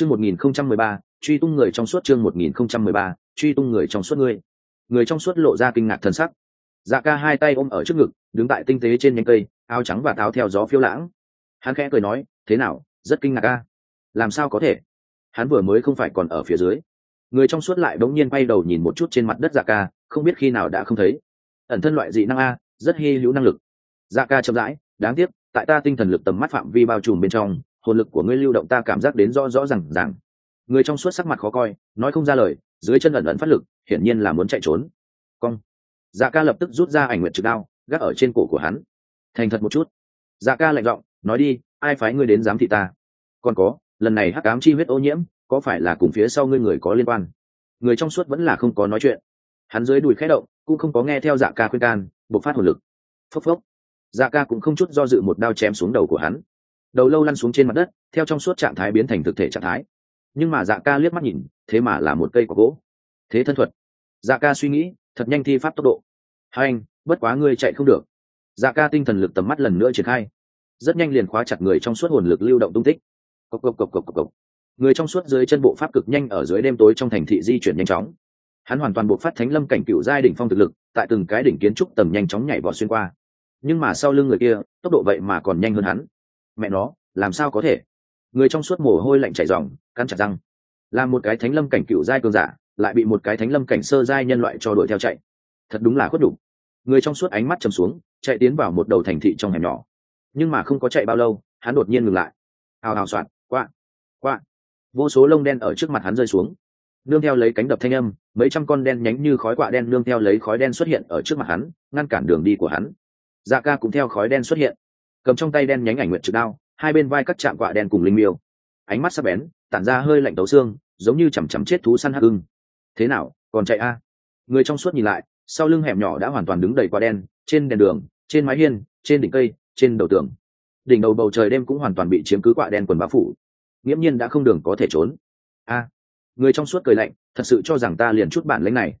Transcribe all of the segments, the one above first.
chương một nghìn không trăm mười ba, truy tung người trong suốt chương một nghìn không trăm mười ba, truy tung người trong suốt ngươi. Người trong suốt lộ ra kinh ngạc thần sắc. Dạ ca hai tay ôm ở trước ngực, đứng tại tinh tế trên nhánh cây, áo trắng và táo theo gió phiêu lãng. Hắn khẽ cười nói, thế nào, rất kinh ngạc a? làm sao có thể? Hắn vừa mới không phải còn ở phía dưới. Người trong suốt lại bỗng nhiên bay đầu nhìn một chút trên mặt đất dạ ca, không biết khi nào đã không thấy. Ẩn thân loại dị năng a, rất hy hữu năng lực. Dạ ca chậm rãi, đáng tiếc, tại ta tinh thần lực tầm mắt phạm vi bao trùm bên trong hồn lực của ngươi lưu động ta cảm giác đến rõ rõ r à n g rằng người trong suốt sắc mặt khó coi, nói không ra lời, dưới chân ẩn ẩn phát lực, hiển nhiên là muốn chạy trốn. Cong. Dạ ca lập tức rút ra ảnh nguyện trực đao, gác ở trên cổ của hắn. Thành thật một chút. Dạ ca lạnh giọng, nói đi, ai phái ngươi đến giám thị ta? Còn có, lần này hắc cám chi huyết ô nhiễm, có phải là cùng phía sau ngươi người có liên quan? Người trong suốt vẫn là không có nói chuyện. Hắn dưới đùi khẽ động, cũng không có nghe theo dạ ca khuyên can, bộc phát hồn lực. Phốc phốc. Dạ ca cũng không chút do dự một đao chém xuống đầu của hắn đầu lâu lăn xuống trên mặt đất, theo trong suốt trạng thái biến thành thực thể trạng thái. Nhưng mà dạ ca liếc mắt nhìn, thế mà là một cây quả gỗ. Thế thân thuật. Dạ ca suy nghĩ, thật nhanh thi pháp tốc độ. Hai anh, bất quá ngươi chạy không được. Dạ ca tinh thần lực tầm mắt lần nữa triển khai. Rất nhanh liền khóa chặt người trong suốt hồn lực lưu động tung tích. Cộc cộc cộc cộc cộc cộc. Người trong suốt dưới chân bộ pháp cực nhanh ở dưới đêm tối trong thành thị di chuyển nhanh chóng. Hắn hoàn toàn bộ phát thánh lâm cảnh cựu giai đỉnh phong thực lực, tại từng cái đỉnh kiến trúc tầm nhanh chóng nhảy vọt xuyên qua. Nhưng mà sau lưng người kia, tốc độ vậy mà còn nhanh hơn hắn mẹ nó, làm sao có thể? Người trong suốt mồ hôi lạnh chảy ròng cắn chặt răng. Là một cái thánh lâm cảnh cựu giai cường giả, lại bị một cái thánh lâm cảnh sơ giai nhân loại cho đuổi theo chạy. Thật đúng là khuất đủ. Người trong suốt ánh mắt chầm xuống, chạy tiến vào một đầu thành thị trong hẻm nhỏ. Nhưng mà không có chạy bao lâu, hắn đột nhiên ngừng lại. Hào hào soạn, quạ quạ. Vô số lông đen ở trước mặt hắn rơi xuống. Nương theo lấy cánh đập thanh âm, mấy trăm con đen nhánh như khói quạ đen nương theo lấy khói đen xuất hiện ở trước mặt hắn, ngăn cản đường đi của hắn. Dạ ca cũng theo khói đen xuất hiện cầm trong tay đen nhánh ảnh nguyện trực đao, hai bên vai cắt chạm quạ đen cùng linh miêu. Ánh mắt sắc bén, tản ra hơi lạnh tấu xương, giống như chằm chằm chết thú săn hắc ưng. Thế nào, còn chạy a? Người trong suốt nhìn lại, sau lưng hẻm nhỏ đã hoàn toàn đứng đầy quả đen, trên đèn đường, trên mái hiên, trên đỉnh cây, trên đầu tường. Đỉnh đầu bầu trời đêm cũng hoàn toàn bị chiếm cứ quả đen quần bá phủ. Nghiễm nhiên đã không đường có thể trốn. A, người trong suốt cười lạnh, thật sự cho rằng ta liền chút bản lãnh này.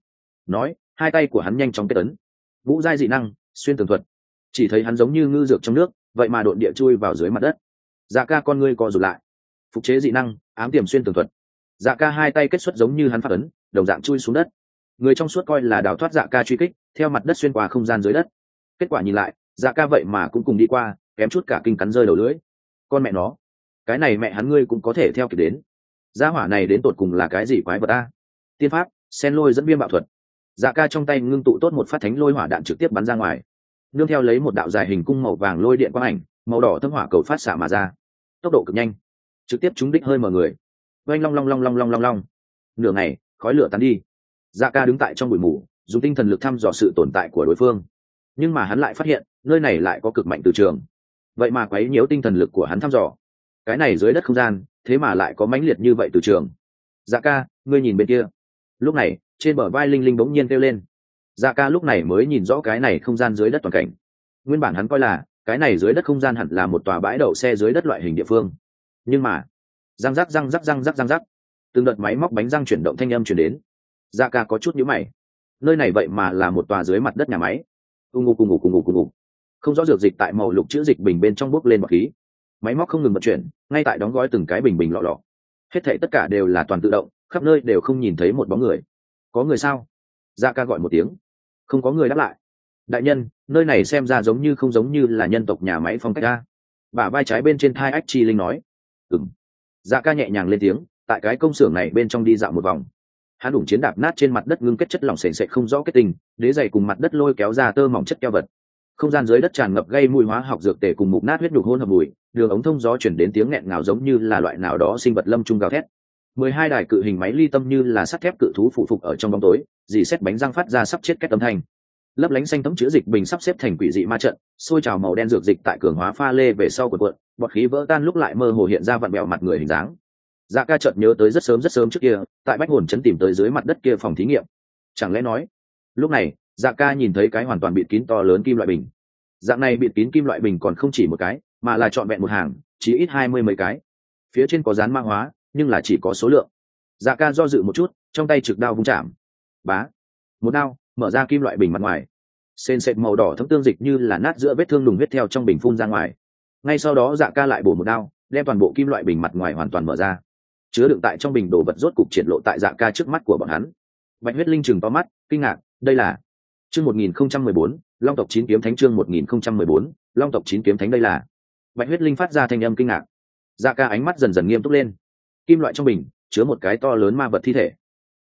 Nói, hai tay của hắn nhanh chóng kết ấn. Vũ giai dị năng, xuyên tường thuật. Chỉ thấy hắn giống như ngư dược trong nước vậy mà đột địa chui vào dưới mặt đất. Dạ ca con ngươi co rụt lại. Phục chế dị năng, ám tiềm xuyên tường thuật. Dạ ca hai tay kết xuất giống như hắn phát ấn, đồng dạng chui xuống đất. Người trong suốt coi là đào thoát dạ ca truy kích, theo mặt đất xuyên qua không gian dưới đất. Kết quả nhìn lại dạ ca vậy mà cũng cùng đi qua, kém chút cả kinh cắn rơi đầu lưỡi. Con mẹ nó, cái này mẹ hắn ngươi cũng có thể theo kịp đến. Gia hỏa này đến tột cùng là cái gì quái vật ta tiên pháp sen lôi dẫn viêm bạo thuật. Dạ ca trong tay ngưng tụ tốt một phát thánh lôi hỏa đạn trực tiếp bắn ra ngoài nương theo lấy một đạo dài hình cung màu vàng lôi điện quang ảnh, màu đỏ thâm hỏa cầu phát xạ mà ra. Tốc độ cực nhanh, trực tiếp trúng đích hơi mở người. Oanh long long long long long long long. Nửa ngày, khói lửa tắn đi. Dạ ca đứng tại trong bụi mù, dùng tinh thần lực thăm dò sự tồn tại của đối phương. Nhưng mà hắn lại phát hiện, nơi này lại có cực mạnh từ trường. Vậy mà quấy nhiễu tinh thần lực của hắn thăm dò. Cái này dưới đất không gian, thế mà lại có mãnh liệt như vậy từ trường. Dạ ca, ngươi nhìn bên kia. Lúc này, trên bờ vai linh linh bỗng nhiên kêu lên dạ ca lúc này mới nhìn rõ cái này không gian dưới đất toàn cảnh. Nguyên bản hắn coi là cái này dưới đất không gian hẳn là một tòa bãi đậu xe dưới đất loại hình địa phương. Nhưng mà răng rắc răng rắc răng rắc răng rắc. Từng đợt máy móc bánh răng chuyển động thanh âm chuyển đến. Dạ ca có chút nhíu mày. Nơi này vậy mà là một tòa dưới mặt đất nhà máy. Ù ngục cùng ngủ cùng ngủ cùng ngủ, không rõ dược dịch tại màu lục chữ dịch bình bên trong bốc lên bọc khí. Máy móc không ngừng vận chuyển ngay tại đóng gói từng cái bình bình lọ lọ. Hết thảy tất cả đều là toàn tự động khắp nơi đều không nhìn thấy một bóng người. Có người sao? Dạ ca gọi một tiếng không có người đáp lại. Đại nhân, nơi này xem ra giống như không giống như là nhân tộc nhà máy phong cách ra bà vai trái bên trên thai ách chi linh nói. Ừng dạ ca nhẹ nhàng lên tiếng, tại cái công xưởng này bên trong đi dạo một vòng. Hắn đủng chiến đạp nát trên mặt đất ngưng kết chất lỏng sền sệt không rõ kết tình đế dày cùng mặt đất lôi kéo ra tơ mỏng chất keo vật. Không gian dưới đất tràn ngập gây mùi hóa học dược tể cùng mục nát huyết nhục hôn hợp mùi, đường ống thông gió chuyển đến tiếng nghẹn ngào giống như là loại nào đó sinh vật lâm trung gào thét. Mười hai đài cự hình máy ly tâm như là sắt thép cự thú phụ phục ở trong bóng tối dì xét bánh răng phát ra sắp chết kết âm thanh. Lấp lánh xanh tấm chữa dịch bình sắp xếp thành quỷ dị ma trận, xôi trào màu đen dược dịch tại cường hóa pha lê về sau của cuộn, bọt khí vỡ tan lúc lại mơ hồ hiện ra vặn bẹo mặt người hình dáng. Dạ ca chợt nhớ tới rất sớm rất sớm trước kia, tại bách hồn chấn tìm tới dưới mặt đất kia phòng thí nghiệm. Chẳng lẽ nói, lúc này dạ ca nhìn thấy cái hoàn toàn bịt kín to lớn kim loại bình. Dạng này bịt kín kim loại bình còn không chỉ một cái, mà là trọn vẹn một hàng, chỉ ít hai mươi mấy cái. Phía trên có dán ma hóa, nhưng là chỉ có số lượng. Dạ ca do dự một chút, trong tay trực đao vung chạm bá. Một đao, mở ra kim loại bình mặt ngoài. Sền sệt màu đỏ thấm tương dịch như là nát giữa vết thương đùng huyết theo trong bình phun ra ngoài. Ngay sau đó dạ ca lại bổ một đao, đem toàn bộ kim loại bình mặt ngoài hoàn toàn mở ra. Chứa đựng tại trong bình đồ vật rốt cục triển lộ tại dạ ca trước mắt của bọn hắn. Bạch huyết linh chừng to mắt, kinh ngạc, đây là chương một nghìn không trăm mười bốn, long tộc chín kiếm thánh chương một nghìn không trăm mười bốn, long tộc chín kiếm thánh đây là. Bạch huyết linh phát ra thanh âm kinh ngạc. Dạ ca ánh mắt dần dần nghiêm túc lên. Kim loại trong bình chứa một cái to lớn ma vật thi thể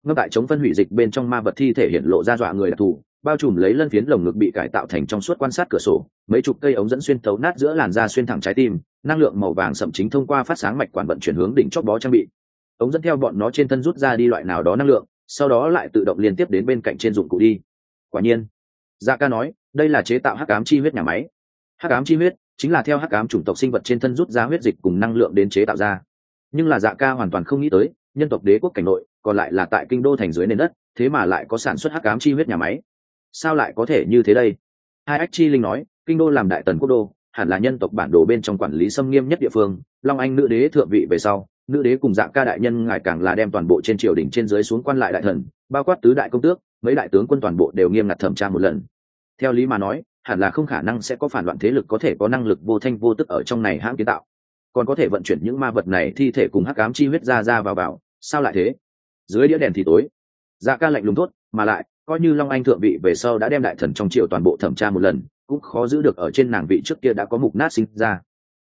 ngâm tại chống phân hủy dịch bên trong ma vật thi thể hiện lộ ra dọa người đặc thù, bao trùm lấy lân phiến lồng ngực bị cải tạo thành trong suốt quan sát cửa sổ, mấy chục cây ống dẫn xuyên tấu nát giữa làn da xuyên thẳng trái tim, năng lượng màu vàng sậm chính thông qua phát sáng mạch quản vận chuyển hướng đỉnh chót bó trang bị. Ống dẫn theo bọn nó trên thân rút ra đi loại nào đó năng lượng, sau đó lại tự động liên tiếp đến bên cạnh trên dụng cụ đi. Quả nhiên dạ ca nói, đây là chế tạo hắc ám chi huyết nhà máy. Hắc ám chi huyết chính là theo hắc ám chủng tộc sinh vật trên thân rút ra huyết dịch cùng năng lượng đến chế tạo ra. Nhưng là dạ ca hoàn toàn không nghĩ tới nhân tộc đế quốc cảnh nội, còn lại là tại kinh đô thành dưới nền đất, thế mà lại có sản xuất hắc ám chi huyết nhà máy. Sao lại có thể như thế đây? Hai ách chi linh nói, kinh đô làm đại tần quốc đô, hẳn là nhân tộc bản đồ bên trong quản lý xâm nghiêm nhất địa phương, long anh nữ đế thượng vị về sau, nữ đế cùng dạng ca đại nhân ngài càng là đem toàn bộ trên triều đình trên dưới xuống quan lại đại thần, bao quát tứ đại công tước, mấy đại tướng quân toàn bộ đều nghiêm ngặt thẩm tra một lần. Theo lý mà nói, hẳn là không khả năng sẽ có phản loạn thế lực có thể có năng lực vô thanh vô tức ở trong này hãm kiến tạo. Còn có thể vận chuyển những ma vật này thi thể cùng hắc ám chi huyết ra ra vào vào sao lại thế? Dưới đĩa đèn thì tối. Dạ ca lạnh lùng tốt mà lại, coi như long anh thượng vị về sau đã đem đại thần trong triều toàn bộ thẩm tra một lần, cũng khó giữ được ở trên nàng vị trước kia đã có mục nát sinh ra.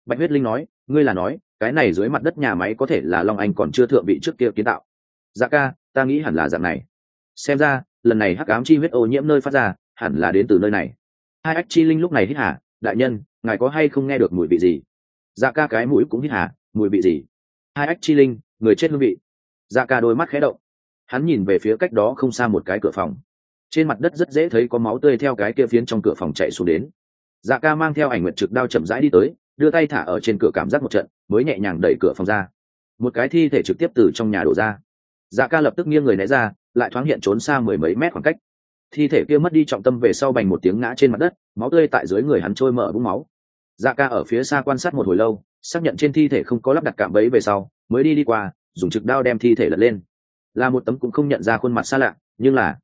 Bạch huyết linh nói, ngươi là nói, cái này dưới mặt đất nhà máy có thể là long anh còn chưa thượng vị trước kia kiến tạo. Dạ ca, ta nghĩ hẳn là dạng này. Xem ra, lần này hắc ám chi huyết ô nhiễm nơi phát ra, hẳn là đến từ nơi này. Hai ách chi linh lúc này hít hà, đại nhân, ngài có hay không nghe được mùi vị gì? Dạ ca cái mũi cũng hít hà, mùi vị gì? Hai ách chi linh, người chết hương vị dạ ca đôi mắt khẽ động. Hắn nhìn về phía cách đó không xa một cái cửa phòng. Trên mặt đất rất dễ thấy có máu tươi theo cái kia phiến trong cửa phòng chạy xuống đến. Dạ ca mang theo ảnh nguyện trực đao chậm rãi đi tới, đưa tay thả ở trên cửa cảm giác một trận, mới nhẹ nhàng đẩy cửa phòng ra. Một cái thi thể trực tiếp từ trong nhà đổ ra. Dạ ca lập tức nghiêng người né ra, lại thoáng hiện trốn xa mười mấy mét khoảng cách. Thi thể kia mất đi trọng tâm về sau bành một tiếng ngã trên mặt đất, máu tươi tại dưới người hắn trôi mở vũng máu. Dạ ca ở phía xa quan sát một hồi lâu, xác nhận trên thi thể không có lắp đặt cạm bẫy về sau, mới đi đi qua dùng trực đao đem thi thể lật lên. Là một tấm cũng không nhận ra khuôn mặt xa lạ, nhưng là,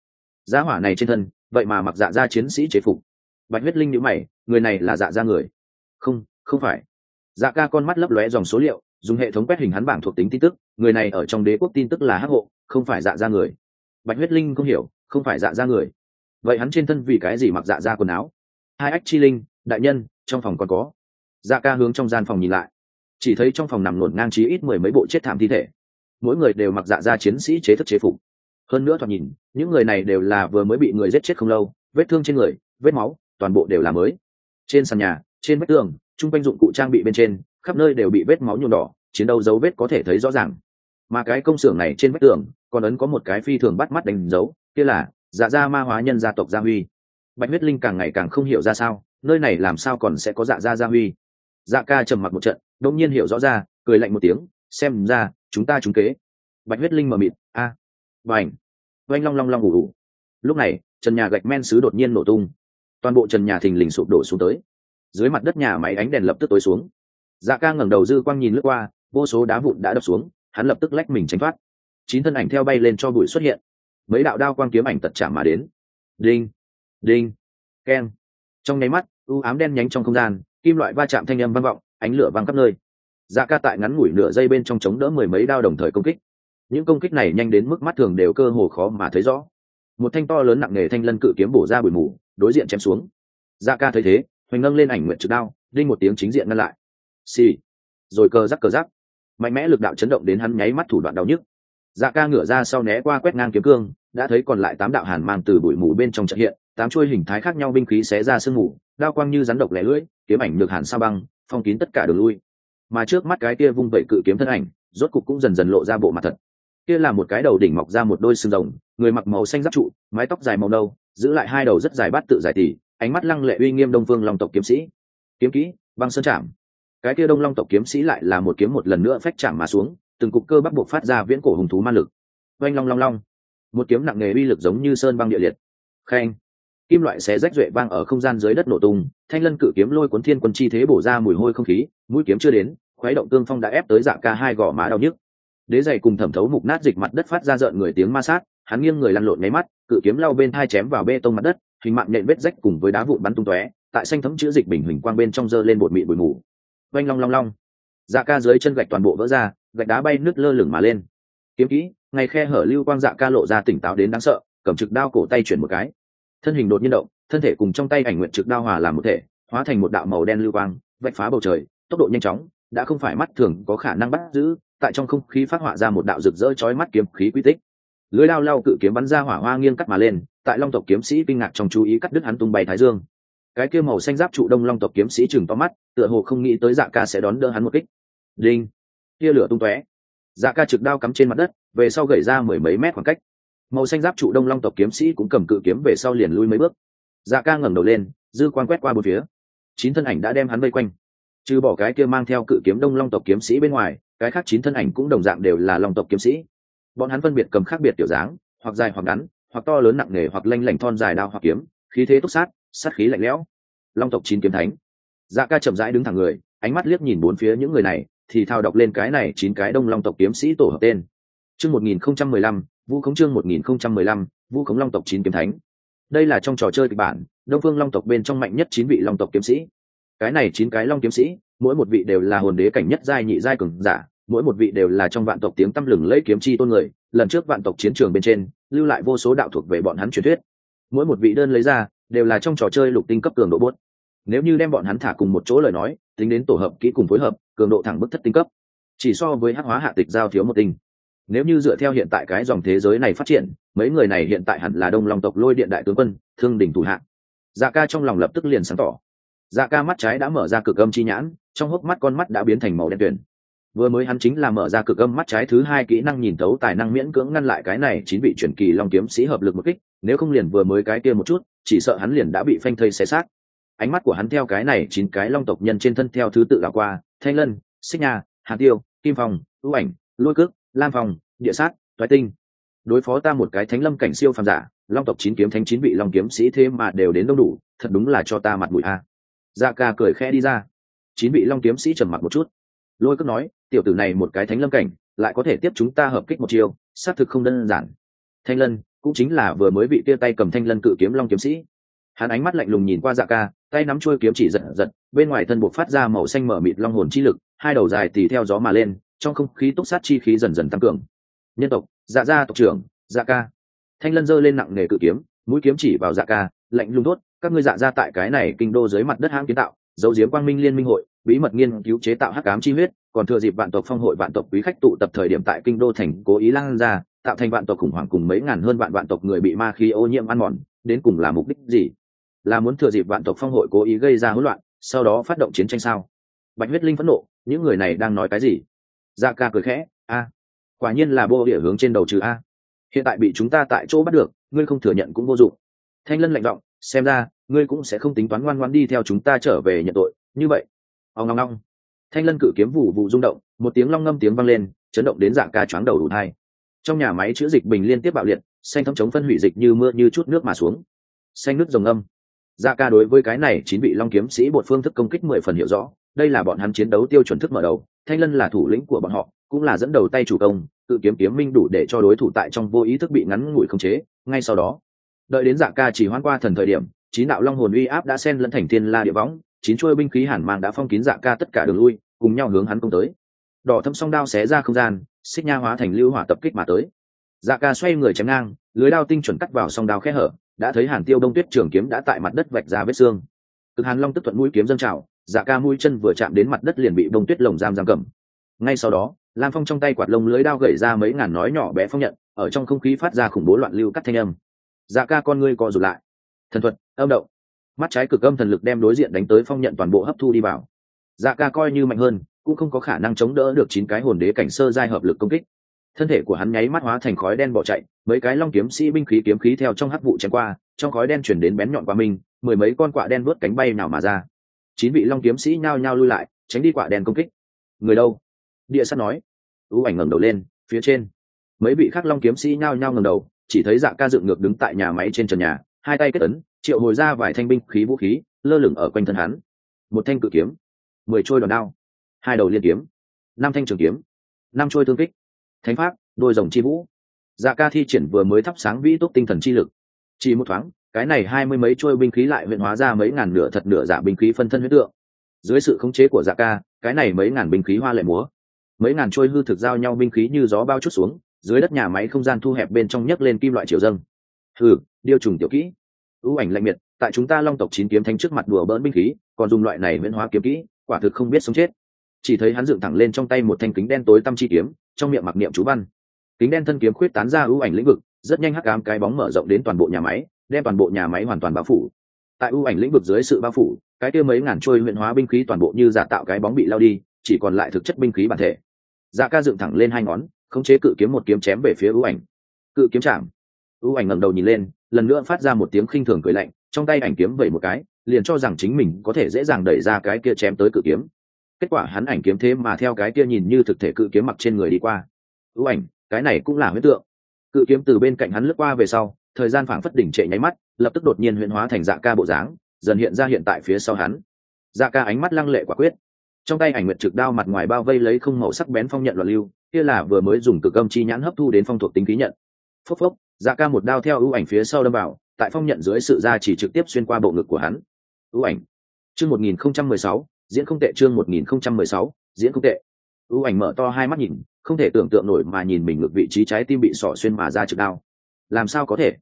giá hỏa này trên thân, vậy mà mặc dạ ra chiến sĩ chế phục. Bạch huyết linh nhữ mày, người này là dạ ra người. Không không phải. Dạ ca con mắt lấp lóe dòng số liệu, dùng hệ thống quét hình hắn bảng thuộc tính tin tức, người này ở trong đế quốc tin tức là hắc hộ, không phải dạ ra người. Bạch huyết linh không hiểu, không phải dạ ra người. Vậy hắn trên thân vì cái gì mặc dạ ra quần áo? Hai ách chi linh, đại nhân, trong phòng còn có. Dạ ca hướng trong gian phòng nhìn lại. Chỉ thấy trong phòng nằm nổn ngang trí ít mười mấy bộ chết thảm thi thể mỗi người đều mặc dạ ra chiến sĩ chế thức chế phục. Hơn nữa thoạt nhìn, những người này đều là vừa mới bị người giết chết không lâu, vết thương trên người, vết máu, toàn bộ đều là mới. Trên sàn nhà, trên vách tường, chung quanh dụng cụ trang bị bên trên, khắp nơi đều bị vết máu nhuộm đỏ, chiến đấu dấu vết có thể thấy rõ ràng. Mà cái công xưởng này trên vách tường, còn ấn có một cái phi thường bắt mắt đánh dấu, kia là dạ gia ma hóa nhân gia tộc gia huy. Bạch huyết linh càng ngày càng không hiểu ra sao, nơi này làm sao còn sẽ có dạ gia gia huy. Dạ ca trầm mặc một trận đông nhiên hiểu rõ ra, cười lạnh một tiếng, xem ra chúng ta trúng kế. Bạch huyết linh mờ mịt, a và ảnh oanh long long long ủ ủ lúc này, trần nhà gạch men xứ đột nhiên nổ tung. Toàn bộ trần nhà thình lình sụp đổ xuống tới. Dưới mặt đất nhà máy ánh đèn lập tức tối xuống. Dạ ca ngẩng đầu dư quang nhìn lướt qua, vô số đá vụn đã đập xuống, hắn lập tức lách mình tránh thoát. Chín thân ảnh theo bay lên cho bụi xuất hiện. Mấy đạo đao quang kiếm ảnh tật chạm mà đến. Đinh đinh, keng. Trong nháy mắt, u ám đen nhánh trong không gian, kim loại va chạm thanh âm vang vọng, ánh lửa vang khắp nơi dạ ca tại ngắn ngủi nửa giây bên trong chống đỡ mười mấy đao đồng thời công kích. Những công kích này nhanh đến mức mắt thường đều cơ hồ khó mà thấy rõ. Một thanh to lớn nặng nề thanh lân cự kiếm bổ ra bụi mù, đối diện chém xuống. Dạ ca thấy thế, hoành ngâng lên ảnh nguyện trực đao, đinh một tiếng chính diện ngăn lại. Xì、sì. rồi cờ rắc cờ rắc. Mạnh mẽ lực đạo chấn động đến hắn nháy mắt thủ đoạn đau nhức. Dạ ca ngửa ra sau né qua quét ngang kiếm cương, đã thấy còn lại tám đạo hàn mang từ bụi mù bên trong trận hiện, tám chuôi hình thái khác nhau binh khí xé ra sương mù, đao quang như rắn độc lẻ lưỡi, kiếm ảnh được hàn sa băng, phong kín tất cả đường lui mà trước mắt cái kia vung vẩy cự kiếm thân ảnh, rốt cục cũng dần dần lộ ra bộ mặt thật. Kia là một cái đầu đỉnh mọc ra một đôi xương rồng, người mặc màu xanh giáp trụ, mái tóc dài màu nâu, giữ lại hai đầu rất dài bát tự dài tỉ ánh mắt lăng lệ uy nghiêm đông phương long tộc kiếm sĩ. Kiếm kỹ, băng sơn chạm cái kia đông long tộc kiếm sĩ lại là một kiếm một lần nữa phách chạm mà xuống, từng cục cơ bắp buộc phát ra viễn cổ hùng thú ma lực. Oanh long long long. Một kiếm nặng nề uy lực giống như sơn băng địa liệt. Khen kim loại xé rách duệ vang ở không gian dưới đất nổ tung, thanh lân cự kiếm lôi cuốn thiên quân chi thế bổ ra mùi hôi không khí, mũi kiếm chưa đến, khuấy động tương phong đã ép tới dạ ca hai gò má đau nhức. Đế dày cùng thẩm thấu mục nát dịch mặt đất phát ra rợn người tiếng ma sát, hắn nghiêng người lăn lộn nháy mắt, cự kiếm lau bên thai chém vào bê tông mặt đất, hình mạng nhện vết rách cùng với đá vụn bắn tung tóe, tại xanh thấm chữa dịch bình hình quang bên trong dơ lên bột mị bụi mù. Oanh long long long. Dạ ca dưới chân gạch toàn bộ vỡ ra, gạch đá bay nước lơ lửng mà lên. Kiếm kỹ ngay khe hở lưu quang dạ ca lộ ra tỉnh táo đến đáng sợ, cầm trực đao cổ tay chuyển một cái thân hình đột nhiên động, thân thể cùng trong tay ảnh nguyện trực đao hòa làm một thể, hóa thành một đạo màu đen lưu quang, vạch phá bầu trời, tốc độ nhanh chóng, đã không phải mắt thường có khả năng bắt giữ, tại trong không khí phát họa ra một đạo rực rỡ chói mắt kiếm khí quy tích. Lưới lao lao cự kiếm bắn ra hỏa hoa nghiêng cắt mà lên, tại long tộc kiếm sĩ kinh ngạc trong chú ý cắt đứt hắn tung bay thái dương. Cái kia màu xanh giáp trụ đông long tộc kiếm sĩ chừng to mắt, tựa hồ không nghĩ tới dạ ca sẽ đón đỡ hắn một kích. Đinh! Tia lửa tung tóe. Dạ ca trực đao cắm trên mặt đất, về sau gậy ra mười mấy mét khoảng cách màu xanh giáp trụ đông long tộc kiếm sĩ cũng cầm cự kiếm về sau liền lui mấy bước. Dạ ca ngẩng đầu lên, dư quan quét qua bốn phía. Chín thân ảnh đã đem hắn vây quanh. Trừ bỏ cái kia mang theo cự kiếm đông long tộc kiếm sĩ bên ngoài, cái khác chín thân ảnh cũng đồng dạng đều là long tộc kiếm sĩ. Bọn hắn phân biệt cầm khác biệt tiểu dáng, hoặc dài hoặc ngắn, hoặc to lớn nặng nề hoặc lanh lảnh thon dài đao hoặc kiếm, khí thế túc sát sát khí lạnh lẽo. Long tộc chín kiếm thánh. Dạ ca chậm rãi đứng thẳng người, ánh mắt liếc nhìn bốn phía những người này, thì thao đọc lên cái này chín cái đông long tộc kiếm sĩ tổ hợp tên. Chương một nghìn không trăm mười lăm vũ khống chương một nghìn không trăm mười lăm, vũ khống long tộc chín kiếm thánh. Đây là trong trò chơi kịch bản, đông phương long tộc bên trong mạnh nhất chín vị long tộc kiếm sĩ. Cái này chín cái long kiếm sĩ, mỗi một vị đều là hồn đế cảnh nhất giai, nhị giai cường giả, mỗi một vị đều là trong vạn tộc tiếng tăm lừng lẫy kiếm chi tôn người, lần trước vạn tộc chiến trường bên trên, lưu lại vô số đạo thuộc về bọn hắn truyền thuyết. Mỗi một vị đơn lấy ra, đều là trong trò chơi lục tinh cấp cường độ bốt. Nếu như đem bọn hắn thả cùng một chỗ lời nói, tính đến tổ hợp kỹ cùng phối hợp, cường độ thẳng bức thất tinh cấp. Chỉ so với hắc hóa hạ tịch giao thiếu một tinh nếu như dựa theo hiện tại cái dòng thế giới này phát triển, mấy người này hiện tại hẳn là đông long tộc lôi điện đại tướng quân, thương đình thủ hạng dạ ca trong lòng lập tức liền sáng tỏ. Dạ ca mắt trái đã mở ra cực âm chi nhãn, trong hốc mắt con mắt đã biến thành màu đen tuyển vừa mới hắn chính là mở ra cực âm mắt trái thứ hai kỹ năng nhìn thấu tài năng miễn cưỡng ngăn lại cái này chín vị truyền kỳ long kiếm sĩ hợp lực một kích, nếu không liền vừa mới cái kia một chút, chỉ sợ hắn liền đã bị phanh thây xé xác. Ánh mắt của hắn theo cái này chín cái long tộc nhân trên thân theo thứ tự là qua, thanh lân, xích nha, hà tiêu, kim phong, ưu ảnh, lôi cước lam phong, địa sát thoái tinh. Đối phó ta một cái thánh lâm cảnh siêu phàm giả, long tộc chín kiếm thánh chín vị long kiếm sĩ thế mà đều đến đông đủ, thật đúng là cho ta mặt mũi a. Dạ ca cười khẽ đi ra. Chín vị long kiếm sĩ trầm mặt một chút. Lôi cước nói, tiểu tử này một cái thánh lâm cảnh, lại có thể tiếp chúng ta hợp kích một chiều xác thực không đơn giản. Thanh lân, cũng chính là vừa mới bị tia tay cầm thanh lân cự kiếm long kiếm sĩ. Hắn ánh mắt lạnh lùng nhìn qua dạ ca, tay nắm chuôi kiếm chỉ giật giật, bên ngoài thân buộc phát ra màu xanh mở mịt long hồn chi lực, hai đầu dài tì theo gió mà lên trong không khí túc sát chi khí dần dần tăng cường. Nhân tộc dạ gia tộc trưởng dạ ca. Thanh lân giơ lên nặng nề cự kiếm, mũi kiếm chỉ vào dạ ca, lạnh lùng tốt các ngươi dạ ra tại cái này kinh đô dưới mặt đất hãng kiến tạo dấu diếm quang minh liên minh hội, bí mật nghiên cứu chế tạo hắc ám chi huyết, còn thừa dịp vạn tộc phong hội vạn tộc quý khách tụ tập thời điểm tại kinh đô thành cố ý lan ra, tạo thành vạn tộc khủng hoảng cùng mấy ngàn hơn vạn vạn tộc người bị ma khí ô nhiễm ăn mòn, đến cùng là mục đích gì? Là muốn thừa dịp vạn tộc phong hội cố ý gây ra hỗn loạn, sau đó phát động chiến tranh sao? Bạch huyết linh phẫn nộ, những người này đang nói cái gì? Dạ ca cười khẽ, a, quả nhiên là bô địa hướng trên đầu trừ a. Hiện tại bị chúng ta tại chỗ bắt được, ngươi không thừa nhận cũng vô dụng. Thanh lân lạnh giọng, xem ra, ngươi cũng sẽ không tính toán ngoan ngoan đi theo chúng ta trở về nhận tội. Như vậy ông ngong ngong thanh lân cử kiếm vụ vụ rung động, một tiếng long ngâm tiếng vang lên, chấn động đến dạng ca choáng đầu đủ thai. Trong nhà máy chữa dịch bình liên tiếp bạo liệt, xanh thấm chống phân hủy dịch như mưa như chút nước mà xuống. Xanh nước rồng âm dạ ca đối với cái này chín vị long kiếm sĩ bột phương thức công kích mười phần hiểu rõ đây là bọn hắn chiến đấu tiêu chuẩn thức mở đầu, thanh lân là thủ lĩnh của bọn họ, cũng là dẫn đầu tay chủ công, tự kiếm kiếm minh đủ để cho đối thủ tại trong vô ý thức bị ngắn ngủi khống chế. Ngay sau đó, đợi đến dạ ca chỉ hoan qua thần thời điểm chín đạo long hồn uy áp đã xen lẫn thành thiên la địa võng, chín chuôi binh khí hàn mang đã phong kín dạ ca tất cả đường lui, cùng nhau hướng hắn công tới. Đỏ thâm song đao xé ra không gian, xích nha hóa thành lưu hỏa tập kích mà tới. Dạ ca xoay người chém ngang, lưới đao tinh chuẩn cắt vào song đao khe hở, đã thấy hàn tiêu đông tuyết trường kiếm đã tại mặt đất vạch ra vết xương. Cực hàn long tức thuận mũi kiếm dâng trào dạ ca mũi chân vừa chạm đến mặt đất liền bị đông tuyết lồng giam giam cầm. Ngay sau đó, lam phong trong tay quạt lông lưới đao gậy ra mấy ngàn nói nhỏ bé phong nhận, ở trong không khí phát ra khủng bố loạn lưu cắt thanh âm. Dạ ca con ngươi co rụt lại. Thần thuật, âm động. Mắt trái cực âm thần lực đem đối diện đánh tới phong nhận toàn bộ hấp thu đi vào. Dạ ca coi như mạnh hơn, cũng không có khả năng chống đỡ được chín cái hồn đế cảnh sơ giai hợp lực công kích. Thân thể của hắn nháy mắt hóa thành khói đen bỏ chạy, mấy cái long kiếm sĩ binh khí kiếm khí theo trong hắc vụ chém qua, trong khói đen chuyển đến bén nhọn qua mình, mười mấy con quạ đen vớt cánh bay nào mà ra chín vị long kiếm sĩ nhao nhao lui lại, tránh đi quả đen công kích. Người đâu? Địa sát nói. Ưu ảnh ngẩng đầu lên, phía trên. Mấy vị khác long kiếm sĩ nhao nhao ngẩng đầu, chỉ thấy dạ ca dựng ngược đứng tại nhà máy trên trần nhà, hai tay kết ấn, triệu hồi ra vài thanh binh khí vũ khí, lơ lửng ở quanh thân hắn. Một thanh cự kiếm, mười trôi đòn đao, hai đầu liên kiếm, năm thanh trường kiếm, năm trôi thương kích, thánh pháp, đôi rồng chi vũ. Dạ ca thi triển vừa mới thắp sáng vĩ túc tinh thần chi lực chỉ một thoáng, cái này hai mươi mấy trôi binh khí lại huyện hóa ra mấy ngàn nửa thật nửa giả binh khí phân thân huyết tượng. Dưới sự khống chế của dạ ca, cái này mấy ngàn binh khí hoa lệ múa. Mấy ngàn trôi hư thực giao nhau binh khí như gió bao chút xuống, dưới đất nhà máy không gian thu hẹp bên trong nhấc lên kim loại triều dâng. Thử điêu trùng tiểu kỹ. Ưu ảnh lạnh miệt, tại chúng ta long tộc chín kiếm thanh trước mặt đùa bỡn binh khí, còn dùng loại này miễn hóa kiếm kỹ, quả thực không biết sống chết. Chỉ thấy hắn dựng thẳng lên trong tay một thanh kính đen tối tăm chi kiếm, trong miệng mặc niệm chú văn. Kính đen thân kiếm khuyết tán ra ưu ảnh lĩnh vực rất nhanh hắc ám cái bóng mở rộng đến toàn bộ nhà máy, đem toàn bộ nhà máy hoàn toàn bao phủ. Tại ưu ảnh lĩnh vực dưới sự bao phủ, cái kia mấy ngàn trôi huyện hóa binh khí toàn bộ như giả tạo cái bóng bị lao đi, chỉ còn lại thực chất binh khí bản thể. Dạ ca dựng thẳng lên hai ngón, khống chế cự kiếm một kiếm chém về phía ưu ảnh. Cự kiếm chạm. Ưu ảnh ngẩng đầu nhìn lên, lần nữa phát ra một tiếng khinh thường cười lạnh, trong tay ảnh kiếm vẩy một cái, liền cho rằng chính mình có thể dễ dàng đẩy ra cái kia chém tới cự kiếm. Kết quả hắn ảnh kiếm thế mà theo cái kia nhìn như thực thể cự kiếm mặc trên người đi qua. Ưu ảnh, cái này cũng là huyết tượng cự kiếm từ bên cạnh hắn lướt qua về sau, thời gian phảng phất đỉnh trệ nháy mắt, lập tức đột nhiên huyễn hóa thành dạ ca bộ dáng, dần hiện ra hiện tại phía sau hắn. Dạ ca ánh mắt lăng lệ quả quyết. Trong tay ảnh nguyệt trực đao mặt ngoài bao vây lấy không màu sắc bén phong nhận loạn lưu, kia là vừa mới dùng cực âm chi nhãn hấp thu đến phong thuộc tính ký nhận. Phốc phốc dạ ca một đao theo ưu ảnh phía sau đâm vào, tại phong nhận dưới sự ra chỉ trực tiếp xuyên qua bộ ngực của hắn. Ưu ảnh. Chương một nghìn không trăm mười sáu, diễn không tệ chương một nghìn không trăm mười sáu, diễn không tệ. Ưu ảnh mở to hai mắt nhìn không thể tưởng tượng nổi mà nhìn mình ngược vị trí trái tim bị sỏ xuyên mà ra trực đao. Làm sao có thể?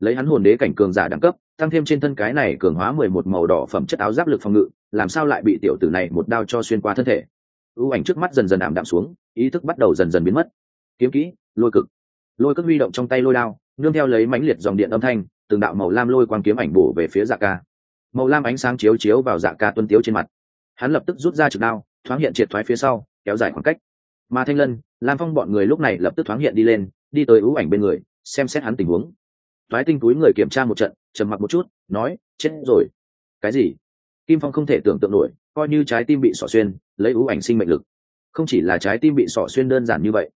Lấy hắn hồn đế cảnh cường giả đẳng cấp, tăng thêm trên thân cái này cường hóa mười một màu đỏ phẩm chất áo giáp lực phòng ngự, làm sao lại bị tiểu tử này một đao cho xuyên qua thân thể? Ưu ảnh trước mắt dần dần ảm đạm xuống, ý thức bắt đầu dần dần biến mất. Kiếm kỹ, lôi cực. Lôi cất huy động trong tay lôi đao, nương theo lấy mãnh liệt dòng điện âm thanh, từng đạo màu lam lôi quang kiếm ảnh bổ về phía dạ ca. Màu lam ánh sáng chiếu chiếu vào dạ ca tuân tiếu trên mặt. Hắn lập tức rút ra trực đao, thoáng hiện triệt thoái phía sau, kéo dài khoảng cách mà thanh lân, lam phong bọn người lúc này lập tức thoáng hiện đi lên, đi tới ưu ảnh bên người, xem xét hắn tình huống. Thoái tinh túi người kiểm tra một trận, trầm mặc một chút, nói, chết rồi. Cái gì? Kim phong không thể tưởng tượng nổi, coi như trái tim bị xỏ xuyên, lấy ưu ảnh sinh mệnh lực. Không chỉ là trái tim bị xỏ xuyên đơn giản như vậy.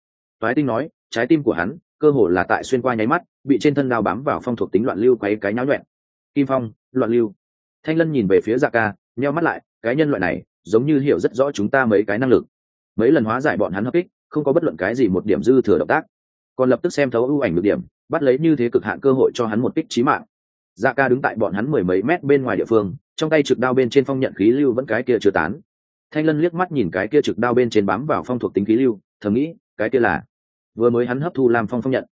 Thoái tinh nói, trái tim của hắn, cơ hồ là tại xuyên qua nháy mắt, bị trên thân đao bám vào phong thuộc tính loạn lưu quấy cái nháo nhuẹn kim phong, loạn lưu. Thanh lân nhìn về phía dạ ca, nheo mắt lại, cái nhân loại này, giống như hiểu rất rõ chúng ta mấy cái năng lực mấy lần hóa giải bọn hắn hấp kích, không có bất luận cái gì một điểm dư thừa động tác. Còn lập tức xem thấu ưu ảnh được điểm, bắt lấy như thế cực hạn cơ hội cho hắn một kích trí mạng. Dạ ca đứng tại bọn hắn mười mấy mét bên ngoài địa phương, trong tay trực đao bên trên phong nhận khí lưu vẫn cái kia chưa tán. Thanh lân liếc mắt nhìn cái kia trực đao bên trên bám vào phong thuộc tính khí lưu, thầm nghĩ, cái kia là vừa mới hắn hấp thu làm phong phong nhận.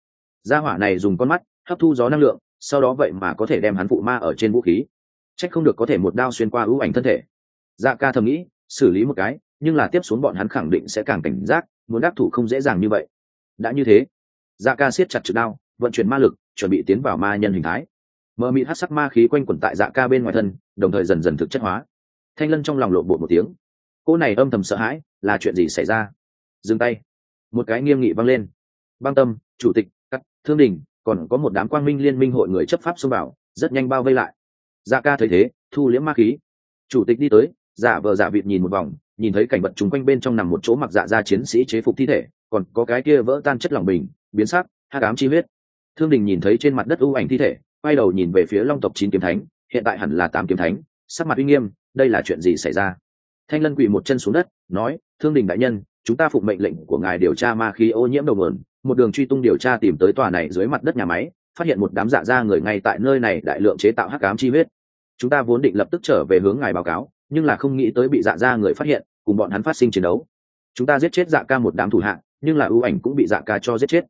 Gia hỏa này dùng con mắt, hấp thu gió năng lượng, sau đó vậy mà có thể đem hắn phụ ma ở trên vũ khí. Trách không được có thể một đao xuyên qua ưu ảnh thân thể. Dạ ca thầm nghĩ, xử lý một cái nhưng là tiếp xuống bọn hắn khẳng định sẽ càng cảnh giác, muốn đáp thủ không dễ dàng như vậy. Đã như thế dạ ca siết chặt trực đao, vận chuyển ma lực, chuẩn bị tiến vào ma nhân hình thái. Mờ mịt hát sắc ma khí quanh quẩn tại dạ ca bên ngoài thân, đồng thời dần dần thực chất hóa. Thanh lân trong lòng lộn bộ một tiếng. Cô này âm thầm sợ hãi, là chuyện gì xảy ra? Dừng tay. Một cái nghiêm nghị vang lên. Băng tâm, chủ tịch cắt thương đình, còn có một đám quang minh liên minh hội người chấp pháp xông vào, rất nhanh bao vây lại. Dạ ca thấy thế, thu liễm ma khí. Chủ tịch đi tới, giả vờ giả vịt nhìn một vòng nhìn thấy cảnh vật chúng quanh bên trong nằm một chỗ mặc dạ ra chiến sĩ chế phục thi thể, còn có cái kia vỡ tan chất lỏng bình, biến sắc hát ám chi huyết. Thương đình nhìn thấy trên mặt đất ưu ảnh thi thể, quay đầu nhìn về phía long tộc chín kiếm thánh, hiện tại hẳn là tám kiếm thánh, sắc mặt uy nghiêm, đây là chuyện gì xảy ra? Thanh lân quỳ một chân xuống đất, nói, thương đình đại nhân, chúng ta phụng mệnh lệnh của ngài điều tra ma khí ô nhiễm đầu nguồn, một đường truy tung điều tra tìm tới tòa này dưới mặt đất nhà máy, phát hiện một đám dạ da người ngay tại nơi này đại lượng chế tạo hắc ám chi huyết. Chúng ta vốn định lập tức trở về hướng ngài báo cáo nhưng là không nghĩ tới bị dạ ra người phát hiện, cùng bọn hắn phát sinh chiến đấu. Chúng ta giết chết dạ ca một đám thủ hạ, nhưng là ưu ảnh cũng bị dạ ca cho giết chết.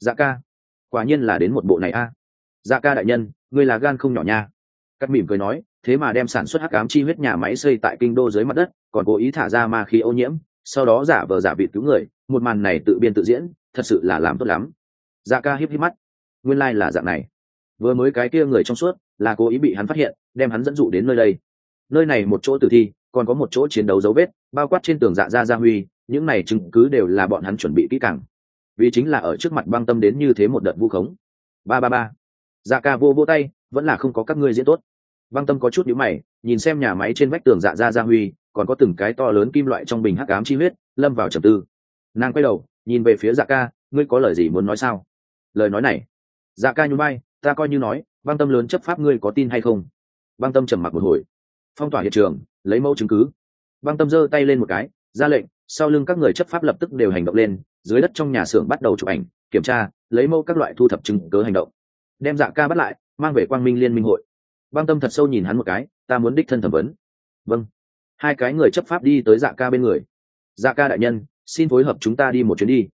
Dạ ca, quả nhiên là đến một bộ này a. Dạ ca đại nhân, ngươi là gan không nhỏ nha. Cắt mỉm cười nói, thế mà đem sản xuất hắc ám chi huyết nhà máy xây tại kinh đô dưới mặt đất, còn cố ý thả ra ma khí ô nhiễm, sau đó giả vờ giả vịt cứu người, một màn này tự biên tự diễn, thật sự là làm tốt lắm. Dạ ca híp híp mắt. Nguyên lai、like、là dạng này. Vừa mới cái kia người trong suốt, là cố ý bị hắn phát hiện, đem hắn dẫn dụ đến nơi đây nơi này một chỗ tử thi, còn có một chỗ chiến đấu dấu vết, bao quát trên tường dạ gia gia huy, những này chứng cứ đều là bọn hắn chuẩn bị kỹ càng. Vì chính là ở trước mặt băng tâm đến như thế một đợt vu khống. Ba ba ba. Dạ ca vô vô tay, vẫn là không có các ngươi diễn tốt. Băng tâm có chút nhíu mày, nhìn xem nhà máy trên vách tường dạ gia gia huy, còn có từng cái to lớn kim loại trong bình hắc ám chi huyết, lâm vào trầm tư. Nàng quay đầu, nhìn về phía dạ ca, ngươi có lời gì muốn nói sao? Lời nói này. Dạ ca nhún bay ta coi như nói, băng tâm lớn chấp pháp ngươi có tin hay không? Băng tâm trầm mặc một hồi phong tỏa hiện trường, lấy mẫu chứng cứ. Băng tâm giơ tay lên một cái, ra lệnh, sau lưng các người chấp pháp lập tức đều hành động lên, dưới đất trong nhà xưởng bắt đầu chụp ảnh, kiểm tra, lấy mẫu các loại thu thập chứng cớ hành động. Đem dạ ca bắt lại, mang về quang minh liên minh hội. Băng tâm thật sâu nhìn hắn một cái, ta muốn đích thân thẩm vấn. Vâng. Hai cái người chấp pháp đi tới dạ ca bên người. Dạ ca đại nhân, xin phối hợp chúng ta đi một chuyến đi.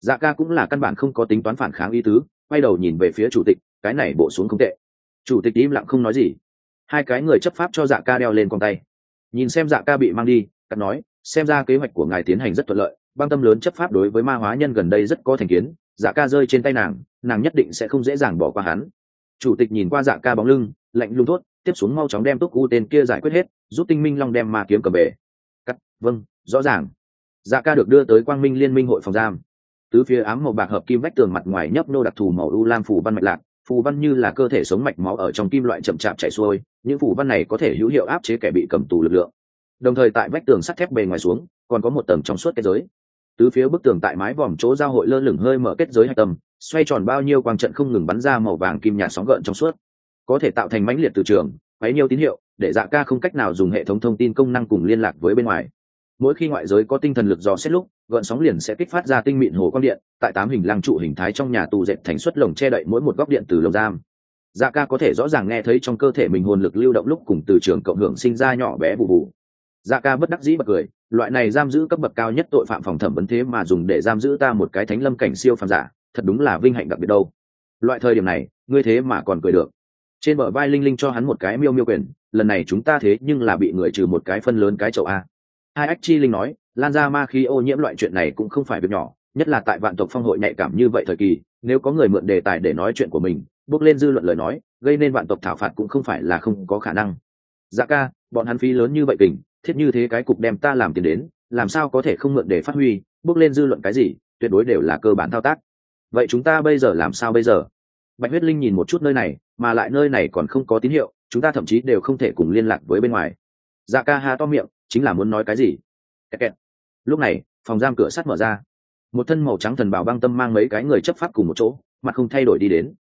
Dạ ca cũng là căn bản không có tính toán phản kháng ý tứ, quay đầu nhìn về phía chủ tịch, cái này bộ xuống không tệ. Chủ tịch im lặng không nói gì hai cái người chấp pháp cho dạ ca đeo lên con tay. Nhìn xem dạ ca bị mang đi, cắt nói, xem ra kế hoạch của ngài tiến hành rất thuận lợi, băng tâm lớn chấp pháp đối với ma hóa nhân gần đây rất có thành kiến dạ ca rơi trên tay nàng nàng nhất định sẽ không dễ dàng bỏ qua hắn. Chủ tịch nhìn qua dạ ca bóng lưng, lạnh lùng thốt, tiếp xuống mau chóng đem túc u tên kia giải quyết hết, giúp tinh minh long đem ma kiếm cầm về. Cắt vâng rõ ràng. Dạ ca được đưa tới quang minh liên minh hội phòng giam. Tứ phía ám màu bạc hợp kim vách tường mặt ngoài nhấp nô đặc thù màu u lam phủ văn mạch lạc phù văn như là cơ thể sống mạch máu ở trong kim loại chậm chạp chảy xuôi, những phù văn này có thể hữu hiệu áp chế kẻ bị cầm tù lực lượng. Đồng thời tại vách tường sắt thép bề ngoài xuống, còn có một tầng trong suốt kết giới. Tứ phía bức tường tại mái vòm chỗ giao hội lơ lửng hơi mở kết giới hạch tầm xoay tròn bao nhiêu quang trận không ngừng bắn ra màu vàng kim nhạt sóng gợn trong suốt. Có thể tạo thành mãnh liệt từ trường, bấy nhiêu tín hiệu, để dạ ca không cách nào dùng hệ thống thông tin công năng cùng liên lạc với bên ngoài. Mỗi khi ngoại giới có tinh thần lực dò xét lúc gợn sóng liền sẽ kích phát ra tinh mịn hồ quang điện, tại tám hình lăng trụ hình thái trong nhà tù dệt thành suất lồng che đậy mỗi một góc điện từ lồng giam. Dạ ca có thể rõ ràng nghe thấy trong cơ thể mình hồn lực lưu động lúc cùng từ trường cộng hưởng sinh ra nhỏ bé bù bù. Dạ ca bất đắc dĩ bật cười, loại này giam giữ cấp bậc cao nhất tội phạm phòng thẩm vấn thế mà dùng để giam giữ ta một cái thánh lâm cảnh siêu phàm giả, thật đúng là vinh hạnh đặc biệt đâu. Loại thời điểm này, ngươi thế mà còn cười được. Trên bờ vai linh linh cho hắn một cái miêu miêu quyền, lần này chúng ta thế nhưng là bị người trừ một cái phân lớn cái chậu a. Hai ách chi linh nói lan ra ma khí ô nhiễm loại chuyện này cũng không phải việc nhỏ, nhất là tại vạn tộc phong hội nhạy cảm như vậy thời kỳ, nếu có người mượn đề tài để nói chuyện của mình, bước lên dư luận lời nói, gây nên vạn tộc thảo phạt cũng không phải là không có khả năng. Dạ ca, bọn hắn phí lớn như vậy kình, thiết như thế cái cục đem ta làm tiền đến, làm sao có thể không mượn để phát huy, bước lên dư luận cái gì, tuyệt đối đều là cơ bản thao tác. Vậy chúng ta bây giờ làm sao bây giờ? Bạch huyết linh nhìn một chút nơi này, mà lại nơi này còn không có tín hiệu, chúng ta thậm chí đều không thể cùng liên lạc với bên ngoài. Dạ ca ha to miệng, chính là muốn nói cái gì? Kẹt kẹt lúc này, phòng giam cửa sắt mở ra. Một thân màu trắng thần bảo băng tâm mang mấy cái người chấp pháp cùng một chỗ, mặt không thay đổi đi đến.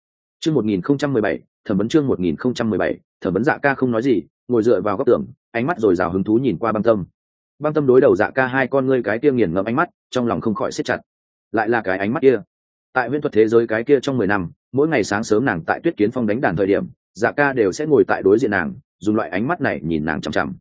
Chương một nghìn không trăm mười bảy, thẩm vấn chương một nghìn không trăm mười bảy, thẩm vấn dạ ca không nói gì, ngồi dựa vào góc tường, ánh mắt rồi rào hứng thú nhìn qua băng tâm. Băng tâm đối đầu dạ ca hai con ngươi cái kia nghiền ngẫm ánh mắt, trong lòng không khỏi xếp chặt. Lại là cái ánh mắt kia. Tại huyễn thuật thế giới cái kia trong mười năm, mỗi ngày sáng sớm nàng tại tuyết kiến phong đánh đàn thời điểm dạ ca đều sẽ ngồi tại đối diện nàng, dùng loại ánh mắt này nhìn nàng chằm chằm.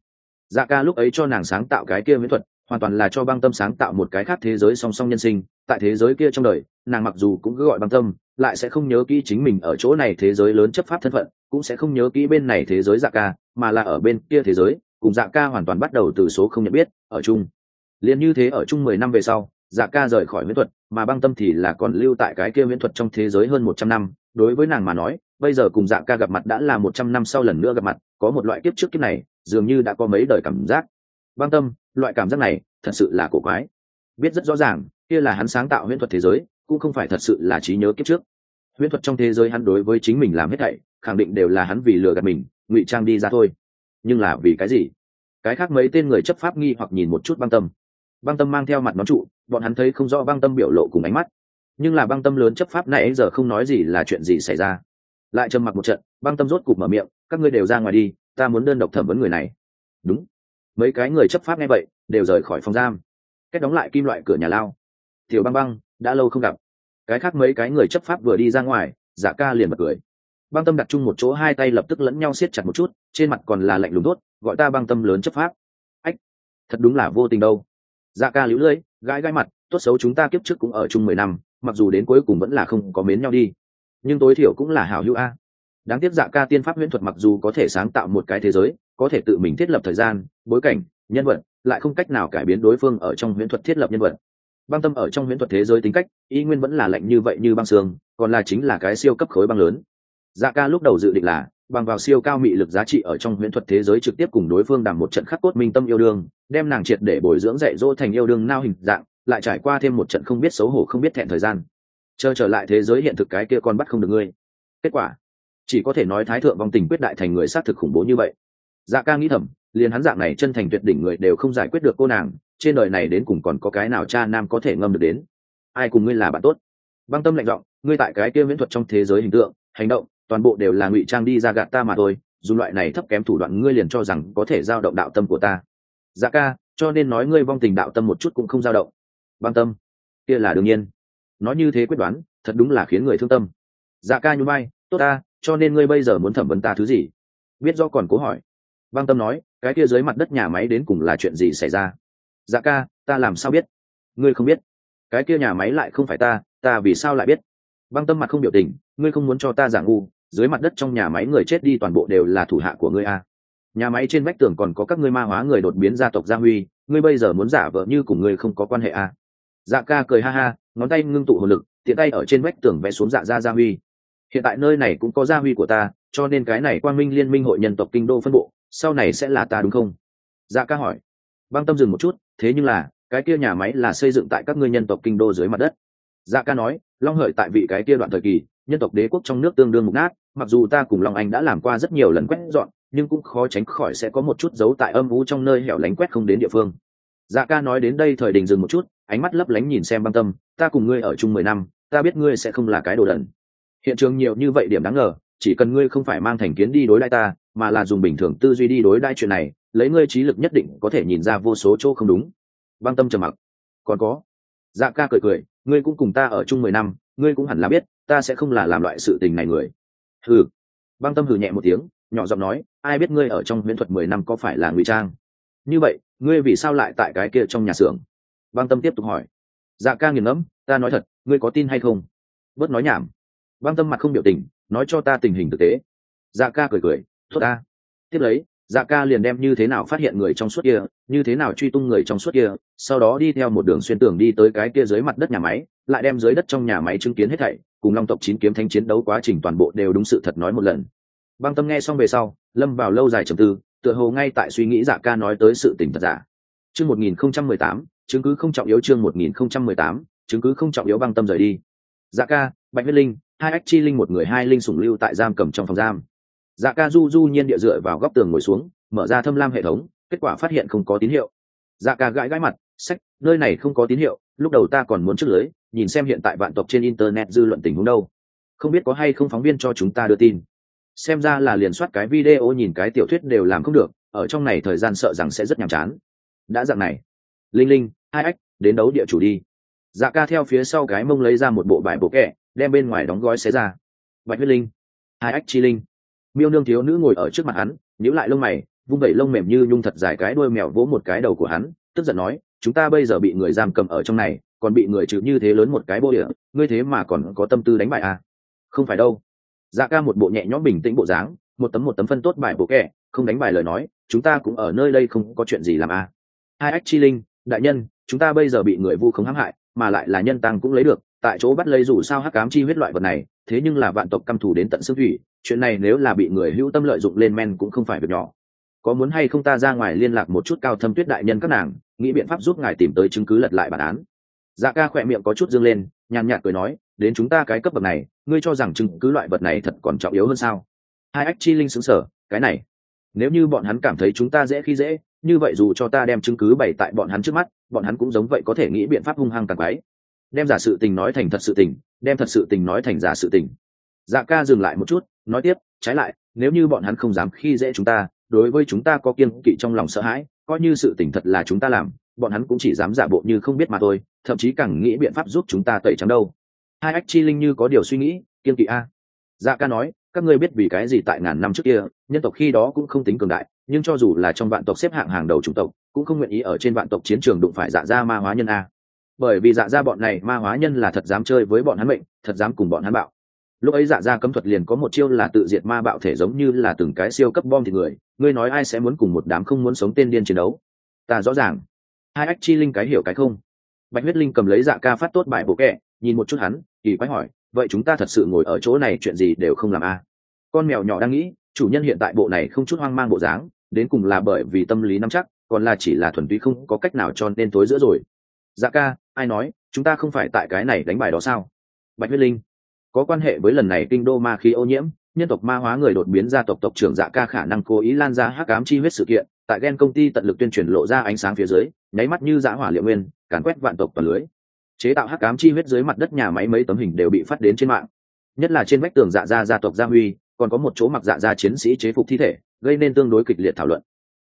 Dạ ca lúc ấy cho nàng sáng tạo cái kia huyễn thuật hoàn toàn là cho băng tâm sáng tạo một cái khác thế giới song song nhân sinh. Tại thế giới kia trong đời, nàng mặc dù cũng cứ gọi băng tâm, lại sẽ không nhớ kỹ chính mình ở chỗ này thế giới lớn chấp pháp thân phận, cũng sẽ không nhớ kỹ bên này thế giới dạ ca, mà là ở bên kia thế giới, cùng dạ ca hoàn toàn bắt đầu từ số không nhận biết, ở chung. Liền như thế ở chung mười năm về sau dạ ca rời khỏi huyễn thuật, mà băng tâm thì là còn lưu tại cái kia huyễn thuật trong thế giới hơn một trăm năm. Đối với nàng mà nói, bây giờ cùng dạ ca gặp mặt đã là một trăm năm sau lần nữa gặp mặt, có một loại kiếp trước kiếp này, dường như đã có mấy đời cảm giác. Băng tâm loại cảm giác này thật sự là cổ quái. Biết rất rõ ràng, kia là hắn sáng tạo huyễn thuật thế giới, cũng không phải thật sự là trí nhớ kiếp trước. Huyễn thuật trong thế giới hắn đối với chính mình làm hết thảy, khẳng định đều là hắn vì lừa gạt mình, ngụy trang đi ra thôi. Nhưng là vì cái gì? Cái khác mấy tên người chấp pháp nghi hoặc nhìn một chút băng tâm. Băng tâm mang theo mặt nón trụ, bọn hắn thấy không rõ băng tâm biểu lộ cùng ánh mắt. Nhưng là băng tâm lớn chấp pháp này giờ không nói gì là chuyện gì xảy ra. Lại trầm mặc một trận, băng tâm rốt cục mở miệng, các ngươi đều ra ngoài đi, ta muốn đơn độc thẩm vấn người này. Đúng mấy cái người chấp pháp nghe vậy, đều rời khỏi phòng giam. Cách đóng lại kim loại cửa nhà lao. Tiểu băng băng, đã lâu không gặp. Cái khác mấy cái người chấp pháp vừa đi ra ngoài giả ca liền bật cười. Băng tâm đặt chung một chỗ, hai tay lập tức lẫn nhau siết chặt một chút, trên mặt còn là lạnh lùng tốt gọi ta băng tâm lớn chấp pháp. Ách, thật đúng là vô tình đâu. Dạ ca lũ lưỡi, gãi gãi mặt, tốt xấu chúng ta kiếp trước cũng ở chung mười năm, mặc dù đến cuối cùng vẫn là không có mến nhau đi. Nhưng tối thiểu cũng là hảo hữu a đáng tiếc dạ ca tiên pháp huyễn thuật mặc dù có thể sáng tạo một cái thế giới, có thể tự mình thiết lập thời gian, bối cảnh, nhân vật, lại không cách nào cải biến đối phương ở trong huyễn thuật thiết lập nhân vật. Băng tâm ở trong huyễn thuật thế giới tính cách, y nguyên vẫn là lạnh như vậy như băng xương, còn là chính là cái siêu cấp khối băng lớn. Dạ ca lúc đầu dự định là, bằng vào siêu cao mị lực giá trị ở trong huyễn thuật thế giới trực tiếp cùng đối phương đàm một trận khắc cốt minh tâm yêu đương, đem nàng triệt để bồi dưỡng dạy dỗ thành yêu đương nao hình dạng, lại trải qua thêm một trận không biết xấu hổ không biết thẹn thời gian. Chờ trở lại thế giới hiện thực cái kia con bắt không được ngươi. Kết quả chỉ có thể nói thái thượng vong tình quyết đại thành người xác thực khủng bố như vậy. Dạ ca nghĩ thầm, liền hắn dạng này chân thành tuyệt đỉnh người đều không giải quyết được cô nàng, trên đời này đến cùng còn có cái nào cha nam có thể ngâm được đến? Ai cùng ngươi là bạn tốt? Băng tâm lạnh giọng, ngươi tại cái kia miễn thuật trong thế giới hình tượng, hành động, toàn bộ đều là ngụy trang đi ra gạt ta mà thôi, dù loại này thấp kém thủ đoạn ngươi liền cho rằng có thể giao động đạo tâm của ta. Dạ ca, cho nên nói ngươi vong tình đạo tâm một chút cũng không giao động. Băng tâm, kia là đương nhiên. Nói như thế quyết đoán, thật đúng là khiến người thương tâm. Dạ ca nhún vai, tốt ta cho nên ngươi bây giờ muốn thẩm vấn ta thứ gì? Biết do còn cố hỏi. Băng tâm nói, cái kia dưới mặt đất nhà máy đến cùng là chuyện gì xảy ra? Dạ ca, ta làm sao biết? Ngươi không biết. Cái kia nhà máy lại không phải ta ta vì sao lại biết? Băng tâm mặt không biểu tình, ngươi không muốn cho ta giả ngu, dưới mặt đất trong nhà máy người chết đi toàn bộ đều là thủ hạ của ngươi a nhà máy trên vách tường còn có các ngươi ma hóa người đột biến gia tộc gia huy, ngươi bây giờ muốn giả vợ như cùng ngươi không có quan hệ a dạ ca cười ha ha, ngón tay ngưng tụ hồn lực, tiện tay ở trên vách tường vẽ xuống dạ gia gia huy hiện tại nơi này cũng có gia huy của ta, cho nên cái này quang minh liên minh hội nhân tộc kinh đô phân bộ, sau này sẽ là ta đúng không? Dạ ca hỏi. Băng tâm dừng một chút, thế nhưng là, cái kia nhà máy là xây dựng tại các ngươi nhân tộc kinh đô dưới mặt đất. Dạ ca nói, long hợi tại vị cái kia đoạn thời kỳ, nhân tộc đế quốc trong nước tương đương mục nát, mặc dù ta cùng long anh đã làm qua rất nhiều lần quét dọn, nhưng cũng khó tránh khỏi sẽ có một chút dấu tại âm vũ trong nơi hẻo lánh quét không đến địa phương. Dạ ca nói đến đây thời đình dừng một chút, ánh mắt lấp lánh nhìn xem băng tâm, ta cùng ngươi ở chung mười năm, ta biết ngươi sẽ không là cái đồ đần hiện trường nhiều như vậy điểm đáng ngờ, chỉ cần ngươi không phải mang thành kiến đi đối đai ta, mà là dùng bình thường tư duy đi đối đai chuyện này, lấy ngươi trí lực nhất định có thể nhìn ra vô số chỗ không đúng. Băng tâm trầm mặc. Còn có. Dạ ca cười cười, ngươi cũng cùng ta ở chung mười năm, ngươi cũng hẳn là biết, ta sẽ không là làm loại sự tình này người. Hừ. Băng tâm hừ nhẹ một tiếng, nhỏ giọng nói, ai biết ngươi ở trong huyễn thuật mười năm có phải là ngụy trang? Như vậy, ngươi vì sao lại tại cái kia trong nhà xưởng? Băng tâm tiếp tục hỏi. Dạ ca nghiền ngẫm, ta nói thật, ngươi có tin hay không? Bớt nói nhảm băng tâm mặt không biểu tình, nói cho ta tình hình thực tế. Dạ ca cười cười thốt ta. Tiếp lấy dạ ca liền đem như thế nào phát hiện người trong suốt kia, như thế nào truy tung người trong suốt kia, sau đó đi theo một đường xuyên tường đi tới cái kia dưới mặt đất nhà máy, lại đem dưới đất trong nhà máy chứng kiến hết thảy, cùng long tộc chín kiếm thanh chiến đấu quá trình toàn bộ đều đúng sự thật nói một lần. Băng tâm nghe xong về sau, lâm vào lâu dài trầm tư, tựa hồ ngay tại suy nghĩ dạ ca nói tới sự tình thật giả. Chương một nghìn không trăm mười tám, chứng cứ không trọng yếu chương một nghìn không trăm mười tám, chứng cứ không trọng yếu băng tâm rời đi. Dạ ca, bạch huyết linh hai ách chi linh một người, hai linh sủng lưu tại giam cầm trong phòng giam. Dạ ca du du nhiên địa dựa vào góc tường ngồi xuống, mở ra thâm lam hệ thống, kết quả phát hiện không có tín hiệu. Dạ ca gãi gãi mặt, sách, nơi này không có tín hiệu, lúc đầu ta còn muốn trước lưới, nhìn xem hiện tại vạn tộc trên internet dư luận tình huống đâu. Không biết có hay không phóng viên cho chúng ta đưa tin. Xem ra là liền soát cái video nhìn cái tiểu thuyết đều làm không được, ở trong này thời gian sợ rằng sẽ rất nhàm chán. Đã dạng này. Linh linh, hai ách, đến đấu địa chủ đi. Dạ ca theo phía sau cái mông lấy ra một bộ bài bộ kẹ đem bên ngoài đóng gói xé ra. Bạch huyết linh, hai ách chi linh. Miêu nương thiếu nữ ngồi ở trước mặt hắn, nhíu lại lông mày, vung vẩy lông mềm như nhung thật dài cái đuôi mèo vỗ một cái đầu của hắn, tức giận nói, chúng ta bây giờ bị người giam cầm ở trong này, còn bị người trừ như thế lớn một cái bô địa, ngươi thế mà còn có tâm tư đánh bại à? Không phải đâu. Dạ ca một bộ nhẹ nhõm bình tĩnh bộ dáng, một tấm một tấm phân tốt bài bộ kẻ, không đánh bài lời nói, chúng ta cũng ở nơi đây không có chuyện gì làm à? Hai ách chi linh, đại nhân, chúng ta bây giờ bị người vu khống hãm hại, mà lại là nhân tăng cũng lấy được tại chỗ bắt lấy dù sao hắc cám chi huyết loại vật này, thế nhưng là vạn tộc căm thù đến tận xương thủy, chuyện này nếu là bị người hữu tâm lợi dụng lên men cũng không phải việc nhỏ. Có muốn hay không ta ra ngoài liên lạc một chút cao thâm tuyết đại nhân các nàng, nghĩ biện pháp giúp ngài tìm tới chứng cứ lật lại bản án. Dạ ca khỏe miệng có chút dương lên, nhàn nhạt cười nói, đến chúng ta cái cấp bậc này, ngươi cho rằng chứng cứ loại vật này thật còn trọng yếu hơn sao? Hai ách chi linh xứng sở, cái này. Nếu như bọn hắn cảm thấy chúng ta dễ khi dễ, như vậy dù cho ta đem chứng cứ bày tại bọn hắn trước mắt, bọn hắn cũng giống vậy có thể nghĩ biện pháp hung hăng càng quái đem giả sự tình nói thành thật sự tình, đem thật sự tình nói thành giả sự tình. Dạ ca dừng lại một chút, nói tiếp, trái lại, nếu như bọn hắn không dám khi dễ chúng ta, đối với chúng ta có kiên kỵ trong lòng sợ hãi, coi như sự tình thật là chúng ta làm, bọn hắn cũng chỉ dám giả bộ như không biết mà thôi, thậm chí càng nghĩ biện pháp giúp chúng ta tẩy trắng đâu. Hai ách chi linh như có điều suy nghĩ kiên kỵ a. Dạ ca nói, các ngươi biết vì cái gì tại ngàn năm trước kia, nhân tộc khi đó cũng không tính cường đại, nhưng cho dù là trong vạn tộc xếp hạng hàng đầu chủng tộc, cũng không nguyện ý ở trên vạn tộc chiến trường đụng phải dạ gia ma hóa nhân a bởi vì dạ gia bọn này ma hóa nhân là thật dám chơi với bọn hắn mệnh, thật dám cùng bọn hắn bạo. Lúc ấy dạ gia cấm thuật liền có một chiêu là tự diệt ma bạo thể giống như là từng cái siêu cấp bom thì người, ngươi nói ai sẽ muốn cùng một đám không muốn sống tên điên chiến đấu? Ta rõ ràng. Hai ách chi linh cái hiểu cái không? Bạch huyết linh cầm lấy dạ ca phát tốt bài bộ kẹ, nhìn một chút hắn, kỳ quái hỏi, vậy chúng ta thật sự ngồi ở chỗ này chuyện gì đều không làm a con mèo nhỏ đang nghĩ, chủ nhân hiện tại bộ này không chút hoang mang bộ dáng, đến cùng là bởi vì tâm lý nắm chắc, còn là chỉ là thuần túy không có cách nào cho nên tối giữa rồi. Dạ ca ai nói, chúng ta không phải tại cái này đánh bài đó sao? Bạch huyết linh, có quan hệ với lần này kinh đô ma khí ô nhiễm, nhân tộc ma hóa người đột biến gia tộc tộc trưởng dạ ca khả năng cố ý lan ra hắc ám chi huyết sự kiện, tại ghen công ty tận lực tuyên truyền lộ ra ánh sáng phía dưới, nháy mắt như dã hỏa liệu nguyên, càn quét vạn tộc toàn lưới. Chế tạo hắc ám chi huyết dưới mặt đất nhà máy mấy tấm hình đều bị phát đến trên mạng. Nhất là trên vách tường dạ gia gia tộc gia huy, còn có một chỗ mặc dạ gia chiến sĩ chế phục thi thể, gây nên tương đối kịch liệt thảo luận.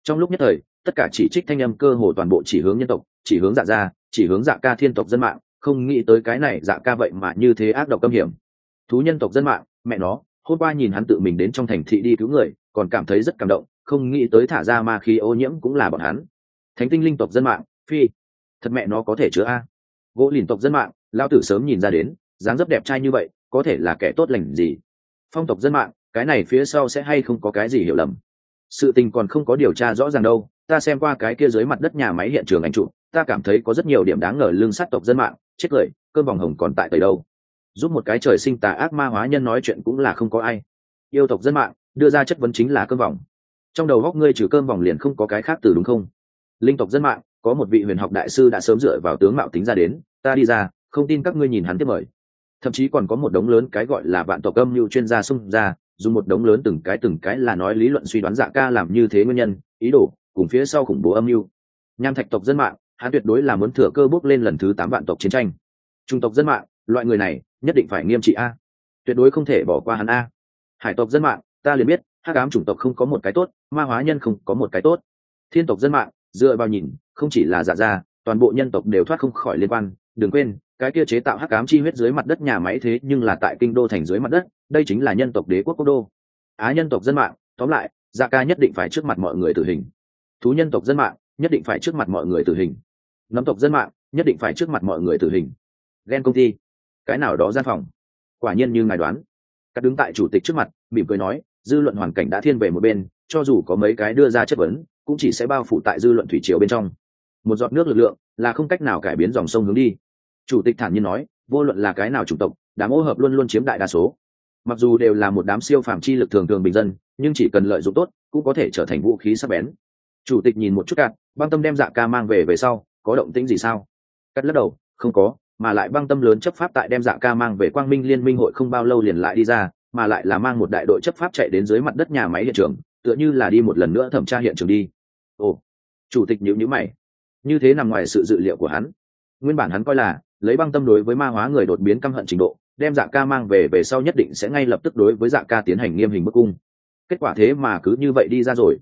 Trong lúc nhất thời, tất cả chỉ trích thanh âm cơ hồ toàn bộ chỉ hướng nhân tộc, chỉ hướng dạ gia chỉ hướng dạ ca thiên tộc dân mạng, không nghĩ tới cái này dạ ca vậy mà như thế ác độc câm hiểm. Thú nhân tộc dân mạng, mẹ nó, hôm qua nhìn hắn tự mình đến trong thành thị đi cứu người, còn cảm thấy rất cảm động, không nghĩ tới thả ra ma khí ô nhiễm cũng là bọn hắn. Thánh tinh linh tộc dân mạng, phi, thật mẹ nó có thể chứa a. Gỗ lìn tộc dân mạng lao tử sớm nhìn ra đến, dáng dấp đẹp trai như vậy, có thể là kẻ tốt lành gì? Phong tộc dân mạng, cái này phía sau sẽ hay không có cái gì hiểu lầm? Sự tình còn không có điều tra rõ ràng đâu, ta xem qua cái kia dưới mặt đất nhà máy hiện trường anh trụ ta cảm thấy có rất nhiều điểm đáng ngờ lương sát tộc dân mạng, chết cười, cơn vòng hồng còn tại tới đâu. Giúp một cái trời sinh tà ác ma hóa nhân nói chuyện cũng là không có ai. Yêu tộc dân mạng, đưa ra chất vấn chính là cơm vòng trong đầu góc ngươi trừ cơm vòng liền không có cái khác từ đúng không? Linh tộc dân mạng, có một vị huyền học đại sư đã sớm dựa vào tướng mạo tính ra đến, ta đi ra, không tin các ngươi nhìn hắn tiếp mời. Thậm chí còn có một đống lớn cái gọi là vạn tộc âm như chuyên gia xung ra, dùng một đống lớn từng cái từng cái là nói lý luận suy đoán dạ ca làm như thế nguyên nhân, ý đồ, cùng phía sau khủng bố âm mưu. Nham thạch tộc dân mạng hắn tuyệt đối là muốn thừa cơ bước lên lần thứ tám vạn tộc chiến tranh. Trung tộc dân mạng, loại người này, nhất định phải nghiêm trị a. Tuyệt đối không thể bỏ qua hắn a. Hải tộc dân mạng, ta liền biết, hắc ám chủng tộc không có một cái tốt, ma hóa nhân không có một cái tốt. Thiên tộc dân mạng, dựa vào nhìn, không chỉ là giả ra, toàn bộ nhân tộc đều thoát không khỏi liên quan. Đừng quên, cái kia chế tạo hắc ám chi huyết dưới mặt đất nhà máy thế nhưng là tại kinh đô thành dưới mặt đất, đây chính là nhân tộc đế quốc quốc đô. Á nhân tộc dân mạng, tóm lại dạ ca nhất định phải trước mặt mọi người tử hình. Thú nhân tộc dân mạng, nhất định phải trước mặt mọi người tử hình nấm tộc dân mạng, nhất định phải trước mặt mọi người tử hình. Ghen công ty. Cái nào đó gian phòng. Quả nhiên như ngài đoán. Các đứng tại chủ tịch trước mặt, mỉm cười nói, dư luận hoàn cảnh đã thiên về một bên, cho dù có mấy cái đưa ra chất vấn, cũng chỉ sẽ bao phủ tại dư luận thủy triều bên trong. Một giọt nước lực lượng là không cách nào cải biến dòng sông hướng đi. Chủ tịch thản nhiên nói, vô luận là cái nào chủng tộc, đám ô hợp luôn luôn chiếm đại đa số. Mặc dù đều là một đám siêu phàm chi lực thường thường bình dân, nhưng chỉ cần lợi dụng tốt, cũng có thể trở thành vũ khí sắc bén. Chủ tịch nhìn một chút cạn băng tâm đem dạ ca mang về về sau có động tĩnh gì sao? Cắt lắc đầu, không có, mà lại băng tâm lớn chấp pháp tại đem dạ ca mang về quang minh liên minh hội không bao lâu liền lại đi ra, mà lại là mang một đại đội chấp pháp chạy đến dưới mặt đất nhà máy hiện trường, tựa như là đi một lần nữa thẩm tra hiện trường đi. Ồ, chủ tịch nhữ nhữ mày. Như thế nằm ngoài sự dự liệu của hắn. Nguyên bản hắn coi là, lấy băng tâm đối với ma hóa người đột biến căm hận trình độ, đem dạ ca mang về về sau nhất định sẽ ngay lập tức đối với dạ ca tiến hành nghiêm hình bức cung. Kết quả thế mà cứ như vậy đi ra rồi.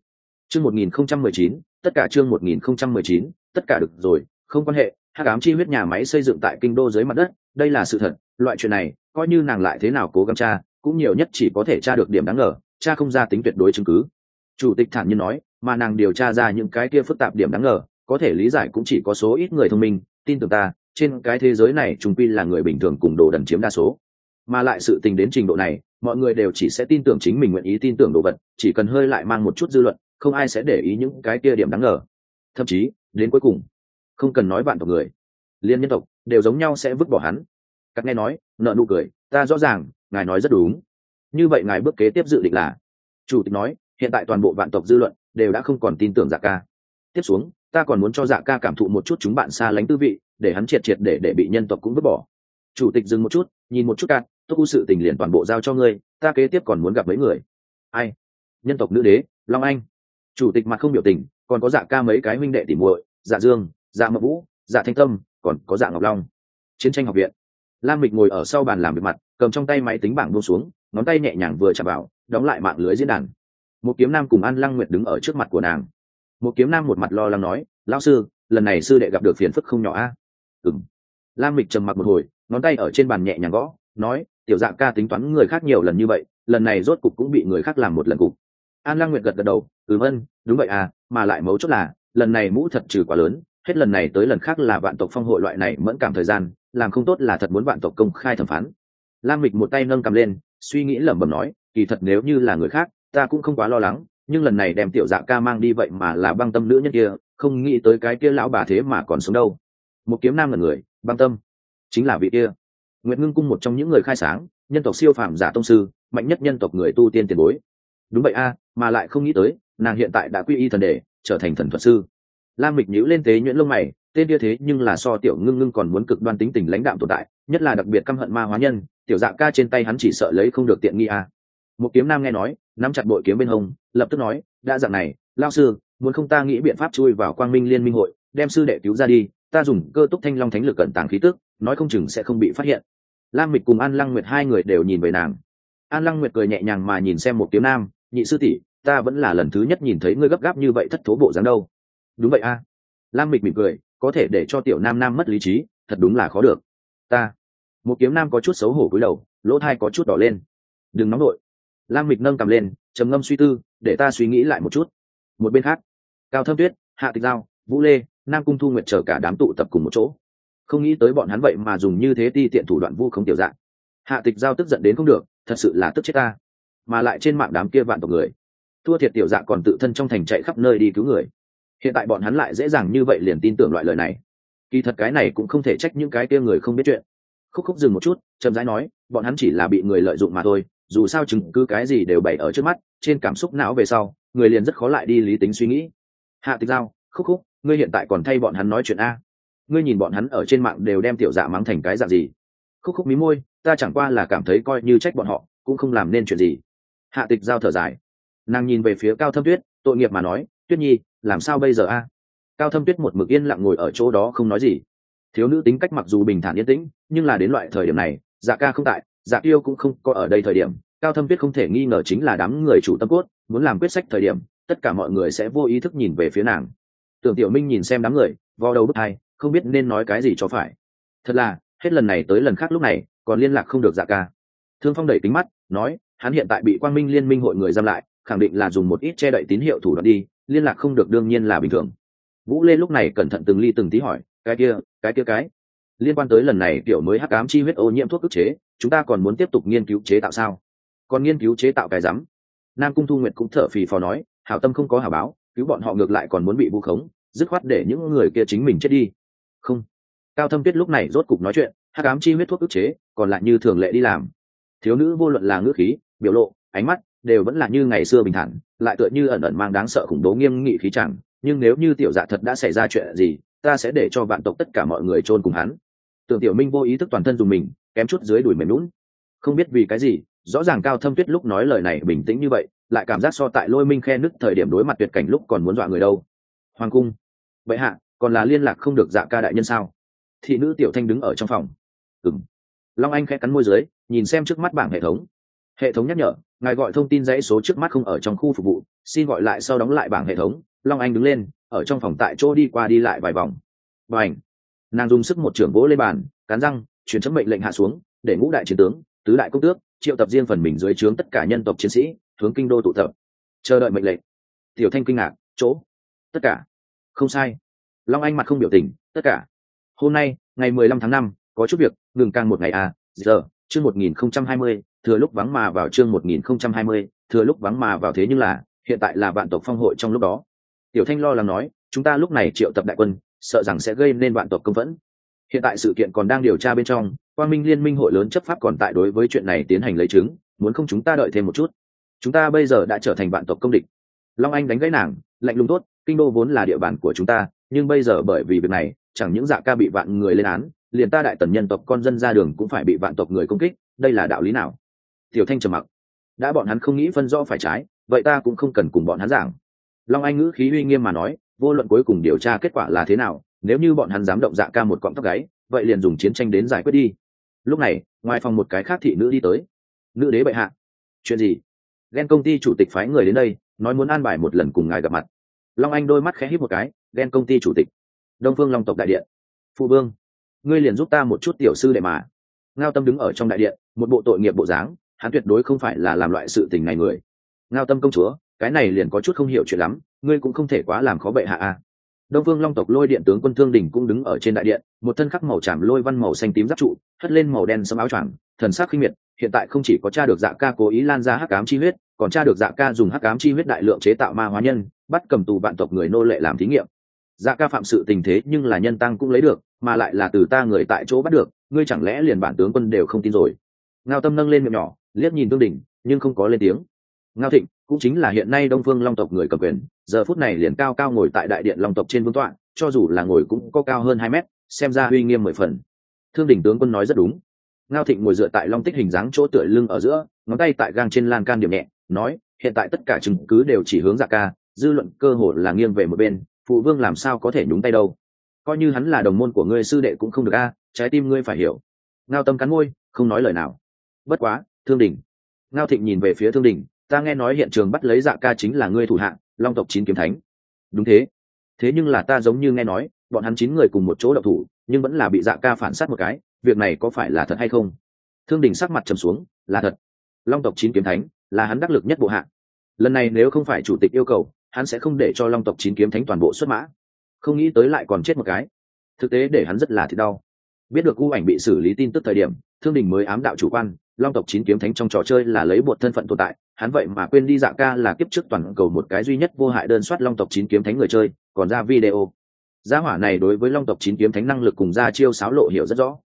Chương một nghìn không trăm mười chín tất cả chương một nghìn không trăm mười chín, tất cả được rồi, không quan hệ, hắc ám chi huyết nhà máy xây dựng tại kinh đô dưới mặt đất, đây là sự thật, loại chuyện này, coi như nàng lại thế nào cố gắng tra, cũng nhiều nhất chỉ có thể tra được điểm đáng ngờ cha không ra tính tuyệt đối chứng cứ. Chủ tịch thản nhiên nói, mà nàng điều tra ra những cái kia phức tạp điểm đáng ngờ, có thể lý giải cũng chỉ có số ít người thông minh, tin tưởng ta, trên cái thế giới này chúng quy là người bình thường cùng đồ đần chiếm đa số. Mà lại sự tình đến trình độ này, mọi người đều chỉ sẽ tin tưởng chính mình nguyện ý tin tưởng đồ vật, chỉ cần hơi lại mang một chút dư luận không ai sẽ để ý những cái kia điểm đáng ngờ. Thậm chí, đến cuối cùng, không cần nói bạn tộc người, liên nhân tộc đều giống nhau sẽ vứt bỏ hắn. Các nghe nói, nợ nụ cười, ta rõ ràng, ngài nói rất đúng. Như vậy ngài bước kế tiếp dự định là? Chủ tịch nói, hiện tại toàn bộ vạn tộc dư luận đều đã không còn tin tưởng dạ ca. Tiếp xuống, ta còn muốn cho dạ ca cảm thụ một chút chúng bạn xa lánh tư vị, để hắn triệt triệt để để bị nhân tộc cũng vứt bỏ. Chủ tịch dừng một chút, nhìn một chút cạn tôi u sự tình liền toàn bộ giao cho ngươi, ta kế tiếp còn muốn gặp mấy người. Ai? Nhân tộc nữ đế, long anh chủ tịch mặt không biểu tình, còn có dạ ca mấy cái huynh đệ tỉ muội dạ dương dạ mập vũ dạ thanh tâm, còn có dạ ngọc long. Chiến tranh học viện. Lam mịch ngồi ở sau bàn làm việc mặt, cầm trong tay máy tính bảng buông xuống, ngón tay nhẹ nhàng vừa chạm vào, đóng lại mạng lưới diễn đàn. Một kiếm nam cùng an lăng nguyệt đứng ở trước mặt của nàng. Một kiếm nam một mặt lo lắng nói, lão sư, lần này sư đệ gặp được phiền phức không nhỏ a. À? ừng lam mịch trầm mặc một hồi, ngón tay ở trên bàn nhẹ nhàng gõ, nói, tiểu dạ ca tính toán người khác nhiều lần như vậy, lần này rốt cục cũng bị người khác làm một lần cục an lăng nguyệt gật gật đầu ừ vân đúng vậy à mà lại mấu chốt là, lần này mũ thật trừ quá lớn, hết lần này tới lần khác là vạn tộc phong hội loại này mẫn cảm thời gian, làm không tốt là thật muốn vạn tộc công khai thẩm phán. Lam mịch một tay nâng cầm lên, suy nghĩ lẩm bẩm nói, kỳ thật nếu như là người khác, ta cũng không quá lo lắng, nhưng lần này đem tiểu dạ ca mang đi vậy mà là băng tâm nữ nhân kia, không nghĩ tới cái kia lão bà thế mà còn sống đâu. Một kiếm nam là người, băng tâm, chính là vị kia. Nguyệt ngưng cung một trong những người khai sáng, nhân tộc siêu phàm giả tông sư, mạnh nhất nhân tộc người tu tiên tiền bối. Đúng vậy a mà lại không nghĩ tới, nàng hiện tại đã quy y thần đề, trở thành thần thuật sư. Lam mịch nhữ lên tế nhuyễn lông mày, tên kia thế nhưng là so tiểu ngưng ngưng còn muốn cực đoan tính tình lãnh đạm tồn tại, nhất là đặc biệt căm hận ma hóa nhân, tiểu dạ ca trên tay hắn chỉ sợ lấy không được tiện nghi à? một kiếm nam nghe nói, nắm chặt bội kiếm bên hông, lập tức nói, đã dạng này lao sư, muốn không ta nghĩ biện pháp chui vào quang minh liên minh hội, đem sư đệ cứu ra đi, ta dùng cơ túc thanh long thánh lực cẩn tàng khí tức, nói không chừng sẽ không bị phát hiện. Lam mịch cùng an lăng nguyệt hai người đều nhìn về nàng. An lăng nguyệt cười nhẹ nhàng mà nhìn xem một kiếm nam nhị sư tỷ, ta vẫn là lần thứ nhất nhìn thấy ngươi gấp gáp như vậy thất thố bộ dáng đâu. Đúng vậy a. Lam mịch mỉm cười, có thể để cho tiểu nam nam mất lý trí, thật đúng là khó được. Ta. Một kiếm nam có chút xấu hổ cúi đầu, lỗ thai có chút đỏ lên. Đừng nóng nổi lam mịch nâng cầm lên, trầm ngâm suy tư, để ta suy nghĩ lại một chút. Một bên khác, cao thâm tuyết, hạ tịch giao, vũ lê, nam cung thu nguyệt chờ cả đám tụ tập cùng một chỗ. Không nghĩ tới bọn hắn vậy mà dùng như thế ti tiện thủ đoạn vu không tiểu dạng. Hạ tịch giao tức giận đến không được, thật sự là tức chết ta mà lại trên mạng đám kia vạn tộc người. Thua thiệt tiểu dạ còn tự thân trong thành chạy khắp nơi đi cứu người. Hiện tại bọn hắn lại dễ dàng như vậy liền tin tưởng loại lời này. Kỳ thật cái này cũng không thể trách những cái kia người không biết chuyện. Khúc khúc dừng một chút, chậm rãi nói, bọn hắn chỉ là bị người lợi dụng mà thôi, dù sao chứng cứ cái gì đều bày ở trước mắt, trên cảm xúc não về sau, người liền rất khó lại đi lý tính suy nghĩ. Hạ tịch giao, khúc khúc, ngươi hiện tại còn thay bọn hắn nói chuyện a. Ngươi nhìn bọn hắn ở trên mạng đều đem tiểu dạ mắng thành cái dạng gì. Khúc khúc mí môi, ta chẳng qua là cảm thấy coi như trách bọn họ, cũng không làm nên chuyện gì hạ tịch giao thở dài. Nàng nhìn về phía cao thâm tuyết, tội nghiệp mà nói, tuyết nhi, làm sao bây giờ a? Cao thâm tuyết một mực yên lặng ngồi ở chỗ đó không nói gì. Thiếu nữ tính cách mặc dù bình thản yên tĩnh, nhưng là đến loại thời điểm này dạ ca không tại dạ tiêu cũng không có ở đây thời điểm. Cao thâm tuyết không thể nghi ngờ chính là đám người chủ tâm cốt, muốn làm quyết sách thời điểm, tất cả mọi người sẽ vô ý thức nhìn về phía nàng. Tưởng tiểu minh nhìn xem đám người vo đầu bức hai không biết nên nói cái gì cho phải. Thật là, hết lần này tới lần khác lúc này, còn liên lạc không được dạ ca. Thương phong đẩy tính mắt, nói hắn hiện tại bị quang minh liên minh hội người giam lại, khẳng định là dùng một ít che đậy tín hiệu thủ đoạn đi, liên lạc không được đương nhiên là bình thường. Vũ lê lúc này cẩn thận từng ly từng tí hỏi, cái kia cái kia cái, liên quan tới lần này kiểu mới hắc ám chi huyết ô nhiễm thuốc ức chế, chúng ta còn muốn tiếp tục nghiên cứu chế tạo sao? Còn nghiên cứu chế tạo cái rắm. Nam cung thu nguyệt cũng thở phì phò nói, hảo tâm không có hảo báo, cứu bọn họ ngược lại còn muốn bị vu khống, dứt khoát để những người kia chính mình chết đi. Không. Cao thâm tuyết lúc này rốt cục nói chuyện, hắc ám chi huyết thuốc ức chế, còn lại như thường lệ đi làm thiếu nữ vô luận là ngữ khí, biểu lộ, ánh mắt đều vẫn là như ngày xưa bình thản, lại tựa như ẩn ẩn mang đáng sợ khủng bố nghiêm nghị khí chẳng. Nhưng nếu như tiểu dạ thật đã xảy ra chuyện gì, ta sẽ để cho vạn tộc tất cả mọi người chôn cùng hắn. Tưởng tiểu minh vô ý thức toàn thân dùng mình, kém chút dưới đùi mềm lún không biết vì cái gì, rõ ràng cao thâm tuyết lúc nói lời này bình tĩnh như vậy, lại cảm giác so tại lôi minh khe nứt thời điểm đối mặt tuyệt cảnh lúc còn muốn dọa người đâu. Hoàng cung. Vậy hạ, còn là liên lạc không được dạ ca đại nhân sao? Thị nữ tiểu thanh đứng ở trong phòng. Ừng long anh khẽ cắn môi dưới nhìn xem trước mắt bảng hệ thống. Hệ thống nhắc nhở, ngài gọi thông tin dãy số trước mắt không ở trong khu phục vụ, xin gọi lại sau đóng lại bảng hệ thống. Long anh đứng lên, ở trong phòng tại chỗ đi qua đi lại vài vòng. Và ảnh nàng dùng sức một trưởng gỗ lên bàn cán răng chuyển chấm mệnh lệnh hạ xuống, để ngũ đại chiến tướng, tứ đại công tước, triệu tập riêng phần mình dưới trướng tất cả nhân tộc chiến sĩ, hướng kinh đô tụ tập. Chờ đợi mệnh lệnh. Tiểu thanh kinh ngạc, chỗ? Tất cả? Không sai. Long anh mặt không biểu tình, tất cả? Hôm nay, ngày mười lăm tháng năm, có chút việc, ngừng càng một ngày à giờ chương một nghìn không trăm hai mươi, thừa lúc vắng mà vào chương một nghìn không trăm hai mươi, thừa lúc vắng mà vào thế nhưng là, hiện tại là vạn tộc phong hội trong lúc đó. Tiểu thanh lo lắng nói, chúng ta lúc này triệu tập đại quân, sợ rằng sẽ gây nên vạn tộc công vẫn hiện tại sự kiện còn đang điều tra bên trong, quang minh liên minh hội lớn chấp pháp còn tại đối với chuyện này tiến hành lấy chứng, muốn không chúng ta đợi thêm một chút. Chúng ta bây giờ đã trở thành vạn tộc công địch. Long anh đánh gãy nàng, lạnh lùng tốt, kinh đô vốn là địa bàn của chúng ta, nhưng bây giờ bởi vì việc này, chẳng những dạ ca bị vạn người lên án liền ta đại tần nhân tộc con dân ra đường cũng phải bị vạn tộc người công kích, đây là đạo lý nào? Tiểu thanh trầm mặc. Đã bọn hắn không nghĩ phân rõ phải trái, vậy ta cũng không cần cùng bọn hắn giảng. Long anh ngữ khí uy nghiêm mà nói, vô luận cuối cùng điều tra kết quả là thế nào, nếu như bọn hắn dám động dạ ca một cọng tóc gáy, vậy liền dùng chiến tranh đến giải quyết đi. Lúc này, ngoài phòng một cái khác thị nữ đi tới. Nữ đế bệ hạ. Chuyện gì? Ghen công ty chủ tịch phái người đến đây, nói muốn an bài một lần cùng ngài gặp mặt. Long anh đôi mắt khẽ hít một cái, ghen công ty chủ tịch. Đông phương long tộc đại điện. Phụ vương ngươi liền giúp ta một chút tiểu sư đệ mà. Ngao tâm đứng ở trong đại điện, một bộ tội nghiệp bộ dáng, hắn tuyệt đối không phải là làm loại sự tình này người. Ngao tâm công chúa, cái này liền có chút không hiểu chuyện lắm, ngươi cũng không thể quá làm khó bệ hạ a đông phương long tộc lôi điện tướng quân thương đình cũng đứng ở trên đại điện, một thân khắc màu tràm lôi văn màu xanh tím giáp trụ, hất lên màu đen sâm áo choàng, thần sắc khinh miệt, hiện tại không chỉ có cha được dạ ca cố ý lan ra hắc ám chi huyết, còn cha được dạ ca dùng hắc ám chi huyết đại lượng chế tạo ma hóa nhân, bắt cầm tù vạn tộc người nô lệ làm thí nghiệm dạ ca phạm sự tình thế nhưng là nhân tăng cũng lấy được, mà lại là từ ta người tại chỗ bắt được, ngươi chẳng lẽ liền bản tướng quân đều không tin rồi? Ngao tâm nâng lên miệng nhỏ, liếc nhìn tương đình nhưng không có lên tiếng. Ngao thịnh, cũng chính là hiện nay đông phương long tộc người cầm quyền, giờ phút này liền cao cao ngồi tại đại điện long tộc trên vương tọa, cho dù là ngồi cũng có cao hơn hai mét, xem ra uy nghiêm mười phần. Thương Đình tướng quân nói rất đúng. Ngao thịnh ngồi dựa tại long tích hình dáng chỗ tựa lưng ở giữa, ngón tay tại gang trên lan can điểm nhẹ, nói, hiện tại tất cả chứng cứ đều chỉ hướng dạ ca, dư luận cơ hồ là nghiêng về một bên phụ vương làm sao có thể nhúng tay đâu? Coi như hắn là đồng môn của ngươi sư đệ cũng không được a, trái tim ngươi phải hiểu. Ngao tâm cắn môi, không nói lời nào. Bất quá, thương đình. Ngao thịnh nhìn về phía thương đình, ta nghe nói hiện trường bắt lấy dạ ca chính là ngươi thủ hạng long tộc chín kiếm thánh. Đúng thế. Thế nhưng là ta giống như nghe nói, bọn hắn chín người cùng một chỗ đậu thủ, nhưng vẫn là bị dạ ca phản s á t một cái, việc này có phải là thật hay không? Thương đình sắc mặt trầm xuống, là thật. Long tộc chín kiếm thánh, là hắn đắc lực nhất bộ hạng lần này nếu không phải chủ tịch yêu cầu hắn sẽ không để cho long tộc chín kiếm thánh toàn bộ xuất mã. Không nghĩ tới lại còn chết một cái. Thực tế để hắn rất là thiệt đau. Biết được u ảnh bị xử lý tin tức thời điểm, thương đình mới ám đạo chủ quan, long tộc chín kiếm thánh trong trò chơi là lấy bột thân phận tồn tại, hắn vậy mà quên đi dạ ca là kiếp trước toàn cầu một cái duy nhất vô hại đơn soát long tộc chín kiếm thánh người chơi, còn ra video. Gia hỏa này đối với long tộc chín kiếm thánh năng lực cùng ra chiêu sáo lộ hiểu rất rõ.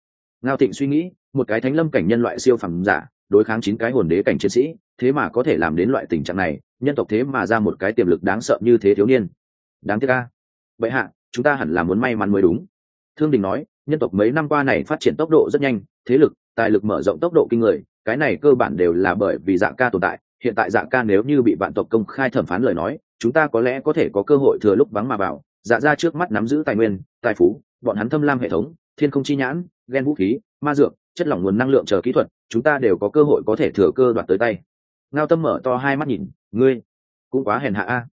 Ngao thịnh suy nghĩ, một cái thánh lâm cảnh nhân loại siêu phẩm giả đối kháng chín cái hồn đế cảnh chiến sĩ, thế mà có thể làm đến loại tình trạng này, nhân tộc thế mà ra một cái tiềm lực đáng sợ như thế thiếu niên. Đáng tiếc ca vậy hạ, chúng ta hẳn là muốn may mắn mới đúng. Thương đình nói, nhân tộc mấy năm qua này phát triển tốc độ rất nhanh, thế lực, tài lực mở rộng tốc độ kinh người, cái này cơ bản đều là bởi vì dạng ca tồn tại, hiện tại dạng ca nếu như bị vạn tộc công khai thẩm phán lời nói, chúng ta có lẽ có thể có cơ hội thừa lúc vắng mà vào. Dạ ra trước mắt nắm giữ tài nguyên, tài phú, bọn hắn thâm lam hệ thống, thiên không chi nhãn ghen vũ khí, ma dược, chất lỏng nguồn năng lượng chờ kỹ thuật chúng ta đều có cơ hội có thể thừa cơ đoạt tới tay. Ngao tâm mở to hai mắt nhìn, ngươi cũng quá hèn hạ a.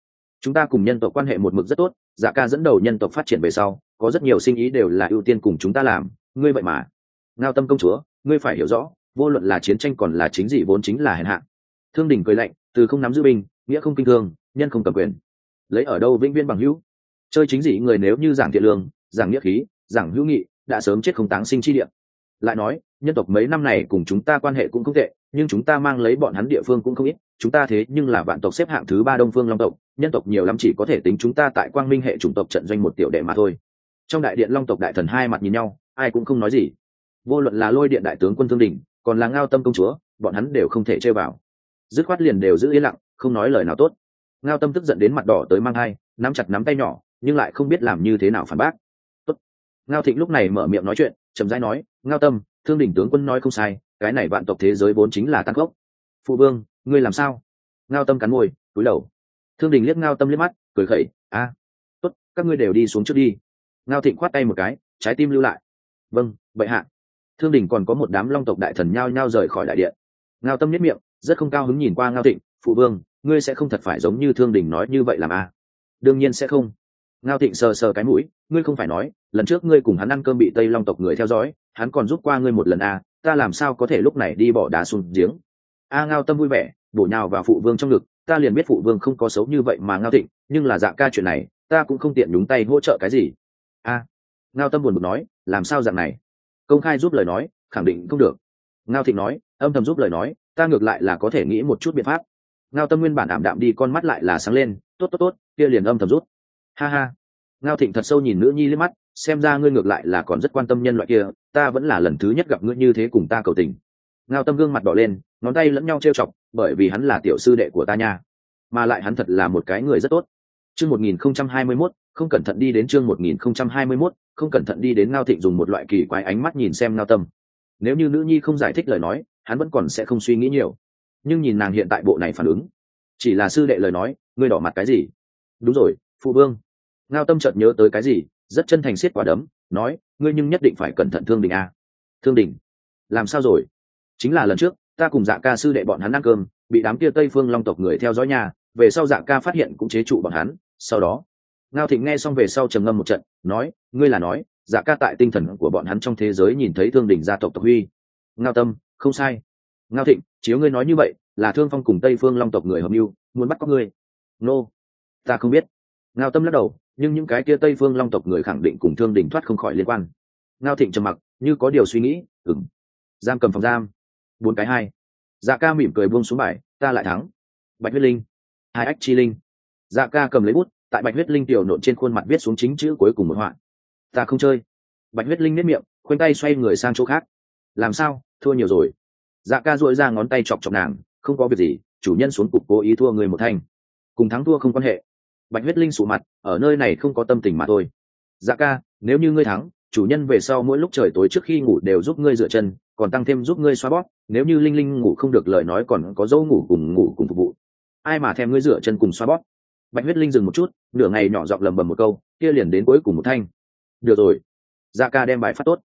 Chúng ta cùng nhân tộc quan hệ một mực rất tốt dạ ca dẫn đầu nhân tộc phát triển về sau, có rất nhiều sinh ý đều là ưu tiên cùng chúng ta làm, ngươi vậy mà. Ngao tâm công chúa, ngươi phải hiểu rõ, vô luận là chiến tranh còn là chính gì vốn chính là hèn hạ. Thương đình cười lạnh, từ không nắm giữ binh, nghĩa không kinh thương, nhân không cầm quyền. Lấy ở đâu vĩnh viên bằng hữu? Chơi chính dị người nếu như giảng thiện lương, giảng nghĩa khí, giảng hữu nghị, đã sớm chết không táng sinh chi địa. Lại nói nhân tộc mấy năm này cùng chúng ta quan hệ cũng không tệ, nhưng chúng ta mang lấy bọn hắn địa phương cũng không ít, chúng ta thế nhưng là vạn tộc xếp hạng thứ ba đông phương long tộc, nhân tộc nhiều lắm chỉ có thể tính chúng ta tại quang minh hệ chủng tộc trận doanh một tiểu đệ mà thôi. Trong đại điện long tộc đại thần hai mặt nhìn nhau, ai cũng không nói gì. Vô luận là lôi điện đại tướng quân thương đình, còn là ngao tâm công chúa, bọn hắn đều không thể chơi vào. Dứt khoát liền đều giữ yên lặng, không nói lời nào tốt. Ngao tâm tức giận đến mặt đỏ tới mang hai nắm chặt nắm tay nhỏ, nhưng lại không biết làm như thế nào phản bác. Tốt. ngao thịnh lúc này mở miệng nói chuyện, chậm rãi nói, ngao tâm thương đỉnh tướng quân nói không sai, cái này vạn tộc thế giới vốn chính là tăng gốc phụ vương, ngươi làm sao? Ngao tâm cắn môi, cúi đầu. Thương đình liếc ngao tâm liếc mắt, cười khẩy, a, tốt, các ngươi đều đi xuống trước đi. Ngao thịnh khoát tay một cái, trái tim lưu lại. Vâng bệ hạ. Thương đình còn có một đám long tộc đại thần nhao nhao rời khỏi đại điện. Ngao tâm nhất miệng, rất không cao hứng nhìn qua ngao thịnh, phụ vương, ngươi sẽ không thật phải giống như thương đình nói như vậy làm a? Đương nhiên sẽ không. Ngao thịnh sờ sờ cái mũi, ngươi không phải nói lần trước ngươi cùng hắn ăn cơm bị tây long tộc người theo dõi, hắn còn giúp qua ngươi một lần a ta làm sao có thể lúc này đi bỏ đá xuống giếng? A ngao tâm vui vẻ, bổ nhào vào phụ vương trong ngực, ta liền biết phụ vương không có xấu như vậy mà ngao thịnh, nhưng là dạ ca chuyện này, ta cũng không tiện nhúng tay hỗ trợ cái gì. A ngao tâm buồn bực nói, làm sao dạng này? Công khai giúp lời nói, khẳng định không được. Ngao thịnh nói, âm thầm giúp lời nói, ta ngược lại là có thể nghĩ một chút biện pháp. Ngao tâm nguyên bản ảm đạm đi, con mắt lại là sáng lên, tốt tốt tốt, kia liền âm thầm rút ha ha. Ngao thịnh thật sâu nhìn nữ nhi liếc mắt xem ra ngươi ngược lại là còn rất quan tâm nhân loại kia, ta vẫn là lần thứ nhất gặp ngươi như thế cùng ta cầu tình. Ngao tâm gương mặt đỏ lên, ngón tay lẫn nhau trêu chọc, bởi vì hắn là tiểu sư đệ của ta nha. Mà lại hắn thật là một cái người rất tốt. Chương một nghìn không trăm hai mươi mốt, không cẩn thận đi đến chương một nghìn không trăm hai mươi mốt, không cẩn thận đi đến ngao thịnh dùng một loại kỳ quái ánh mắt nhìn xem ngao tâm. Nếu như nữ nhi không giải thích lời nói, hắn vẫn còn sẽ không suy nghĩ nhiều. Nhưng nhìn nàng hiện tại bộ này phản ứng, chỉ là sư đệ lời nói, ngươi đỏ mặt cái gì? Đúng rồi, phụ vương. Ngao tâm chợt nhớ tới cái gì? Rất chân thành xiết quả đấm, nói, ngươi nhưng nhất định phải cẩn thận thương đình a thương đình? Làm sao rồi? Chính là lần trước, ta cùng dạ ca sư đệ bọn hắn ăn cơm, bị đám kia tây phương long tộc người theo dõi nhà, về sau dạ ca phát hiện cũng chế trụ bọn hắn, sau đó ngao thịnh nghe xong về sau trầm ngâm một trận, nói, ngươi là nói dạ ca tại tinh thần của bọn hắn trong thế giới nhìn thấy thương đình gia tộc tộc huy. Ngao tâm, không sai. Ngao thịnh, chiếu ngươi nói như vậy, là thương phong cùng tây phương long tộc người hợp mưu, muốn bắt có ngươi. Nô、no. ta không biết. Ngao tâm lắc đầu nhưng những cái kia tây phương long tộc người khẳng định cùng thương đình thoát không khỏi liên quan. Ngao thịnh trầm mặc, như có điều suy nghĩ ừng giam cầm phòng giam. Bốn cái hai. Dạ ca mỉm cười buông xuống bài, ta lại thắng. Bạch huyết linh. Hai ách chi linh. Dạ ca cầm lấy bút, tại bạch huyết linh tiểu nộn trên khuôn mặt viết xuống chính chữ cuối cùng một họa. Ta không chơi. Bạch huyết linh nếp miệng, khoanh tay xoay người sang chỗ khác. Làm sao? Thua nhiều rồi. Dạ ca dội ra ngón tay chọc chọc nàng, không có việc gì, chủ nhân xuống cục cố ý thua người một thanh cùng thắng thua không quan hệ bạch huyết linh sụ mặt, ở nơi này không có tâm tình mà thôi. Dạ ca, nếu như ngươi thắng, chủ nhân về sau mỗi lúc trời tối trước khi ngủ đều giúp ngươi rửa chân, còn tăng thêm giúp ngươi xoa bóp, nếu như linh linh ngủ không được lời nói còn có dấu ngủ cùng ngủ cùng phục vụ. Ai mà thèm ngươi rửa chân cùng xoa bóp? Bạch huyết linh dừng một chút, nửa ngày nhỏ giọng lầm bầm một câu, kia liền đến cuối cùng một thanh. Được rồi. Dạ ca đem bài phát tốt.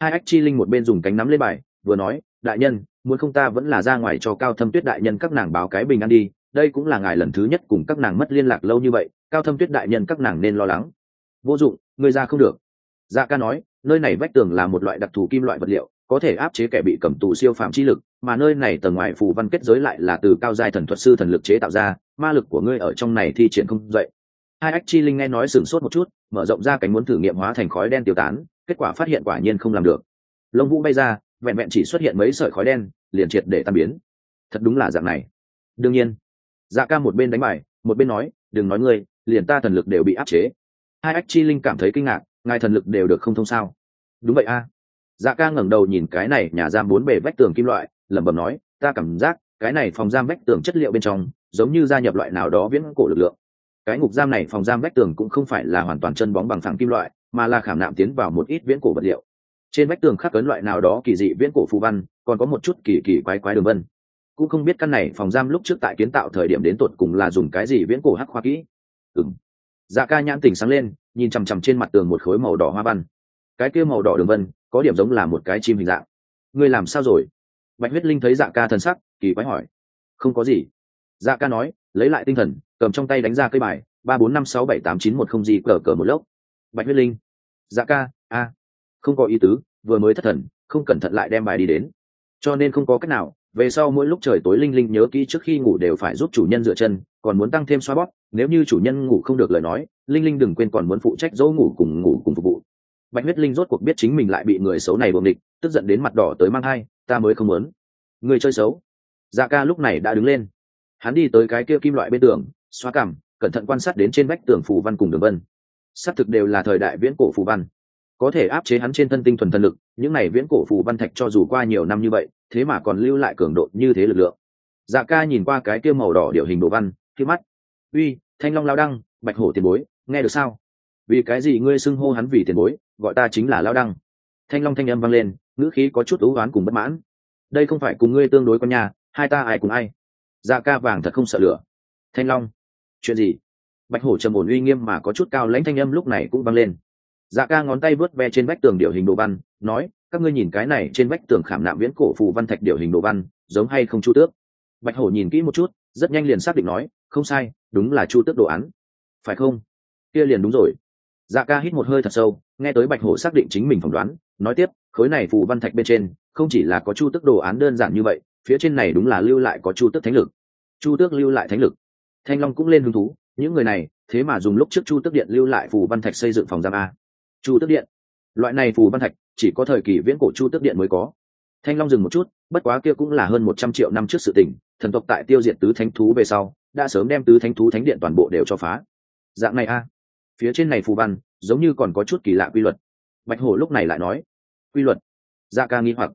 Hai ách chi linh một bên dùng cánh nắm lên bài, vừa nói, đại nhân, muốn không ta vẫn là ra ngoài cho cao thâm tuyết đại nhân các nàng báo cái bình ăn đi đây cũng là ngài lần thứ nhất cùng các nàng mất liên lạc lâu như vậy, cao thâm tuyết đại nhân các nàng nên lo lắng. Vô dụng, người ra không được. Dạ ca nói, nơi này vách tường là một loại đặc thù kim loại vật liệu, có thể áp chế kẻ bị cầm tù siêu phạm chi lực, mà nơi này tầng ngoài phù văn kết giới lại là từ cao giai thần thuật sư thần lực chế tạo ra, ma lực của ngươi ở trong này thi triển không dậy. Hai ách chi linh nghe nói sửng sốt một chút, mở rộng ra cánh muốn thử nghiệm hóa thành khói đen tiêu tán, kết quả phát hiện quả nhiên không làm được. Lông vũ bay ra, vẹn vẹn chỉ xuất hiện mấy sợi khói đen, liền triệt để tan biến. Thật đúng là dạng này. Đương nhiên dạ ca một bên đánh bài, một bên nói, đừng nói ngươi, liền ta thần lực đều bị áp chế. Hai ách chi linh cảm thấy kinh ngạc, ngài thần lực đều được không thông sao? Đúng vậy a. Dạ ca ngẩng đầu nhìn cái này nhà giam bốn bề vách tường kim loại, lẩm bẩm nói, ta cảm giác cái này phòng giam vách tường chất liệu bên trong, giống như gia nhập loại nào đó viễn cổ lực lượng. Cái ngục giam này phòng giam vách tường cũng không phải là hoàn toàn chân bóng bằng thẳng kim loại, mà là khảm nạm tiến vào một ít viễn cổ vật liệu. Trên vách tường khắc cấn loại nào đó kỳ dị viễn cổ phù văn, còn có một chút kỳ kỳ quái quái đường vân cũng không biết căn này phòng giam lúc trước tại kiến tạo thời điểm đến tột cùng là dùng cái gì viễn cổ hắc khoa kỹ. Ừng dạ ca nhãn tỉnh sáng lên, nhìn chằm chằm trên mặt tường một khối màu đỏ hoa văn. Cái kia màu đỏ đường vân, có điểm giống là một cái chim hình dạng. Ngươi làm sao rồi? Bạch huyết linh thấy dạ ca thần sắc, kỳ quái hỏi. Không có gì. Dạ ca nói, lấy lại tinh thần, cầm trong tay đánh ra cây bài, ba bốn năm sáu bảy tám chín một không gì cờ cờ một lốc. Bạch huyết linh. Dạ ca, a. Không có ý tứ, vừa mới thất thần, không cẩn thận lại đem bài đi đến. Cho nên không có cách nào về sau mỗi lúc trời tối linh linh nhớ kỹ trước khi ngủ đều phải giúp chủ nhân dựa chân, còn muốn tăng thêm xoa bóp, nếu như chủ nhân ngủ không được lời nói, linh linh đừng quên còn muốn phụ trách dỗ ngủ cùng ngủ cùng phục vụ. Bạch huyết linh rốt cuộc biết chính mình lại bị người xấu này buồng địch, tức giận đến mặt đỏ tới mang hai ta mới không muốn. Người chơi xấu. Dạ ca lúc này đã đứng lên. Hắn đi tới cái kia kim loại bên tường, xoa cằm cẩn thận quan sát đến trên vách tường phù văn cùng đường vân. Xác thực đều là thời đại viễn cổ phù văn. Có thể áp chế hắn trên thân tinh thuần thần lực, những này viễn cổ phù văn thạch cho dù qua nhiều năm như vậy thế mà còn lưu lại cường độ như thế lực lượng. Dạ ca nhìn qua cái kia màu đỏ điệu hình đồ văn khi mắt. Uy, thanh long lao đăng, bạch hổ tiền bối, nghe được sao? Vì cái gì ngươi xưng hô hắn vì tiền bối, gọi ta chính là lao đăng? Thanh long thanh âm vang lên, ngữ khí có chút ú oán cùng bất mãn. Đây không phải cùng ngươi tương đối con nhà, hai ta ai cùng ai? Dạ ca vàng thật không sợ lửa. Thanh long, chuyện gì? Bạch hổ trầm ổn uy nghiêm mà có chút cao lãnh thanh âm lúc này cũng vang lên. Dạ ca ngón tay vớt ve trên vách tường điệu hình đồ văn, nói các ngươi nhìn cái này trên vách tường khảm nạm viễn cổ phù văn thạch điều hình đồ văn, giống hay không chu tước? Bạch hổ nhìn kỹ một chút, rất nhanh liền xác định nói, không sai, đúng là chu tước đồ án. Phải không? Kia liền đúng rồi. Dạ ca hít một hơi thật sâu, nghe tới bạch hổ xác định chính mình phỏng đoán, nói tiếp, khối này phù văn thạch bên trên, không chỉ là có chu tước đồ án đơn giản như vậy, phía trên này đúng là lưu lại có chu tước thánh lực. Chu tước lưu lại thánh lực. Thanh long cũng lên hứng thú, những người này, thế mà dùng lúc trước chu tước điện lưu lại phù văn thạch xây dựng phòng giam a. Chu tước điện loại này phù văn thạch, chỉ có thời kỳ viễn cổ chu tước điện mới có. Thanh long dừng một chút, bất quá kia cũng là hơn một trăm triệu năm trước sự tình, thần tộc tại tiêu diệt tứ thánh thú về sau, đã sớm đem tứ thánh thú thánh điện toàn bộ đều cho phá. Dạng này a. Phía trên này phù văn, giống như còn có chút kỳ lạ quy luật. Bạch hổ lúc này lại nói, quy luật? Dạ ca nghi hoặc.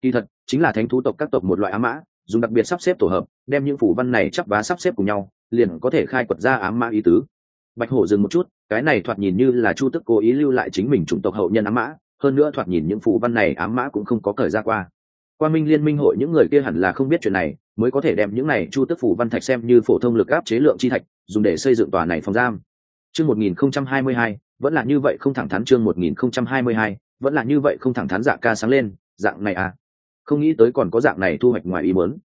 Kỳ thật, chính là thánh thú tộc các tộc một loại ám mã, dùng đặc biệt sắp xếp tổ hợp, đem những phù văn này chắp vá sắp xếp cùng nhau, liền có thể khai quật ra ám ma ý tứ bạch hổ dừng một chút, cái này thoạt nhìn như là chu tức cố ý lưu lại chính mình chủng tộc hậu nhân ám mã, hơn nữa thoạt nhìn những phù văn này ám mã cũng không có cởi ra qua. Quan minh liên minh hội những người kia hẳn là không biết chuyện này, mới có thể đem những này chu tức phủ văn thạch xem như phổ thông lực áp chế lượng chi thạch, dùng để xây dựng tòa này phòng giam. Chương một nghìn không trăm hai mươi hai, vẫn là như vậy không thẳng thắn chương một nghìn không trăm hai mươi hai, vẫn là như vậy không thẳng thắn dạng ca sáng lên, dạng này à. Không nghĩ tới còn có dạng này thu hoạch ngoài ý muốn.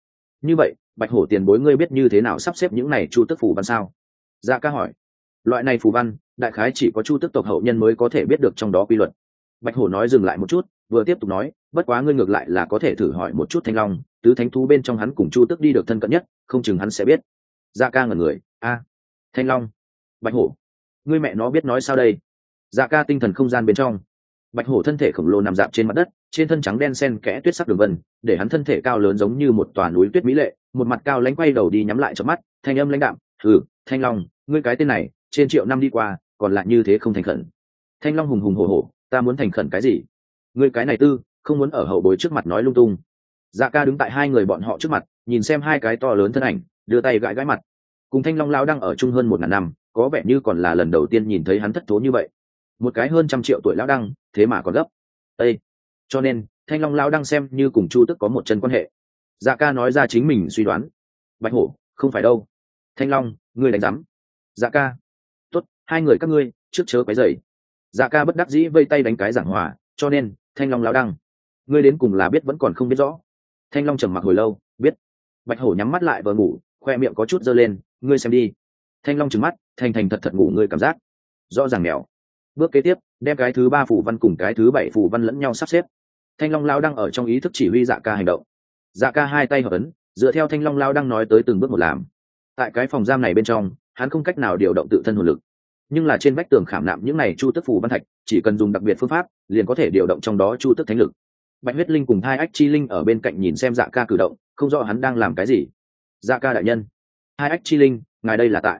Như vậy, bạch hổ tiền bối ngươi biết như thế nào sắp xếp những này chu tức phủ văn sao? Dạ ca hỏi loại này phù văn, đại khái chỉ có chu tức tộc hậu nhân mới có thể biết được trong đó quy luật. Bạch hổ nói dừng lại một chút, vừa tiếp tục nói, bất quá ngươi ngược lại là có thể thử hỏi một chút thanh long, tứ thánh thú bên trong hắn cùng chu tức đi được thân cận nhất, không chừng hắn sẽ biết. Dạ ca ngẩn người, a, thanh long. Bạch hổ, ngươi mẹ nó biết nói sao đây? Dạ ca tinh thần không gian bên trong. Bạch hổ thân thể khổng lồ nằm dạp trên mặt đất, trên thân trắng đen sen kẽ tuyết sắc đường vân, để hắn thân thể cao lớn giống như một tòa núi tuyết mỹ lệ, một mặt cao lánh quay đầu đi nhắm lại cho mắt, thanh âm lãnh đạm ừ thanh long, ngươi cái tên này trên triệu năm đi qua, còn lại như thế không thành khẩn. Thanh long hùng hùng hổ hổ, ta muốn thành khẩn cái gì? Ngươi cái này tư, không muốn ở hậu bối trước mặt nói lung tung. Dạ ca đứng tại hai người bọn họ trước mặt, nhìn xem hai cái to lớn thân ảnh, đưa tay gãi gãi mặt. Cùng thanh long lao đang ở chung hơn một ngàn năm, có vẻ như còn là lần đầu tiên nhìn thấy hắn thất thố như vậy. Một cái hơn trăm triệu tuổi lão đăng, thế mà còn gấp. Ây cho nên, thanh long lão đăng xem như cùng chu tức có một chân quan hệ. Dạ ca nói ra chính mình suy đoán. Bạch hổ, không phải đâu. Thanh long, ngươi đánh giám. Dạ ca hai người các ngươi, trước chớ quấy dậy dạ ca bất đắc dĩ vây tay đánh cái giảng hòa, cho nên, thanh long lao đăng. Ngươi đến cùng là biết vẫn còn không biết rõ. Thanh long trầm mặc hồi lâu, biết. Bạch hổ nhắm mắt lại vờ ngủ, khoe miệng có chút dơ lên, ngươi xem đi. Thanh long trừng mắt, thành thành thật thật ngủ ngươi cảm giác. Rõ ràng mèo bước kế tiếp, đem cái thứ ba phủ văn cùng cái thứ bảy phủ văn lẫn nhau sắp xếp. Thanh long lao đang ở trong ý thức chỉ huy dạ ca hành động. Dạ ca hai tay hợp ấn, dựa theo thanh long lao đang nói tới từng bước một làm. Tại cái phòng giam này bên trong, hắn không cách nào điều động tự thân hồn lực nhưng là trên vách tường khảm nạm những này chu tức phù văn thạch, chỉ cần dùng đặc biệt phương pháp, liền có thể điều động trong đó chu tức thánh lực. Bạch huyết linh cùng hai ách chi linh ở bên cạnh nhìn xem dạ ca cử động, không rõ hắn đang làm cái gì. Dạ ca đại nhân. Hai ách chi linh, ngài đây là tại.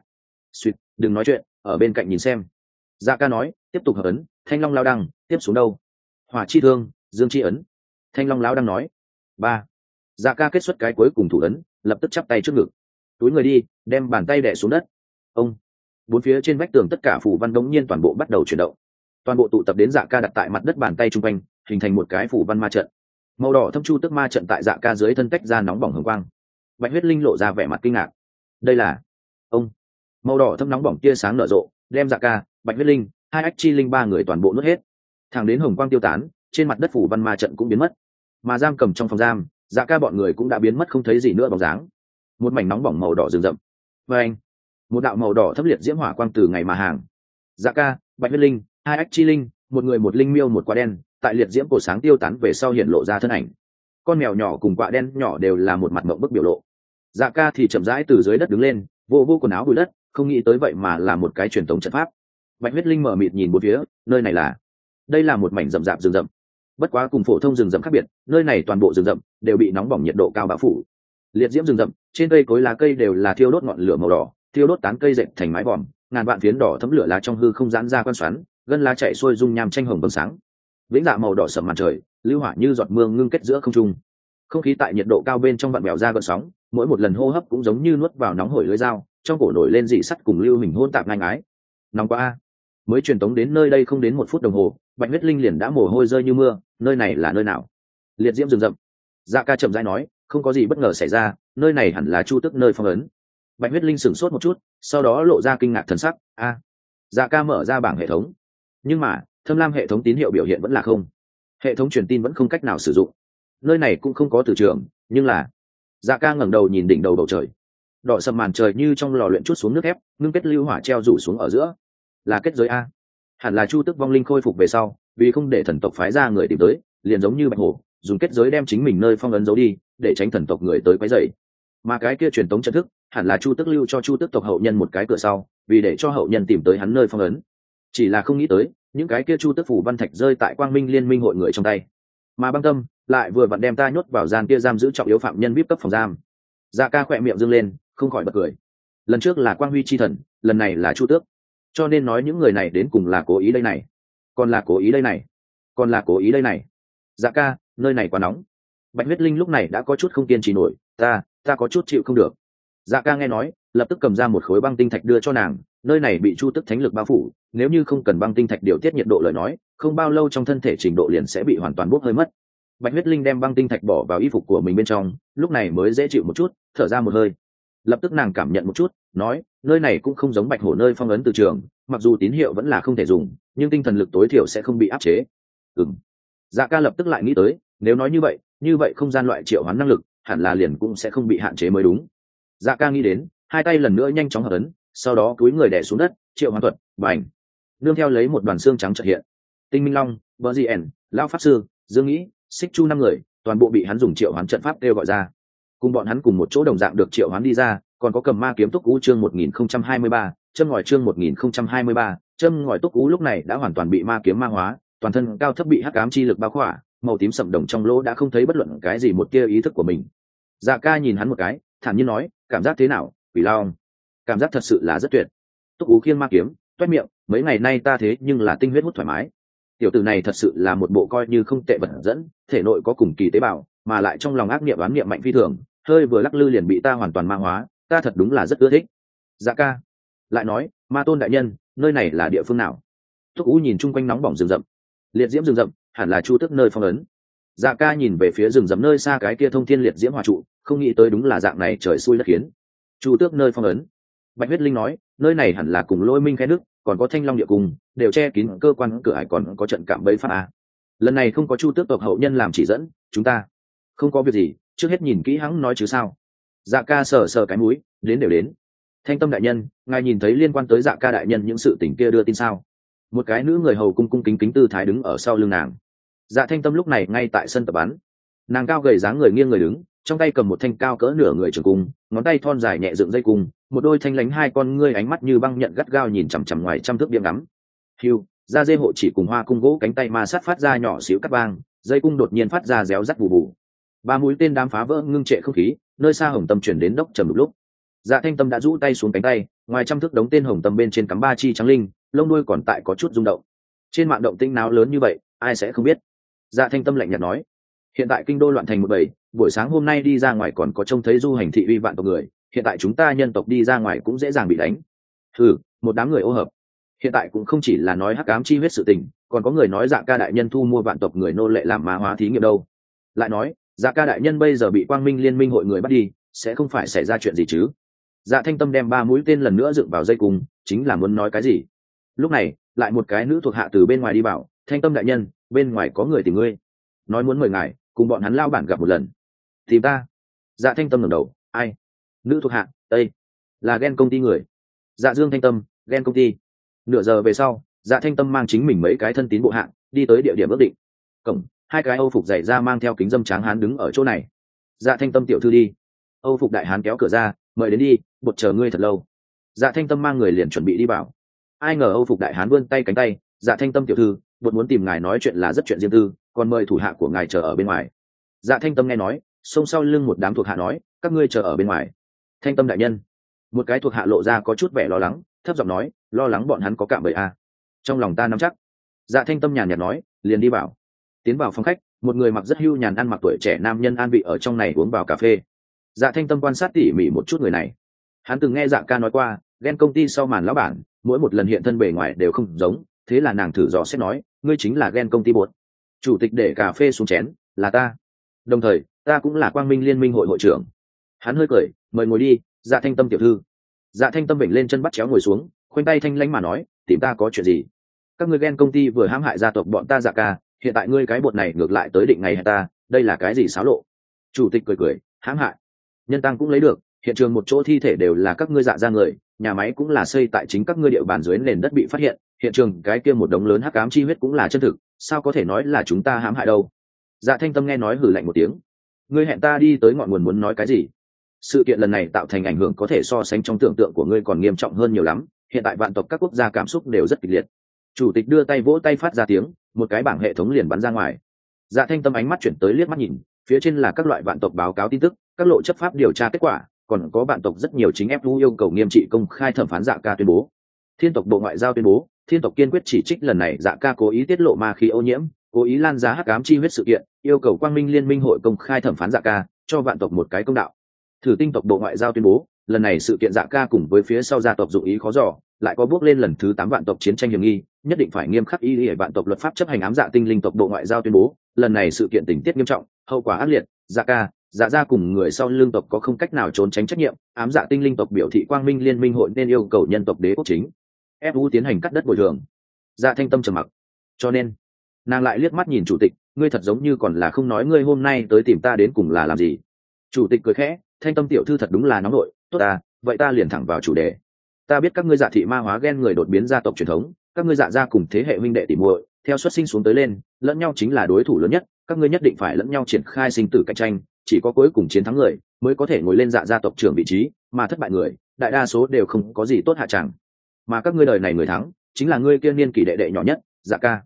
Suýt đừng nói chuyện, ở bên cạnh nhìn xem. Dạ ca nói, tiếp tục hợp ấn, thanh long lao đăng, tiếp xuống đâu? Hỏa chi thương, dương chi ấn. Thanh long lao đăng nói. Ba. Dạ ca kết xuất cái cuối cùng thủ ấn, lập tức chắp tay trước ngực. Túi người đi, đem bàn tay đẻ xuống đất. Ông bốn phía trên vách tường tất cả phủ văn đống nhiên toàn bộ bắt đầu chuyển động. Toàn bộ tụ tập đến dạ ca đặt tại mặt đất bàn tay chung quanh, hình thành một cái phủ văn ma trận. Màu đỏ thâm chu tức ma trận tại dạ ca dưới thân cách ra nóng bỏng hồng quang. Bạch huyết linh lộ ra vẻ mặt kinh ngạc. Đây là ông. Màu đỏ thâm nóng bỏng tia sáng nở rộ, đem dạ ca, bạch huyết linh, hai ách chi linh ba người toàn bộ nuốt hết. Thẳng đến hồng quang tiêu tán, trên mặt đất phủ văn ma trận cũng biến mất. Mà giam cầm trong phòng giam dạ ca bọn người cũng đã biến mất không thấy gì nữa bóng dáng. Một mảnh nóng bỏng màu đỏ rừng rậm. Và anh một đạo màu đỏ thấp liệt diễm hỏa quang từ ngày mà hàng. Dạ ca, bạch huyết linh, hai ách chi linh, một người một linh miêu một quả đen, tại liệt diễm cổ sáng tiêu tán về sau hiện lộ ra thân ảnh. Con mèo nhỏ cùng quả đen nhỏ đều là một mặt mộng bức biểu lộ. Dạ ca thì chậm rãi từ dưới đất đứng lên, vô vô quần áo bụi đất, không nghĩ tới vậy mà là một cái truyền thống trận pháp. Bạch huyết linh mở mịt nhìn một phía, nơi này là, đây là một mảnh rậm rạp rừng rậm. Bất quá cùng phổ thông rừng rậm khác biệt, nơi này toàn bộ rừng rậm đều bị nóng bỏng nhiệt độ cao bão phủ. Liệt diễm rừng rậm, trên cây cối lá cây đều là thiêu đốt ngọn lửa màu đỏ thiêu đốt tán cây dệt thành mái vòm, ngàn vạn phiến đỏ thấm lửa lá trong hư không giãn ra quan xoắn, gân lá chạy xuôi dung nham tranh hồng bừng sáng. Vĩnh dạ màu đỏ sầm mặt trời, lưu hỏa như giọt mương ngưng kết giữa không trung. Không khí tại nhiệt độ cao bên trong vạn bèo ra gợn sóng, mỗi một lần hô hấp cũng giống như nuốt vào nóng hổi lưới dao, trong cổ nổi lên dị sắt cùng lưu hình hôn tạp ngang ái nóng quá a. Mới truyền tống đến nơi đây không đến một phút đồng hồ, bạch huyết linh liền đã mồ hôi rơi như mưa, nơi này là nơi nào? Liệt diễm rừng rậm. Dạ ca chậm rãi nói, không có gì bất ngờ xảy ra, nơi này hẳn là chu tức nơi phong ấn bạch huyết linh sửng sốt một chút, sau đó lộ ra kinh ngạc thần sắc, a dạ ca mở ra bảng hệ thống. Nhưng mà, thâm lam hệ thống tín hiệu biểu hiện vẫn là không. Hệ thống truyền tin vẫn không cách nào sử dụng. Nơi này cũng không có từ trường, nhưng là dạ ca ngẩng đầu nhìn đỉnh đầu bầu trời. Đỏ sầm màn trời như trong lò luyện chút xuống nước ép, ngưng kết lưu hỏa treo rủ xuống ở giữa. Là kết giới a. Hẳn là chu tức vong linh khôi phục về sau, vì không để thần tộc phái ra người tìm tới, liền giống như bạch hổ, dùng kết giới đem chính mình nơi phong ấn giấu đi, để tránh thần tộc người tới quấy dày mà cái kia truyền tống trận thức, hẳn là chu tức lưu cho chu tức tộc hậu nhân một cái cửa sau, vì để cho hậu nhân tìm tới hắn nơi phong ấn. Chỉ là không nghĩ tới, những cái kia chu tức phủ văn thạch rơi tại quang minh liên minh hội người trong tay. Mà băng tâm, lại vừa vặn đem ta nhốt vào gian kia giam giữ trọng yếu phạm nhân vip cấp phòng giam. Dạ ca khỏe miệng dâng lên, không khỏi bật cười. Lần trước là quang huy chi thần, lần này là chu tước. Cho nên nói những người này đến cùng là cố ý đây này. Còn là cố ý đây này. Còn là cố ý đây này. Dạ ca, nơi này quá nóng. Bạch huyết linh lúc này đã có chút không kiên trì nổi. Ta ta có chút chịu không được. Dạ ca nghe nói, lập tức cầm ra một khối băng tinh thạch đưa cho nàng, nơi này bị chu tức thánh lực bao phủ, nếu như không cần băng tinh thạch điều tiết nhiệt độ lời nói, không bao lâu trong thân thể trình độ liền sẽ bị hoàn toàn bốc hơi mất. Bạch huyết linh đem băng tinh thạch bỏ vào y phục của mình bên trong, lúc này mới dễ chịu một chút, thở ra một hơi. Lập tức nàng cảm nhận một chút, nói, nơi này cũng không giống bạch hổ nơi phong ấn từ trường, mặc dù tín hiệu vẫn là không thể dùng, nhưng tinh thần lực tối thiểu sẽ không bị áp chế. Ừng dạ ca lập tức lại nghĩ tới, nếu nói như vậy như vậy không gian loại triệu hoán năng lực hẳn là liền cũng sẽ không bị hạn chế mới đúng. Dạ ca nghĩ đến, hai tay lần nữa nhanh chóng hợp ấn, sau đó túi người đẻ xuống đất, triệu hoán thuật và ảnh nương theo lấy một đoàn xương trắng trợ hiện. Tinh minh long vợ di ẻn lao pháp sư, dương nghĩ, xích chu năm người, toàn bộ bị hắn dùng triệu hoán trận pháp kêu gọi ra. Cùng bọn hắn cùng một chỗ đồng dạng được triệu hoán đi ra, còn có cầm ma kiếm túc cú chương một nghìn không trăm hai mươi ba, châm ngòi chương một nghìn không trăm hai mươi ba, châm ngòi túc cú lúc này đã hoàn toàn bị ma kiếm ma hóa, toàn thân cao thấp bị hắc ám chi lực bao khỏa, màu tím sậm đồng trong lỗ đã không thấy bất luận cái gì một kia ý thức của mình dạ ca nhìn hắn một cái, thản nhiên nói, cảm giác thế nào, quỷ lao cảm giác thật sự là rất tuyệt. Túc ú khiêng ma kiếm, toét miệng, mấy ngày nay ta thế nhưng là tinh huyết hút thoải mái. Tiểu tử này thật sự là một bộ coi như không tệ vật dẫn, thể nội có cùng kỳ tế bào, mà lại trong lòng ác niệm oán niệm mạnh phi thường, hơi vừa lắc lư liền bị ta hoàn toàn ma hóa, ta thật đúng là rất ưa thích. Dạ ca lại nói, ma tôn đại nhân, nơi này là địa phương nào? Túc ú nhìn chung quanh nóng bỏng rừng rậm. Liệt diễm rừng rậm, hẳn là chu tức nơi phong ấn dạ ca nhìn về phía rừng rậm nơi xa cái kia thông thiên liệt diễm hòa trụ, không nghĩ tới đúng là dạng này trời xui đất khiến. Chu tước nơi phong ấn. Bạch huyết linh nói, nơi này hẳn là cùng lôi minh khe nước, còn có thanh long địa cung, đều che kín cơ quan cửa hải còn có trận cạm bẫy pháp a. Lần này không có chu tước tộc hậu nhân làm chỉ dẫn, chúng ta không có việc gì, trước hết nhìn kỹ hắn nói chứ sao. Dạ ca sờ sờ cái mũi, đến đều đến. Thanh tâm đại nhân, ngài nhìn thấy liên quan tới dạ ca đại nhân những sự tình kia đưa tin sao? Một cái nữ người hầu cung cung kính kính tư thái đứng ở sau lưng nàng dạ thanh tâm lúc này ngay tại sân tập bắn. Nàng cao gầy dáng người nghiêng người đứng, trong tay cầm một thanh cao cỡ nửa người trường cung, ngón tay thon dài nhẹ dựng dây cung, một đôi thanh lánh hai con ngươi ánh mắt như băng nhận gắt gao nhìn chằm chằm ngoài trăm thước biếm ngắm. Hiu da dê hộ chỉ cùng hoa cung gỗ cánh tay ma sát phát ra nhỏ xíu cắt bang dây cung đột nhiên phát ra réo rắt bù bù. Ba mũi tên đám phá vỡ ngưng trệ không khí, nơi xa hồng tâm chuyển đến đốc trầm lúc lúc. Dạ thanh tâm đã rũ tay xuống cánh tay, ngoài trăm thước đống tên hồng tâm bên trên cắm ba chi trắng linh, lông đuôi còn tại có chút rung động. Trên mạng động tinh nào lớn như vậy, ai sẽ không biết? Dạ thanh tâm lạnh nhạt nói. Hiện tại kinh đô loạn thành một bầy buổi sáng hôm nay đi ra ngoài còn có trông thấy du hành thị uy vạn tộc người hiện tại chúng ta nhân tộc đi ra ngoài cũng dễ dàng bị đánh. Ừ một đám người ô hợp. Hiện tại cũng không chỉ là nói hắc ám chi huyết sự tình còn có người nói dạ ca đại nhân thu mua vạn tộc người nô lệ làm ma hóa thí nghiệm đâu. Lại nói dạ ca đại nhân bây giờ bị quang minh liên minh hội người bắt đi sẽ không phải xảy ra chuyện gì chứ? Dạ thanh tâm đem ba mũi tên lần nữa dựng vào dây cùng, chính là muốn nói cái gì? Lúc này lại một cái nữ thuộc hạ từ bên ngoài đi bảo thanh tâm đại nhân bên ngoài có người tìm ngươi. Nói muốn mời ngài, cùng bọn hắn lao bản gặp một lần. Tìm ta. Dạ thanh tâm ngẩng đầu, ai? Nữ thuộc hạ tây là ghen công ty người. Dạ dương thanh tâm, ghen công ty. Nửa giờ về sau dạ thanh tâm mang chính mình mấy cái thân tín bộ hạng, đi tới địa điểm ước định. Cổng, hai cái âu phục dày ra mang theo kính dâm tráng hán đứng ở chỗ này. Dạ thanh tâm tiểu thư đi. Âu phục đại hán kéo cửa ra, mời đến đi, bột chờ ngươi thật lâu. Dạ thanh tâm mang người liền chuẩn bị đi bảo ai ngờ âu phục đại hán vươn tay cánh tay dạ thanh tâm tiểu thư bột muốn tìm ngài nói chuyện là rất chuyện riêng tư, còn mời thủ hạ của ngài chờ ở bên ngoài. Dạ thanh tâm nghe nói, xông sau lưng một đám thuộc hạ nói, các ngươi chờ ở bên ngoài. Thanh tâm đại nhân. Một cái thuộc hạ lộ ra có chút vẻ lo lắng, thấp giọng nói, lo lắng bọn hắn có cạm bẫy a à. trong lòng ta nắm chắc. Dạ thanh tâm nhàn nhạt nói, liền đi vào. Tiến vào phòng khách, một người mặc rất hưu nhàn ăn mặc tuổi trẻ nam nhân an vị ở trong này uống vào cà phê. Dạ thanh tâm quan sát tỉ mỉ một chút người này. Hắn từng nghe dạ ca nói qua, ghen công ty sau màn lão bản, mỗi một lần hiện thân bề ngoài đều không giống thế là nàng thử dò xét nói, ngươi chính là ghen công ty bột. Chủ tịch để cà phê xuống chén, là ta. Đồng thời, ta cũng là quang minh liên minh hội hội trưởng. Hắn hơi cười, mời ngồi đi dạ thanh tâm tiểu thư. Dạ thanh tâm bệnh lên chân bắt chéo ngồi xuống, khoanh tay thanh lãnh mà nói, tìm ta có chuyện gì? Các ngươi ghen công ty vừa hãm hại gia tộc bọn ta dạ ca, hiện tại ngươi cái bột này ngược lại tới định ngày hay ta, đây là cái gì xáo lộ? Chủ tịch cười cười, hãm hại. Nhân tăng cũng lấy được, hiện trường một chỗ thi thể đều là các ngươi dạ ra người nhà máy cũng là xây tại chính các ngươi địa bàn dưới nền đất bị phát hiện hiện trường cái kia một đống lớn hắc ám chi huyết cũng là chân thực, sao có thể nói là chúng ta hãm hại đâu? Dạ thanh tâm nghe nói hử lạnh một tiếng. Ngươi hẹn ta đi tới ngọn nguồn muốn nói cái gì? Sự kiện lần này tạo thành ảnh hưởng có thể so sánh trong tưởng tượng của ngươi còn nghiêm trọng hơn nhiều lắm, hiện tại vạn tộc các quốc gia cảm xúc đều rất kịch liệt. Chủ tịch đưa tay vỗ tay phát ra tiếng, một cái bảng hệ thống liền bắn ra ngoài. Dạ thanh tâm ánh mắt chuyển tới liếc mắt nhìn, phía trên là các loại vạn tộc báo cáo tin tức, các lộ chấp pháp điều tra kết quả còn có bạn tộc rất nhiều chính fu yêu cầu nghiêm trị công khai thẩm phán dạ ca tuyên bố. Thiên tộc bộ ngoại giao tuyên bố, thiên tộc kiên quyết chỉ trích lần này dạ ca cố ý tiết lộ ma khí ô nhiễm, cố ý lan giá hắc ám chi huyết sự kiện, yêu cầu quang minh liên minh hội công khai thẩm phán dạ ca, cho vạn tộc một cái công đạo. Thử tinh tộc bộ ngoại giao tuyên bố, lần này sự kiện dạ ca cùng với phía sau gia tộc dụng ý khó dò, lại có bước lên lần thứ tám vạn tộc chiến tranh hiểm nghi, nhất định phải nghiêm khắc ý hệ vạn tộc luật pháp chấp hành ám dạ tinh linh tộc bộ ngoại giao tuyên bố, lần này sự kiện tình tiết nghiêm trọng, hậu quả ác liệt dạ ca dạ ra cùng người sau lương tộc có không cách nào trốn tránh trách nhiệm, ám dạ tinh linh tộc biểu thị quang minh liên minh hội nên yêu cầu nhân tộc đế quốc chính. Fu tiến hành cắt đất bồi thường. Dạ thanh tâm trầm mặc. Cho nên, nàng lại liếc mắt nhìn chủ tịch, ngươi thật giống như còn là không nói ngươi hôm nay tới tìm ta đến cùng là làm gì. Chủ tịch cười khẽ, thanh tâm tiểu thư thật đúng là nóng nội, tốt à vậy ta liền thẳng vào chủ đề. Ta biết các ngươi dạ thị ma hóa ghen người đột biến gia tộc truyền thống, các ngươi dạ ra cùng thế hệ huynh đệ tìm muội, theo xuất sinh xuống tới lên, lẫn nhau chính là đối thủ lớn nhất, các ngươi nhất định phải lẫn nhau triển khai sinh tử cạnh tranh chỉ có cuối cùng chiến thắng người mới có thể ngồi lên dạ gia tộc trưởng vị trí, mà thất bại người, đại đa số đều không có gì tốt hạ chẳng. Mà các ngươi đời này người thắng, chính là ngươi kia niên kỷ đệ đệ nhỏ nhất dạ ca.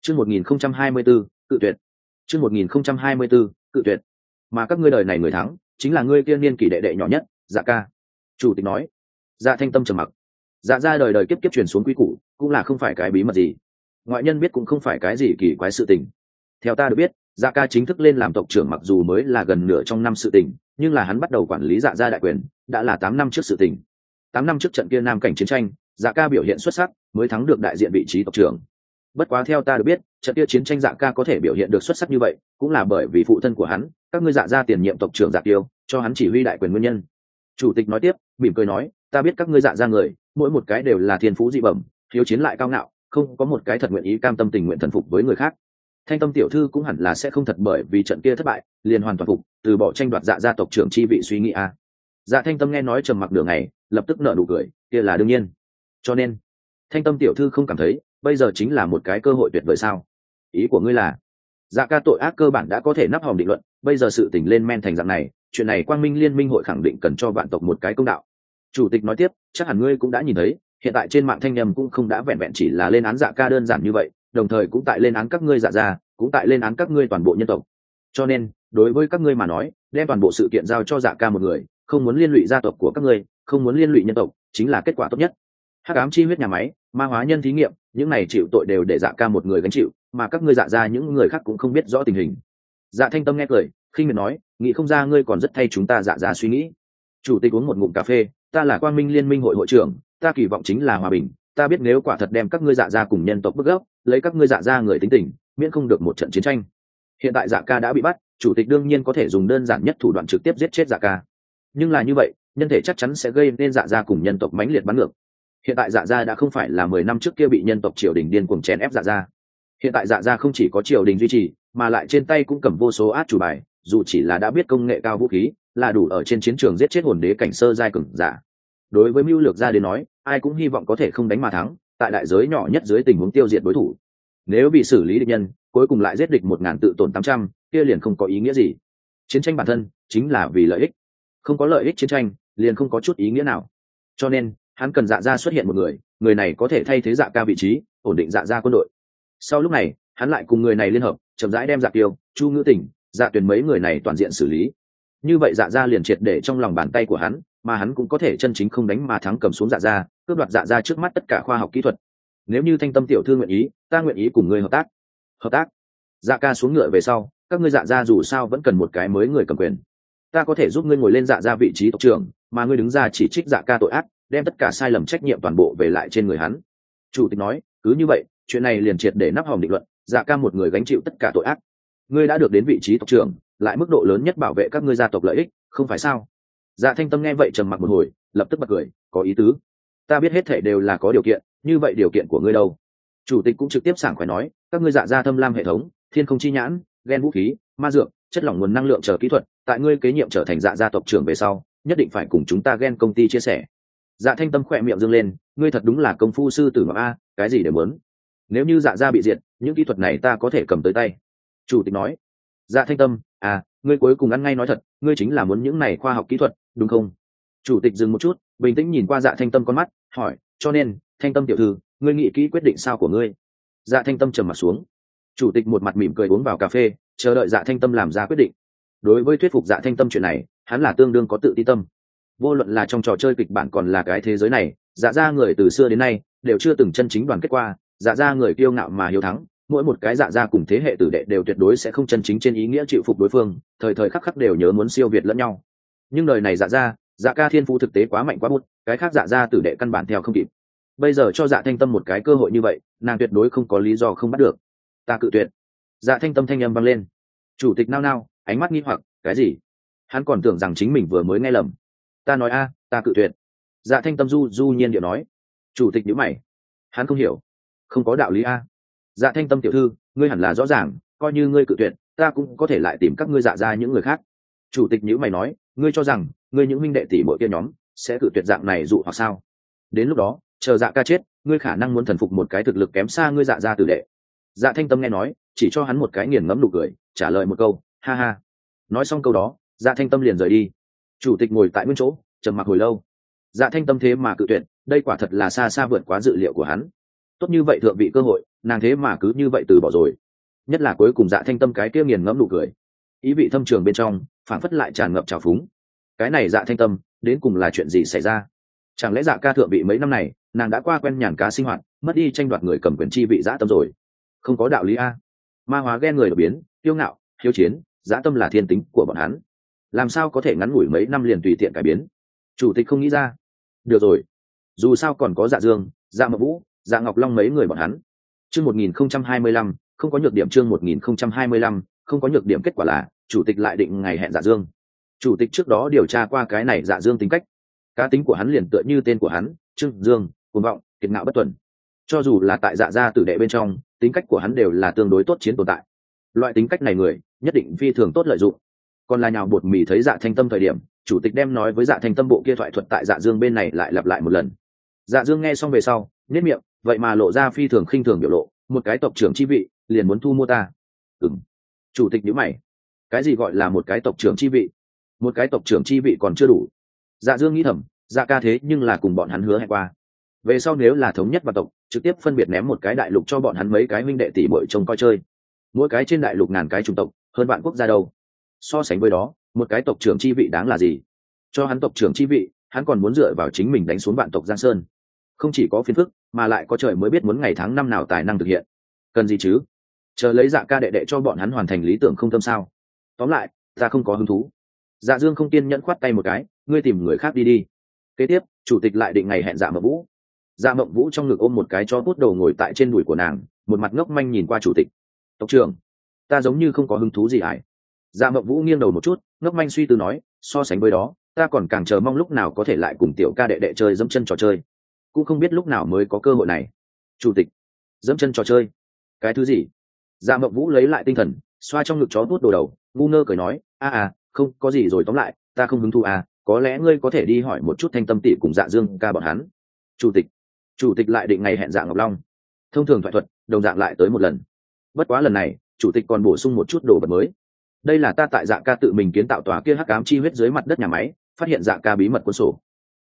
Chương một nghìn không trăm hai mươi b cự tuyệt. Chương một nghìn không trăm hai mươi b cự tuyệt. Mà các ngươi đời này người thắng, chính là ngươi kia niên kỷ đệ đệ nhỏ nhất dạ ca. Chủ tịch nói. Dạ thanh tâm trầm mặc. Dạ ra đời đời kiếp kiếp truyền xuống quy củ, cũng là không phải cái bí mật gì. Ngoại nhân biết cũng không phải cái gì kỳ quái sự tình. Theo ta được biết dạ ca chính thức lên làm tộc trưởng mặc dù mới là gần nửa trong năm sự tình, nhưng là hắn bắt đầu quản lý dạ gia đại quyền, đã là tám năm trước sự tình. Tám năm trước trận kia nam cảnh chiến tranh dạ ca biểu hiện xuất sắc, mới thắng được đại diện vị trí tộc trưởng. Bất quá theo ta được biết, trận kia chiến tranh dạ ca có thể biểu hiện được xuất sắc như vậy, cũng là bởi vì phụ thân của hắn, các ngươi dạ gia tiền nhiệm tộc trưởng dạ tiêu cho hắn chỉ huy đại quyền nguyên nhân. Chủ tịch nói tiếp, mỉm cười nói, ta biết các ngươi dạ ra người, mỗi một cái đều là thiên phú dị bẩm, thiếu chiến lại cao ngạo, không có một cái thật nguyện ý cam tâm tình nguyện thần phục với người khác thanh tâm tiểu thư cũng hẳn là sẽ không thật bởi vì trận kia thất bại, liền hoàn toàn phục, từ bỏ tranh đoạt dạ gia tộc trưởng chi vị suy nghĩ a. À. dạ thanh tâm nghe nói trầm mặc đường này lập tức nợ nụ cười, kia là đương nhiên. Cho nên, thanh tâm tiểu thư không cảm thấy, bây giờ chính là một cái cơ hội tuyệt vời sao? Ý của ngươi là dạ ca tội ác cơ bản đã có thể nắp hòm định luận, bây giờ sự tỉnh lên men thành dạng này, chuyện này quang minh liên minh hội khẳng định cần cho vạn tộc một cái công đạo. Chủ tịch nói tiếp, chắc hẳn ngươi cũng đã nhìn thấy, hiện tại trên mạng thanh nhầm cũng không đã vẹn vẹn chỉ là lên án dạ ca đơn giản như vậy đồng thời cũng tại lên án các ngươi dạ ra cũng tại lên án các ngươi toàn bộ nhân tộc. Cho nên, đối với các ngươi mà nói, đem toàn bộ sự kiện giao cho dạ ca một người, không muốn liên lụy gia tộc của các ngươi, không muốn liên lụy nhân tộc, chính là kết quả tốt nhất. Hắc ám chi huyết nhà máy, ma hóa nhân thí nghiệm, những này chịu tội đều để dạ ca một người gánh chịu, mà các ngươi dạ ra những người khác cũng không biết rõ tình hình. Dạ thanh tâm nghe cười khi miệt nói, nghĩ không ra ngươi còn rất thay chúng ta dạ ra suy nghĩ. Chủ tịch uống một ngụm cà phê, ta là quang minh liên minh hội hội trưởng, ta kỳ vọng chính là hòa bình ta biết nếu quả thật đem các ngươi dạ ra cùng nhân tộc bức gốc, lấy các ngươi dạ ra người tính tình, miễn không được một trận chiến tranh. Hiện tại dạ ca đã bị bắt, chủ tịch đương nhiên có thể dùng đơn giản nhất thủ đoạn trực tiếp giết chết dạ ca. Nhưng là như vậy, nhân thể chắc chắn sẽ gây nên dạ ra cùng nhân tộc mãnh liệt bắn ngược. Hiện tại dạ gia đã không phải là mười năm trước kia bị nhân tộc triều đình điên cuồng chèn ép dạ gia. Hiện tại dạ gia không chỉ có triều đình duy trì, mà lại trên tay cũng cầm vô số át chủ bài, dù chỉ là đã biết công nghệ cao vũ khí, là đủ ở trên chiến trường giết chết hồn đế cảnh sơ giai cừng giả đối với mưu lược gia đến nói, ai cũng hy vọng có thể không đánh mà thắng, tại đại giới nhỏ nhất dưới tình huống tiêu diệt đối thủ. Nếu bị xử lý địch nhân, cuối cùng lại giết địch một ngàn tự tổn tám trăm, kia liền không có ý nghĩa gì. Chiến tranh bản thân chính là vì lợi ích. Không có lợi ích chiến tranh, liền không có chút ý nghĩa nào. Cho nên, hắn cần dạ ra xuất hiện một người người này có thể thay thế dạ ca vị trí, ổn định dạ ra quân đội. Sau lúc này, hắn lại cùng người này liên hợp, chậm rãi đem dạ tiêu chu ngữ tỉnh dạ tuyển mấy người này toàn diện xử lý. Như vậy dạ ra liền triệt để trong lòng bàn tay của hắn mà hắn cũng có thể chân chính không đánh mà thắng cầm xuống dạ ra cướp đoạt dạ ra trước mắt tất cả khoa học kỹ thuật. Nếu như thanh tâm tiểu thư nguyện ý, ta nguyện ý cùng ngươi hợp tác. Hợp tác? Dạ ca xuống ngựa về sau, các ngươi dạ ra dù sao vẫn cần một cái mới người cầm quyền. Ta có thể giúp ngươi ngồi lên dạ ra vị trí tộc trưởng, mà ngươi đứng ra chỉ trích dạ ca tội ác, đem tất cả sai lầm trách nhiệm toàn bộ về lại trên người hắn. Chủ tịch nói, cứ như vậy, chuyện này liền triệt để nắp hòm định luận dạ ca một người gánh chịu tất cả tội ác. Ngươi đã được đến vị trí tộc trưởng, lại mức độ lớn nhất bảo vệ các ngươi gia tộc lợi ích, không phải sao? Dạ thanh tâm nghe vậy trầm mặc một hồi, lập tức bật cười, có ý tứ. Ta biết hết thể đều là có điều kiện, như vậy điều kiện của ngươi đâu? Chủ tịch cũng trực tiếp sảng khoái nói, các ngươi dạ ra thâm lam hệ thống, thiên không chi nhãn ghen vũ khí, ma dược, chất lỏng nguồn năng lượng chờ kỹ thuật, tại ngươi kế nhiệm trở thành dạ gia tộc trưởng về sau, nhất định phải cùng chúng ta ghen công ty chia sẻ. Dạ thanh tâm khỏe miệng dâng lên, ngươi thật đúng là công phu sư tử mặc a, cái gì để muốn? Nếu như dạ gia bị diệt, những kỹ thuật này ta có thể cầm tới tay. Chủ tịch nói dạ thanh tâm à ngươi cuối cùng ăn ngay nói thật, ngươi chính là muốn những này khoa học kỹ thuật đúng không? Chủ tịch dừng một chút, bình tĩnh nhìn qua dạ thanh tâm con mắt, hỏi, cho nên, thanh tâm tiểu thư, ngươi nghĩ kỹ quyết định sao của ngươi? Dạ thanh tâm trầm mặt xuống. Chủ tịch một mặt mỉm cười uống vào cà phê, chờ đợi dạ thanh tâm làm ra quyết định. Đối với thuyết phục dạ thanh tâm chuyện này, hắn là tương đương có tự ti tâm. Vô luận là trong trò chơi kịch bản còn là cái thế giới này dạ ra người từ xưa đến nay đều chưa từng chân chính đoàn kết qua dạ ra người kiêu ngạo mà hiếu thắng, mỗi một cái dạ ra cùng thế hệ tử đệ đều tuyệt đối sẽ không chân chính trên ý nghĩa chịu phục đối phương, thời thời khắc khắc đều nhớ muốn siêu việt lẫn nhau nhưng lời này dạ ra dạ ca thiên phú thực tế quá mạnh quá bút cái khác dạ ra tử đệ căn bản theo không kịp. Bây giờ cho dạ thanh tâm một cái cơ hội như vậy, nàng tuyệt đối không có lý do không bắt được. Ta cự tuyệt. Dạ thanh tâm thanh âm vang lên. Chủ tịch nao nao, ánh mắt nghi hoặc, cái gì? Hắn còn tưởng rằng chính mình vừa mới nghe lầm. Ta nói a, ta cự tuyệt. Dạ thanh tâm du du nhiên điệu nói. Chủ tịch nhữ mày. Hắn không hiểu. Không có đạo lý a. Dạ thanh tâm tiểu thư, ngươi hẳn là rõ ràng, coi như ngươi cự tuyệt, ta cũng có thể lại tìm các ngươi dạ ra những người khác chủ tịch nhữ mày nói, ngươi cho rằng, ngươi những minh đệ tỷ mỗi kia nhóm sẽ cự tuyệt dạng này dụ hoặc sao? Đến lúc đó, chờ dạ ca chết, ngươi khả năng muốn thần phục một cái thực lực kém xa ngươi dạ ra tử đệ. Dạ thanh tâm nghe nói, chỉ cho hắn một cái nghiền ngẫm nụ cười, trả lời một câu, ha ha. Nói xong câu đó dạ thanh tâm liền rời đi. Chủ tịch ngồi tại nguyên chỗ, trầm mặc hồi lâu. Dạ thanh tâm thế mà cự tuyệt, đây quả thật là xa xa vượt quá dự liệu của hắn. Tốt như vậy thượng vị cơ hội, nàng thế mà cứ như vậy từ bỏ rồi. Nhất là cuối cùng dạ thanh tâm cái kia nghiền ngẫm nụ cười ý vị thâm trường bên trong phản phất lại tràn ngập trào phúng. Cái này dạ thanh tâm, đến cùng là chuyện gì xảy ra? Chẳng lẽ dạ ca thượng vị mấy năm này, nàng đã qua quen nhàn cá sinh hoạt, mất đi tranh đoạt người cầm quyền chi vị dã tâm rồi? Không có đạo lý a. Ma hóa ghen người đột biến yêu ngạo hiếu chiến dã tâm là thiên tính của bọn hắn. Làm sao có thể ngắn ngủi mấy năm liền tùy tiện cải biến? Chủ tịch không nghĩ ra. Được rồi. Dù sao còn có dạ dương dạ mập vũ dạ ngọc long mấy người bọn hắn. Chương một nghìn không trăm hai mươi lăm, không có nhược điểm chương một nghìn không trăm hai mươi lăm, không có nhược điểm kết quả là chủ tịch lại định ngày hẹn dạ dương. Chủ tịch trước đó điều tra qua cái này dạ dương tính cách. Cá tính của hắn liền tựa như tên của hắn, trương dương, cuồng vọng, kiệt ngạo bất tuần. Cho dù là tại dạ gia tử đệ bên trong, tính cách của hắn đều là tương đối tốt chiến tồn tại. Loại tính cách này người, nhất định phi thường tốt lợi dụng. Còn là nhào bột mì thấy dạ thanh tâm thời điểm, chủ tịch đem nói với dạ thanh tâm bộ kia thoại thuật tại dạ dương bên này lại lặp lại một lần. Dạ dương nghe xong về sau nếp miệng, vậy mà lộ ra phi thường khinh thường biểu lộ, một cái tộc trưởng chi vị, liền muốn thu mua ta. Ừng chủ tịch nhữ mày cái gì gọi là một cái tộc trưởng chi vị? Một cái tộc trưởng chi vị còn chưa đủ. Dạ dương nghĩ thầm dạ ca thế nhưng là cùng bọn hắn hứa hẹn qua. Về sau nếu là thống nhất và tộc, trực tiếp phân biệt ném một cái đại lục cho bọn hắn mấy cái minh đệ tỷ bội trông coi chơi. Mỗi cái trên đại lục ngàn cái chủng tộc, hơn bạn quốc gia đâu. So sánh với đó, một cái tộc trưởng chi vị đáng là gì? Cho hắn tộc trưởng chi vị, hắn còn muốn dựa vào chính mình đánh xuống bạn tộc giang sơn. Không chỉ có phiền phức, mà lại có trời mới biết muốn ngày tháng năm nào tài năng thực hiện. Cần gì chứ? Chờ lấy dạ ca đệ đệ cho bọn hắn hoàn thành lý tưởng không tâm sao? Tóm lại, ta không có hứng thú. Dạ dương không kiên nhẫn khoát tay một cái, ngươi tìm người khác đi đi. Kế tiếp, chủ tịch lại định ngày hẹn dạ mộng vũ. Dạ mộng vũ trong ngực ôm một cái cho bút đầu ngồi tại trên đùi của nàng, một mặt ngốc manh nhìn qua chủ tịch. Tộc trưởng, ta giống như không có hứng thú gì ải dạ mộng vũ nghiêng đầu một chút, ngốc manh suy tư nói, so sánh với đó, ta còn càng chờ mong lúc nào có thể lại cùng tiểu ca đệ đệ chơi dẫm chân trò chơi. Cũng không biết lúc nào mới có cơ hội này. Chủ tịch, dẫm chân trò chơi? Cái thứ gì? Dạ mộng vũ lấy lại tinh thần, xoa trong ngực chó bút đồ đầu ngu ngơ cười nói, a à không, có gì rồi tóm lại, ta không hứng thú à có lẽ ngươi có thể đi hỏi một chút thanh tâm tỷ cùng dạ dương ca bọn hắn. Chủ tịch chủ tịch lại định ngày hẹn dạ ngọc long. Thông thường thoại thuật, đồng dạng lại tới một lần. Bất quá lần này, chủ tịch còn bổ sung một chút đồ vật mới. Đây là ta tại dạ ca tự mình kiến tạo tòa kia hắc cám chi huyết dưới mặt đất nhà máy, phát hiện dạ ca bí mật quân sổ.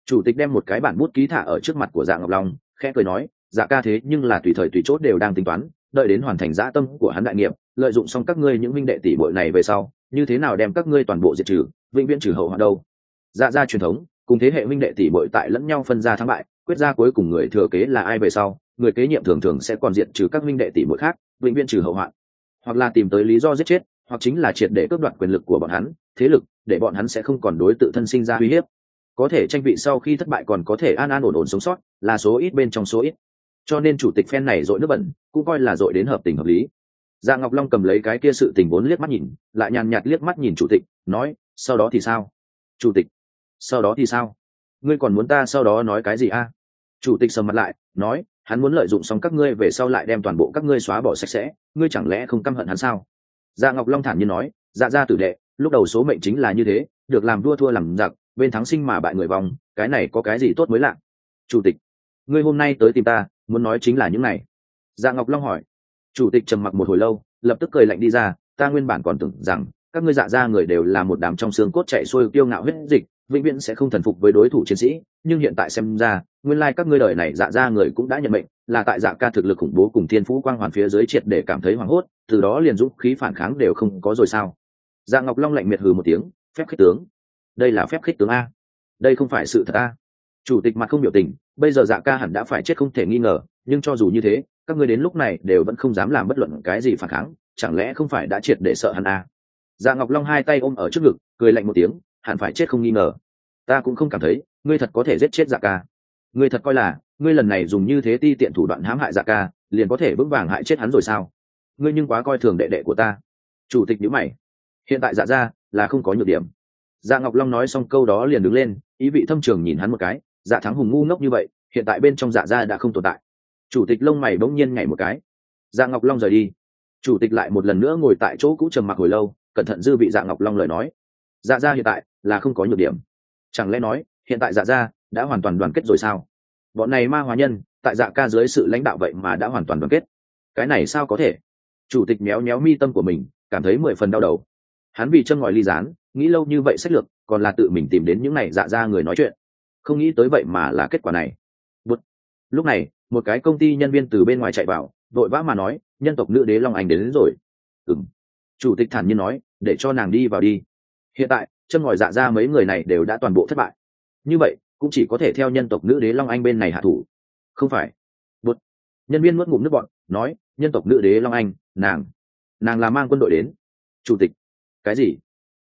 Chủ tịch đem một cái bản bút ký thả ở trước mặt của dạ ngọc long, khẽ cười nói dạ ca thế nhưng là tùy thời tùy chốt đều đang tính toán đợi đến hoàn thành dã tâm của hắn đại nghiệp, lợi dụng xong các ngươi những minh đệ tỷ bội này về sau, như thế nào đem các ngươi toàn bộ diệt trừ, vĩnh viễn trừ hậu hoạn đâu? Dạ ra truyền thống, cùng thế hệ minh đệ tỷ bội tại lẫn nhau phân ra thắng bại, quyết ra cuối cùng người thừa kế là ai về sau, người kế nhiệm thường thường sẽ còn diệt trừ các minh đệ tỷ bội khác, vĩnh viễn trừ hậu hoạn. Hoặc là tìm tới lý do giết chết, hoặc chính là triệt để cướp đoạt quyền lực của bọn hắn, thế lực, để bọn hắn sẽ không còn đối tự thân sinh ra uy hiếp. Có thể tranh vị sau khi thất bại còn có thể an an ổn ổn sống sót, là số ít bên trong số ít cho nên chủ tịch phen này dội nước bẩn, cũng coi là dội đến hợp tình hợp lý. Dạ ngọc long cầm lấy cái kia sự tình vốn liếc mắt nhìn, lại nhàn nhạt liếc mắt nhìn chủ tịch, nói, sau đó thì sao? Chủ tịch, sau đó thì sao? Ngươi còn muốn ta sau đó nói cái gì a? Chủ tịch sầm mặt lại, nói, hắn muốn lợi dụng xong các ngươi về sau lại đem toàn bộ các ngươi xóa bỏ sạch sẽ, ngươi chẳng lẽ không căm hận hắn sao? Dạ ngọc long thản nhiên nói dạ ra tử đệ, lúc đầu số mệnh chính là như thế, được làm đua thua làm giặc, bên thắng sinh mà bại người vòng cái này có cái gì tốt mới lạ? Chủ tịch, ngươi hôm nay tới tìm ta muốn nói chính là những này. Dạ ngọc long hỏi. Chủ tịch trầm mặc một hồi lâu, lập tức cười lạnh đi ra, ta nguyên bản còn tưởng rằng, các ngươi dạ ra người đều là một đám trong xương cốt chạy xuôi kiêu ngạo huyết dịch, vĩnh viễn sẽ không thần phục với đối thủ chiến sĩ, nhưng hiện tại xem ra, nguyên lai các ngươi đời này dạ ra người cũng đã nhận mệnh, là tại dạ ca thực lực khủng bố cùng thiên phú quang hoàn phía dưới triệt để cảm thấy hoảng hốt, từ đó liền dũng khí phản kháng đều không có rồi sao? Dạ ngọc long lạnh miệt hừ một tiếng, phép khích tướng, đây là phép khích tướng a, đây không phải sự thật a chủ tịch mặt không biểu tình, bây giờ dạ ca hẳn đã phải chết không thể nghi ngờ, nhưng cho dù như thế, các ngươi đến lúc này đều vẫn không dám làm bất luận cái gì phản kháng, chẳng lẽ không phải đã triệt để sợ hắn à? dạ ngọc long hai tay ôm ở trước ngực, cười lạnh một tiếng, hẳn phải chết không nghi ngờ. Ta cũng không cảm thấy, ngươi thật có thể giết chết dạ ca. Ngươi thật coi là, ngươi lần này dùng như thế ti tiện thủ đoạn hãm hại dạ ca, liền có thể vững vàng hại chết hắn rồi sao? Ngươi nhưng quá coi thường đệ đệ của ta. Chủ tịch nhữ mày. Hiện tại dạ ra là không có nhược điểm. Dạ ngọc long nói xong câu đó liền đứng lên, ý vị thâm trường nhìn hắn một cái dạ thắng hùng ngu ngốc như vậy, hiện tại bên trong dạ gia đã không tồn tại. Chủ tịch lông mày bỗng nhiên nhảy một cái. Dạ ngọc long rời đi. Chủ tịch lại một lần nữa ngồi tại chỗ cũ trầm mặc hồi lâu, cẩn thận dư vị dạ ngọc long lời nói. Dạ gia hiện tại là không có nhược điểm. Chẳng lẽ nói, hiện tại dạ gia đã hoàn toàn đoàn kết rồi sao? Bọn này ma hóa nhân, tại dạ ca dưới sự lãnh đạo vậy mà đã hoàn toàn đoàn kết. Cái này sao có thể? Chủ tịch méo méo mi tâm của mình, cảm thấy mười phần đau đầu. Hắn vì chân ngòi ly gián, nghĩ lâu như vậy sách lược, còn là tự mình tìm đến những này dạ ra người nói chuyện không nghĩ tới vậy mà là kết quả này. Bụt. lúc này một cái công ty nhân viên từ bên ngoài chạy vào vội vã mà nói nhân tộc nữ đế long anh đến, đến rồi. Ừng chủ tịch thản nhiên nói để cho nàng đi vào đi. Hiện tại chân ngòi dạ ra mấy người này đều đã toàn bộ thất bại. Như vậy cũng chỉ có thể theo nhân tộc nữ đế long anh bên này hạ thủ. Không phải. Bụt. nhân viên nuốt ngụm nước bọn nói nhân tộc nữ đế long anh nàng nàng là mang quân đội đến. Chủ tịch. Cái gì?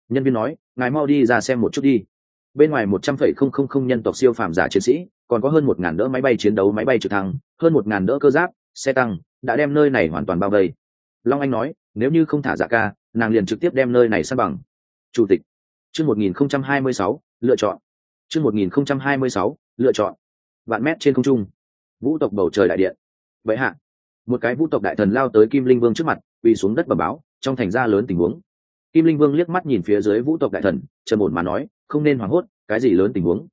Nhân viên nói ngài mau đi ra xem một chút đi bên ngoài một trăm phẩy không không không nhân tộc siêu phàm giả chiến sĩ, còn có hơn một ngàn đỡ máy bay chiến đấu máy bay trực thăng, hơn một ngàn đỡ cơ giáp, xe tăng, đã đem nơi này hoàn toàn bao vây. Long anh nói, nếu như không thả giả ca, nàng liền trực tiếp đem nơi này san bằng. Chủ tịch. Chương một nghìn không trăm hai mươi sáu, lựa chọn. Chương một nghìn không trăm hai mươi sáu, lựa chọn. Vạn mét trên không trung. Vũ tộc bầu trời đại điện. Vậy hạ, một cái vũ tộc đại thần lao tới kim linh vương trước mặt, quỳ xuống đất bẩm báo, trong thành ra lớn tình huống. Kim linh vương liếc mắt nhìn phía dưới vũ tộc đại thần trần ổn mà nói không nên hoảng hốt, cái gì lớn tình huống.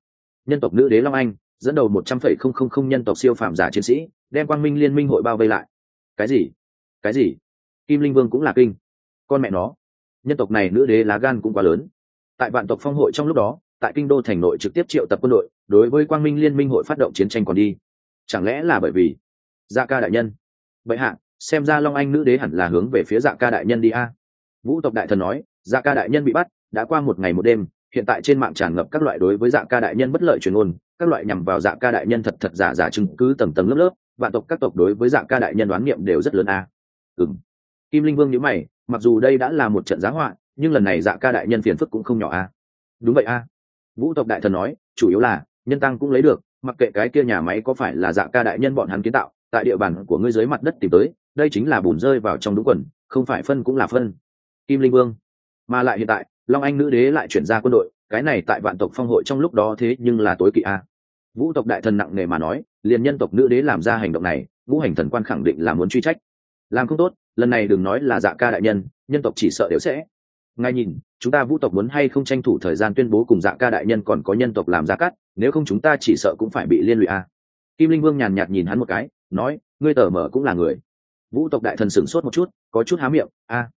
Nhân tộc nữ đế long anh, dẫn đầu một trăm phẩy không không không nhân tộc siêu phàm giả chiến sĩ, đem quang minh liên minh hội bao vây lại. Cái gì? Cái gì? Kim linh vương cũng là kinh. Con mẹ nó. Nhân tộc này nữ đế lá gan cũng quá lớn. Tại vạn tộc phong hội trong lúc đó, tại kinh đô thành nội trực tiếp triệu tập quân đội, đối với quang minh liên minh hội phát động chiến tranh còn đi. Chẳng lẽ là bởi vì dạ ca đại nhân? Vậy hạ, xem ra long anh nữ đế hẳn là hướng về phía dạ ca đại nhân đi a. Vũ tộc đại thần nói dạ ca đại nhân bị bắt, đã qua một ngày một đêm hiện tại trên mạng tràn ngập các loại đối với dạ ca đại nhân bất lợi truyền ngôn, các loại nhằm vào dạ ca đại nhân thật thật giả giả chứng cứ tầng tầng lớp lớp, vạn tộc các tộc đối với dạ ca đại nhân đoán nghiệm đều rất lớn a. À. ừng kim linh vương nhớ mày, mặc dù đây đã là một trận giá họa, nhưng lần này dạ ca đại nhân phiền phức cũng không nhỏ a. Đúng vậy a. Vũ tộc đại thần nói, chủ yếu là, nhân tăng cũng lấy được, mặc kệ cái kia nhà máy có phải là dạ ca đại nhân bọn hắn kiến tạo, tại địa bàn của ngươi dưới mặt đất tìm tới, đây chính là bùn rơi vào trong đúng quần, không phải phân cũng là phân. Kim linh vương. Mà lại hiện tại long anh nữ đế lại chuyển ra quân đội, cái này tại vạn tộc phong hội trong lúc đó thế nhưng là tối kỵ a. Vũ tộc đại thần nặng nề mà nói, liền nhân tộc nữ đế làm ra hành động này vũ hành thần quan khẳng định là muốn truy trách. Làm không tốt, lần này đừng nói là dạ ca đại nhân nhân tộc chỉ sợ đều sẽ. Ngay nhìn, chúng ta vũ tộc muốn hay không tranh thủ thời gian tuyên bố cùng dạ ca đại nhân còn có nhân tộc làm ra cắt, nếu không chúng ta chỉ sợ cũng phải bị liên lụy a. Kim linh vương nhàn nhạt nhìn hắn một cái, nói, ngươi tờ mở cũng là người. Vũ tộc đại thần sửng sốt một chút, có chút há miệng, a.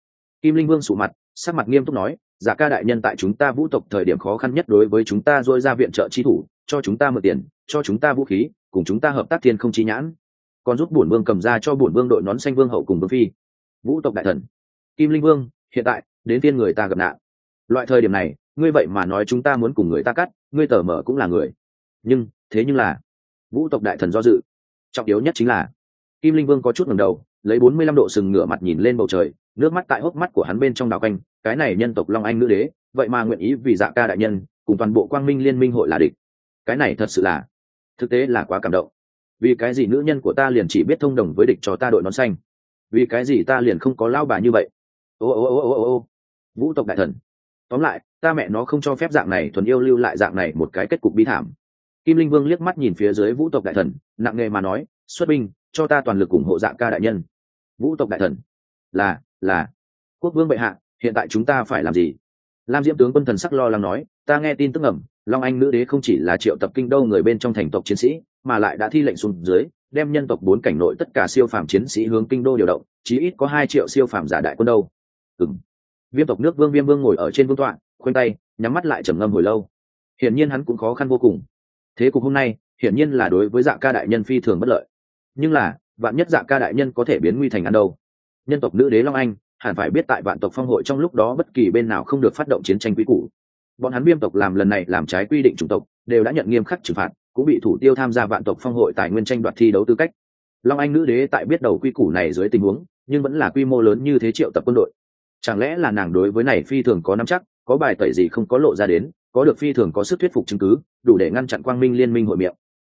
Kim linh vương sụ mặt sắc mặt nghiêm túc nói dạ ca đại nhân tại chúng ta vũ tộc thời điểm khó khăn nhất đối với chúng ta dôi ra viện trợ chi thủ, cho chúng ta mượn tiền, cho chúng ta vũ khí, cùng chúng ta hợp tác thiên không chi nhãn. Còn giúp bổn vương cầm ra cho bổn vương đội nón xanh vương hậu cùng vương phi. Vũ tộc đại thần, kim linh vương, hiện tại, đến tiên người ta gặp nạn. Loại thời điểm này, ngươi vậy mà nói chúng ta muốn cùng người ta cắt, ngươi tờ mở cũng là người. Nhưng, thế nhưng là, vũ tộc đại thần do dự. Trọng yếu nhất chính là, kim linh vương có chút ngẩng đầu lấy bốn mươi lăm độ sừng ngửa mặt nhìn lên bầu trời, nước mắt tại hốc mắt của hắn bên trong đào quanh, cái này nhân tộc long anh nữ đế, vậy mà nguyện ý vì dạ ca đại nhân, cùng toàn bộ quang minh liên minh hội là địch. Cái này thật sự là, thực tế là quá cảm động. Vì cái gì nữ nhân của ta liền chỉ biết thông đồng với địch cho ta đội nón xanh? Vì cái gì ta liền không có lao bà như vậy? Ô ô ô ô ô ô. Vũ tộc đại thần. Tóm lại, ta mẹ nó không cho phép dạng này thuần yêu lưu lại dạng này một cái kết cục bi thảm. Kim linh vương liếc mắt nhìn phía dưới vũ tộc đại thần, nặng nề mà nói, xuất binh cho ta toàn lực ủng hộ dạng ca đại nhân. Vũ tộc đại thần. Là là. Quốc vương bệ hạ, hiện tại chúng ta phải làm gì? Lam diễm tướng quân thần sắc lo lắng nói, ta nghe tin tức ngầm, long anh nữ đế không chỉ là triệu tập kinh đô người bên trong thành tộc chiến sĩ, mà lại đã thi lệnh xuống dưới, đem nhân tộc bốn cảnh nội tất cả siêu phàm chiến sĩ hướng kinh đô điều động, chí ít có hai triệu siêu phàm giả đại quân đâu. Ừng viêm tộc nước vương viêm vương ngồi ở trên vương tọa, khoanh tay, nhắm mắt lại trầm ngâm hồi lâu. Hiển nhiên hắn cũng khó khăn vô cùng. Thế cục hôm nay, hiển nhiên là đối với dạ ca đại nhân phi thường bất lợi nhưng là, vạn nhất dạ ca đại nhân có thể biến nguy thành ăn đâu? Nhân tộc nữ đế long anh, hẳn phải biết tại vạn tộc phong hội trong lúc đó bất kỳ bên nào không được phát động chiến tranh quy củ. Bọn hắn viêm tộc làm lần này làm trái quy định chủng tộc, đều đã nhận nghiêm khắc trừng phạt, cũng bị thủ tiêu tham gia vạn tộc phong hội tài nguyên tranh đoạt thi đấu tư cách. Long anh nữ đế tại biết đầu quy củ này dưới tình huống, nhưng vẫn là quy mô lớn như thế triệu tập quân đội. Chẳng lẽ là nàng đối với này phi thường có nắm chắc, có bài tẩy gì không có lộ ra đến, có được phi thường có sức thuyết phục chứng cứ, đủ để ngăn chặn quang minh liên minh hội miệng?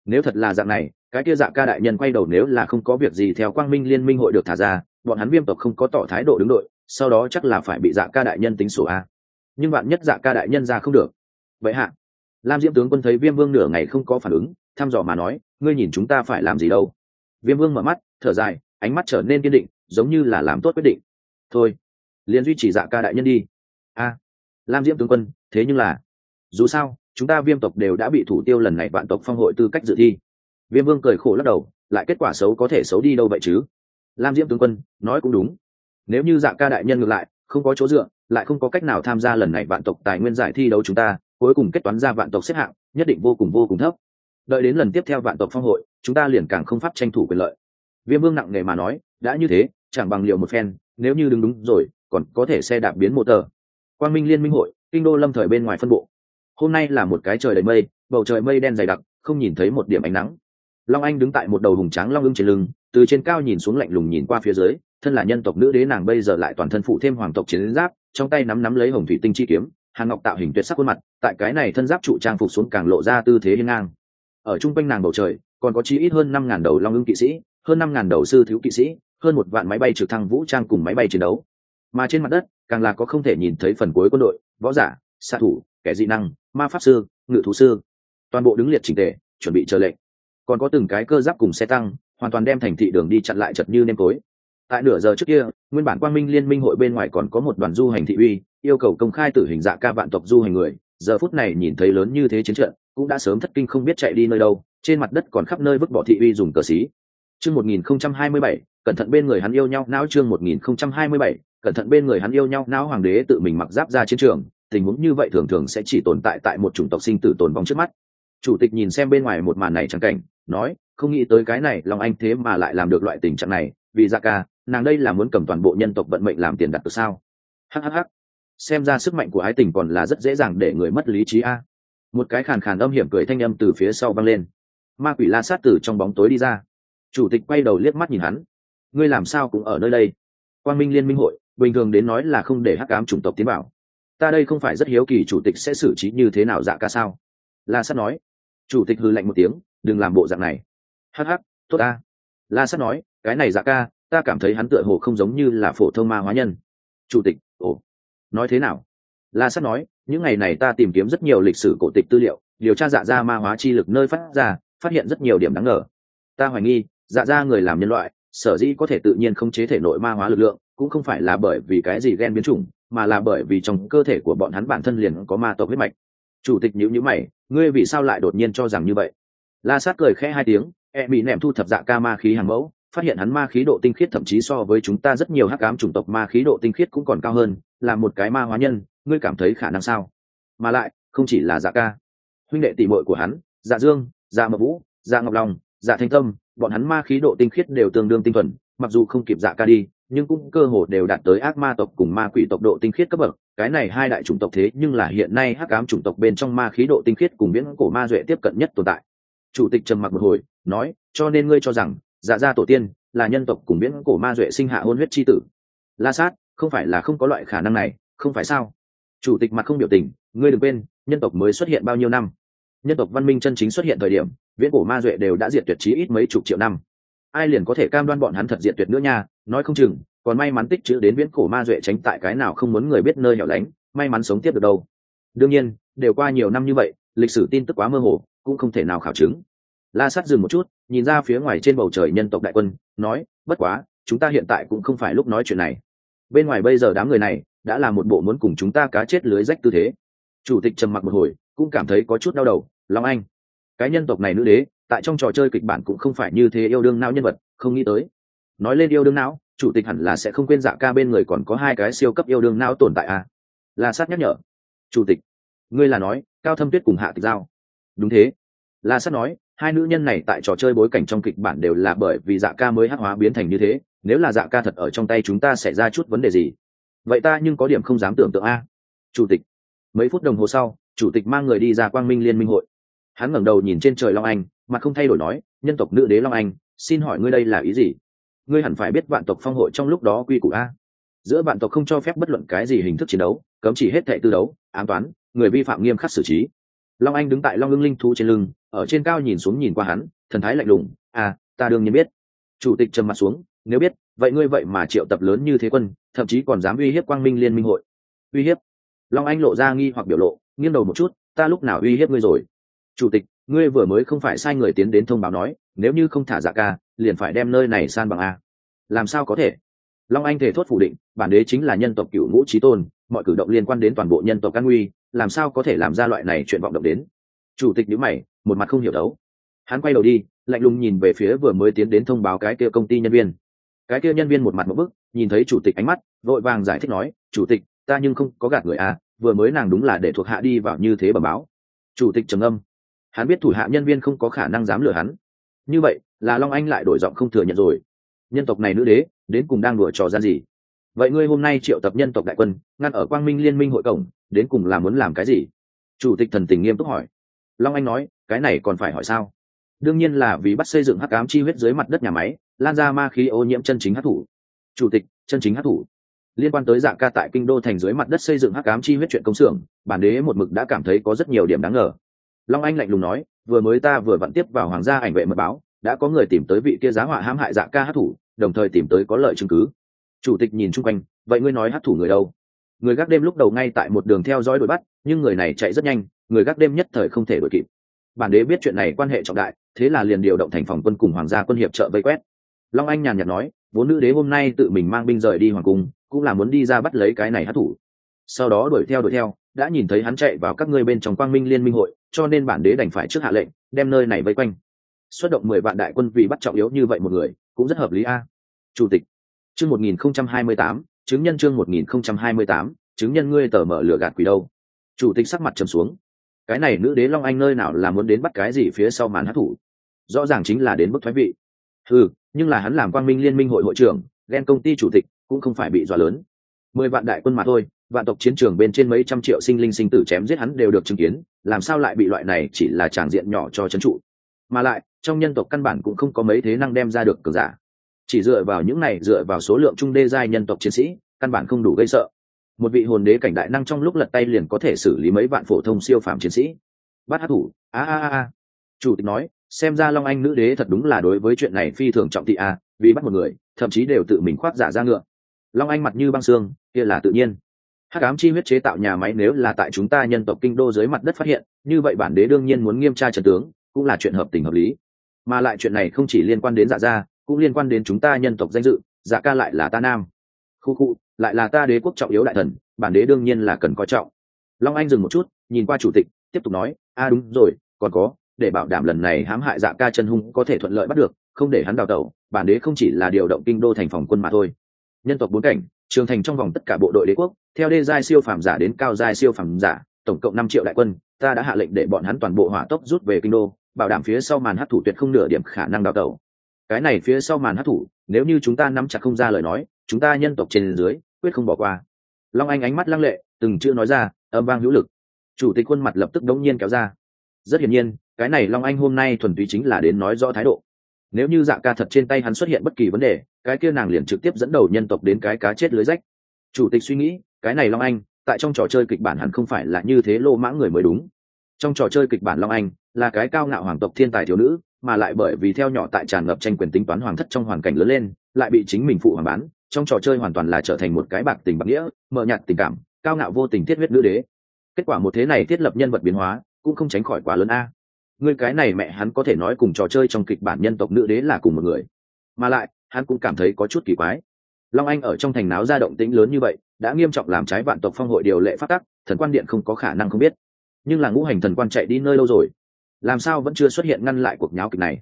Nếu thật là dạng này cái kia dạ ca đại nhân quay đầu nếu là không có việc gì theo quang minh liên minh hội được thả ra, bọn hắn viêm tộc không có tỏ thái độ đứng đội, sau đó chắc là phải bị dạ ca đại nhân tính sổ a. Nhưng bạn nhất dạ ca đại nhân ra không được. Vậy hạ, lam diễm tướng quân thấy viêm vương nửa ngày không có phản ứng, thăm dò mà nói, ngươi nhìn chúng ta phải làm gì đâu? Viêm vương mở mắt, thở dài, ánh mắt trở nên kiên định, giống như là làm tốt quyết định. Thôi, liền duy trì dạ ca đại nhân đi. A, lam diễm tướng quân, thế nhưng là, dù sao, chúng ta viêm tộc đều đã bị thủ tiêu lần này vạn tộc phong hội tư cách dự thi viêm vương cười khổ lắc đầu, lại kết quả xấu có thể xấu đi đâu vậy chứ? Lam diễm tướng quân, nói cũng đúng. Nếu như dạ ca đại nhân ngược lại, không có chỗ dựa, lại không có cách nào tham gia lần này vạn tộc tài nguyên giải thi đấu chúng ta, cuối cùng kết toán ra vạn tộc xếp hạng, nhất định vô cùng vô cùng thấp. Đợi đến lần tiếp theo vạn tộc phong hội, chúng ta liền càng không pháp tranh thủ quyền lợi. Viêm vương nặng nề mà nói, đã như thế, chẳng bằng liệu một phen, nếu như đứng đúng rồi, còn có thể xe đạp biến mô tờ. Quang minh liên minh hội, kinh đô lâm thời bên ngoài phân bộ. Hôm nay là một cái trời đầy mây, bầu trời mây đen dày đặc, không nhìn thấy một điểm ánh nắng long anh đứng tại một đầu hùng tráng long ưng trên lưng, từ trên cao nhìn xuống lạnh lùng nhìn qua phía dưới, thân là nhân tộc nữ đế nàng bây giờ lại toàn thân phụ thêm hoàng tộc chiến giáp, trong tay nắm nắm lấy hồng thủy tinh chi kiếm hàn ngọc tạo hình tuyệt sắc khuôn mặt, tại cái này thân giáp trụ trang phục xuống càng lộ ra tư thế hiên ngang. Ở chung quanh nàng bầu trời, còn có chi ít hơn năm ngàn đầu long ưng kỵ sĩ, hơn năm ngàn đầu sư thiếu kỵ sĩ, hơn một vạn máy bay trực thăng vũ trang cùng máy bay chiến đấu. Mà trên mặt đất, càng là có không thể nhìn thấy phần cuối quân đội, võ giả xạ thủ, kẻ dị năng, ma pháp sư, ngự thú sư. Toàn bộ đứng liệt trình tề, chuẩn bị chờ lệnh còn có từng cái cơ giáp cùng xe tăng, hoàn toàn đem thành thị đường đi chặn lại chật như nêm tối. Tại nửa giờ trước kia, nguyên bản quang minh liên minh hội bên ngoài còn có một đoàn du hành thị uy, yêu cầu công khai tử hình dạ ca vạn tộc du hành người. Giờ phút này nhìn thấy lớn như thế chiến trận, cũng đã sớm thất kinh không biết chạy đi nơi đâu, trên mặt đất còn khắp nơi vứt bỏ thị uy dùng cờ xí. Chương một nghìn không trăm hai mươi bảy, cẩn thận bên người hắn yêu nhau não chương một nghìn không trăm hai mươi bảy, cẩn thận bên người hắn yêu nhau não hoàng đế tự mình mặc giáp ra chiến trường. Tình huống như vậy thường thường sẽ chỉ tồn tại tại một chủng tộc sinh tử tồn vong trước mắt chủ tịch nhìn xem bên ngoài một màn này chẳng cảnh, nói, không nghĩ tới cái này, lòng anh thế mà lại làm được loại tình trạng này, vì ra ca, nàng đây là muốn cầm toàn bộ nhân tộc vận mệnh làm tiền đặt từ sao? Hhh xem ra sức mạnh của ái tình còn là rất dễ dàng để người mất lý trí a. Một cái khàn khàn âm hiểm cười thanh âm từ phía sau văng lên. Ma quỷ la sát từ trong bóng tối đi ra. Chủ tịch quay đầu liếc mắt nhìn hắn. Ngươi làm sao cũng ở nơi đây? Quang minh liên minh hội, bình thường đến nói là không để hắc ám chủng tộc tiến bảo. ta đây không phải rất hiếu kỳ chủ tịch sẽ xử trí như thế nào dạ ca sao? La sát nói chủ tịch hư lạnh một tiếng, đừng làm bộ dạng này. Hắc hắc, tốt ta. La sát nói, cái này dạ ca, ta cảm thấy hắn tựa hồ không giống như là phổ thông ma hóa nhân. Chủ tịch, ồ, nói thế nào? La sát nói, những ngày này ta tìm kiếm rất nhiều lịch sử cổ tịch tư liệu, điều tra dạ ra ma hóa chi lực nơi phát ra, phát hiện rất nhiều điểm đáng ngờ. Ta hoài nghi dạ ra người làm nhân loại, sở dĩ có thể tự nhiên không chế thể nội ma hóa lực lượng, cũng không phải là bởi vì cái gì ghen biến chủng, mà là bởi vì trong cơ thể của bọn hắn bản thân liền có ma tộc huyết mạch chủ tịch nhữ nhữ mày, ngươi vì sao lại đột nhiên cho rằng như vậy? La sát cười khẽ hai tiếng e bị nẹm thu thập dạ ca ma khí hàng mẫu, phát hiện hắn ma khí độ tinh khiết thậm chí so với chúng ta rất nhiều hắc ám chủng tộc ma khí độ tinh khiết cũng còn cao hơn, là một cái ma hóa nhân, ngươi cảm thấy khả năng sao? Mà lại, không chỉ là dạ ca. Huynh đệ tỷ muội của hắn dạ dương dạ mập vũ dạ ngọc long dạ thanh tâm, bọn hắn ma khí độ tinh khiết đều tương đương tinh thuần, mặc dù không kịp dạ ca đi, nhưng cũng cơ hồ đều đạt tới ác ma tộc cùng ma quỷ tộc độ tinh khiết cấp bậc cái này hai đại chủng tộc thế nhưng là hiện nay hắc ám chủng tộc bên trong ma khí độ tinh khiết cùng viễn cổ ma duệ tiếp cận nhất tồn tại. Chủ tịch trầm mặc một hồi, nói, cho nên ngươi cho rằng dạ gia tổ tiên là nhân tộc cùng viễn cổ ma duệ sinh hạ hôn huyết c h i tử? La sát, không phải là không có loại khả năng này, không phải sao? Chủ tịch mặt không biểu tình, ngươi đừng quên, nhân tộc mới xuất hiện bao nhiêu năm? Nhân tộc văn minh chân chính xuất hiện thời điểm, viễn cổ ma duệ đều đã diệt tuyệt trí ít mấy chục triệu năm. Ai liền có thể cam đoan bọn hắn thật diệt tuyệt nữa nha? Nói không chừng còn may mắn tích chữ đến viễn cổ ma duệ tránh tại cái nào không muốn người biết nơi hẻo lánh, may mắn sống tiếp được đâu. Đương nhiên, đều qua nhiều năm như vậy, lịch sử tin tức quá mơ hồ, cũng không thể nào khảo chứng. La sát dừng một chút, nhìn ra phía ngoài trên bầu trời nhân tộc đại quân, nói, bất quá, chúng ta hiện tại cũng không phải lúc nói chuyện này. Bên ngoài bây giờ đám người này, đã là một bộ muốn cùng chúng ta cá chết lưới rách tư thế. Chủ tịch trầm mặc một hồi, cũng cảm thấy có chút đau đầu, long anh, cái nhân tộc này nữ đế, tại trong trò chơi kịch bản cũng không phải như thế yêu đương não nhân vật, không nghĩ tới. Nói lên yêu đương não chủ tịch hẳn là sẽ không quên dạ ca bên người còn có hai cái siêu cấp yêu đương não tồn tại à la sát nhắc nhở. Chủ tịch, ngươi là nói, cao thâm tuyết cùng hạ tịch giao. Đúng thế. La sát nói, hai nữ nhân này tại trò chơi bối cảnh trong kịch bản đều là bởi vì dạ ca mới hát hóa biến thành như thế, nếu là dạ ca thật ở trong tay chúng ta sẽ ra chút vấn đề gì? Vậy ta nhưng có điểm không dám tưởng tượng a. Chủ tịch, mấy phút đồng hồ sau, chủ tịch mang người đi ra quang minh liên minh hội. Hắn ngẩng đầu nhìn trên trời long anh mà không thay đổi nói, nhân tộc nữ đế long anh, xin hỏi ngươi đây là ý gì? Ngươi hẳn phải biết vạn tộc phong hội trong lúc đó quy củ a. Giữa vạn tộc không cho phép bất luận cái gì hình thức chiến đấu, cấm chỉ hết thệ tư đấu, ám toán, người vi phạm nghiêm khắc xử trí. Long anh đứng tại long ưng linh thú trên lưng, ở trên cao nhìn xuống nhìn qua hắn, thần thái lạnh lùng à ta đương nhiên biết. Chủ tịch trầm mặt xuống, nếu biết, vậy ngươi vậy mà triệu tập lớn như thế quân, thậm chí còn dám uy hiếp quang minh liên minh hội. Uy hiếp? Long anh lộ ra nghi hoặc biểu lộ, nghiêng đầu một chút, ta lúc nào uy hiếp ngươi rồi? Chủ tịch ngươi vừa mới không phải sai người tiến đến thông báo nói, nếu như không thả dạ ca, liền phải đem nơi này san bằng a. Làm sao có thể? Long anh thể thốt phủ định, bản đế chính là nhân tộc cựu ngũ trí tôn, mọi cử động liên quan đến toàn bộ nhân tộc căn nguy, làm sao có thể làm ra loại này chuyện vọng động đến? Chủ tịch nhữ mày, một mặt không hiểu đấu. Hắn quay đầu đi, lạnh lùng nhìn về phía vừa mới tiến đến thông báo cái kia công ty nhân viên. Cái kia nhân viên một mặt một bức, nhìn thấy chủ tịch ánh mắt, vội vàng giải thích nói, chủ tịch, ta nhưng không có gạt người à vừa mới nàng đúng là để thuộc hạ đi vào như thế bẩm báo. Chủ tịch trầm âm hắn biết thủ hạ nhân viên không có khả năng dám lừa hắn. Như vậy, là long anh lại đổi giọng không thừa nhận rồi. Nhân tộc này nữ đế, đến cùng đang đùa trò gian gì? Vậy ngươi hôm nay triệu tập nhân tộc đại quân, ngăn ở quang minh liên minh hội cổng, đến cùng là muốn làm cái gì? Chủ tịch thần tình nghiêm túc hỏi. Long anh nói, cái này còn phải hỏi sao? Đương nhiên là vì bắt xây dựng hắc cám chi huyết dưới mặt đất nhà máy, lan ra ma khí ô nhiễm chân chính hắc thủ chủ tịch, chân chính hắc thủ liên quan tới dạng ca tại kinh đô thành dưới mặt đất xây dựng hắc cám chi huyết chuyện công xưởng, bản đế một mực đã cảm thấy có rất nhiều điểm đáng ngờ long anh lạnh lùng nói, vừa mới ta vừa vặn tiếp vào hoàng gia ảnh vệ mật báo, đã có người tìm tới vị kia giá họa hãm hại dạ ca hát thủ, đồng thời tìm tới có lợi chứng cứ. Chủ tịch nhìn chung quanh, vậy ngươi nói hát thủ người đâu? Người gác đêm lúc đầu ngay tại một đường theo dõi đuổi bắt, nhưng người này chạy rất nhanh, người gác đêm nhất thời không thể đuổi kịp. Bản đế biết chuyện này quan hệ trọng đại, thế là liền điều động thành phòng quân cùng hoàng gia quân hiệp trợ vây quét. Long anh nhàn nhạt nói, vốn nữ đế hôm nay tự mình mang binh rời đi hoàng cung, cũng là muốn đi ra bắt lấy cái này hát thủ. Sau đó đuổi theo đuổi theo, đã nhìn thấy hắn chạy vào các ngươi bên trong quang minh liên minh hội cho nên bản đế đành phải trước hạ lệnh, đem nơi này vây quanh. Xuất động mười vạn đại quân vì bắt trọng yếu như vậy một người, cũng rất hợp lý a. Chủ tịch, chương một nghìn không trăm hai mươi tám, chứng nhân chương một nghìn không trăm hai mươi tám, chứng nhân ngươi tờ mở lửa gạt quỷ đâu. Chủ tịch sắc mặt trầm xuống. Cái này nữ đế long anh nơi nào là muốn đến bắt cái gì phía sau màn hát thủ rõ ràng chính là đến bức thoái vị. Ừ nhưng là hắn làm quang minh liên minh hội hội trưởng, ghen công ty chủ tịch cũng không phải bị dọa lớn. Mười vạn đại quân mà thôi vạn tộc chiến trường bên trên mấy trăm triệu sinh linh sinh tử chém giết hắn đều được chứng kiến, làm sao lại bị loại này chỉ là tràng diện nhỏ cho trấn trụ? Mà lại, trong nhân tộc căn bản cũng không có mấy thế năng đem ra được cường giả. Chỉ dựa vào những này, dựa vào số lượng trung đê giai nhân tộc chiến sĩ, căn bản không đủ gây sợ. Một vị hồn đế cảnh đại năng trong lúc lật tay liền có thể xử lý mấy vạn phổ thông siêu phàm chiến sĩ. Bắt hát thủ, a a a a. Chủ tịch nói, xem ra long anh nữ đế thật đúng là đối với chuyện này phi thường trọng thị a, vì bắt một người, thậm chí đều tự mình khoác giả ra ngựa. Long anh mặt như băng xương, kia là tự nhiên hắc ám chi huyết chế tạo nhà máy nếu là tại chúng ta nhân tộc kinh đô dưới mặt đất phát hiện, như vậy bản đế đương nhiên muốn nghiêm tra trần tướng, cũng là chuyện hợp tình hợp lý. Mà lại chuyện này không chỉ liên quan đến dạ gia, cũng liên quan đến chúng ta nhân tộc danh dự dạ ca lại là ta nam. Khu khu, lại là ta đế quốc trọng yếu đại thần, bản đế đương nhiên là cần coi trọng. Long anh dừng một chút, nhìn qua chủ tịch, tiếp tục nói, a, đúng rồi, còn có, để bảo đảm lần này hãm hại dạ ca chân hung có thể thuận lợi bắt được, không để hắn đào tẩu, bản đế không chỉ là điều động kinh đô thành phòng quân mà thôi. Nhân tộc bốn cảnh trường thành trong vòng tất cả bộ đội đế quốc, theo đê giai siêu phàm giả đến cao giai siêu phàm giả, tổng cộng năm triệu đại quân, ta đã hạ lệnh để bọn hắn toàn bộ hỏa tốc rút về kinh đô, bảo đảm phía sau màn hát thủ tuyệt không nửa điểm khả năng đào tẩu. Cái này phía sau màn hát thủ, nếu như chúng ta nắm chặt không ra lời nói, chúng ta nhân tộc trên dưới, quyết không bỏ qua. Long anh ánh mắt lăng lệ, từng chưa nói ra, âm vang hữu lực. Chủ tịch khuôn mặt lập tức đống nhiên kéo ra. Rất hiển nhiên, cái này long anh hôm nay thuần túy chính là đến nói rõ thái độ. Nếu như dạ ca thật trên tay hắn xuất hiện bất kỳ vấn đề cái kia nàng liền trực tiếp dẫn đầu nhân tộc đến cái cá chết lưới rách. Chủ tịch suy nghĩ, cái này long anh, tại trong trò chơi kịch bản hẳn không phải là như thế lô mãng người mới đúng. Trong trò chơi kịch bản long anh, là cái cao ngạo hoàng tộc thiên tài thiếu nữ, mà lại bởi vì theo nhỏ tại tràn ngập tranh quyền tính toán hoàng thất trong hoàn cảnh lớn lên, lại bị chính mình phụ hoàng bán, trong trò chơi hoàn toàn là trở thành một cái bạc tình bạc nghĩa, mờ nhạt tình cảm, cao ngạo vô tình thiết huyết nữ đế. Kết quả một thế này thiết lập nhân vật biến hóa, cũng không tránh khỏi quá lớn a. Người cái này mẹ hắn có thể nói cùng trò chơi trong kịch bản nhân tộc nữ đế là cùng một người. Mà lại hắn cũng cảm thấy có chút kỳ quái. Long anh ở trong thành náo ra động tĩnh lớn như vậy, đã nghiêm trọng làm trái vạn tộc phong hội điều lệ phát tắc, thần quan điện không có khả năng không biết. Nhưng là ngũ hành thần quan chạy đi nơi lâu rồi, làm sao vẫn chưa xuất hiện ngăn lại cuộc nháo kịch này?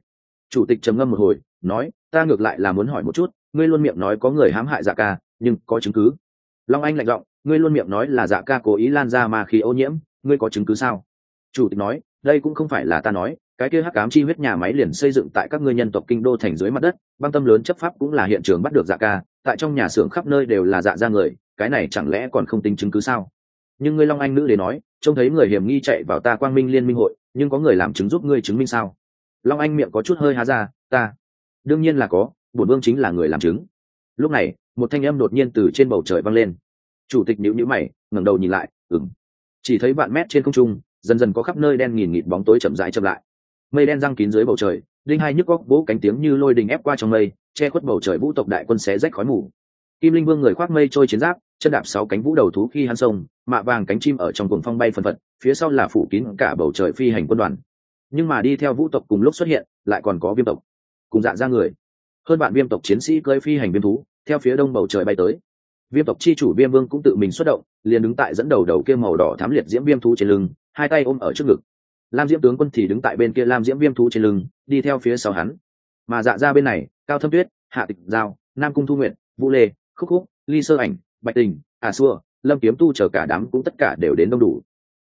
Chủ tịch trầm ngâm một hồi, nói, ta ngược lại là muốn hỏi một chút, ngươi luôn miệng nói có người hãm hại dạ ca, nhưng có chứng cứ. Long anh lạnh giọng, ngươi luôn miệng nói là dạ ca cố ý lan ra mà khi ô nhiễm, ngươi có chứng cứ sao? Chủ tịch nói, đây cũng không phải là ta nói cái kia hắc ám chi huyết nhà máy liền xây dựng tại các ngươi nhân tộc kinh đô thành dưới mặt đất, băng tâm lớn chấp pháp cũng là hiện trường bắt được dạ ca, tại trong nhà xưởng khắp nơi đều là dạ ra người, cái này chẳng lẽ còn không tính chứng cứ sao? Nhưng ngươi long anh nữ để nói, trông thấy người hiểm nghi chạy vào ta quang minh liên minh hội, nhưng có người làm chứng giúp ngươi chứng minh sao? Long anh miệng có chút hơi há ra, ta, đương nhiên là có, bổn vương chính là người làm chứng. Lúc này, một thanh âm đột nhiên từ trên bầu trời vang lên. Chủ tịch nhữ nhữ mày, ngẩng đầu nhìn lại ừng chỉ thấy vạn mét trên không trung, dần dần có khắp nơi đen nghìn nghịt bóng tối chậm rãi chậm lại mây đen răng kín dưới bầu trời, đinh hai nhức góc vỗ cánh tiếng như lôi đình ép qua trong mây, che khuất bầu trời vũ tộc đại quân xé rách khói mù. Kim linh vương người khoác mây trôi chiến giáp, chân đạp sáu cánh vũ đầu thú khi hắn sông mạ vàng cánh chim ở trong cuồng phong bay phần phật, phía sau là phủ kín cả bầu trời phi hành quân đoàn. Nhưng mà đi theo vũ tộc cùng lúc xuất hiện, lại còn có viêm tộc. Cùng dạ ra người. Hơn bạn viêm tộc chiến sĩ cơi phi hành viêm thú, theo phía đông bầu trời bay tới. Viêm tộc chi chủ viêm vương cũng tự mình xuất động, liền đứng tại dẫn đầu đầu kia màu đỏ thám liệt diễm viêm thú trên lưng, hai tay ôm ở trước ngực lam diễm tướng quân thì đứng tại bên kia lam diễm viêm thú trên lưng, đi theo phía sau hắn. Mà dạ ra bên này, cao thâm tuyết, hạ tịch giao, nam cung thu nguyện vũ lê, khúc khúc, ly sơ ảnh, bạch tình à xua, lâm kiếm tu chờ cả đám cũng tất cả đều đến đông đủ.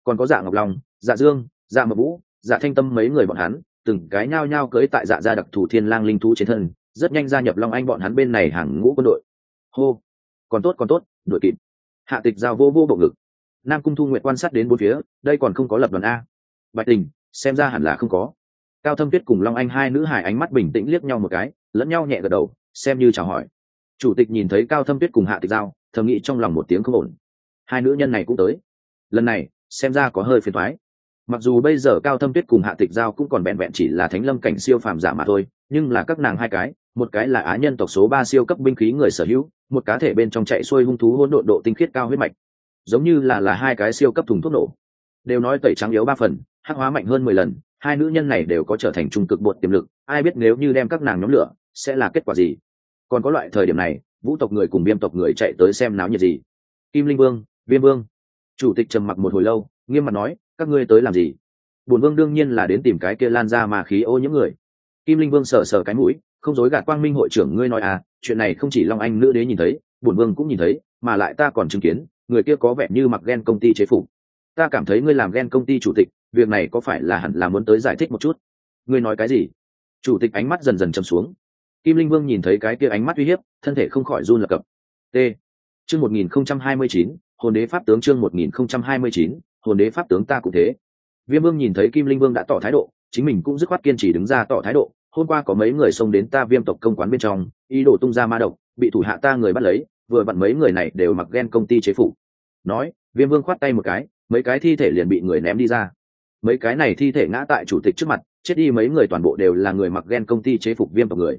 Còn có dạ ngọc long dạ dương dạ mập vũ dạ thanh tâm mấy người bọn hắn, từng cái nhao nhao cưới tại dạ gia đặc thù thiên lang linh thú trên thân, rất nhanh gia nhập long anh bọn hắn bên này hàng ngũ quân đội. Hô! Còn tốt còn tốt, đội kịp. Hạ tịch giao vô vô bộ ngực. Nam cung thu nguyện quan sát đến bốn phía, đây còn không có lập đoàn a bạch tình, xem ra hẳn là không có. Cao thâm tuyết cùng long anh hai nữ hài ánh mắt bình tĩnh liếc nhau một cái, lẫn nhau nhẹ gật đầu, xem như chào hỏi. Chủ tịch nhìn thấy cao thâm tuyết cùng hạ tịch giao, thầm nghĩ trong lòng một tiếng không ổn. Hai nữ nhân này cũng tới. Lần này, xem ra có hơi phiền thoái mặc dù bây giờ cao thâm tuyết cùng hạ tịch giao cũng còn vẹn vẹn chỉ là thánh lâm cảnh siêu phàm giả mà thôi, nhưng là các nàng hai cái, một cái là á nhân tộc số ba siêu cấp binh khí người sở hữu, một cá thể bên trong chạy xuôi hung thú hỗn độn độ tinh khiết cao huyết mạch. Giống như là là hai cái siêu cấp thùng thuốc nổ. Đều nói tẩy trắng yếu ba phần hắc hóa mạnh hơn mười lần, hai nữ nhân này đều có trở thành trung cực bột tiềm lực, ai biết nếu như đem các nàng nhóm lửa, sẽ là kết quả gì? Còn có loại thời điểm này, vũ tộc người cùng viêm tộc người chạy tới xem náo nhiệt gì? Kim linh vương, viêm vương. Chủ tịch trầm mặc một hồi lâu, nghiêm mặt nói, các ngươi tới làm gì? Bổn vương đương nhiên là đến tìm cái kia lan ra mà khí ô những người. Kim linh vương sờ sờ cái mũi, không dối gạt quang minh hội trưởng ngươi nói à chuyện này không chỉ long anh nữ đế nhìn thấy, bổn vương cũng nhìn thấy, mà lại ta còn chứng kiến, người kia có vẻ như mặc ghen công ty chế phục. Ta cảm thấy ngươi làm ghen công ty chủ tịch việc này có phải là hẳn là muốn tới giải thích một chút? Ngươi nói cái gì? Chủ tịch ánh mắt dần dần chầm xuống. Kim linh vương nhìn thấy cái kia ánh mắt uy hiếp, thân thể không khỏi run lập cập. T. Chương một nghìn không trăm hai mươi chín, hồn đế pháp tướng chương một nghìn không trăm hai mươi chín, hồn đế pháp tướng ta cũng thế. Viêm vương nhìn thấy kim linh vương đã tỏ thái độ, chính mình cũng dứt khoát kiên trì đứng ra tỏ thái độ. Hôm qua có mấy người xông đến ta viêm tộc công quán bên trong, ý đồ tung ra ma độc, bị thủ hạ ta người bắt lấy, vừa vặn mấy người này đều mặc ghen công ty chế phủ. Nói, viêm vương khoát tay một cái, mấy cái thi thể liền bị người ném đi ra mấy cái này thi thể ngã tại chủ tịch trước mặt, chết đi mấy người toàn bộ đều là người mặc ghen công ty chế phục viêm tộc người.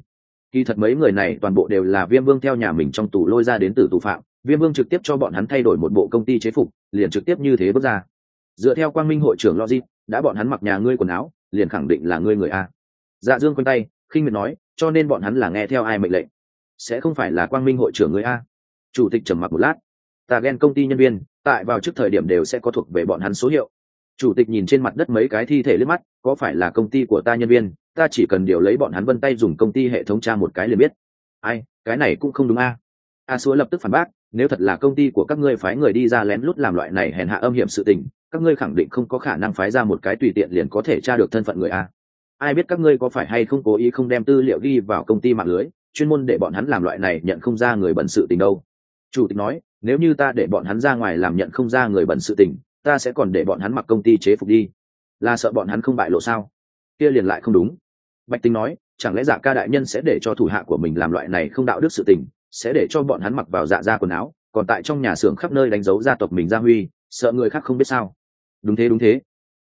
Kỳ thật mấy người này toàn bộ đều là viêm vương theo nhà mình trong tù lôi ra đến từ tù phạm, viêm vương trực tiếp cho bọn hắn thay đổi một bộ công ty chế phục, liền trực tiếp như thế bước ra. Dựa theo quang minh hội trưởng logic, đã bọn hắn mặc nhà ngươi quần áo, liền khẳng định là ngươi người a. Dạ dương quanh tay, khinh miệt nói, cho nên bọn hắn là nghe theo ai mệnh lệnh? Sẽ không phải là quang minh hội trưởng người a. Chủ tịch trầm mặc một lát. Ta ghen công ty nhân viên, tại vào trước thời điểm đều sẽ có thuộc về bọn hắn số hiệu chủ tịch nhìn trên mặt đất mấy cái thi thể lướt mắt, có phải là công ty của ta nhân viên? Ta chỉ cần điều lấy bọn hắn vân tay dùng công ty hệ thống tra một cái liền biết. Ai, cái này cũng không đúng a. A xúa lập tức phản bác, nếu thật là công ty của các ngươi phái người đi ra lén lút làm loại này hèn hạ âm hiểm sự tình, các ngươi khẳng định không có khả năng phái ra một cái tùy tiện liền có thể tra được thân phận người a. Ai biết các ngươi có phải hay không cố ý không đem tư liệu ghi vào công ty mạng lưới, chuyên môn để bọn hắn làm loại này nhận không ra người bận sự tình đâu. Chủ tịch nói, nếu như ta để bọn hắn ra ngoài làm nhận không ra người bận sự tình ta sẽ còn để bọn hắn mặc công ty chế phục đi. Là sợ bọn hắn không bại lộ sao? Kia liền lại không đúng. Bạch tinh nói, chẳng lẽ giả ca đại nhân sẽ để cho thủ hạ của mình làm loại này không đạo đức sự tình, sẽ để cho bọn hắn mặc vào dạ ra quần áo, còn tại trong nhà xưởng khắp nơi đánh dấu gia tộc mình gia huy, sợ người khác không biết sao? Đúng thế đúng thế.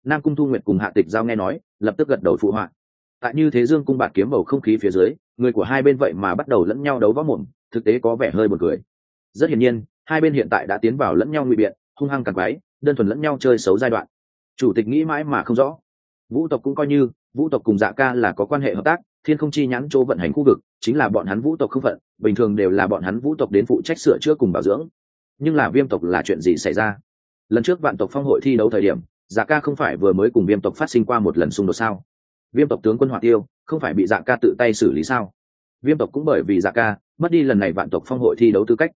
Nam cung thu nguyệt cùng hạ tịch giao nghe nói, lập tức gật đầu phụ họa. Tại như thế dương cung bạt kiếm bầu không khí phía dưới, người của hai bên vậy mà bắt đầu lẫn nhau đấu võ mồm, thực tế có vẻ hơi buồn cười. Rất hiển nhiên, hai bên hiện tại đã tiến vào lẫn nhau ngụy biện, hung hăng càng quái đơn thuần lẫn nhau chơi xấu giai đoạn. Chủ tịch nghĩ mãi mà không rõ. Vũ tộc cũng coi như, vũ tộc cùng dạ ca là có quan hệ hợp tác, thiên không chi nhãn chỗ vận hành khu vực, chính là bọn hắn vũ tộc không phận, bình thường đều là bọn hắn vũ tộc đến phụ trách sửa chữa cùng bảo dưỡng. Nhưng là viêm tộc là chuyện gì xảy ra? Lần trước vạn tộc phong hội thi đấu thời điểm dạ ca không phải vừa mới cùng viêm tộc phát sinh qua một lần xung đột sao? Viêm tộc tướng quân hỏa tiêu, không phải bị dạ ca tự tay xử lý sao? Viêm tộc cũng bởi vì dạ ca, mất đi lần này vạn tộc phong hội thi đấu tư cách.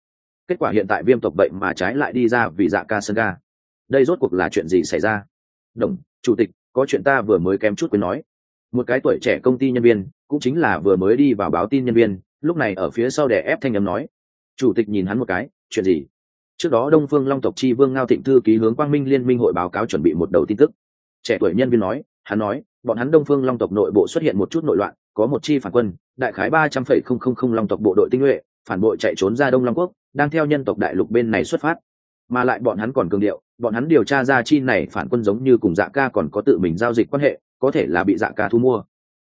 Kết quả hiện tại viêm tộc vậy mà trái lại đi ra vì dạ ca sân ga đây rốt cuộc là chuyện gì xảy ra? Đồng, chủ tịch, có chuyện ta vừa mới kém chút quên nói. Một cái tuổi trẻ công ty nhân viên, cũng chính là vừa mới đi vào báo tin nhân viên, lúc này ở phía sau đè ép thanh âm nói. Chủ tịch nhìn hắn một cái, chuyện gì? Trước đó đông phương long tộc chi vương ngao thịnh thư ký hướng quang minh liên minh hội báo cáo chuẩn bị một đầu tin tức. Trẻ tuổi nhân viên nói, hắn nói, bọn hắn đông phương long tộc nội bộ xuất hiện một chút nội loạn, có một chi phản quân, đại khái ba trăm phẩy không không không long tộc bộ đội tinh nhuệ, phản bội chạy trốn ra đông long quốc, đang theo nhân tộc đại lục bên này xuất phát mà lại bọn hắn còn cường điệu, bọn hắn điều tra ra chi này phản quân giống như cùng dạ ca còn có tự mình giao dịch quan hệ, có thể là bị dạ ca thu mua.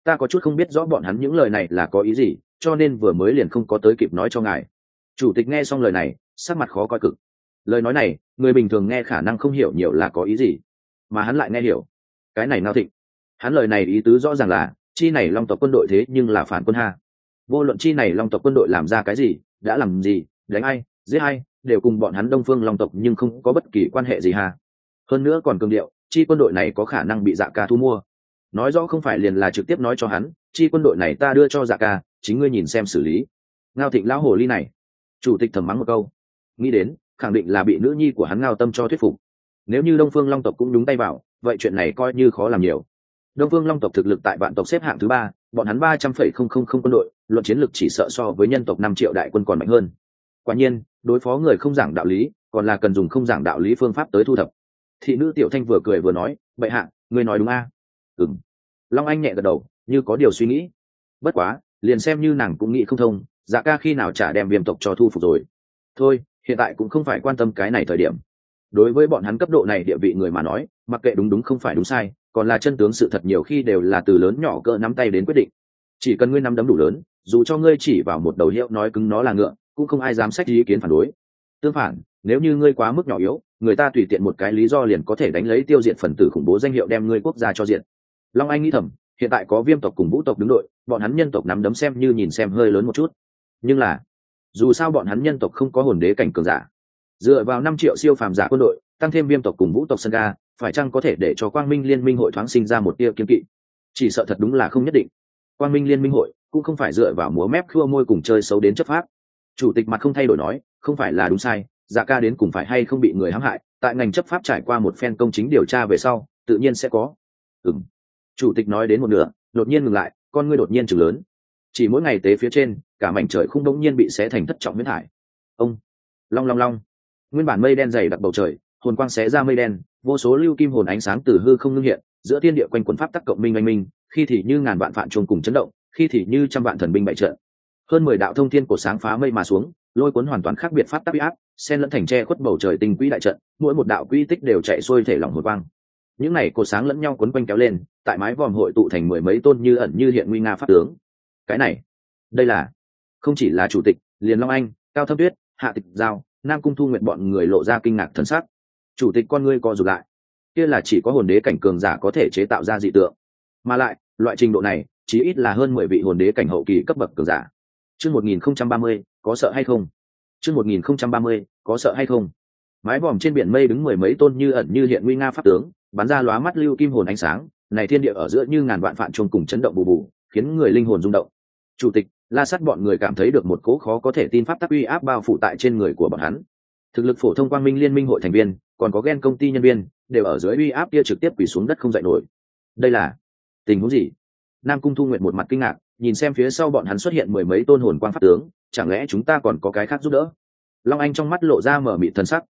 Ta có chút không biết rõ bọn hắn những lời này là có ý gì, cho nên vừa mới liền không có tới kịp nói cho ngài. Chủ tịch nghe xong lời này, sắc mặt khó coi cực. Lời nói này, người bình thường nghe khả năng không hiểu nhiều là có ý gì, mà hắn lại nghe hiểu. Cái này nao thịnh. Hắn lời này ý tứ rõ ràng là, chi này long tộc quân đội thế nhưng là phản quân ha. Vô luận chi này long tộc quân đội làm ra cái gì, đã làm gì, đánh ai, giết ai đều cùng bọn hắn đông phương long tộc nhưng không có bất kỳ quan hệ gì ha. Hơn nữa còn cường điệu, chi quân đội này có khả năng bị dạ ca thu mua. Nói rõ không phải liền là trực tiếp nói cho hắn, chi quân đội này ta đưa cho dạ ca, chính ngươi nhìn xem xử lý. Ngao thịnh lão hồ ly này. Chủ tịch thầm mắng một câu. Nghĩ đến, khẳng định là bị nữ nhi của hắn ngao tâm cho thuyết phục. Nếu như đông phương long tộc cũng đúng tay vào, vậy chuyện này coi như khó làm nhiều. Đông phương long tộc thực lực tại vạn tộc xếp hạng thứ ba, bọn hắn ba trăm phẩy không không không quân đội, luận chiến lực chỉ sợ so với nhân tộc năm triệu đại quân còn mạnh hơn quả nhiên, đối phó người không giảng đạo lý, còn là cần dùng không giảng đạo lý phương pháp tới thu thập. Thị nữ tiểu thanh vừa cười vừa nói, bệ hạ người nói đúng a. À? ừng long anh nhẹ gật đầu, như có điều suy nghĩ. Bất quá, liền xem như nàng cũng nghĩ không thông dạ ca khi nào trả đem viêm tộc cho thu phục rồi. Thôi, hiện tại cũng không phải quan tâm cái này thời điểm. Đối với bọn hắn cấp độ này địa vị người mà nói, mặc kệ đúng đúng không phải đúng sai, còn là chân tướng sự thật nhiều khi đều là từ lớn nhỏ cỡ nắm tay đến quyết định. Chỉ cần ngươi nắm đấm đủ lớn, dù cho ngươi chỉ vào một đầu hiệu nói cứng nó là ngựa cũng không ai dám sách ý kiến phản đối. Tương phản, nếu như ngươi quá mức nhỏ yếu, người ta tùy tiện một cái lý do liền có thể đánh lấy tiêu diệt phần tử khủng bố danh hiệu đem ngươi quốc gia cho diện long anh nghĩ thầm, hiện tại có viêm tộc cùng vũ tộc đứng đội, bọn hắn nhân tộc nắm đấm xem như nhìn xem hơi lớn một chút. Nhưng là, dù sao bọn hắn nhân tộc không có hồn đế cảnh cường giả. Dựa vào năm triệu siêu phàm giả quân đội, tăng thêm viêm tộc cùng vũ tộc sân ga, phải chăng có thể để cho quang minh liên minh hội thoáng sinh ra một tia kiếm kỵ? Chỉ sợ thật đúng là không nhất định. Quang minh liên minh hội cũng không phải dựa vào múa mép khua môi cùng chơi xấu đến chấp pháp chủ tịch mặt không thay đổi nói, không phải là đúng sai dạ ca đến cùng phải hay không bị người hãm hại, tại ngành chấp pháp trải qua một phen công chính điều tra về sau, tự nhiên sẽ có. Ừng chủ tịch nói đến một nửa, đột nhiên ngừng lại, con ngươi đột nhiên chừng lớn. Chỉ mỗi ngày tế phía trên, cả mảnh trời không đống nhiên bị xé thành thất trọng huyết hải. Ông. Long long long. Nguyên bản mây đen dày đặc bầu trời, hồn quang xé ra mây đen, vô số lưu kim hồn ánh sáng từ hư không ngưng hiện, giữa thiên địa quanh quần pháp tắc cộng minh oanh minh, khi thì như ngàn vạn phạn chuông cùng chấn động, khi thì như trăm vạn thần binh bại trận hơn mười đạo thông thiên của sáng phá mây mà xuống, lôi cuốn hoàn toàn khác biệt pháp tắc uy áp sen lẫn thành tre khuất bầu trời tinh quỹ đại trận, mỗi một đạo quy tích đều chạy xuôi thể lỏng hồi quang. Những này cột sáng lẫn nhau quấn quanh kéo lên, tại mái vòm hội tụ thành mười mấy tôn như ẩn như hiện nguy nga pháp tướng. Cái này, đây là, không chỉ là chủ tịch liền long anh, cao thâm tuyết, hạ tịch giao, nam cung thu nguyện bọn người lộ ra kinh ngạc thân sắc. Chủ tịch con ngươi co rụt lại. Kia là chỉ có hồn đế cảnh cường giả có thể chế tạo ra dị tượng. Mà lại, loại trình độ này chỉ ít là hơn mười vị hồn đế cảnh hậu kỳ cấp bậc cường giả chương một nghìn không trăm ba mươi, có sợ hay không? Chương một nghìn không trăm ba mươi, có sợ hay không? Mái vòm trên biển mây đứng mười mấy tôn như ẩn như hiện nguy nga pháp tướng, bắn ra lóa mắt lưu kim hồn ánh sáng, này thiên địa ở giữa như ngàn vạn phạn chuông cùng chấn động bù bù, khiến người linh hồn rung động. Chủ tịch, la sát bọn người cảm thấy được một cố khó có thể tin pháp tắc uy áp bao phủ tại trên người của bọn hắn. Thực lực phổ thông quang minh liên minh hội thành viên, còn có ghen công ty nhân viên, đều ở dưới uy áp kia trực tiếp quỳ xuống đất không dậy nổi. Đây là tình huống gì? Nam cung thu nguyện một mặt kinh ngạc nhìn xem phía sau bọn hắn xuất hiện mười mấy tôn hồn quang pháp tướng, chẳng lẽ chúng ta còn có cái khác giúp đỡ? Long anh trong mắt lộ ra mở mịt thân sắc.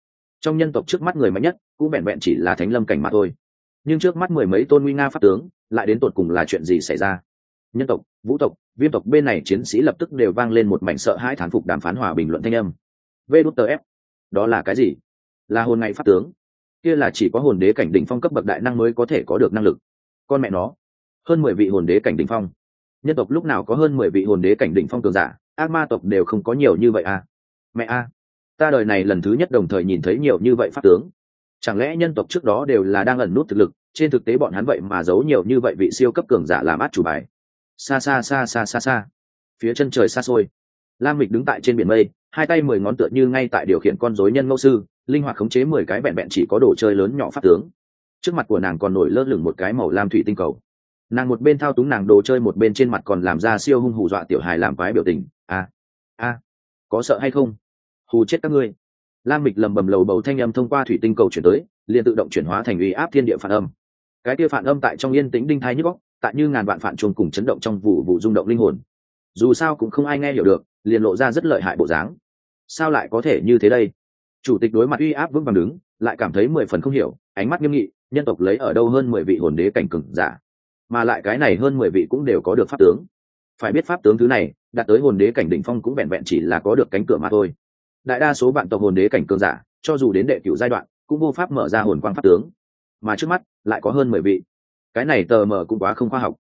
Trong nhân tộc trước mắt người mạnh nhất, cũng vẹn vẹn chỉ là thánh lâm cảnh mà thôi. Nhưng trước mắt mười mấy tôn nguy nga pháp tướng, lại đến tột cùng là chuyện gì xảy ra? Nhân tộc, vũ tộc, viêm tộc bên này chiến sĩ lập tức đều vang lên một mảnh sợ hãi thán phục đàm phán hòa bình luận thanh âm. V đút tờ ép đó là cái gì? Là hồn ngày pháp tướng. Kia là chỉ có hồn đế cảnh đỉnh phong cấp bậc đại năng mới có thể có được năng lực. Con mẹ nó, hơn mười vị hồn đế cảnh đỉnh phong nhân tộc lúc nào có hơn mười vị hồn đế cảnh đỉnh phong cường giả, ác ma tộc đều không có nhiều như vậy à? Mẹ a, ta đời này lần thứ nhất đồng thời nhìn thấy nhiều như vậy pháp tướng. Chẳng lẽ nhân tộc trước đó đều là đang ẩn nút thực lực, trên thực tế bọn hắn vậy mà giấu nhiều như vậy vị siêu cấp cường giả làm át chủ bài? Xa xa xa xa xa xa phía chân trời xa xôi. Lam mịch đứng tại trên biển mây, hai tay mười ngón tựa như ngay tại điều khiển con dối nhân ngẫu sư, linh hoạt khống chế mười cái vẹn vẹn chỉ có đồ chơi lớn nhỏ pháp tướng. Trước mặt của nàng còn nổi lơ lửng một cái màu lam thủy tinh cầu nàng một bên thao túng nàng đồ chơi một bên trên mặt còn làm ra siêu hung hù dọa tiểu hài làm quái biểu tình. A à, a có sợ hay không? Hù chết các ngươi. Lam mịch lầm bầm lầu bầu thanh âm thông qua thủy tinh cầu chuyển tới liền tự động chuyển hóa thành uy áp thiên địa phản âm. Cái kia phản âm tại trong yên tĩnh đinh thai nhức góc tại như ngàn vạn phản chuồng cùng chấn động trong vụ vụ rung động linh hồn. Dù sao cũng không ai nghe hiểu được liền lộ ra rất lợi hại bộ dáng. Sao lại có thể như thế đây? Chủ tịch đối mặt uy áp vững vàng đứng lại cảm thấy mười phần không hiểu ánh mắt nghiêm nghị nhân tộc lấy ở đâu hơn mười vị hồn đế cảnh cừng giả? Mà lại cái này hơn mười vị cũng đều có được pháp tướng. Phải biết pháp tướng thứ này, đạt tới hồn đế cảnh đỉnh phong cũng vẹn vẹn chỉ là có được cánh cửa mà thôi. Đại đa số bạn tộc hồn đế cảnh cường giả, cho dù đến đệ cửu giai đoạn, cũng vô pháp mở ra hồn quang pháp tướng. Mà trước mắt, lại có hơn mười vị. Cái này tờ mờ cũng quá không khoa học.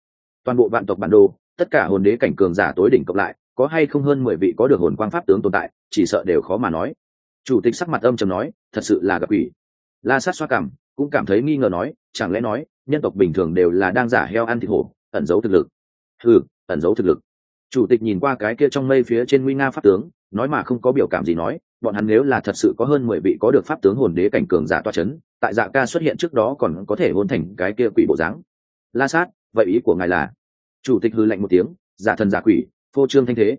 Toàn bộ vạn tộc bản đồ, tất cả hồn đế cảnh cường giả tối đỉnh cộng lại, có hay không hơn mười vị có được hồn quang pháp tướng tồn tại, chỉ sợ đều khó mà nói. Chủ tịch sắc mặt âm trầm nói, thật sự là gặp ủy la sát xoa cảm, cũng cảm thấy nghi ngờ nói, chẳng lẽ nói nhân tộc bình thường đều là đang giả heo ăn thịt hổ, ẩn giấu thực lực. Ừ ẩn giấu thực lực. Chủ tịch nhìn qua cái kia trong mây phía trên nguy nga pháp tướng, nói mà không có biểu cảm gì nói, bọn hắn nếu là thật sự có hơn mười vị có được pháp tướng hồn đế cảnh cường giả toa c h ấ n tại dạ ca xuất hiện trước đó còn có thể hôn thành cái kia quỷ bộ dáng. La sát, vậy ý của ngài là? Chủ tịch hư lạnh một tiếng, giả thần giả quỷ, phô trương thanh thế.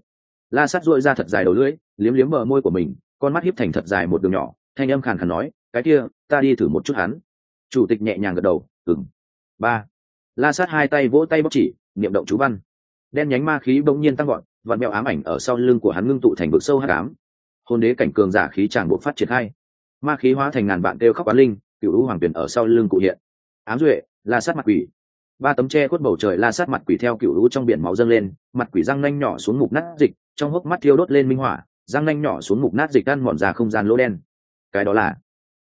La sát dội ra thật dài đầu lưỡi, liếm liếm bờ môi của mình, con mắt hiếp thành thật dài một đường nhỏ, thanh âm khàn khàn nói, cái kia, ta đi thử một chút hắn. Chủ tịch nhẹ nhàng gật đầu ừng ba. La sát hai tay vỗ tay bóc chỉ, niệm động chú văn. Đen nhánh ma khí bỗng nhiên tăng gọn vặn mẹo ám ảnh ở sau lưng của hắn ngưng tụ thành vực sâu hát ám. Hôn đế cảnh cường giả khí tràng bộ phát triển hai. Ma khí hóa thành ngàn bạn kêu khóc bán linh, cựu hoàng tuyển ở sau lưng cụ hiện. Ám duệ, la sát mặt quỷ. Ba tấm tre khuất bầu trời la sát mặt quỷ theo cựu lũ trong biển máu dâng lên, mặt quỷ răng nanh nhỏ xuống mục nát dịch, trong hốc mắt thiêu đốt lên minh hỏa răng nanh nhỏ xuống mục nát dịch ăn mòn ra không gian lỗ đen. Cái đó là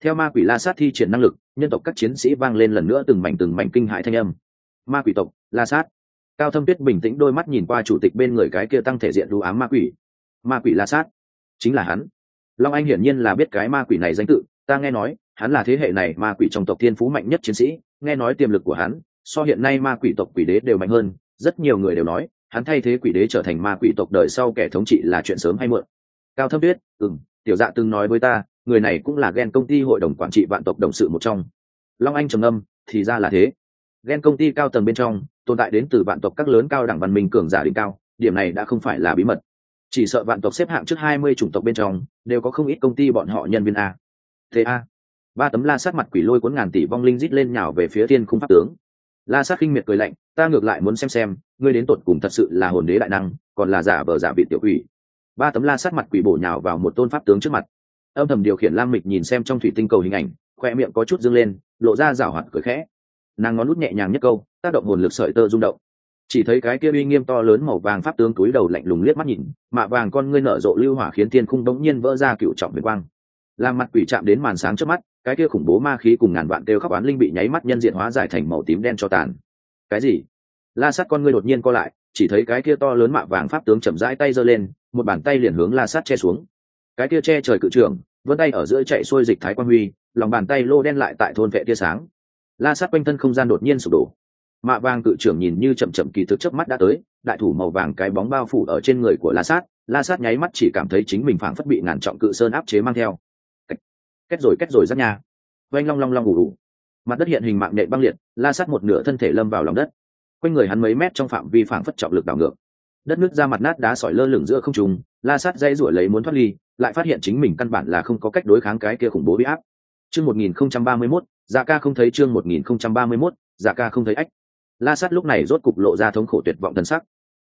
theo ma quỷ la sát thi triển năng lực, nhân tộc các chiến sĩ vang lên lần nữa từng mảnh từng mảnh kinh hại thanh âm. Ma quỷ tộc, la sát. Cao thâm tuyết bình tĩnh đôi mắt nhìn qua chủ tịch bên người cái kia tăng thể diện đu ám ma quỷ. Ma quỷ la sát. Chính là hắn. Long anh hiển nhiên là biết cái ma quỷ này danh tự, ta nghe nói, hắn là thế hệ này ma quỷ trong tộc thiên phú mạnh nhất chiến sĩ, nghe nói tiềm lực của hắn, so hiện nay ma quỷ tộc quỷ đế đều mạnh hơn, rất nhiều người đều nói, hắn thay thế quỷ đế trở thành ma quỷ tộc đời sau kẻ thống trị là chuyện sớm hay muộn. Cao thâm tuyết ừ m tiểu dạ từng nói với ta người này cũng là ghen công ty hội đồng quản trị vạn tộc đồng sự một trong. Long anh trầm âm thì ra là thế. Ghen công ty cao tầng bên trong, tồn tại đến từ vạn tộc các lớn cao đẳng văn minh cường giả đỉnh cao, điểm này đã không phải là bí mật. Chỉ sợ vạn tộc xếp hạng trước hai mươi chủng tộc bên trong, đều có không ít công ty bọn họ nhân viên a. Thế a. Ba tấm la sát mặt quỷ lôi cuốn ngàn tỷ vong linh rít lên nhào về phía thiên khung pháp tướng. La sát khinh miệt cười lạnh, ta ngược lại muốn xem xem, ngươi đến tột cùng thật sự là hồn đế đại năng, còn là giả vờ giả vị tiểu quỷ. Ba tấm la sát mặt quỷ bổ nhào vào một tôn pháp tướng trước mặt âm thầm điều khiển lam mịch nhìn xem trong thủy tinh cầu hình ảnh, khoe miệng có chút dâng lên, lộ ra rảo hoạt cười khẽ. Nàng ngón nút nhẹ nhàng nhất câu, tác động hồn lực sợi tơ rung động. Chỉ thấy cái kia uy nghiêm to lớn màu vàng pháp tướng túi đầu lạnh lùng liếc mắt nhìn mạ vàng con ngươi nở rộ lưu hỏa khiến thiên khung đống nhiên vỡ ra cựu trọng huyền quang. Làm mặt quỷ chạm đến màn sáng trước mắt, cái kia khủng bố ma khí cùng ngàn vạn kêu khóc oán linh bị nháy mắt nhân diện hóa giải thành màu tím đen cho tàn. Cái gì? La sát con ngươi đột nhiên co lại, chỉ thấy cái kia to lớn mạ vàng pháp tướng chậm rãi tay giơ lên, một bàn tay liền hướng la sát che xuống cái tia che trời cự trưởng, vươn tay ở giữa chạy xuôi dịch thái quan huy, lòng bàn tay lô đen lại tại thôn vệ tia sáng. La sát quanh thân không gian đột nhiên sụp đổ. Mạ vàng cự trưởng nhìn như chậm chậm kỳ thực chớp mắt đã tới, đại thủ màu vàng cái bóng bao phủ ở trên người của la sát la sát nháy mắt chỉ cảm thấy chính mình phảng phất bị ngàn trọng cự sơn áp chế mang theo. Kết rồi kết rồi rất nha. Oanh long long long ủ ủ mặt đất hiện hình mạng nệ băng liệt, la sát một nửa thân thể lâm vào lòng đất. Quanh người hắn mấy mét trong phạm vi phảng phất trọng lực đảo ngược. Đất nước ra mặt nát đá sỏi lơ lửng giữa không trùng la sát dây ruổi lấy muốn thoát ly lại phát hiện chính mình căn bản là không có cách đối kháng cái kia khủng bố bị áp. Chương một nghìn không trăm ba mươi mốt dạ ca không thấy chương một nghìn không trăm ba mươi mốt dạ ca không thấy ách. La sát lúc này rốt cục lộ ra thống khổ tuyệt vọng thân sắc.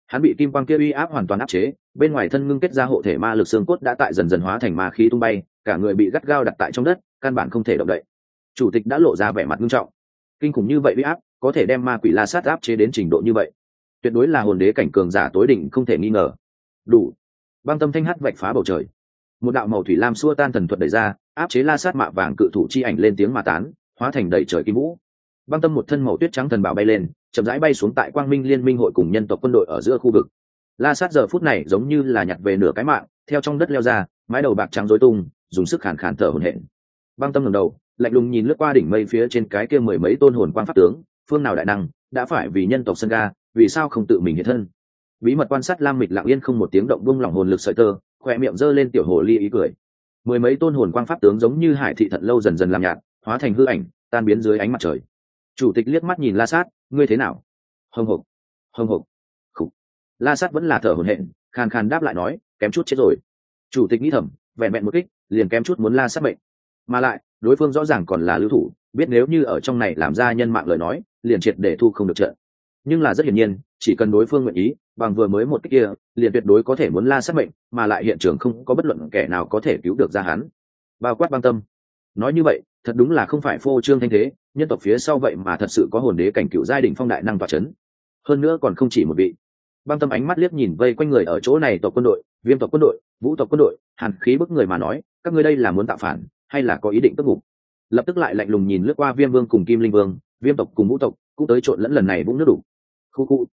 Hắn bị kim quang kia uy áp hoàn toàn áp chế, bên ngoài thân ngưng kết ra hộ thể ma lực xương cốt đã tại dần dần hóa thành ma khí tung bay, cả người bị gắt gao đặt tại trong đất, căn bản không thể động đậy. Chủ tịch đã lộ ra vẻ mặt nghiêm trọng. Kinh khủng như vậy uy áp, có thể đem ma quỷ la sát áp chế đến trình độ như vậy? Tuyệt đối là hồn đế cảnh cường giả tối đỉnh không thể nghi ngờ. Đủ. Băng tâm thanh hát vạch phá bầu trời một đạo màu thủy lam xua tan thần thuật đẩy ra, áp chế la sát mạ vàng cự thủ chi ảnh lên tiếng mà tán, hóa thành đầy trời kim vũ. Băng tâm một thân màu tuyết trắng thần bảo bay lên, chậm rãi bay xuống tại quang minh liên minh hội cùng nhân tộc quân đội ở giữa khu vực. La sát giờ phút này giống như là nhặt về nửa cái mạng, theo trong đất leo ra, mái đầu bạc trắng rối tung, dùng sức khản khản thở hổn hển. Băng tâm ngầm đầu, lạnh lùng nhìn lướt qua đỉnh mây phía trên cái kia mười mấy tôn hồn quang pháp tướng, phương nào đại năng, đã phải vì nhân tộc sân ga, vì sao không tự mình hiện thân? Bí mật quan sát lam mịch lặng yên không một tiếng động bung lỏng hồn lực sợi tơ khoe miệng giơ lên tiểu hồ ly ý cười. Mười mấy tôn hồn quang pháp tướng giống như hải thị thận lâu dần dần làm nhạt, hóa thành hư ảnh, tan biến dưới ánh mặt trời. Chủ tịch liếc mắt nhìn la sát, ngươi thế nào? Hồng hộc hồng hộc khục. La sát vẫn là thở hồn hện khàn khàn đáp lại nói, kém chút chết rồi. Chủ tịch nghĩ thầm, vẹn vẹn một kích, liền kém chút muốn la sát bệnh mà lại, đối phương rõ ràng còn là lưu thủ, biết nếu như ở trong này làm ra nhân mạng lời nói, liền triệt để thu không được trợ nhưng là rất hiển nhiên, chỉ cần đối phương nguyện ý bằng vừa mới một cách kia, liền tuyệt đối có thể muốn la sát mệnh, mà lại hiện trường không có bất luận kẻ nào có thể cứu được ra hắn. Bao quát băng tâm. Nói như vậy, thật đúng là không phải phô trương thanh thế, nhân tộc phía sau vậy mà thật sự có hồn đế cảnh cựu giai đình phong đại năng tỏa c h ấ n hơn nữa còn không chỉ một vị. Băng tâm ánh mắt liếc nhìn vây quanh người ở chỗ này tộc quân đội, viêm tộc quân đội, vũ tộc quân đội, hàn khí bức người mà nói, các ngươi đây là muốn tạo phản, hay là có ý định tức ngục? Lập tức lại lạnh lùng nhìn lướt qua viêm vương cùng kim linh vương, viêm tộc cùng vũ tộc, cũng tới trộn lẫn lần này vũng nước đủ. Khu khu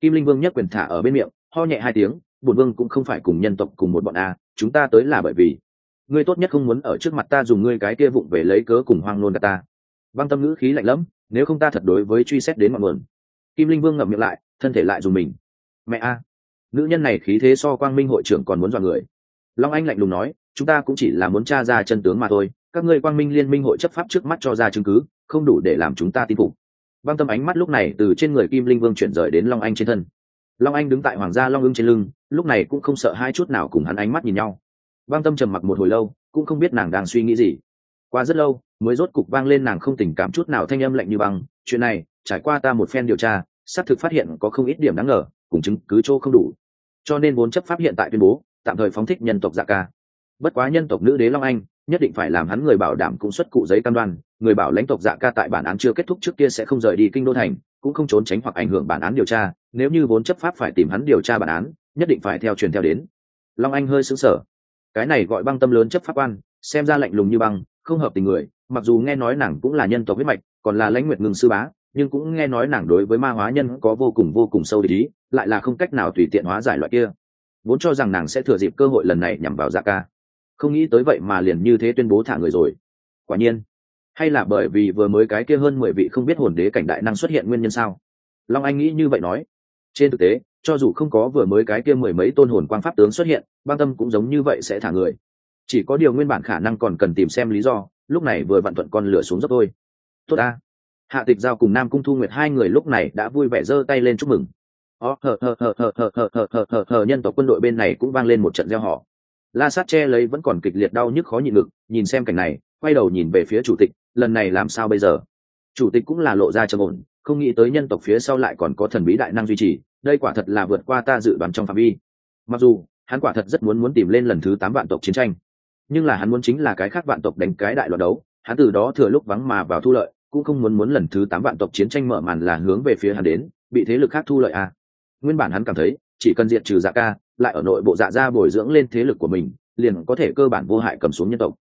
kim linh vương nhất quyền thả ở bên miệng, ho nhẹ hai tiếng, bổn vương cũng không phải cùng nhân tộc cùng một bọn a, chúng ta tới là bởi vì, ngươi tốt nhất không muốn ở trước mặt ta dùng ngươi cái kia vụng về lấy cớ cùng hoang nôn cả ta. Băng tâm ngữ khí lạnh lẫm, nếu không ta thật đối với truy xét đến mọi nguồn. Kim linh vương ngậm miệng lại, thân thể lại dùng mình. Mẹ a, nữ nhân này khí thế so quang minh hội trưởng còn muốn dọa người. Long anh lạnh lùng nói, chúng ta cũng chỉ là muốn tra ra chân tướng mà thôi, các ngươi quang minh liên minh hội chấp pháp trước mắt cho ra chứng cứ, không đủ để làm chúng ta tin phục băng tâm ánh mắt lúc này từ trên người kim linh vương chuyển rời đến long anh trên thân. Long anh đứng tại hoàng gia long ưng trên lưng, lúc này cũng không sợ hai chút nào cùng hắn ánh mắt nhìn nhau. Băng tâm trầm mặc một hồi lâu, cũng không biết nàng đang suy nghĩ gì. Qua rất lâu, mới rốt cục vang lên nàng không tình cảm chút nào thanh âm lạnh như băng, chuyện này, trải qua ta một phen điều tra, xác thực phát hiện có không ít điểm đáng ngờ, cùng chứng cứ chỗ không đủ. Cho nên vốn chấp pháp hiện tại tuyên bố, tạm thời phóng thích nhân tộc dạ ca. Bất quá nhân tộc nữ đế long anh nhất định phải làm hắn người bảo đảm cũng xuất cụ giấy cam đoan, người bảo lãnh tộc dạ ca tại bản án chưa kết thúc trước kia sẽ không rời đi kinh đô thành, cũng không trốn tránh hoặc ảnh hưởng bản án điều tra, nếu như vốn chấp pháp phải tìm hắn điều tra bản án, nhất định phải theo truyền theo đến. Long anh hơi sững sờ. Cái này gọi băng tâm lớn chấp pháp quan, xem ra lạnh lùng như băng, không hợp tình người, mặc dù nghe nói nàng cũng là nhân tộc huyết mạch, còn là lãnh nguyệt ngừng sư bá, nhưng cũng nghe nói nàng đối với ma hóa nhân có vô cùng vô cùng sâu ý, lại là không cách nào tùy tiện hóa giải loại kia. Vốn cho rằng nàng sẽ thừa dịp cơ hội lần này nhằm vào dạ ca không nghĩ tới vậy mà liền như thế tuyên bố thả người rồi quả nhiên hay là bởi vì vừa mới cái kia hơn mười vị không biết hồn đế cảnh đại năng xuất hiện nguyên nhân sao long anh nghĩ như vậy nói trên thực tế cho dù không có vừa mới cái kia mười mấy tôn hồn quang pháp tướng xuất hiện băng tâm cũng giống như vậy sẽ thả người chỉ có điều nguyên bản khả năng còn cần tìm xem lý do lúc này vừa vặn thuận con lửa xuống dốc thôi tốt ta hạ tịch giao cùng nam cung thu nguyệt hai người lúc này đã vui vẻ giơ tay lên chúc mừng ó hờ hờ hờ hờ hờ hờ hờ hờ hờ nhân tộc quân đội bên này cũng vang lên một trận gieo họ la sát che lấy vẫn còn kịch liệt đau nhức khó nhịn ngực, nhìn xem cảnh này, quay đầu nhìn về phía chủ tịch, lần này làm sao bây giờ chủ tịch cũng là lộ ra trầm ổn, không nghĩ tới nhân tộc phía sau lại còn có thần bí đại năng duy trì, đây quả thật là vượt qua ta dự đoán trong phạm vi mặc dù, hắn quả thật rất muốn muốn tìm lên lần thứ tám vạn tộc chiến tranh, nhưng là hắn muốn chính là cái khác vạn tộc đánh cái đại loạt đấu, hắn từ đó thừa lúc vắng mà vào thu lợi, cũng không muốn muốn lần thứ tám vạn tộc chiến tranh mở màn là hướng về phía hắn đến, bị thế lực khác thu lợi à. nguyên bản hắn cảm thấy, chỉ cần diệt trừ dạ ca lại ở nội bộ dạ gia bồi dưỡng lên thế lực của mình, liền có thể cơ bản vô hại cầm xuống nhân tộc.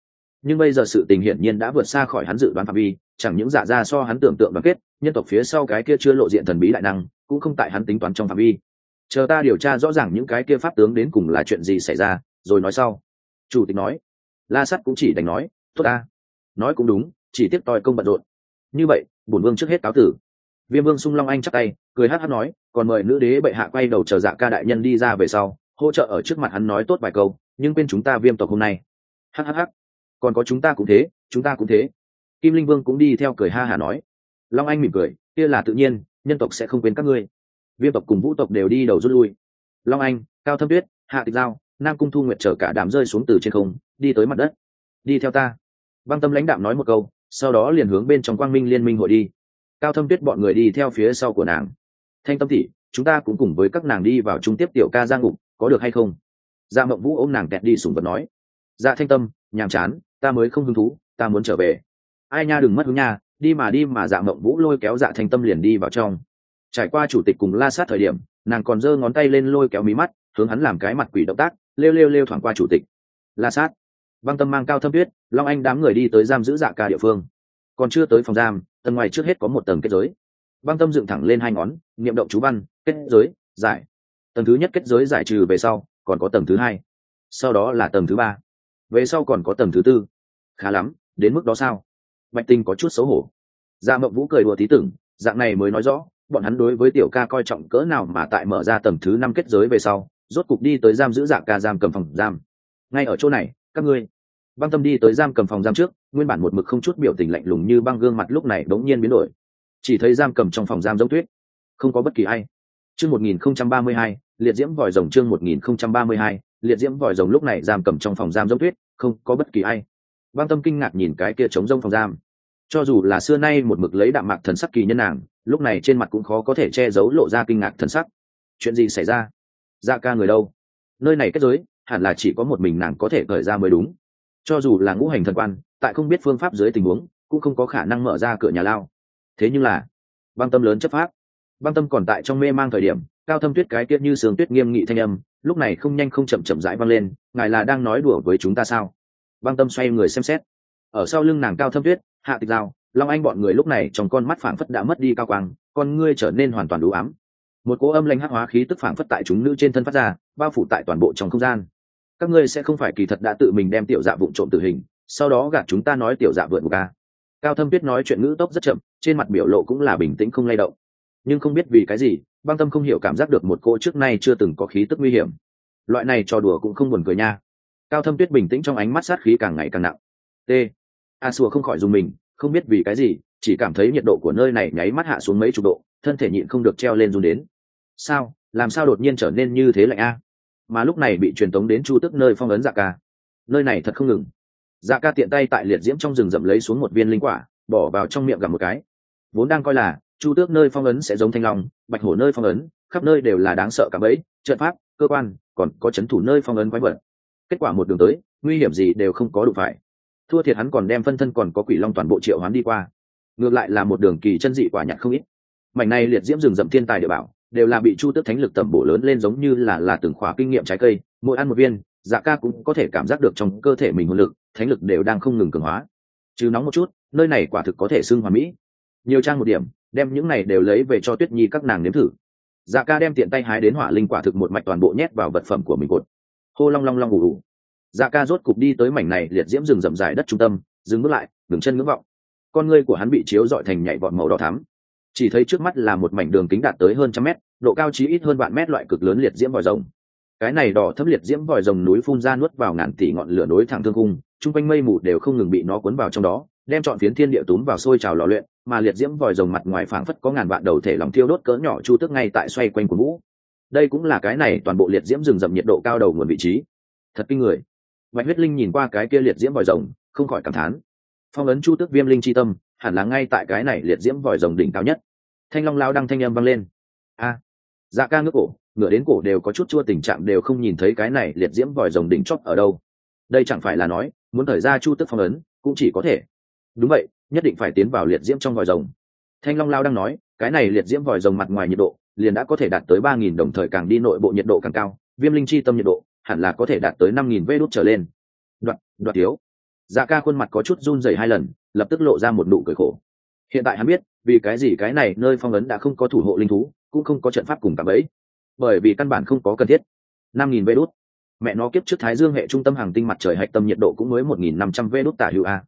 Nhưng bây giờ sự tình hiển nhiên đã vượt xa khỏi hắn dự đoán phạm vi, chẳng những dạ gia so hắn tưởng tượng đoàn kết, nhân tộc phía sau cái kia chưa lộ diện thần bí đại năng, cũng không tại hắn tính toán trong phạm vi. Chờ ta điều tra rõ ràng những cái kia pháp tướng đến cùng là chuyện gì xảy ra, rồi nói sau. Chủ tịch nói. La sắt cũng chỉ đành nói, tốt ta. Nói cũng đúng, chỉ tiếp tòi công bận rộn. Như vậy, bổn vương trước hết cáo tử. Viêm vương sung long anh chắc tay, cười hát hát nói, còn mời nữ đế bệ hạ quay đầu chờ dạ ca đại nhân đi ra về sau hỗ trợ ở trước mặt hắn nói tốt vài câu, nhưng bên chúng ta viêm tộc hôm nay. Hhh còn có chúng ta cũng thế, chúng ta cũng thế. Kim linh vương cũng đi theo cười ha hả nói. Long anh mỉm cười, kia là tự nhiên, nhân tộc sẽ không quên các ngươi. Viêm tộc cùng vũ tộc đều đi đầu rút lui. Long anh, cao thâm tuyết, hạ tịch giao, nam cung thu nguyệt chở cả đám rơi xuống từ trên không, đi tới mặt đất. Đi theo ta. Băng tâm lãnh đạm nói một câu, sau đó liền hướng bên trong quang minh liên minh hội đi. Cao thâm tuyết bọn người đi theo phía sau của nàng. Thanh tâm thị chúng ta cũng cùng với các nàng đi vào trung tiếp tiểu ca giang ngục có được hay không? Dạ mộng vũ ôm nàng kẹt đi sùng vật nói. Dạ thanh tâm, nhàm chán, ta mới không hứng thú, ta muốn trở về. Ai nha đừng mất hứng nha, đi mà đi mà dạ mộng vũ lôi kéo dạ thanh tâm liền đi vào trong. Trải qua chủ tịch cùng la sát thời điểm, nàng còn giơ ngón tay lên lôi kéo mí mắt, hướng hắn làm cái mặt quỷ động tác, lêu lêu lêu thoảng qua chủ tịch. La sát. Băng tâm mang cao thâm tuyết, long anh đám người đi tới giam giữ dạ ca địa phương. Còn chưa tới phòng giam, tầng ngoài trước hết có một tầng kết giới. Băng tâm dựng thẳng lên hai ngón, niệm động chú văn, kết giới, giải tầng thứ nhất kết giới giải trừ về sau, còn có tầng thứ hai. Sau đó là tầng thứ ba. Về sau còn có tầng thứ tư. Khá lắm, đến mức đó sao? Bạch tinh có chút xấu hổ. Dạ mộng vũ cười đùa tí tưởng, dạng này mới nói rõ, bọn hắn đối với tiểu ca coi trọng cỡ nào mà tại mở ra tầng thứ năm kết giới về sau, rốt cục đi tới giam giữ dạ ca giam cầm phòng giam. Ngay ở chỗ này, các ngươi. Băng tâm đi tới giam cầm phòng giam trước, nguyên bản một mực không chút biểu tình lạnh lùng như băng gương mặt lúc này đống nhiên biến đổi. Chỉ thấy giam cầm trong phòng giam giống tuyết. Không có bất kỳ ai. Chương một nghìn không trăm ba mươi hai liệt diễm vòi rồng chương một nghìn không trăm ba mươi hai, liệt diễm vòi rồng lúc này giam cầm trong phòng giam giống tuyết, không có bất kỳ ai. Băng tâm kinh ngạc nhìn cái kia trống rông phòng giam. Cho dù là xưa nay một mực lấy đạm mạc thần sắc kỳ nhân nàng, lúc này trên mặt cũng khó có thể che giấu lộ ra kinh ngạc thần sắc. Chuyện gì xảy ra? Dạ ca người đâu? Nơi này kết giới, hẳn là chỉ có một mình nàng có thể cởi ra mới đúng. Cho dù là ngũ hành thần quan, tại không biết phương pháp dưới tình huống, cũng không có khả năng mở ra cửa nhà lao. Thế nhưng là, băng tâm lớn chấp pháp. Băng tâm còn tại trong mê mang thời điểm cao thâm tuyết cái tiết như sương tuyết nghiêm nghị thanh âm, lúc này không nhanh không chậm chậm rãi vang lên, ngài là đang nói đùa với chúng ta sao? Băng tâm xoay người xem xét. Ở sau lưng nàng cao thâm tuyết, hạ tịch giao, long anh bọn người lúc này trong con mắt phảng phất đã mất đi cao quang, con ngươi trở nên hoàn toàn đủ ám. Một cỗ âm lanh hắc hóa khí tức phảng phất tại chúng nữ trên thân phát ra, bao phủ tại toàn bộ trong không gian. Các ngươi sẽ không phải kỳ thật đã tự mình đem tiểu dạ vụng trộm tử hình, sau đó gạt chúng ta nói tiểu dạ vượt một ca cao thâm tuyết nói chuyện ngữ tốc rất chậm, trên mặt biểu lộ cũng là bình tĩnh không lay động. Nhưng không biết vì cái gì băng tâm không hiểu cảm giác được một cô trước nay chưa từng có khí tức nguy hiểm. Loại này trò đùa cũng không buồn cười nha. Cao thâm tuyết bình tĩnh trong ánh mắt sát khí càng ngày càng nặng. T. A sùa không khỏi dùng mình, không biết vì cái gì, chỉ cảm thấy nhiệt độ của nơi này nháy mắt hạ xuống mấy chục độ, thân thể nhịn không được treo lên run đến. Sao? Làm sao đột nhiên trở nên như thế lạnh a? Mà lúc này bị truyền tống đến chu tức nơi phong ấn dạ ca. Nơi này thật không ngừng. Dạ ca tiện tay tại liệt diễm trong rừng rậm lấy xuống một viên linh quả, bỏ vào trong miệng gặp một cái. Vốn đang coi là chu tước nơi phong ấn sẽ giống thanh long, bạch hổ nơi phong ấn, khắp nơi đều là đáng sợ cả bẫy, trận pháp, cơ quan, còn có c h ấ n thủ nơi phong ấn quái vật. Kết quả một đường tới, nguy hiểm gì đều không có đủ phải. Thua thiệt hắn còn đem phân thân còn có quỷ long toàn bộ triệu hắn đi qua. Ngược lại là một đường kỳ chân dị quả nhặt không ít. Mảnh này liệt diễm rừng rậm thiên tài địa bảo, đều là bị chu tước thánh lực tẩm bổ lớn lên giống như là là từng khóa kinh nghiệm trái cây. Mỗi ăn một viên dạ ca cũng có thể cảm giác được trong cơ thể mình nguồn lực, thánh lực đều đang không ngừng cường hóa. Chứ nóng một chút, nơi này quả thực có thể xưng hòa mỹ. Nhiều trang một điểm đem những này đều lấy về cho tuyết nhi các nàng nếm thử. Dạ ca đem tiện tay hái đến hỏa linh quả thực một mạch toàn bộ nhét vào vật phẩm của mình cột. Hô long long long ủ ủ dạ ca rốt cục đi tới mảnh này liệt diễm rừng rậm dài đất trung tâm, dừng bước lại, ngừng chân ngưỡng vọng. Con ngươi của hắn bị chiếu dọi thành nhảy vọt màu đỏ thắm. Chỉ thấy trước mắt là một mảnh đường kính đạt tới hơn trăm mét, độ cao chí ít hơn vạn mét loại cực lớn liệt diễm vòi rồng. Cái này đỏ thấm liệt diễm vòi rồng núi phun ra nuốt vào ngàn tỷ ngọn lửa núi thẳng thương cung chung quanh mây mù đều không ngừng bị nó cuốn vào trong đó, đem chọn phiến thiên địa túm vào sôi trào lò luyện mà liệt diễm vòi rồng mặt ngoài phảng phất có ngàn vạn đầu thể lòng thiêu đốt cỡ nhỏ chu tức ngay tại xoay quanh của vũ. Đây cũng là cái này toàn bộ liệt diễm rừng rậm nhiệt độ cao đầu nguồn vị trí. Thật kinh người. Bạch huyết linh nhìn qua cái kia liệt diễm vòi rồng, không khỏi cảm thán. Phong ấn chu tước viêm linh chi tâm, hẳn là ngay tại cái này liệt diễm vòi rồng đỉnh cao nhất. Thanh long lao đăng thanh âm vang lên. A. Dạ ca ngước cổ ngựa đến cổ đều có chút chua tình trạng đều không nhìn thấy cái này liệt diễm vòi rồng đỉnh chót ở đâu. Đây chẳng phải là nói, muốn thời ra chu tức phong ấn, cũng chỉ có thể. Đúng vậy nhất định phải tiến vào liệt diễm trong vòi rồng. Thanh long lao đang nói, cái này liệt diễm vòi rồng mặt ngoài nhiệt độ, liền đã có thể đạt tới ba nghìn đồng thời càng đi nội bộ nhiệt độ càng cao, viêm linh chi tâm nhiệt độ, hẳn là có thể đạt tới năm nghìn vê đốt trở lên. Đoạn đoạn thiếu. Dạ ca khuôn mặt có chút run rẩy hai lần, lập tức lộ ra một nụ cười khổ. Hiện tại hắn biết, vì cái gì cái này nơi phong ấn đã không có thủ hộ linh thú, cũng không có trận pháp cùng cả bẫy. Bởi vì căn bản không có cần thiết. năm nghìn vê đốt. Mẹ nó kiếp trước thái dương hệ trung tâm hàng tinh mặt trời hạch tâm nhiệt độ cũng mới một nghìn năm trăm vê đốt tả hữu a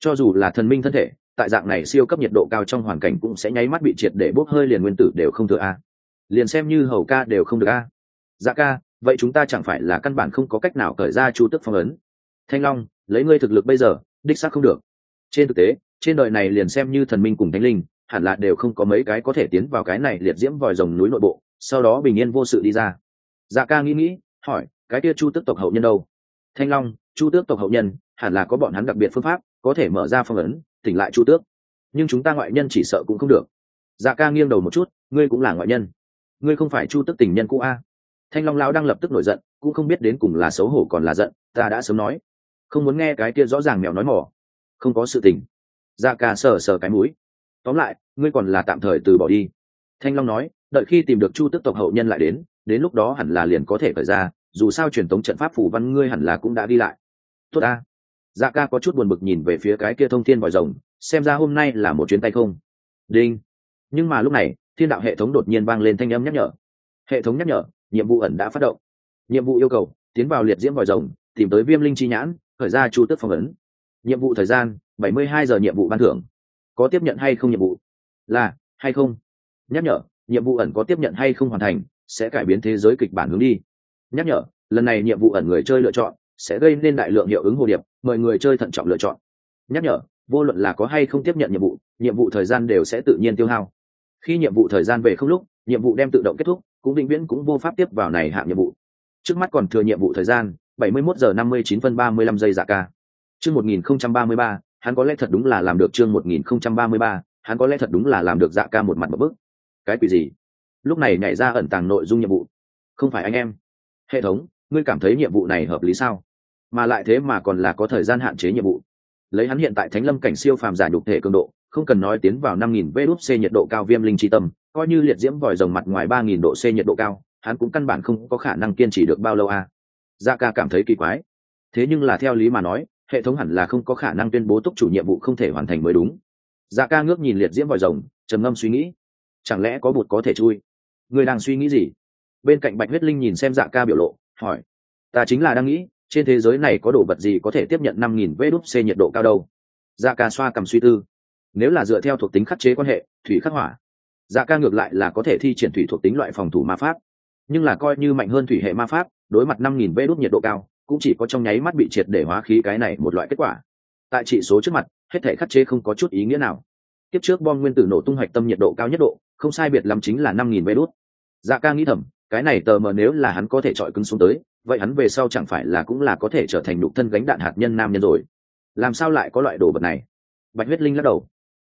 cho dù là thần minh thân thể, tại dạng này siêu cấp nhiệt độ cao trong hoàn cảnh cũng sẽ nháy mắt bị triệt để bốc hơi liền nguyên tử đều không thừa a. Liền xem như hầu ca đều không được a. Dạ ca, vậy chúng ta chẳng phải là căn bản không có cách nào cởi ra chu tức phong ấn? Thanh long, lấy ngươi thực lực bây giờ, đích xác không được. Trên thực tế, trên đời này liền xem như thần minh cùng thánh linh, hẳn là đều không có mấy cái có thể tiến vào cái này liệt diễm vòi rồng núi nội bộ, sau đó bình yên vô sự đi ra. Dạ ca nghĩ nghĩ, hỏi, cái kia chu tước tộc hậu nhân đâu? Thanh long, chu tước tộc hậu nhân, hẳn là có bọn hắn đặc biệt phương pháp có thể mở ra phong ấn, tỉnh lại chu tước. Nhưng chúng ta ngoại nhân chỉ sợ cũng không được. Dạ ca nghiêng đầu một chút, ngươi cũng là ngoại nhân. Ngươi không phải chu tước tình nhân cũ a. Thanh long lão đang lập tức nổi giận, cũng không biết đến cùng là xấu hổ còn là giận, ta đã sớm nói. Không muốn nghe cái kia rõ ràng mèo nói mỏ. Không có sự tình. Dạ ca sờ sờ cái mũi. Tóm lại, ngươi còn là tạm thời từ bỏ đi. Thanh long nói, đợi khi tìm được chu tức tộc hậu nhân lại đến đến lúc đó hẳn là liền có thể khởi ra, dù sao truyền thống trận pháp phủ văn ngươi hẳn là cũng đã đi lại. Tốt ta dạ ca có chút buồn bực nhìn về phía cái kia thông thiên vòi rồng, xem ra hôm nay là một chuyến tay không. Đinh. Nhưng mà lúc này, thiên đạo hệ thống đột nhiên vang lên thanh âm nhắc nhở. Hệ thống nhắc nhở, nhiệm vụ ẩn đã phát động. Nhiệm vụ yêu cầu, tiến vào liệt diễm vòi rồng, tìm tới viêm linh chi nhãn, khởi ra chu tức phong ấn. Nhiệm vụ thời gian, bảy mươi hai giờ nhiệm vụ ban thưởng. Có tiếp nhận hay không nhiệm vụ? Là, hay không? Nhắc nhở, nhiệm vụ ẩn có tiếp nhận hay không hoàn thành, sẽ cải biến thế giới kịch bản hướng đi. Nhắc nhở, lần này nhiệm vụ ẩn người chơi lựa chọn sẽ gây nên đại lượng hiệu ứng hồ điệp, mời người chơi thận trọng lựa chọn. Nhắc nhở, vô luận là có hay không tiếp nhận nhiệm vụ nhiệm vụ thời gian đều sẽ tự nhiên tiêu hao. Khi nhiệm vụ thời gian về không lúc, nhiệm vụ đem tự động kết thúc, cũng định viễn cũng vô pháp tiếp vào này hạng nhiệm vụ. Trước mắt còn thừa nhiệm vụ thời gian 71 giờ 59 phân 35 giây giả ca. Chương 1033 hắn có lẽ thật đúng là làm được chương 1033 hắn có lẽ thật đúng là làm được dạ ca một mặt một bước. Cái quỷ gì? Lúc này nhảy ra ẩn tàng nội dung nhiệm vụ. Không phải anh em. Hệ thống ngươi cảm thấy nhiệm vụ này hợp lý sao? Mà lại thế mà còn là có thời gian hạn chế nhiệm vụ. Lấy hắn hiện tại thánh lâm cảnh siêu phàm giả nhục thể cường độ, không cần nói tiến vào năm nghìn vê đốt c nhiệt độ cao viêm linh tri tâm, coi như liệt diễm vòi rồng mặt ngoài ba nghìn độ c nhiệt độ cao, hắn cũng căn bản không có khả năng kiên trì được bao lâu à. da dạ ca cảm thấy kỳ quái. Thế nhưng là theo lý mà nói, hệ thống hẳn là không có khả năng tuyên bố túc chủ nhiệm vụ không thể hoàn thành mới đúng. Da ca ngước nhìn liệt diễm vòi rồng, trầm ngâm suy nghĩ. Chẳng lẽ có bụt có thể chui? Người đang suy nghĩ gì? Bên cạnh bạch huyết linh nhìn xem dạ ca biểu lộ hỏi, ta chính là đang nghĩ, trên thế giới này có đồ vật gì có thể tiếp nhận năm nghìn vê đúp c nhiệt độ cao đâu? Dạ ca xoa cầm suy tư. Nếu là dựa theo thuộc tính khắc chế quan hệ, thủy khắc hỏa dạ ca ngược lại là có thể thi triển thủy thuộc tính loại phòng thủ ma pháp. Nhưng là coi như mạnh hơn thủy hệ ma pháp, đối mặt năm nghìn vê đúp nhiệt độ cao, cũng chỉ có trong nháy mắt bị triệt để hóa khí cái này một loại kết quả. Tại trị số trước mặt, hết thể khắc chế không có chút ý nghĩa nào. Tiếp trước bom nguyên tử nổ tung hoạch tâm nhiệt độ cao nhất độ, không sai biệt lắm chính là năm nghìn vê đốt dạ ca nghĩ thầm cái này tờ mờ nếu là hắn có thể chọi cứng xuống tới, vậy hắn về sau chẳng phải là cũng là có thể trở thành đục thân gánh đạn hạt nhân nam nhân rồi. Làm sao lại có loại đồ vật này? Bạch huyết linh lắc đầu.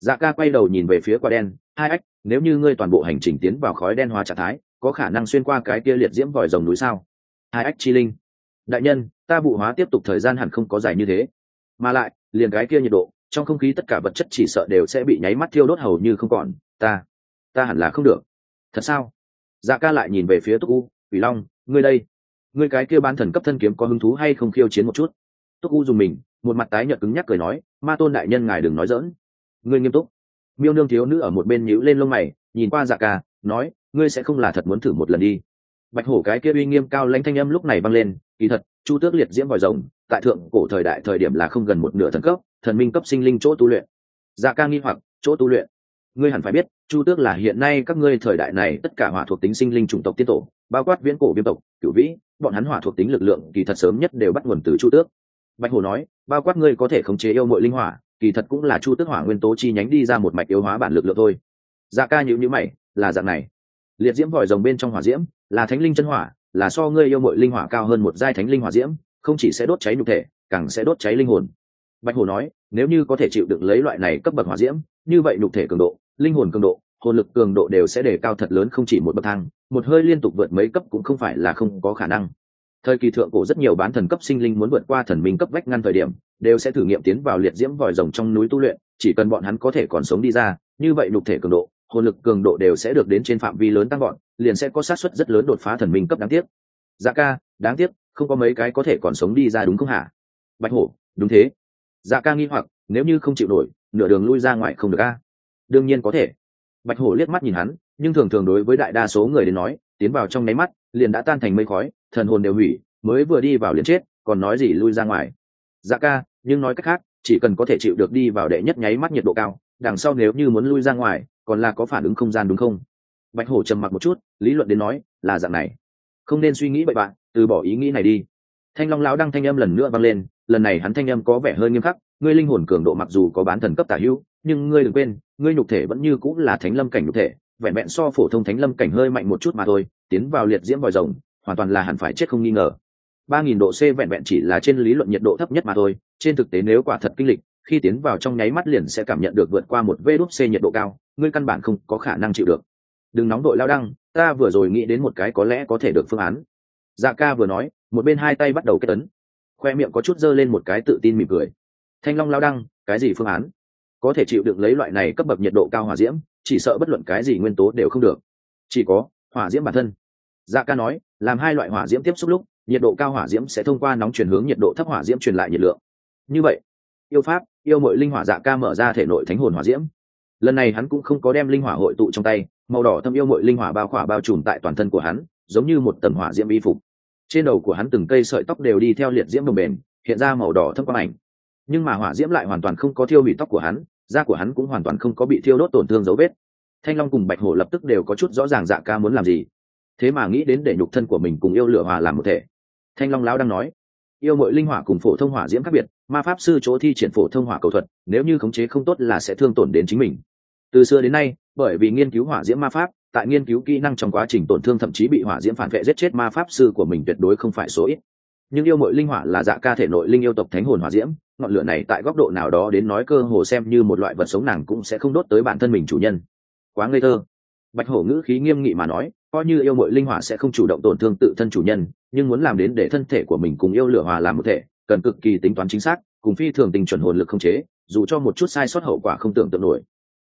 Dạ ca quay đầu nhìn về phía quả đen, hai ách, nếu như ngươi toàn bộ hành trình tiến vào khói đen hóa trạng thái, có khả năng xuyên qua cái kia liệt diễm vòi rồng núi sao? Hai ách chi linh. Đại nhân, ta vụ hóa tiếp tục thời gian hẳn không có dài như thế. Mà lại, liền cái kia nhiệt độ, trong không khí tất cả vật chất chỉ sợ đều sẽ bị nháy mắt thiêu đốt hầu như không còn. Ta ta hẳn là không được. Thật sao? Dạ ca lại nhìn về phía túc u, quỷ long, ngươi đây, ngươi cái kia ban thần cấp thân kiếm có hứng thú hay không khiêu chiến một chút? Túc u dùng mình, một mặt tái nhợt cứng nhắc cười nói, ma tôn đại nhân ngài đừng nói dỡn ngươi nghiêm túc. Miêu nương thiếu nữ ở một bên nhíu lên lông mày, nhìn qua dạ ca, nói, ngươi sẽ không là thật muốn thử một lần đi. Bạch hổ cái kia uy nghiêm cao lãnh thanh âm lúc này vang lên, kỳ thật, chu tước liệt diễm vòi rồng, tại thượng cổ thời đại thời điểm là không gần một nửa thần cấp, thần minh cấp sinh linh chỗ tu luyện. Dạ ca nghi hoặc, chỗ tu luyện? Ngươi hẳn phải biết chu tước là hiện nay các ngươi thời đại này tất cả hỏa thuộc tính sinh linh chủng tộc tiên tổ, bao quát viễn cổ viêm tộc, cửu vĩ, bọn hắn hỏa thuộc tính lực lượng kỳ thật sớm nhất đều bắt nguồn từ chu tước. Bạch hồ nói, bao quát ngươi có thể khống chế yêu mọi linh hỏa, kỳ thật cũng là chu tước hỏa nguyên tố chi nhánh đi ra một mạch yếu hóa bản lực lượng thôi. Dạ ca nhữ nhữ mày, là dạng này. Liệt diễm vòi rồng bên trong hỏa diễm, là thánh linh chân hỏa, là so ngươi yêu mọi linh hỏa cao hơn một giai thánh linh hỏa diễm, không chỉ sẽ đốt cháy nhục thể, càng sẽ đốt cháy linh hồn. Bạch hồ nói, nếu như có thể chịu được lấy loại này cấp bậc hỏa diễm, như vậy nhục thể cường độ linh hồn cường độ, hồn lực cường độ đều sẽ đề cao thật lớn không chỉ một bậc thang, một hơi liên tục vượt mấy cấp cũng không phải là không có khả năng. Thời kỳ thượng cổ rất nhiều bán thần cấp sinh linh muốn vượt qua thần minh cấp vách ngăn thời điểm, đều sẽ thử nghiệm tiến vào liệt diễm vòi rồng trong núi tu luyện, chỉ cần bọn hắn có thể còn sống đi ra, như vậy lục thể cường độ, hồn lực cường độ đều sẽ được đến trên phạm vi lớn tăng gọn liền sẽ có xác suất rất lớn đột phá thần minh cấp đáng tiếc. Dạ ca, đáng tiếc, không có mấy cái có thể còn sống đi ra đúng không hả? Bạch hổ, đúng thế. Dạ ca nghi hoặc, nếu như không chịu nổi, nửa đường lui ra ngoài không được a đương nhiên có thể. Bạch hổ liếc mắt nhìn hắn, nhưng thường thường đối với đại đa số người đến nói, tiến vào trong nháy mắt, liền đã tan thành mây khói, thần hồn đều hủy, mới vừa đi vào liền chết, còn nói gì lui ra ngoài. Dạ ca, nhưng nói cách khác, chỉ cần có thể chịu được đi vào đệ nhất nháy mắt nhiệt độ cao, đằng sau nếu như muốn lui ra ngoài, còn là có phản ứng không gian đúng không? Bạch hổ trầm mặc một chút, lý luận đến nói, là dạng này. Không nên suy nghĩ bậy bạn, từ bỏ ý nghĩ này đi. Thanh long lão đăng thanh âm lần nữa vang lên, lần này hắn thanh âm có vẻ hơi nghiêm khắc, ngươi linh hồn cường độ mặc dù có bán thần cấp tả hữu nhưng ngươi đừng quên, ngươi nhục thể vẫn như cũng là thánh lâm cảnh nhục thể, vẹn vẹn so phổ thông thánh lâm cảnh hơi mạnh một chút mà thôi, tiến vào liệt diễm vòi rồng, hoàn toàn là hẳn phải chết không nghi ngờ. ba nghìn độ c vẹn vẹn chỉ là trên lý luận nhiệt độ thấp nhất mà thôi, trên thực tế nếu quả thật kinh lịch, khi tiến vào trong nháy mắt liền sẽ cảm nhận được vượt qua một vê đốt c nhiệt độ cao, ngươi căn bản không có khả năng chịu được. Đừng nóng đội lao đăng, ta vừa rồi nghĩ đến một cái có lẽ có thể được phương án. Dạ ca vừa nói, một bên hai tay bắt đầu kết ấn. Khoe miệng có chút dơ lên một cái tự tin mỉm cười. Thanh long lao đăng, cái gì phương án? Có thể chịu được lấy loại này cấp bậc nhiệt độ cao hỏa diễm, chỉ sợ bất luận cái gì nguyên tố đều không được. Chỉ có, hỏa diễm bản thân. Dạ ca nói, làm hai loại hỏa diễm tiếp xúc lúc, nhiệt độ cao hỏa diễm sẽ thông qua nóng chuyển hướng nhiệt độ thấp hỏa diễm truyền lại nhiệt lượng. Như vậy, yêu pháp, yêu mội linh hỏa dạ ca mở ra thể nội thánh hồn hỏa diễm. Lần này hắn cũng không có đem linh hỏa hội tụ trong tay, màu đỏ thâm yêu mội linh hỏa bao khỏa bao trùm tại toàn thân của hắn, giống như một tầng hỏa diễm y phục. Trên đầu của hắn từng cây sợi tóc đều đi theo liệt diễm đồng bền, hiện ra màu đỏ thâm quang ảnh nhưng mà hỏa diễm lại hoàn toàn không có thiêu hủy tóc của hắn, da của hắn cũng hoàn toàn không có bị thiêu đốt tổn thương dấu vết. Thanh long cùng bạch hổ lập tức đều có chút rõ ràng dạ ca muốn làm gì. Thế mà nghĩ đến để nhục thân của mình cùng yêu lửa hòa làm một thể. Thanh long lão đang nói, yêu mội linh hỏa cùng phổ thông hỏa diễm khác biệt, ma pháp sư chỗ thi triển phổ thông hỏa cầu thuật, nếu như khống chế không tốt là sẽ thương tổn đến chính mình. Từ xưa đến nay, bởi vì nghiên cứu hỏa diễm ma pháp, tại nghiên cứu kỹ năng trong quá trình tổn thương thậm chí bị hỏa diễm phản vệ giết chết ma pháp sư của mình tuyệt đối không phải số ít. Nhưng yêu mội linh hỏa là dạ ca thể nội linh yêu tộc thánh hồn hỏa diễm ngọn lửa này tại góc độ nào đó đến nói cơ hồ xem như một loại vật sống nàng cũng sẽ không đốt tới bản thân mình chủ nhân. Quá ngây thơ. Bạch hổ ngữ khí nghiêm nghị mà nói, coi như yêu mội linh hỏa sẽ không chủ động tổn thương tự thân chủ nhân, nhưng muốn làm đến để thân thể của mình cùng yêu lửa hòa làm một thể, cần cực kỳ tính toán chính xác, cùng phi thường tình chuẩn hồn lực không chế, dù cho một chút sai sót hậu quả không tưởng tượng nổi.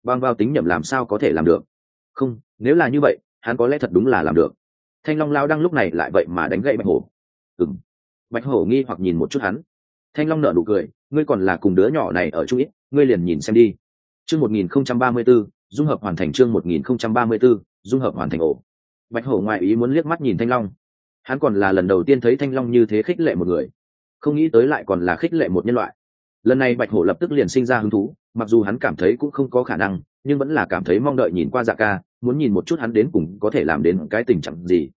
Bằng vào tính nhầm làm sao có thể làm được? Không, nếu là như vậy, hắn có lẽ thật đúng là làm được. Thanh long lao đang lúc này lại vậy mà đánh gậy bạch hổ. Ừng bạch hổ nghi hoặc nhìn một chút hắn thanh long nở nụ cười, ngươi còn là cùng đứa nhỏ này ở chung ít, ngươi liền nhìn xem đi. Chương một nghìn không trăm ba mươi b ố dung hợp hoàn thành chương một nghìn không trăm ba mươi b ố dung hợp hoàn thành ổ. Bạch hổ ngoại ý muốn liếc mắt nhìn thanh long. Hắn còn là lần đầu tiên thấy thanh long như thế khích lệ một người. Không nghĩ tới lại còn là khích lệ một nhân loại. Lần này bạch hổ lập tức liền sinh ra hứng thú, mặc dù hắn cảm thấy cũng không có khả năng, nhưng vẫn là cảm thấy mong đợi nhìn qua dạ ca, muốn nhìn một chút hắn đến cùng có thể làm đến cái tình trạng gì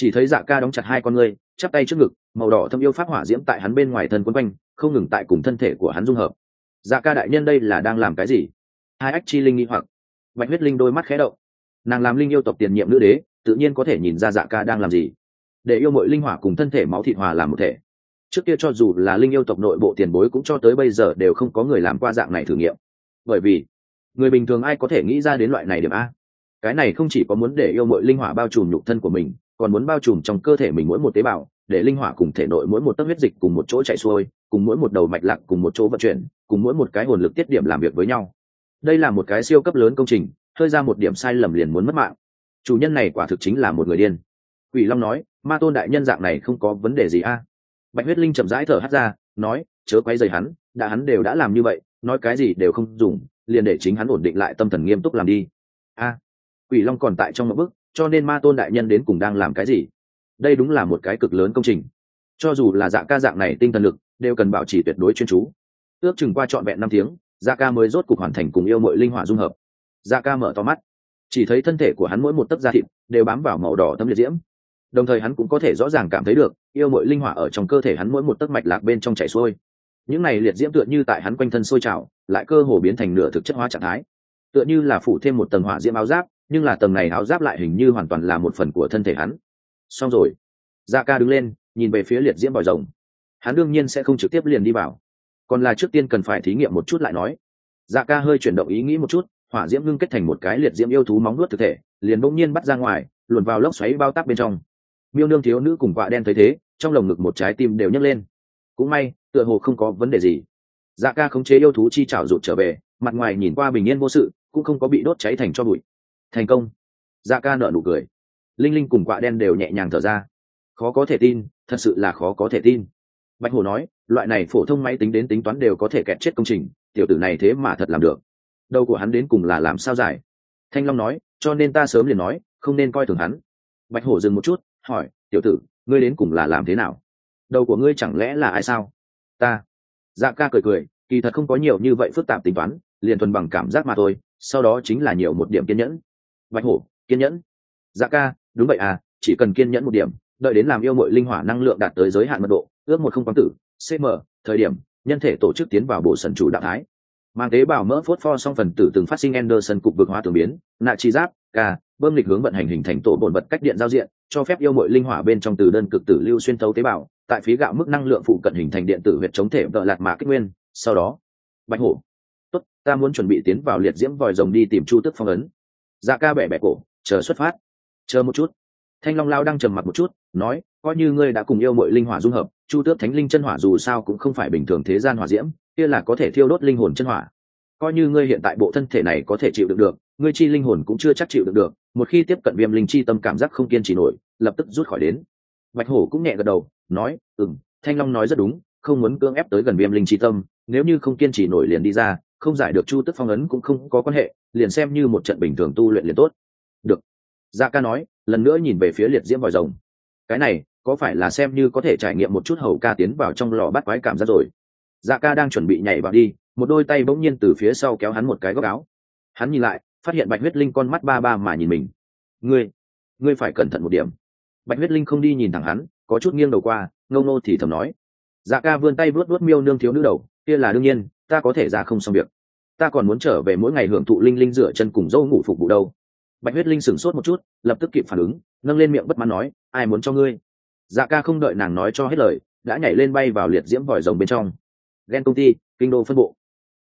chỉ thấy dạ ca đóng chặt hai con ngươi, chắp tay trước ngực, màu đỏ thâm yêu phát hỏa diễm tại hắn bên ngoài thân quân quanh, không ngừng tại cùng thân thể của hắn dung hợp. Dạ ca đại nhân đây là đang làm cái gì? Hai ách chi linh nghi hoặc. Bạch huyết linh đôi mắt khé động. Nàng làm linh yêu tộc tiền nhiệm nữ đế, tự nhiên có thể nhìn ra dạ ca đang làm gì. Để yêu mọi linh hỏa cùng thân thể máu thịt hòa làm một thể. Trước kia cho dù là linh yêu tộc nội bộ tiền bối cũng cho tới bây giờ đều không có người làm qua dạng này thử nghiệm. Bởi vì, người bình thường ai có thể nghĩ ra đến loại này điểm a? Cái này không chỉ có muốn để yêu mọi linh hỏa bao trùm nhục thân của mình còn muốn bao trùm trong cơ thể mình mỗi một tế bào, để linh hỏa cùng thể nội mỗi một tấc huyết dịch cùng một chỗ chạy xuôi, cùng mỗi một đầu mạch lạc, cùng một chỗ vận chuyển, cùng mỗi một cái hồn lực tiết điểm làm việc với nhau. Đây là một cái siêu cấp lớn công trình, hơi ra một điểm sai lầm liền muốn mất mạng. Chủ nhân này quả thực chính là một người điên. Quỷ long nói, ma tôn đại nhân dạng này không có vấn đề gì a. Bạch huyết linh chậm rãi thở hắt ra, nói, chớ quay dày hắn, đã hắn đều đã làm như vậy, nói cái gì đều không dùng, liền để chính hắn ổn định lại tâm thần nghiêm túc làm đi. A. Quỷ long còn tại trong một bức cho nên ma tôn đại nhân đến cùng đang làm cái gì? Đây đúng là một cái cực lớn công trình. Cho dù là dạ ca dạng này tinh thần lực, đều cần bảo trì tuyệt đối chuyên chú. Ước chừng qua trọn vẹn năm tiếng dạ ca mới rốt cuộc hoàn thành cùng yêu mọi linh hỏa dung hợp. Dạ ca mở to mắt. Chỉ thấy thân thể của hắn mỗi một tấc da thịt đều bám vào màu đỏ thâm liệt diễm. Đồng thời hắn cũng có thể rõ ràng cảm thấy được, yêu mọi linh hỏa ở trong cơ thể hắn mỗi một tấc mạch lạc bên trong chảy xuôi. Những này liệt diễm tựa như tại hắn quanh thân sôi trào, lại cơ hồ biến thành nửa thực chất hóa trạng thái. Tựa như là phủ thêm một tầng hỏa diễm áo giáp nhưng là tầng này áo giáp lại hình như hoàn toàn là một phần của thân thể hắn. Xong rồi. Dạ ca đứng lên, nhìn về phía liệt diễm vòi rồng. Hắn đương nhiên sẽ không trực tiếp liền đi vào. Còn là trước tiên cần phải thí nghiệm một chút lại nói. Dạ ca hơi chuyển động ý nghĩ một chút, hỏa diễm ngưng kết thành một cái liệt diễm yêu thú móng nuốt thực thể, liền bỗng nhiên bắt ra ngoài, luồn vào lốc xoáy bao tác bên trong. Miêu nương thiếu nữ cùng quạ đen thấy thế, trong lồng ngực một trái tim đều nhấc lên. Cũng may, tựa hồ không có vấn đề gì. Dạ ca khống chế yêu thú chi trảo rụt trở về, mặt ngoài nhìn qua bình yên vô sự, cũng không có bị đốt cháy thành cho bụi thành công. Dạ ca nợ nụ cười. Linh linh cùng quạ đen đều nhẹ nhàng thở ra. Khó có thể tin, thật sự là khó có thể tin. Bạch hồ nói, loại này phổ thông máy tính đến tính toán đều có thể kẹt chết công trình, tiểu tử này thế mà thật làm được. Đầu của hắn đến cùng là làm sao giải? Thanh long nói, cho nên ta sớm liền nói, không nên coi thường hắn. Bạch hổ dừng một chút, hỏi, tiểu tử, ngươi đến cùng là làm thế nào? Đầu của ngươi chẳng lẽ là ai sao? Ta. Dạ ca cười cười, kỳ thật không có nhiều như vậy phức tạp tính toán, liền thuần bằng cảm giác mà thôi, sau đó chính là nhiều một điểm kiên nhẫn bạch hổ kiên nhẫn dạ ca đúng vậy à chỉ cần kiên nhẫn một điểm đợi đến làm yêu mội linh hỏa năng lượng đạt tới giới hạn mật độ ước một không quang tử cm thời điểm nhân thể tổ chức tiến vào bộ sần chủ đạo thái mang tế bào mỡ phốt pho song phần tử từng phát sinh Anderson cục vực hóa tường biến, nạ chi giáp, ca, bơm lịch hướng vận hành hình thành tổ bổn vật cách điện giao diện, cho phép yêu muội linh hỏa bên trong từ đơn cực tử lưu xuyên thấu tế bào, tại phí gạo mức năng lượng phụ cận hình thành điện tử huyệt chống thể đỡ lạt mã kích nguyên, sau đó, bạch hổ. Tốt, ta muốn chuẩn bị tiến vào liệt diễm vòi rồng đi tìm Chu Tức phong ấn. Dạ ca bẻ bẻ cổ, chờ xuất phát. Chờ một chút. Thanh Long lao đang trầm mặt một chút, nói, coi như ngươi đã cùng yêu muội linh hỏa dung hợp, Chu Tước Thánh Linh chân hỏa dù sao cũng không phải bình thường thế gian hỏa diễm, kia là có thể thiêu đốt linh hồn chân hỏa coi như ngươi hiện tại bộ thân thể này có thể chịu được được ngươi chi linh hồn cũng chưa chắc chịu được được một khi tiếp cận viêm linh chi tâm cảm giác không kiên trì nổi lập tức rút khỏi đến bạch hổ cũng nhẹ gật đầu nói ừm thanh long nói rất đúng không muốn cưỡng ép tới gần viêm linh chi tâm nếu như không kiên trì nổi liền đi ra không giải được chu tức phong ấn cũng không có quan hệ, liền xem như một trận bình thường tu luyện liền tốt. Được. Dạ ca nói, lần nữa nhìn về phía liệt diễm vòi rồng. Cái này, có phải là xem như có thể trải nghiệm một chút hầu ca tiến vào trong lò bắt quái cảm giác rồi? Dạ ca đang chuẩn bị nhảy vào đi, một đôi tay bỗng nhiên từ phía sau kéo hắn một cái góc áo. Hắn nhìn lại, phát hiện bạch huyết linh con mắt ba ba mà nhìn mình. Ngươi ngươi phải cẩn thận một điểm. Bạch huyết linh không đi nhìn thẳng hắn, có chút nghiêng đầu qua ngâu nô thì thầm nói. Dạ ca vươn tay vuốt vuốt miêu nương thiếu nữ đầu, kia là đương nhiên ta có thể ra không xong việc. Ta còn muốn trở về mỗi ngày hưởng thụ linh linh rửa chân cùng dâu ngủ phục vụ đâu. Bạch huyết linh sửng sốt một chút, lập tức kịp phản ứng, nâng lên miệng bất mãn nói, ai muốn cho ngươi? Dạ ca không đợi nàng nói cho hết lời, đã nhảy lên bay vào liệt diễm vòi rồng bên trong. Ghen công ty, kinh đô phân bộ.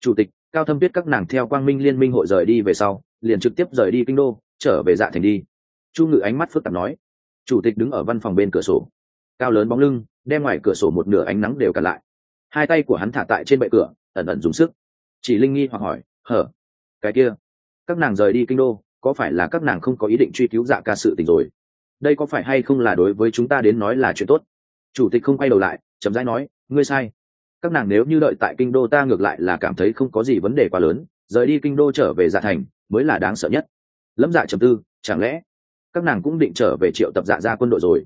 Chủ tịch, cao thâm tuyết các nàng theo quang minh liên minh hội rời đi về sau, liền trực tiếp rời đi kinh đô, trở về dạ thành đi. Chu ngự ánh mắt phức tạp nói, chủ tịch đứng ở văn phòng bên cửa sổ. Cao lớn bóng lưng, đem ngoài cửa sổ một nửa ánh nắng đều cả lại hai tay của hắn thả tại trên bệ cửa, ẩn ẩn dùng sức. Chỉ linh nghi hoặc hỏi, hở, cái kia, các nàng rời đi kinh đô, có phải là các nàng không có ý định truy cứu dạ ca sự tình rồi? Đây có phải hay không là đối với chúng ta đến nói là chuyện tốt? Chủ tịch không quay đầu lại, chậm rãi nói, ngươi sai. Các nàng nếu như đợi tại kinh đô ta ngược lại là cảm thấy không có gì vấn đề quá lớn, rời đi kinh đô trở về dạ thành mới là đáng sợ nhất. Lâm dạ trầm tư, chẳng lẽ các nàng cũng định trở về triệu tập dạ ra quân đội rồi?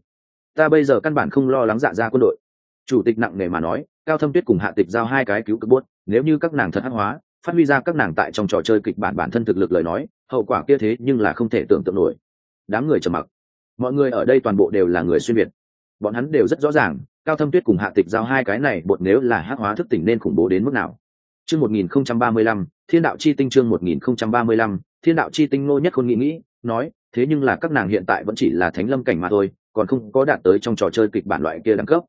Ta bây giờ căn bản không lo lắng dạ ra quân đội. Chủ tịch nặng nề mà nói cao thâm tuyết cùng hạ tịch giao hai cái cứu cực bốt nếu như các nàng thật hắc hóa, phát huy ra các nàng tại trong trò chơi kịch bản bản thân thực lực lời nói, hậu quả kia thế nhưng là không thể tưởng tượng nổi. Đám người trầm mặc. Mọi người ở đây toàn bộ đều là người xuyên việt. Bọn hắn đều rất rõ ràng, cao thâm tuyết cùng hạ tịch giao hai cái này bột nếu là hắc hóa thức tỉnh nên khủng bố đến mức nào? Chương một nghìn không trăm ba mươi lăm, thiên đạo chi tinh chương một nghìn không trăm ba mươi lăm, thiên đạo chi tinh ngô nhất khôn nghĩ nghĩ, nói, thế nhưng là các nàng hiện tại vẫn chỉ là thánh lâm cảnh mà thôi, còn không có đạt tới trong trò chơi kịch bản loại kia đẳng cấp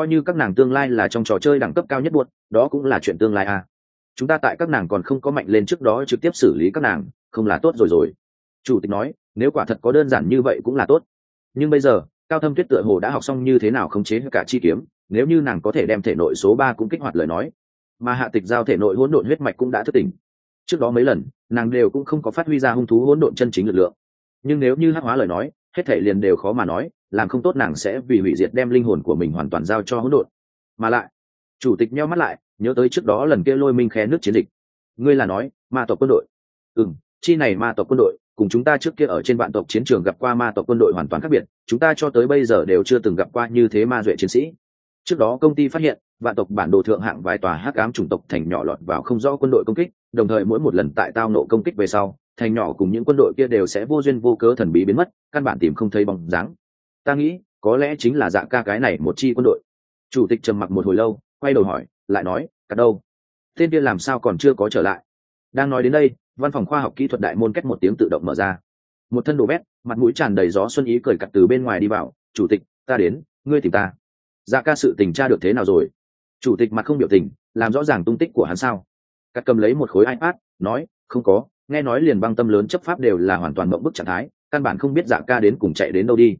coi như các nàng tương lai là trong trò chơi đẳng cấp cao nhất buộc, đó cũng là chuyện tương lai à. chúng ta tại các nàng còn không có mạnh lên trước đó trực tiếp xử lý các nàng, không là tốt rồi rồi. Chủ tịch nói, nếu quả thật có đơn giản như vậy cũng là tốt. Nhưng bây giờ, cao thâm tuyết tựa hồ đã học xong như thế nào khống chế cả chi kiếm, nếu như nàng có thể đem thể nội số ba cũng kích hoạt lời nói, mà hạ tịch giao thể nội hỗn độn huyết mạch cũng đã thức tỉnh. Trước đó mấy lần, nàng đều cũng không có phát huy ra hung thú hỗn độn chân chính lực lượng. Nhưng nếu như hắc hóa lời nói hết thể liền đều khó mà nói, làm không tốt nàng sẽ vì hủy diệt đem linh hồn của mình hoàn toàn giao cho hỗn độn. Mà lại, chủ tịch nheo mắt lại, nhớ tới trước đó lần kia lôi minh khe nước chiến dịch. Ngươi là nói, ma tộc quân đội. Ừ chi này ma tộc quân đội, cùng chúng ta trước kia ở trên vạn tộc chiến trường gặp qua ma tộc quân đội hoàn toàn khác biệt, chúng ta cho tới bây giờ đều chưa từng gặp qua như thế ma duệ chiến sĩ trước đó công ty phát hiện, vạn tộc bản đồ thượng hạng vài tòa hắc ám chủng tộc thành nhỏ lọt vào không rõ quân đội công kích, đồng thời mỗi một lần tại tao nộ công kích về sau, thành nhỏ cùng những quân đội kia đều sẽ vô duyên vô cớ thần bí biến mất, căn bản tìm không thấy bóng dáng. Ta nghĩ, có lẽ chính là dạng ca cái này một chi quân đội. Chủ tịch trầm mặc một hồi lâu, quay đầu hỏi, lại nói cả đâu? Tên kia làm sao còn chưa có trở lại? Đang nói đến đây, văn phòng khoa học kỹ thuật đại môn cách một tiếng tự động mở ra. Một thân đồ bét mặt mũi tràn đầy gió xuân ý cười cặt từ bên ngoài đi vào, chủ tịch, ta đến, ngươi tìm ta dạ ca sự tình tra được thế nào rồi? Chủ tịch mặt không biểu tình, làm rõ ràng tung tích của hắn sao? Cắt cầm lấy một khối ipad, nói, không có, nghe nói liền băng tâm lớn chấp pháp đều là hoàn toàn mộng bức trạng thái, căn bản không biết dạ ca đến cùng chạy đến đâu đi.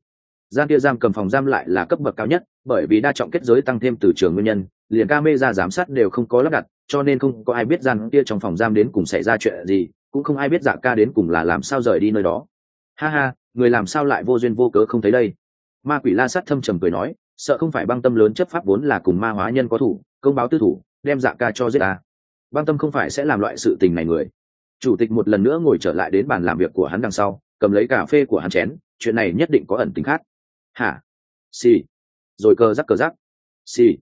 Gian kia giam cầm phòng giam lại là cấp bậc cao nhất, bởi vì đa trọng kết giới tăng thêm từ trường nguyên nhân, liền ca mê ra giám sát đều không có lắp đặt, cho nên không có ai biết gian kia trong phòng giam đến cùng xảy ra chuyện gì, cũng không ai biết dạ ca đến cùng là làm sao rời đi nơi đó. Ha ha, người làm sao lại vô duyên vô cớ không thấy đây? Ma quỷ la sát thâm trầm cười nói sợ không phải băng tâm lớn chấp pháp vốn là cùng ma hóa nhân có thủ, công báo tư thủ, đem dạ ca cho giết ta. Băng tâm không phải sẽ làm loại sự tình này người. Chủ tịch một lần nữa ngồi trở lại đến bàn làm việc của hắn đằng sau, cầm lấy cà phê của hắn chén, chuyện này nhất định có ẩn tính khác. Hả? Xì、sì. rồi cơ rắc cơ rắc. Xì、sì.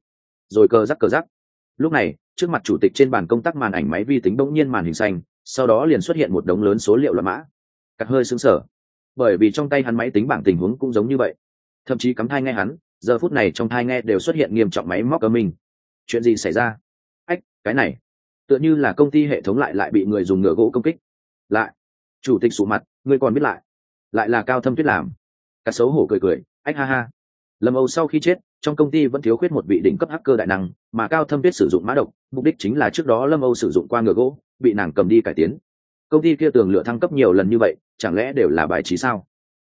rồi cơ rắc cơ rắc. Lúc này, trước mặt chủ tịch trên bàn công tác màn ảnh máy vi tính bỗng nhiên màn hình xanh, sau đó liền xuất hiện một đống lớn số liệu loại mã. Cắt hơi xứng sở bởi vì trong tay hắn máy tính bảng tình huống cũng giống như vậy. Thậm chí cắm thai ngay hắn giờ phút này trong thai nghe đều xuất hiện nghiêm trọng máy móc ở mình chuyện gì xảy ra? Ách, cái này. Tựa như là công ty hệ thống lại lại bị người dùng ngựa gỗ công kích. Lại. Chủ tịch sụ mặt, ngươi còn biết lại. Lại là cao thâm tuyết làm. Cả xấu hổ cười cười. Ách, ha ha. Lâm âu sau khi chết, trong công ty vẫn thiếu khuyết một vị đỉnh cấp hacker đại năng, mà cao thâm tuyết sử dụng mã độc. Mục đích chính là trước đó lâm âu sử dụng qua ngựa gỗ, bị nàng cầm đi cải tiến. Công ty kia tường lựa thăng cấp nhiều lần như vậy, chẳng lẽ đều là bài trí sao?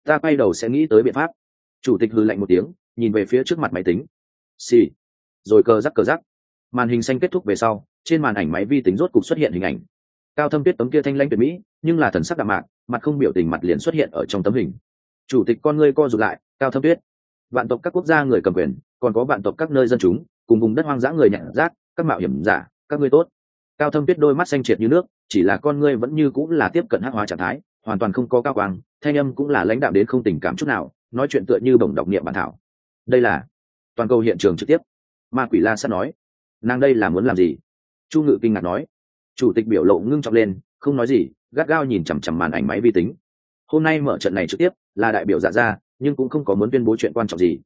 Ta quay đầu sẽ nghĩ tới biện pháp. Chủ tịch hư lạnh một tiếng nhìn về phía trước mặt máy tính. Xì、sì. rồi cờ rắc cờ rắc. Màn hình xanh kết thúc về sau, trên màn ảnh máy vi tính rốt cục xuất hiện hình ảnh. Cao thâm tuyết tấm kia thanh lãnh tuyệt mỹ, nhưng là thần sắc đạm mạc, mặt không biểu tình mặt liền xuất hiện ở trong tấm hình. Chủ tịch con ngươi co rụt lại, cao thâm tuyết. Vạn tộc các quốc gia người cầm quyền, còn có vạn tộc các nơi dân chúng, cùng vùng đất hoang dã người nhặt rác, các mạo hiểm giả, các ngươi tốt. Cao thâm tuyết đôi mắt xanh triệt như nước, chỉ là con ngươi vẫn như cũng là tiếp cận hắc hóa trạng thái, hoàn toàn không có cao quang, thanh âm cũng là lãnh đạo đến không tình cảm chút nào, nói chuyện tựa như bổng đọc niệm bản thảo đây là toàn cầu hiện trường trực tiếp. Ma quỷ la sắt nói, nàng đây là muốn làm gì? Chu ngự kinh ngạc nói, chủ tịch biểu lộ ngưng trọng lên, không nói gì, gắt gao nhìn chằm chằm màn ảnh máy vi tính. Hôm nay mở trận này trực tiếp, là đại biểu dạ ra, nhưng cũng không có muốn tuyên bố chuyện quan trọng gì.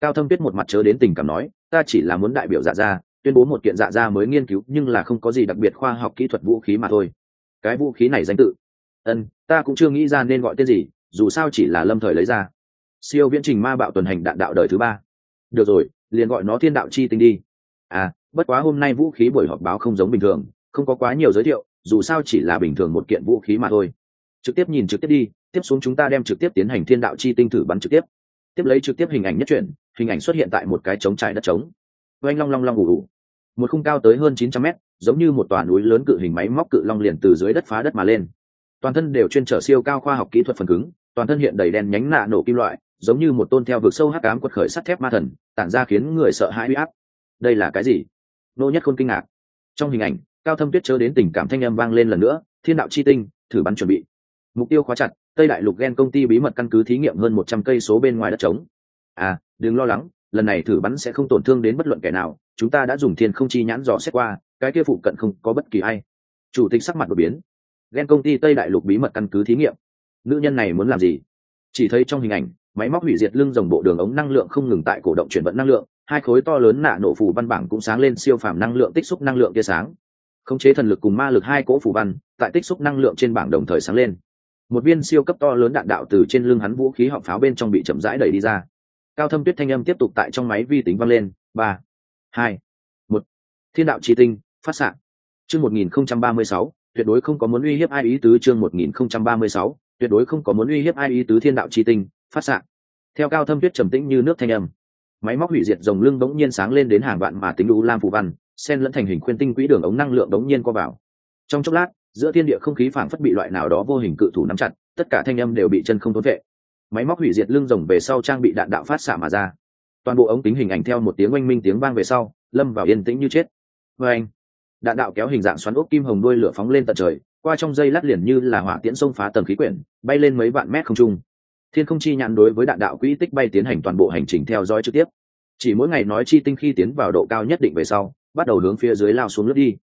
Cao thâm tuyết một mặt chớ đến tình cảm nói, ta chỉ là muốn đại biểu dạ ra, tuyên bố một kiện dạ ra mới nghiên cứu, nhưng là không có gì đặc biệt khoa học kỹ thuật vũ khí mà thôi. Cái vũ khí này danh tự, ân, ta cũng chưa nghĩ ra nên gọi tên gì, dù sao chỉ là lâm thời lấy ra siêu viễn trình ma bạo tuần hành đạn đạo đời thứ ba. Được rồi, liền gọi nó thiên đạo chi tinh đi. À bất quá hôm nay vũ khí buổi họp báo không giống bình thường, không có quá nhiều giới thiệu, dù sao chỉ là bình thường một kiện vũ khí mà thôi. Trực tiếp nhìn trực tiếp đi, tiếp xuống chúng ta đem trực tiếp tiến hành thiên đạo chi tinh thử bắn trực tiếp. Tiếp lấy trực tiếp hình ảnh nhất truyền. hình ảnh xuất hiện tại một cái trống trải đất trống. Oanh long long long ủ ủ một khung cao tới hơn chín trăm mét, giống như một tòa núi lớn cự hình máy móc cự long liền từ dưới đất phá đất mà lên. Toàn thân đều chuyên trở siêu cao khoa học kỹ thuật phần cứng, toàn thân hiện đầy đen nhánh nạ nổ kim loại giống như một tôn theo vực sâu hắc ám quật khởi sắt thép ma thần, tản ra khiến người sợ hãi huy áp. Đây là cái gì? Nô nhất khôn kinh ngạc. Trong hình ảnh, cao thâm tuyết chớ đến tình cảm thanh âm vang lên lần nữa, thiên đạo chi tinh, thử bắn chuẩn bị. Mục tiêu khóa chặt, tây đại lục gen công ty bí mật căn cứ thí nghiệm hơn một trăm cây số bên ngoài đất trống. À đừng lo lắng, lần này thử bắn sẽ không tổn thương đến bất luận kẻ nào, chúng ta đã dùng thiên không chi nhãn dò xét qua, cái kia phụ cận không có bất kỳ ai. Chủ tịch sắc mặt đột biến. Gen công ty tây đại lục bí mật căn cứ thí nghiệm. Nữ nhân này muốn làm gì? Chỉ thấy trong hình ảnh máy móc hủy diệt lưng dòng bộ đường ống năng lượng không ngừng tại cổ động chuyển vận năng lượng, hai khối to lớn nạ nổ phủ văn bảng cũng sáng lên siêu phàm năng lượng tích xúc năng lượng tia sáng. Khống chế thần lực cùng ma lực hai cỗ phủ văn, tại tích xúc năng lượng trên bảng đồng thời sáng lên. Một viên siêu cấp to lớn đạn đạo từ trên lưng hắn vũ khí họng pháo bên trong bị chậm rãi đẩy đi ra. Cao thâm tuyết thanh âm tiếp tục tại trong máy vi tính văng lên, ba, hai, một. Thiên đạo tri tinh, phát xạ. Chương một nghìn không trăm ba mươi sáu, tuyệt đối không có muốn uy hiếp ai ý tứ chương một nghìn không trăm ba mươi sáu, tuyệt đối không có muốn uy hiếp ai ý tứ thiên đạo tri tinh phát xạ theo cao thâm tuyết trầm tĩnh như nước thanh âm, máy móc hủy diệt dòng lưng bỗng nhiên sáng lên đến hàng vạn mà tính đủ lam phù văn, sen lẫn thành hình khuyên tinh quỹ đường ống năng lượng bỗng nhiên qua vào. Trong chốc lát, giữa thiên địa không khí phảng phất bị loại nào đó vô hình cự thủ nắm chặt, tất cả thanh âm đều bị chân không thốn vệ. Máy móc hủy diệt lưng rồng về sau trang bị đạn đạo phát xạ mà ra. Toàn bộ ống tính hình ảnh theo một tiếng oanh minh tiếng vang về sau, lâm vào yên tĩnh như chết. Vê anh, đạn đạo kéo hình dạng xoắn ốc kim hồng đuôi lửa phóng lên tận trời, qua trong dây lát liền như là hỏa tiễn xông phá tầng khí quyển, bay lên mấy vạn mét không trung thiên không chi nhãn đối với đạn đạo quỹ tích bay tiến hành toàn bộ hành trình theo dõi trực tiếp. Chỉ mỗi ngày nói chi tinh khi tiến vào độ cao nhất định về sau, bắt đầu hướng phía dưới lao xuống lướt đi.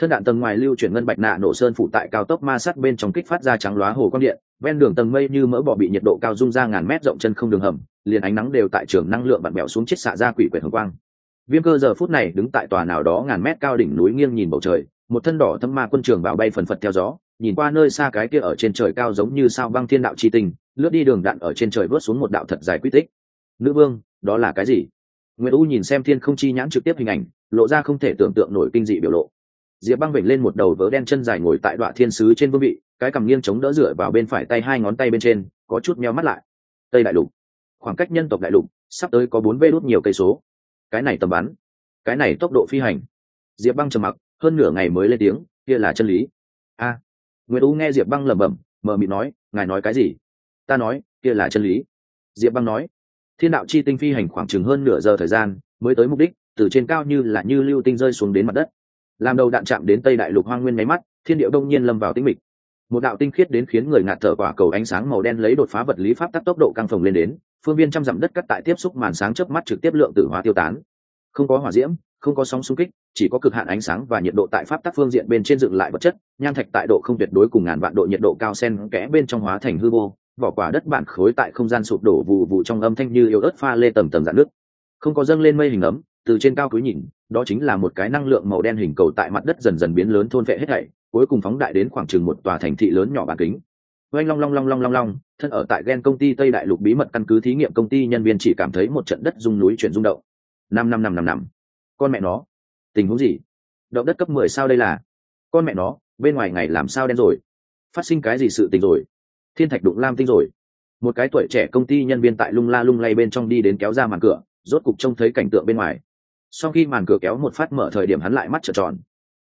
Thân đạn tầng ngoài lưu chuyển ngân bạch nạ nổ sơn phủ tại cao tốc ma sát bên trong kích phát ra trắng loá hồ quang điện, ven đường tầng mây như mỡ bọ bị nhiệt độ cao rung ra ngàn mét rộng chân không đường hầm, liền ánh nắng đều tại trường năng lượng bạn bẹo xuống chết xạ ra quỷ quyển hồng quang. Viêm cơ giờ phút này đứng tại tòa nào đó ngàn mét cao đỉnh núi nghiêng nhìn bầu trời, một thân đỏ thâm ma quân trường vào bay phần phật theo gió, nhìn qua nơi xa cái kia ở trên trời cao giống như sao băng thiên đạo chi tình lướt đi đường đạn ở trên trời vớt xuống một đạo thật dài quy tích. Nữ vương đó là cái gì? Nguyễn u nhìn xem thiên không chi nhãn trực tiếp hình ảnh lộ ra không thể tưởng tượng nổi kinh dị biểu lộ. Diệp băng vểnh lên một đầu vớ đen chân dài ngồi tại đoạn thiên sứ trên vương vị cái cằm nghiêng chống đỡ rửa vào bên phải tay hai ngón tay bên trên có chút meo mắt lại. Tây đại lục. Khoảng cách nhân tộc đại lục sắp tới có bốn vê đốt nhiều cây số. Cái này tầm bắn cái này tốc độ phi hành. Diệp băng trầm mặc hơn nửa ngày mới lên tiếng kia là chân lý. A. À, nguyễn u nghe diệp băng lẩm bẩm mờ mịt nói ngài nói cái gì? Ta nói, kia là chân lý. Diệp băng nói, thiên đạo chi tinh phi hành khoảng chừng hơn nửa giờ thời gian mới tới mục đích, từ trên cao như là như lưu tinh rơi xuống đến mặt đất. Làm đầu đạn chạm đến tây đại lục hoang nguyên máy mắt, thiên điệu đông nhiên lâm vào tĩnh mịch. Một đạo tinh khiết đến khiến người ngạt thở quả cầu ánh sáng màu đen lấy đột phá vật lý pháp tắc tốc độ căng phồng lên đến, phương viên trăm dặm đất cắt tại tiếp xúc màn sáng chớp mắt trực tiếp lượng tử hóa tiêu tán. Không có hỏa diễm, không có sóng xung kích, chỉ có cực hạn ánh sáng và nhiệt độ tại pháp tắc phương diện bên trên dựng lại vật chất nham thạch tại độ không tuyệt đối cùng ngàn vạn độ nhiệt độ cao sen kẽ bên trong hóa thành hư vô vỏ quả đất bản khối tại không gian sụp đổ vụ vụ trong âm thanh như yếu ớt pha lê tầm tầm dạn nước. Không có dâng lên mây hình ấm, từ trên cao cúi nhìn, đó chính là một cái năng lượng màu đen hình cầu tại mặt đất dần dần biến lớn thôn vệ hết thảy, cuối cùng phóng đại đến khoảng chừng một tòa thành thị lớn nhỏ bản kính. Oanh long long long long long long, thân ở tại gen công ty tây đại lục bí mật căn cứ thí nghiệm công ty nhân viên chỉ cảm thấy một trận đất rung núi chuyển rung động. Năm năm năm năm năm. Con mẹ nó. Tình huống gì? Động đất cấp mười sao đây là? Con mẹ nó, bên ngoài ngày làm sao đen rồi? Phát sinh cái gì sự tình rồi? Thiên thạch đụng lam tinh rồi. Một cái tuổi trẻ công ty nhân viên tại lung la lung lay bên trong đi đến kéo ra màn cửa, rốt cục trông thấy cảnh tượng bên ngoài. Sau khi màn cửa kéo một phát mở thời điểm hắn lại mắt trợn tròn.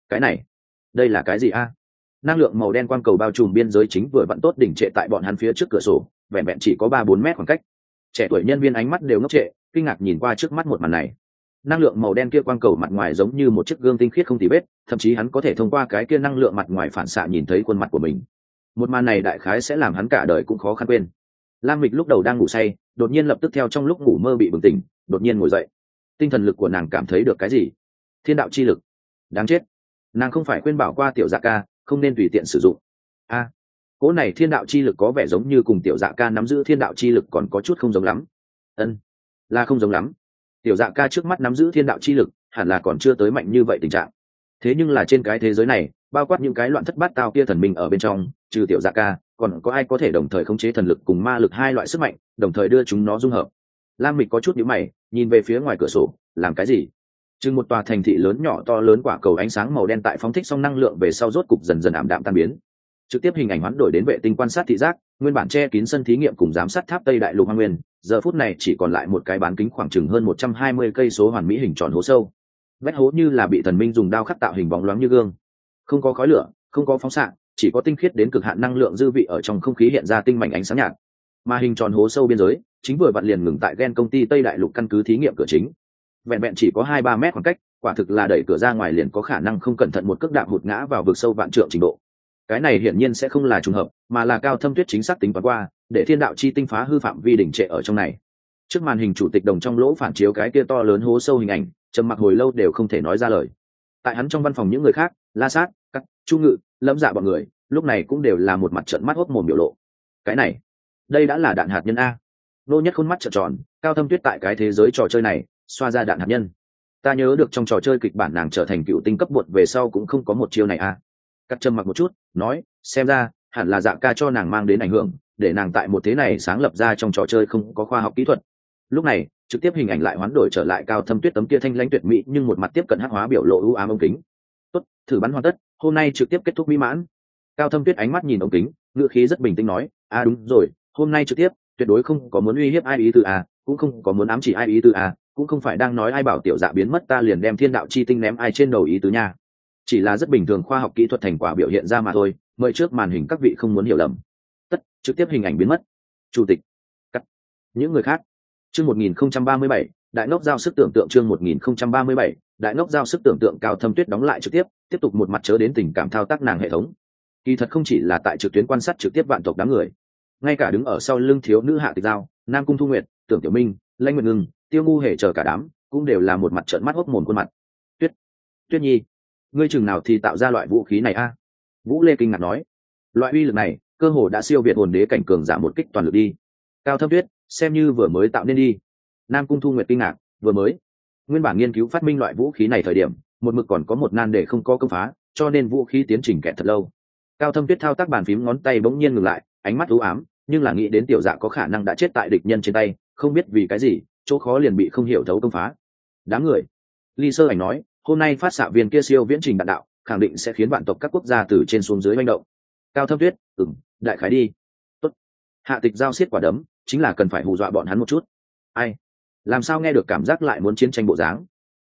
Cái này, đây là cái gì a? Năng lượng màu đen quang cầu bao trùm biên giới chính vừa vặn tốt đỉnh trệ tại bọn hắn phía trước cửa sổ, vẹn vẹn chỉ có ba bốn mét khoảng cách. Trẻ tuổi nhân viên ánh mắt đều ngốc trệ, kinh ngạc nhìn qua trước mắt một màn này. Năng lượng màu đen kia quang cầu mặt ngoài giống như một chiếc gương tinh khiết không tì vết, thậm chí hắn có thể thông qua cái kia năng lượng mặt ngoài phản xạ nhìn thấy khuôn mặt của mình một màn này đại khái sẽ làm hắn cả đời cũng khó khăn quên. Lam mịch lúc đầu đang ngủ say đột nhiên lập tức theo trong lúc ngủ mơ bị bừng tỉnh đột nhiên ngồi dậy. Tinh thần lực của nàng cảm thấy được cái gì? Thiên đạo chi lực. Đáng chết. Nàng không phải khuyên bảo qua tiểu dạ ca không nên tùy tiện sử dụng. A. À, cỗ này thiên đạo chi lực có vẻ giống như cùng tiểu dạ ca nắm giữ thiên đạo chi lực còn có chút không giống lắm. Ân là không giống lắm. Tiểu dạ ca trước mắt nắm giữ thiên đạo chi lực hẳn là còn chưa tới mạnh như vậy tình trạng. Thế nhưng là trên cái thế giới này bao quát những cái loạn thất bát tao kia thần minh ở bên trong trừ tiểu dạ ca, còn có ai có thể đồng thời khống chế thần lực cùng ma lực hai loại sức mạnh, đồng thời đưa chúng nó dung hợp. Lam mịch có chút nhữ mày, nhìn về phía ngoài cửa sổ, làm cái gì? Chừng một tòa thành thị lớn nhỏ to lớn quả cầu ánh sáng màu đen tại phóng thích xong năng lượng về sau rốt cục dần dần ảm đạm tan biến. Trực tiếp hình ảnh hoán đổi đến vệ tinh quan sát thị giác, nguyên bản che kín sân thí nghiệm cùng giám sát tháp tây đại lục hoa nguyên, giờ phút này chỉ còn lại một cái bán kính khoảng chừng hơn một trăm hai mươi cây số hoàn mỹ hình tròn hố sâu. Vách hố như là bị thần minh dùng đao khắc tạo hình bóng loáng như gương. Không có khói lửa, không có phóng xạ chỉ có tinh khiết đến cực hạn năng lượng dư vị ở trong không khí hiện ra tinh mảnh ánh sáng nhạt. Mà hình tròn hố sâu biên giới, chính vừa vặn liền ngừng tại gen công ty tây đại lục căn cứ thí nghiệm cửa chính. Vẹn vẹn chỉ có hai ba mét khoảng cách, quả thực là đẩy cửa ra ngoài liền có khả năng không cẩn thận một cước đạp hụt ngã vào vực sâu vạn trượng trình độ. Cái này hiển nhiên sẽ không là trùng hợp, mà là cao thâm tuyết chính xác tính toán qua, để thiên đạo chi tinh phá hư phạm vi đỉnh trệ ở trong này. Trước màn hình chủ tịch đồng trong lỗ phản chiếu cái kia to lớn hố sâu hình ảnh, trầm mặc hồi lâu đều không thể nói ra lời. Tại hắn trong văn phòng những người khác, la sát các chu ngự, lâm dạ bọn người, lúc này cũng đều là một mặt trận mắt hốc mồm biểu lộ. Cái này, đây đã là đạn hạt nhân a. Nô nhất khuôn mắt trợn tròn, cao thâm tuyết tại cái thế giới trò chơi này, xoa ra đạn hạt nhân. Ta nhớ được trong trò chơi kịch bản nàng trở thành cựu tinh cấp bột về sau cũng không có một chiêu này a. Cắt trầm mặc một chút, nói, xem ra, hẳn là dạ ca cho nàng mang đến ảnh hưởng, để nàng tại một thế này sáng lập ra trong trò chơi không có khoa học kỹ thuật. Lúc này, trực tiếp hình ảnh lại hoán đổi trở lại cao thâm tuyết tấm kia thanh lãnh tuyệt mỹ, nhưng một mặt tiếp cận hắc hóa biểu lộ ưu ám ống kính tốt thử bắn hoàn tất hôm nay trực tiếp kết thúc mỹ mãn. Cao thâm tuyết ánh mắt nhìn ống kính ngữ khí rất bình tĩnh nói a à đúng rồi hôm nay trực tiếp tuyệt đối không có muốn uy hiếp ai ý từ à, cũng không có muốn ám chỉ ai ý từ à, cũng không phải đang nói ai bảo tiểu dạ biến mất ta liền đem thiên đạo chi tinh ném ai trên đầu ý tứ nha. Chỉ là rất bình thường khoa học kỹ thuật thành quả biểu hiện ra mà thôi mời trước màn hình các vị không muốn hiểu lầm. Tất trực tiếp hình ảnh biến mất. Chủ tịch cắt. Những người khác. Chương một nghìn không trăm ba mươi bảy đại ngốc giao sức tưởng tượng chương một nghìn không trăm ba mươi bảy, đại ngốc giao sức tưởng tượng cao thâm tuyết đóng lại trực tiếp tiếp tục một mặt chớ đến tình cảm thao tác nàng hệ thống. Kỳ thật không chỉ là tại trực tuyến quan sát trực tiếp vạn tộc đám người, ngay cả đứng ở sau lưng thiếu nữ hạ tịch giao, nam cung thu nguyệt, tưởng tiểu minh lãnh nguyệt ngưng, tiêu ngu hề chờ cả đám cũng đều là một mặt trợn mắt hốc mồm khuôn mặt. Tuyết tuyết nhi, ngươi chừng nào thì tạo ra loại vũ khí này a? Vũ lê kinh ngạc nói. Loại uy lực này, cơ hồ đã siêu việt hồn đế cảnh cường giả một kích toàn lực đi. Cao thâm tuyết, xem như vừa mới tạo nên đi nam cung thu nguyệt kinh ngạc, vừa mới. Nguyên bản nghiên cứu phát minh loại vũ khí này thời điểm, một mực còn có một nan để không có công phá, cho nên vũ khí tiến trình kẹt thật lâu. Cao thâm tuyết thao tác bàn phím ngón tay bỗng nhiên ngừng lại, ánh mắt ưu ám, nhưng là nghĩ đến tiểu dạ có khả năng đã chết tại địch nhân trên tay, không biết vì cái gì, chỗ khó liền bị không hiểu thấu công phá. Đám người. Ly sơ ảnh nói, hôm nay phát xạ viên kia siêu viễn trình đạn đạo, khẳng định sẽ khiến vạn tộc các quốc gia từ trên xuống dưới manh động. Cao thâm tuyết ừng đại khái đi. Tốt. hạ tịch giao xiết quả đấm, chính là cần phải hù dọa bọn hắn một chút. Ai làm sao nghe được cảm giác lại muốn chiến tranh bộ dáng?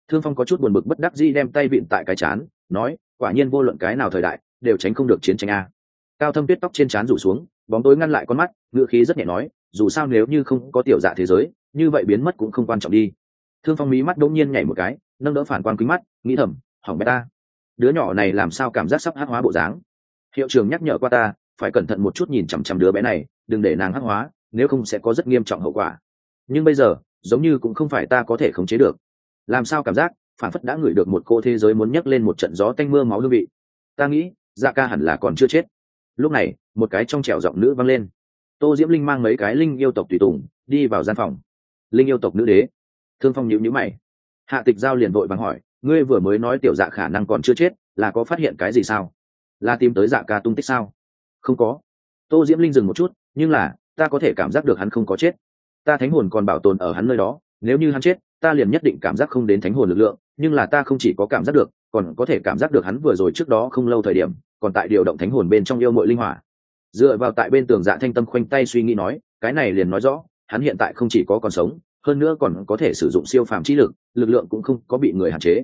Thương phong có chút buồn bực bất đắc dĩ đem tay vịn tại cái chán, nói, quả nhiên vô luận cái nào thời đại, đều tránh không được chiến tranh a. Cao thâm tuyết tóc trên trán rủ xuống, bóng tối ngăn lại con mắt ngựa khí rất nhẹ nói, dù sao nếu như không có tiểu dạ thế giới, như vậy biến mất cũng không quan trọng đi. Thương phong mí mắt đ nhiên nhảy một cái, nâng đỡ phản quan kính mắt, nghĩ thầm, hỏng bé ta. Đứa nhỏ này làm sao cảm giác sắp hắc hóa bộ dáng? Hiệu trường nhắc nhở qua ta, phải cẩn thận một chút nhìn chằm chằm đứa bé này, đừng để nàng hắc hóa, nếu không sẽ có rất nghiêm trọng hậu quả. Nhưng bây giờ giống như cũng không phải ta có thể khống chế được. Làm sao cảm giác, phản phất đã ngửi được một cô thế giới muốn nhấc lên một trận gió tanh mưa máu hương vị. Ta nghĩ dạ ca hẳn là còn chưa chết. Lúc này, một cái trong trẻo giọng nữ vang lên. Tô diễm linh mang mấy cái linh yêu tộc tùy tùng, đi vào gian phòng. Linh yêu tộc nữ đế. Thương phong nhịu nhữ mày. Hạ tịch giao liền vội vàng hỏi, ngươi vừa mới nói tiểu dạ khả năng còn chưa chết, là có phát hiện cái gì sao? Là tìm tới dạ ca tung tích sao? Không có. Tô diễm linh dừng một chút, nhưng là, ta có thể cảm giác được hắn không có chết ta thánh hồn còn bảo tồn ở hắn nơi đó, nếu như hắn chết, ta liền nhất định cảm giác không đến thánh hồn lực lượng, nhưng là ta không chỉ có cảm giác được, còn có thể cảm giác được hắn vừa rồi trước đó không lâu thời điểm, còn tại điều động thánh hồn bên trong yêu mội linh hỏa. Dựa vào tại bên tường dạ thanh tâm khoanh tay suy nghĩ nói, cái này liền nói rõ, hắn hiện tại không chỉ có còn sống, hơn nữa còn có thể sử dụng siêu phàm trí lực lực lượng cũng không có bị người hạn chế.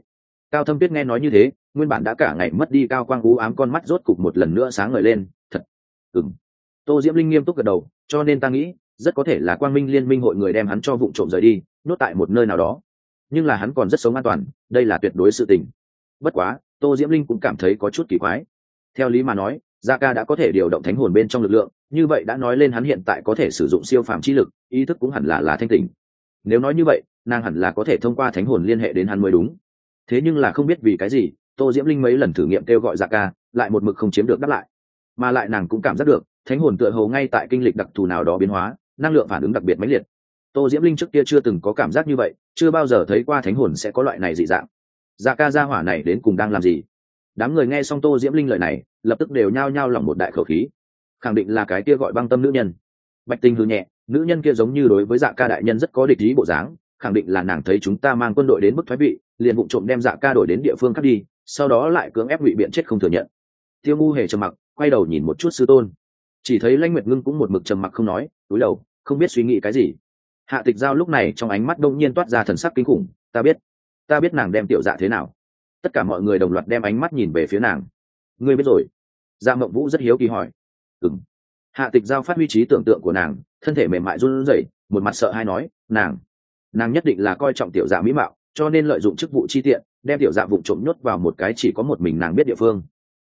Cao thâm tuyết nghe nói như thế, nguyên bản đã cả ngày mất đi cao quang ú ám con mắt rốt cục một lần nữa sáng ngời lên, thật ừng tô diễm linh nghiêm túc gật đầu, cho nên ta nghĩ rất có thể là quang minh liên minh hội người đem hắn cho vụ trộm rời đi nốt tại một nơi nào đó. Nhưng là hắn còn rất sống an toàn, đây là tuyệt đối sự tình. Bất quá, tô diễm linh cũng cảm thấy có chút kỳ quái. Theo lý mà nói gia ca đã có thể điều động thánh hồn bên trong lực lượng, như vậy đã nói lên hắn hiện tại có thể sử dụng siêu phàm chi lực, ý thức cũng hẳn là là thanh tình nếu nói như vậy, nàng hẳn là có thể thông qua thánh hồn liên hệ đến hắn mới đúng. Thế nhưng là không biết vì cái gì, tô diễm linh mấy lần thử nghiệm kêu gọi dạ ca lại một mực không chiếm được đáp lại. Mà lại nàng cũng cảm giác được, thánh hồn tựa hồ ngay tại kinh lịch đặc thù nào đó biến hóa năng lượng phản ứng đặc biệt mãnh liệt. Tô diễm linh trước kia chưa từng có cảm giác như vậy, chưa bao giờ thấy qua thánh hồn sẽ có loại này dị dạng. Dạ ca gia hỏa này đến cùng đang làm gì? Đám người nghe xong tô diễm linh lời này, lập tức đều nhao nhao lòng một đại khẩu khí. Khẳng định là cái kia gọi băng tâm nữ nhân. Bạch tinh hư nhẹ, nữ nhân kia giống như đối với dạ ca đại nhân rất có địch ý bộ dáng, khẳng định là nàng thấy chúng ta mang quân đội đến bức thoái vị, liền vụ trộm đem dạ ca đổi đến địa phương khác đi, sau đó lại cưỡng ép ngụy biện chết không thừa nhận. Tiêu ngu hề trầm mặc, quay đầu nhìn một chút sư tôn chỉ thấy lãnh nguyệt ngưng cũng một mực trầm mặc không nói, túi đầu, không biết suy nghĩ cái gì. Hạ tịch giao lúc này trong ánh mắt đông nhiên toát ra thần sắc kinh khủng, ta biết ta biết nàng đem tiểu dạ thế nào. Tất cả mọi người đồng loạt đem ánh mắt nhìn về phía nàng. Ngươi biết rồi. Dạ mộng vũ rất hiếu kỳ hỏi. Ừng hạ tịch giao phát huy trí tưởng tượng của nàng, thân thể mềm mại run rẩy, một mặt sợ hay nói, nàng nàng nhất định là coi trọng tiểu dạ mỹ mạo, cho nên lợi dụng chức vụ chi tiện, đem tiểu dạ vụ trộm nhốt vào một cái chỉ có một mình nàng biết địa phương.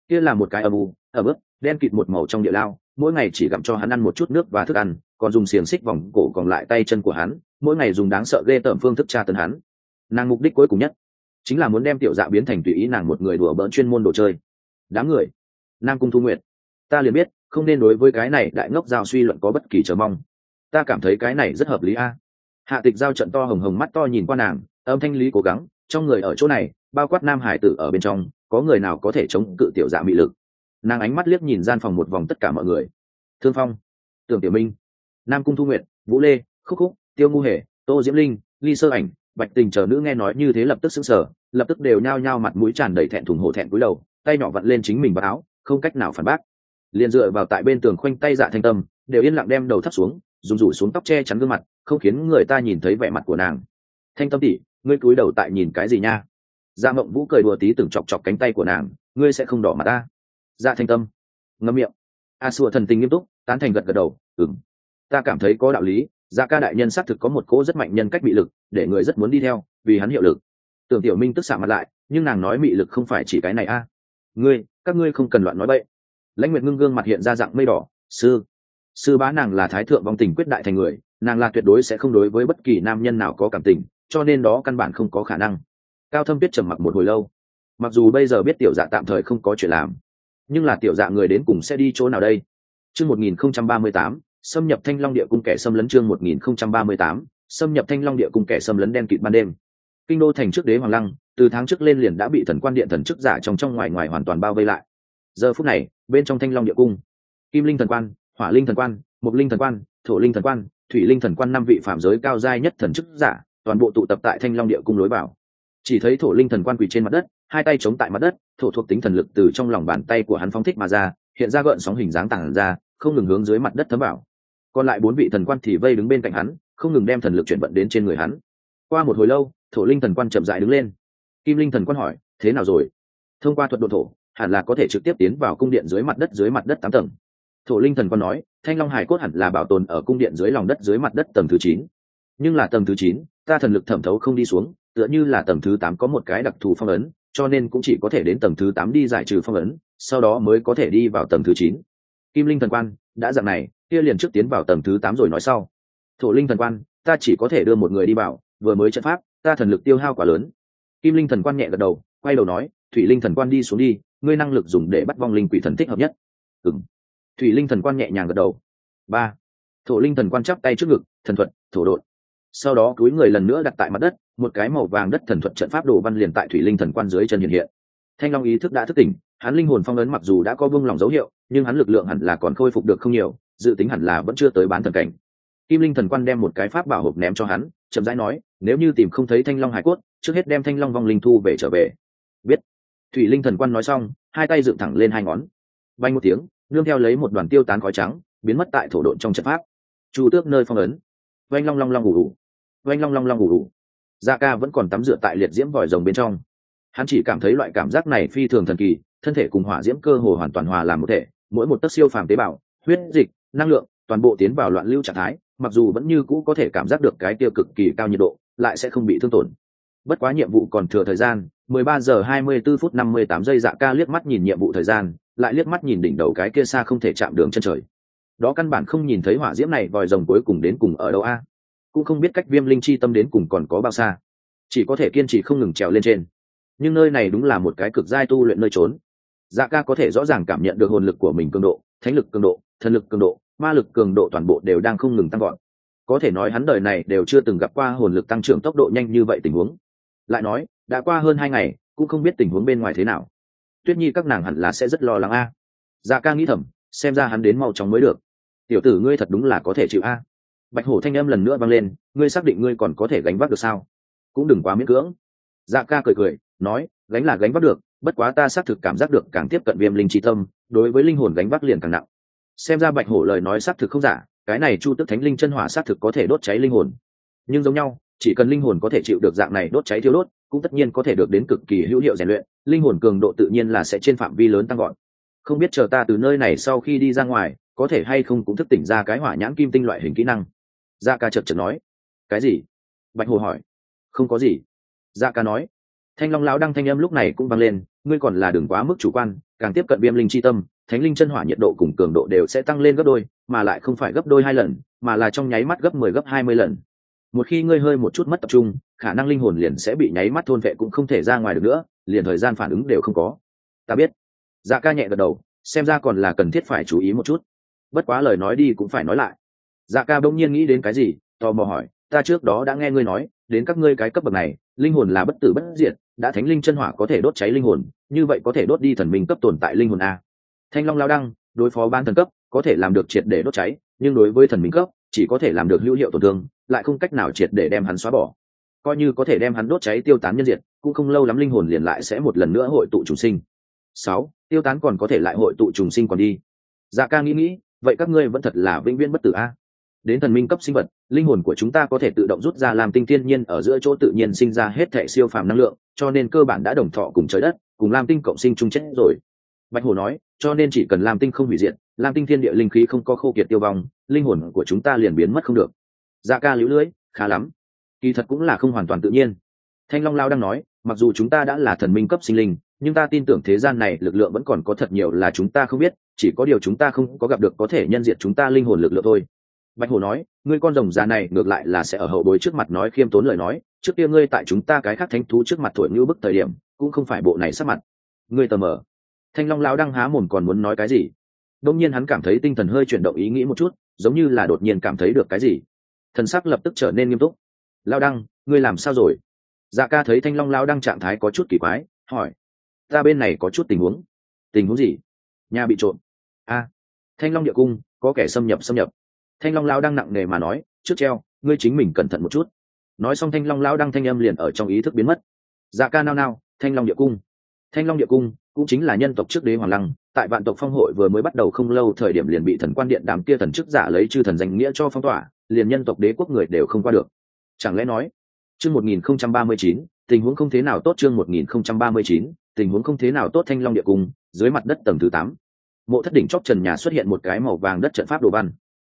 Kia là một cái âm u, ẩm ướt, đen kịt một màu trong địa lao mỗi ngày chỉ gặm cho hắn ăn một chút nước và thức ăn, còn dùng xiềng xích vòng cổ còn lại tay chân của hắn, mỗi ngày dùng đáng sợ ghê tởm phương thức tra tấn hắn. Nàng mục đích cuối cùng nhất chính là muốn đem tiểu dạ biến thành tùy ý nàng một người đùa bỡn chuyên môn đồ chơi. Đám người, nam cung thu nguyện ta liền biết, không nên đối với cái này đại ngốc giao suy luận có bất kỳ chờ mong. Ta cảm thấy cái này rất hợp lý a. Hạ tịch giao trận to hồng hồng mắt to nhìn qua nàng, âm thanh lý cố gắng, trong người ở chỗ này, bao quát nam hải tử ở bên trong, có người nào có thể chống cự tiểu dạ mị lực? Nàng ánh mắt liếc nhìn gian phòng một vòng tất cả mọi người. Thương phong, tưởng tiểu minh, nam cung thu nguyện vũ lê, khúc khúc, tiêu ngu hề, tô diễm linh, ly sơ ảnh, bạch tình chờ nữ nghe nói như thế lập tức sững sờ, lập tức đều nhao nhao mặt mũi tràn đầy thẹn thùng hổ thẹn cúi đầu, tay nhỏ vặn lên chính mình vào áo, không cách nào phản bác. Liền dựa vào tại bên tường khoanh tay dạ thanh tâm, đều yên lặng đem đầu thắt xuống dùng rủ xuống tóc che chắn gương mặt, không khiến người ta nhìn thấy vẻ mặt của nàng. Thanh tâm tỉ ngươi cúi đầu tại nhìn cái gì nha? Dạ mộng vũ cười đùa tí từng chọc chọc cánh tay của nàng, ngươi sẽ không đỏ mặt ta dạ thanh tâm. Ngâm miệng. A xua thần tình nghiêm túc, tán thành gật gật đầu ừng ta cảm thấy có đạo lý dạ ca đại nhân xác thực có một cỗ rất mạnh nhân cách bị lực, để người rất muốn đi theo, vì hắn hiệu lực. Tưởng tiểu minh tức xạ mặt lại, nhưng nàng nói mị lực không phải chỉ cái này a. Ngươi, các ngươi không cần loạn nói bậy. Lãnh nguyệt ngưng gương mặt hiện ra dạng mây đỏ, sư sư bá nàng là thái thượng vong tình quyết đại thành người, nàng là tuyệt đối sẽ không đối với bất kỳ nam nhân nào có cảm tình, cho nên đó căn bản không có khả năng. Cao thâm biết trầm mặc một hồi lâu. Mặc dù bây giờ biết tiểu dạ tạm thời không có chuyện làm nhưng là tiểu dạ người đến cùng sẽ đi chỗ nào đây? Chương một nghìn không trăm ba mươi tám, xâm nhập thanh long địa cung kẻ xâm lấn chương một nghìn không trăm ba mươi tám, xâm nhập thanh long địa cung kẻ xâm lấn đen kịt ban đêm. Kinh đô thành trước đế hoàng lăng, từ tháng trước lên liền đã bị thần quan điện thần chức giả trong trong ngoài ngoài hoàn toàn bao vây lại. Giờ phút này, bên trong thanh long địa cung, kim linh thần quan, hỏa linh thần quan mục linh thần quan, thổ linh thần quan, thủy linh thần quan năm vị phạm giới cao giai nhất thần chức giả, toàn bộ tụ tập tại thanh long địa cung lối vào. Chỉ thấy thổ linh thần quan quỳ trên mặt đất hai tay chống tại mặt đất, thổ thuộc tính thần lực từ trong lòng bàn tay của hắn phóng thích mà ra, hiện ra gợn sóng hình dáng tàng ra, không ngừng hướng dưới mặt đất thấm vào. Còn lại bốn vị thần quan thì vây đứng bên cạnh hắn, không ngừng đem thần lực chuyển vận đến trên người hắn. Qua một hồi lâu, thổ linh thần quan chậm dại đứng lên. Kim linh thần quan hỏi, thế nào rồi? Thông qua thuật độ thổ, hẳn là có thể trực tiếp tiến vào cung điện dưới mặt đất, dưới mặt đất tám tầng. Thổ linh thần quan nói, thanh long hải cốt hẳn là bảo tồn ở cung điện dưới lòng đất, dưới mặt đất tầng thứ chín. Nhưng là tầng thứ chín, ta thần lực thẩm thấu không đi xuống, tựa như là tầng thứ tám có một cái đặc thù phong ấn cho nên cũng chỉ có thể đến tầng thứ tám đi giải trừ phong ấn, sau đó mới có thể đi vào tầng thứ chín. Kim linh thần quan, đã dạng này, kia liền trước tiến vào tầng thứ tám rồi nói sau. Thổ linh thần quan, ta chỉ có thể đưa một người đi vào, vừa mới trận pháp, ta thần lực tiêu hao quá lớn. Kim linh thần quan nhẹ gật đầu, quay đầu nói, thủy linh thần quan đi xuống đi, ngươi năng lực dùng để bắt vong linh quỷ thần thích hợp nhất. Ừ thủy linh thần quan nhẹ nhàng gật đầu. Ba. Thổ linh thần quan chắp tay trước ngực, thần thuật, thổ độn sau đó túi người lần nữa đặt tại mặt đất, một cái màu vàng đất thần thuật trận pháp đồ văn liền tại thủy linh thần quan dưới chân hiện hiện. Thanh long ý thức đã thức tỉnh, hắn linh hồn phong ấn mặc dù đã có vương lòng dấu hiệu, nhưng hắn lực lượng hẳn là còn khôi phục được không nhiều, dự tính hẳn là vẫn chưa tới bán thần cảnh. Kim linh thần quan đem một cái pháp bảo hộp ném cho hắn, chậm rãi nói, nếu như tìm không thấy thanh long hải cốt, trước hết đem thanh long vong linh thu về trở về. Biết. Thủy linh thần quan nói xong, hai tay dựng thẳng lên hai ngón. Bay một tiếng, nương theo lấy một đoàn tiêu tán khói trắng, biến mất tại thổ độn trong trận pháp. Chu tước nơi phong ấn oanh long long long ngủ đủ, oanh long long long ngủ đủ. da ca vẫn còn tắm rửa tại liệt diễm vòi rồng bên trong. Hắn chỉ cảm thấy loại cảm giác này phi thường thần kỳ thân thể cùng hỏa diễm cơ hồ hoàn toàn hòa làm một thể mỗi một tấc siêu phàm tế bào huyết dịch năng lượng toàn bộ tiến vào loạn lưu trạng thái mặc dù vẫn như cũ có thể cảm giác được cái tiêu cực kỳ cao nhiệt độ lại sẽ không bị thương tổn. Bất quá nhiệm vụ còn thừa thời gian 13 giờ 24 phút 58 giây dạ ca liếc mắt nhìn nhiệm vụ thời gian lại liếc mắt nhìn đỉnh đầu cái kia xa không thể chạm đường chân trời đó căn bản không nhìn thấy hỏa diễm này vòi rồng cuối cùng đến cùng ở đâu a. Cũng không biết cách viêm linh chi tâm đến cùng còn có bao xa. Chỉ có thể kiên trì không ngừng trèo lên trên. Nhưng nơi này đúng là một cái cực giai tu luyện nơi trốn. Dạ ca có thể rõ ràng cảm nhận được hồn lực của mình cường độ, thánh lực cường độ, thần lực cường độ, ma lực cường độ toàn bộ đều đang không ngừng tăng gọn có thể nói hắn đời này đều chưa từng gặp qua hồn lực tăng trưởng tốc độ nhanh như vậy tình huống. Lại nói, đã qua hơn hai ngày, cũng không biết tình huống bên ngoài thế nào. Tuyết nhi các nàng hẳn là sẽ rất lo lắng a. Dạ ca nghĩ thầm, xem ra hắn đến mau chóng mới được tiểu tử ngươi thật đúng là có thể chịu a. Bạch hổ thanh âm lần nữa vang lên, ngươi xác định ngươi còn có thể gánh vác được sao? Cũng đừng quá miễn cưỡng. Dạ ca cười cười, nói, gánh là gánh vác được, bất quá ta xác thực cảm giác được càng tiếp cận viêm linh trí tâm, đối với linh hồn gánh vác liền càng nặng. Xem ra bạch hổ lời nói xác thực không giả, cái này chu tức thánh linh chân hỏa xác thực có thể đốt cháy linh hồn. Nhưng giống nhau, chỉ cần linh hồn có thể chịu được dạng này đốt cháy thiếu đốt, cũng tất nhiên có thể được đến cực kỳ hữu hiệu rèn luyện, linh hồn cường độ tự nhiên là sẽ trên phạm vi lớn tăng gọn không biết chờ ta từ nơi này sau khi đi ra ngoài có thể hay không cũng thức tỉnh ra cái hỏa nhãn kim tinh loại hình kỹ năng. Gia ca chật chật nói. Cái gì? Bạch hồ hỏi. Không có gì. Gia ca nói. Thanh long lão đăng thanh âm lúc này cũng vang lên, ngươi còn là đừng quá mức chủ quan, càng tiếp cận viêm linh chi tâm, thánh linh chân hỏa nhiệt độ cùng cường độ đều sẽ tăng lên gấp đôi, mà lại không phải gấp đôi hai lần, mà là trong nháy mắt gấp mười 10 gấp hai mươi lần. Một khi ngươi hơi một chút mất tập trung, khả năng linh hồn liền sẽ bị nháy mắt thôn vệ cũng không thể ra ngoài được nữa, liền thời gian phản ứng đều không có. Ta biết. Dạ ca nhẹ gật đầu, xem ra còn là cần thiết phải chú ý một chút bất quá lời nói đi cũng phải nói lại. Dạ ca bỗng nhiên nghĩ đến cái gì, tò mò hỏi, ta trước đó đã nghe ngươi nói, đến các ngươi cái cấp bậc này, linh hồn là bất tử bất diệt, đã thánh linh chân hỏa có thể đốt cháy linh hồn, như vậy có thể đốt đi thần minh cấp tồn tại linh hồn a? Thanh long lao đăng, đối phó ban thần cấp, có thể làm được triệt để đốt cháy, nhưng đối với thần minh cấp, chỉ có thể làm được hữu hiệu tổn thương, lại không cách nào triệt để đem hắn xóa bỏ. Coi như có thể đem hắn đốt cháy tiêu tán nhân diệt, cũng không lâu lắm linh hồn liền lại sẽ một lần nữa hội tụ trùng sinh. Sáu, tiêu tán còn có thể lại hội tụ trùng sinh còn đi. Dạ ca nghĩ nghĩ vậy các ngươi vẫn thật là vĩnh viễn bất tử a? Đến thần minh cấp sinh vật, linh hồn của chúng ta có thể tự động rút ra làm tinh thiên nhiên ở giữa chỗ tự nhiên sinh ra hết thệ siêu phàm năng lượng, cho nên cơ bản đã đồng thọ cùng trời đất, cùng lam tinh cộng sinh chung chết rồi. Bạch hồ nói, cho nên chỉ cần lam tinh không hủy diệt lam tinh thiên địa linh khí không có khô kiệt tiêu vong, linh hồn của chúng ta liền biến mất không được. Dạ ca lũ lưỡi khá lắm. Kỳ thật cũng là không hoàn toàn tự nhiên. Thanh long lao đang nói, mặc dù chúng ta đã là thần minh cấp sinh linh nhưng ta tin tưởng thế gian này lực lượng vẫn còn có thật nhiều là chúng ta không biết, chỉ có điều chúng ta không có gặp được có thể nhân diện chúng ta linh hồn lực lượng thôi. Bạch hồ nói, ngươi con rồng già này ngược lại là sẽ ở hậu bối trước mặt nói khiêm tốn lời nói, trước kia ngươi tại chúng ta cái khác thánh thú trước mặt thổi như bức thời điểm, cũng không phải bộ này sắp mặt. Ngươi tờ mờ. Thanh long lao đang há mồm còn muốn nói cái gì? Đông nhiên hắn cảm thấy tinh thần hơi chuyển động ý nghĩ một chút, giống như là đột nhiên cảm thấy được cái gì. Thần sắc lập tức trở nên nghiêm túc. Lao đăng, ngươi làm sao rồi? Dạ ca thấy thanh long lao đăng trạng thái có chút kỳ quái, hỏi ta bên này có chút tình huống. Tình huống gì? Nhà bị trộm. A thanh long địa cung có kẻ xâm nhập xâm nhập. Thanh long lao đang nặng nề mà nói trước treo ngươi chính mình cẩn thận một chút. Nói xong thanh long lao đang thanh âm liền ở trong ý thức biến mất. Dạ ca nao nao thanh long địa cung. Thanh long địa cung cũng chính là nhân tộc trước đế hoàng lăng tại vạn tộc phong hội vừa mới bắt đầu không lâu thời điểm liền bị thần quan điện đàm kia thần chức giả lấy chư thần danh nghĩa cho phong tỏa liền nhân tộc đế quốc người đều không qua được. Chẳng lẽ nói chương 1039, tình huống không thế nào tốt chương 1039, tình huống không thế nào tốt thanh long địa cung, dưới mặt đất tầng thứ tám. Mộ thất đỉnh chóp trần nhà xuất hiện một cái màu vàng đất trận pháp đồ văn.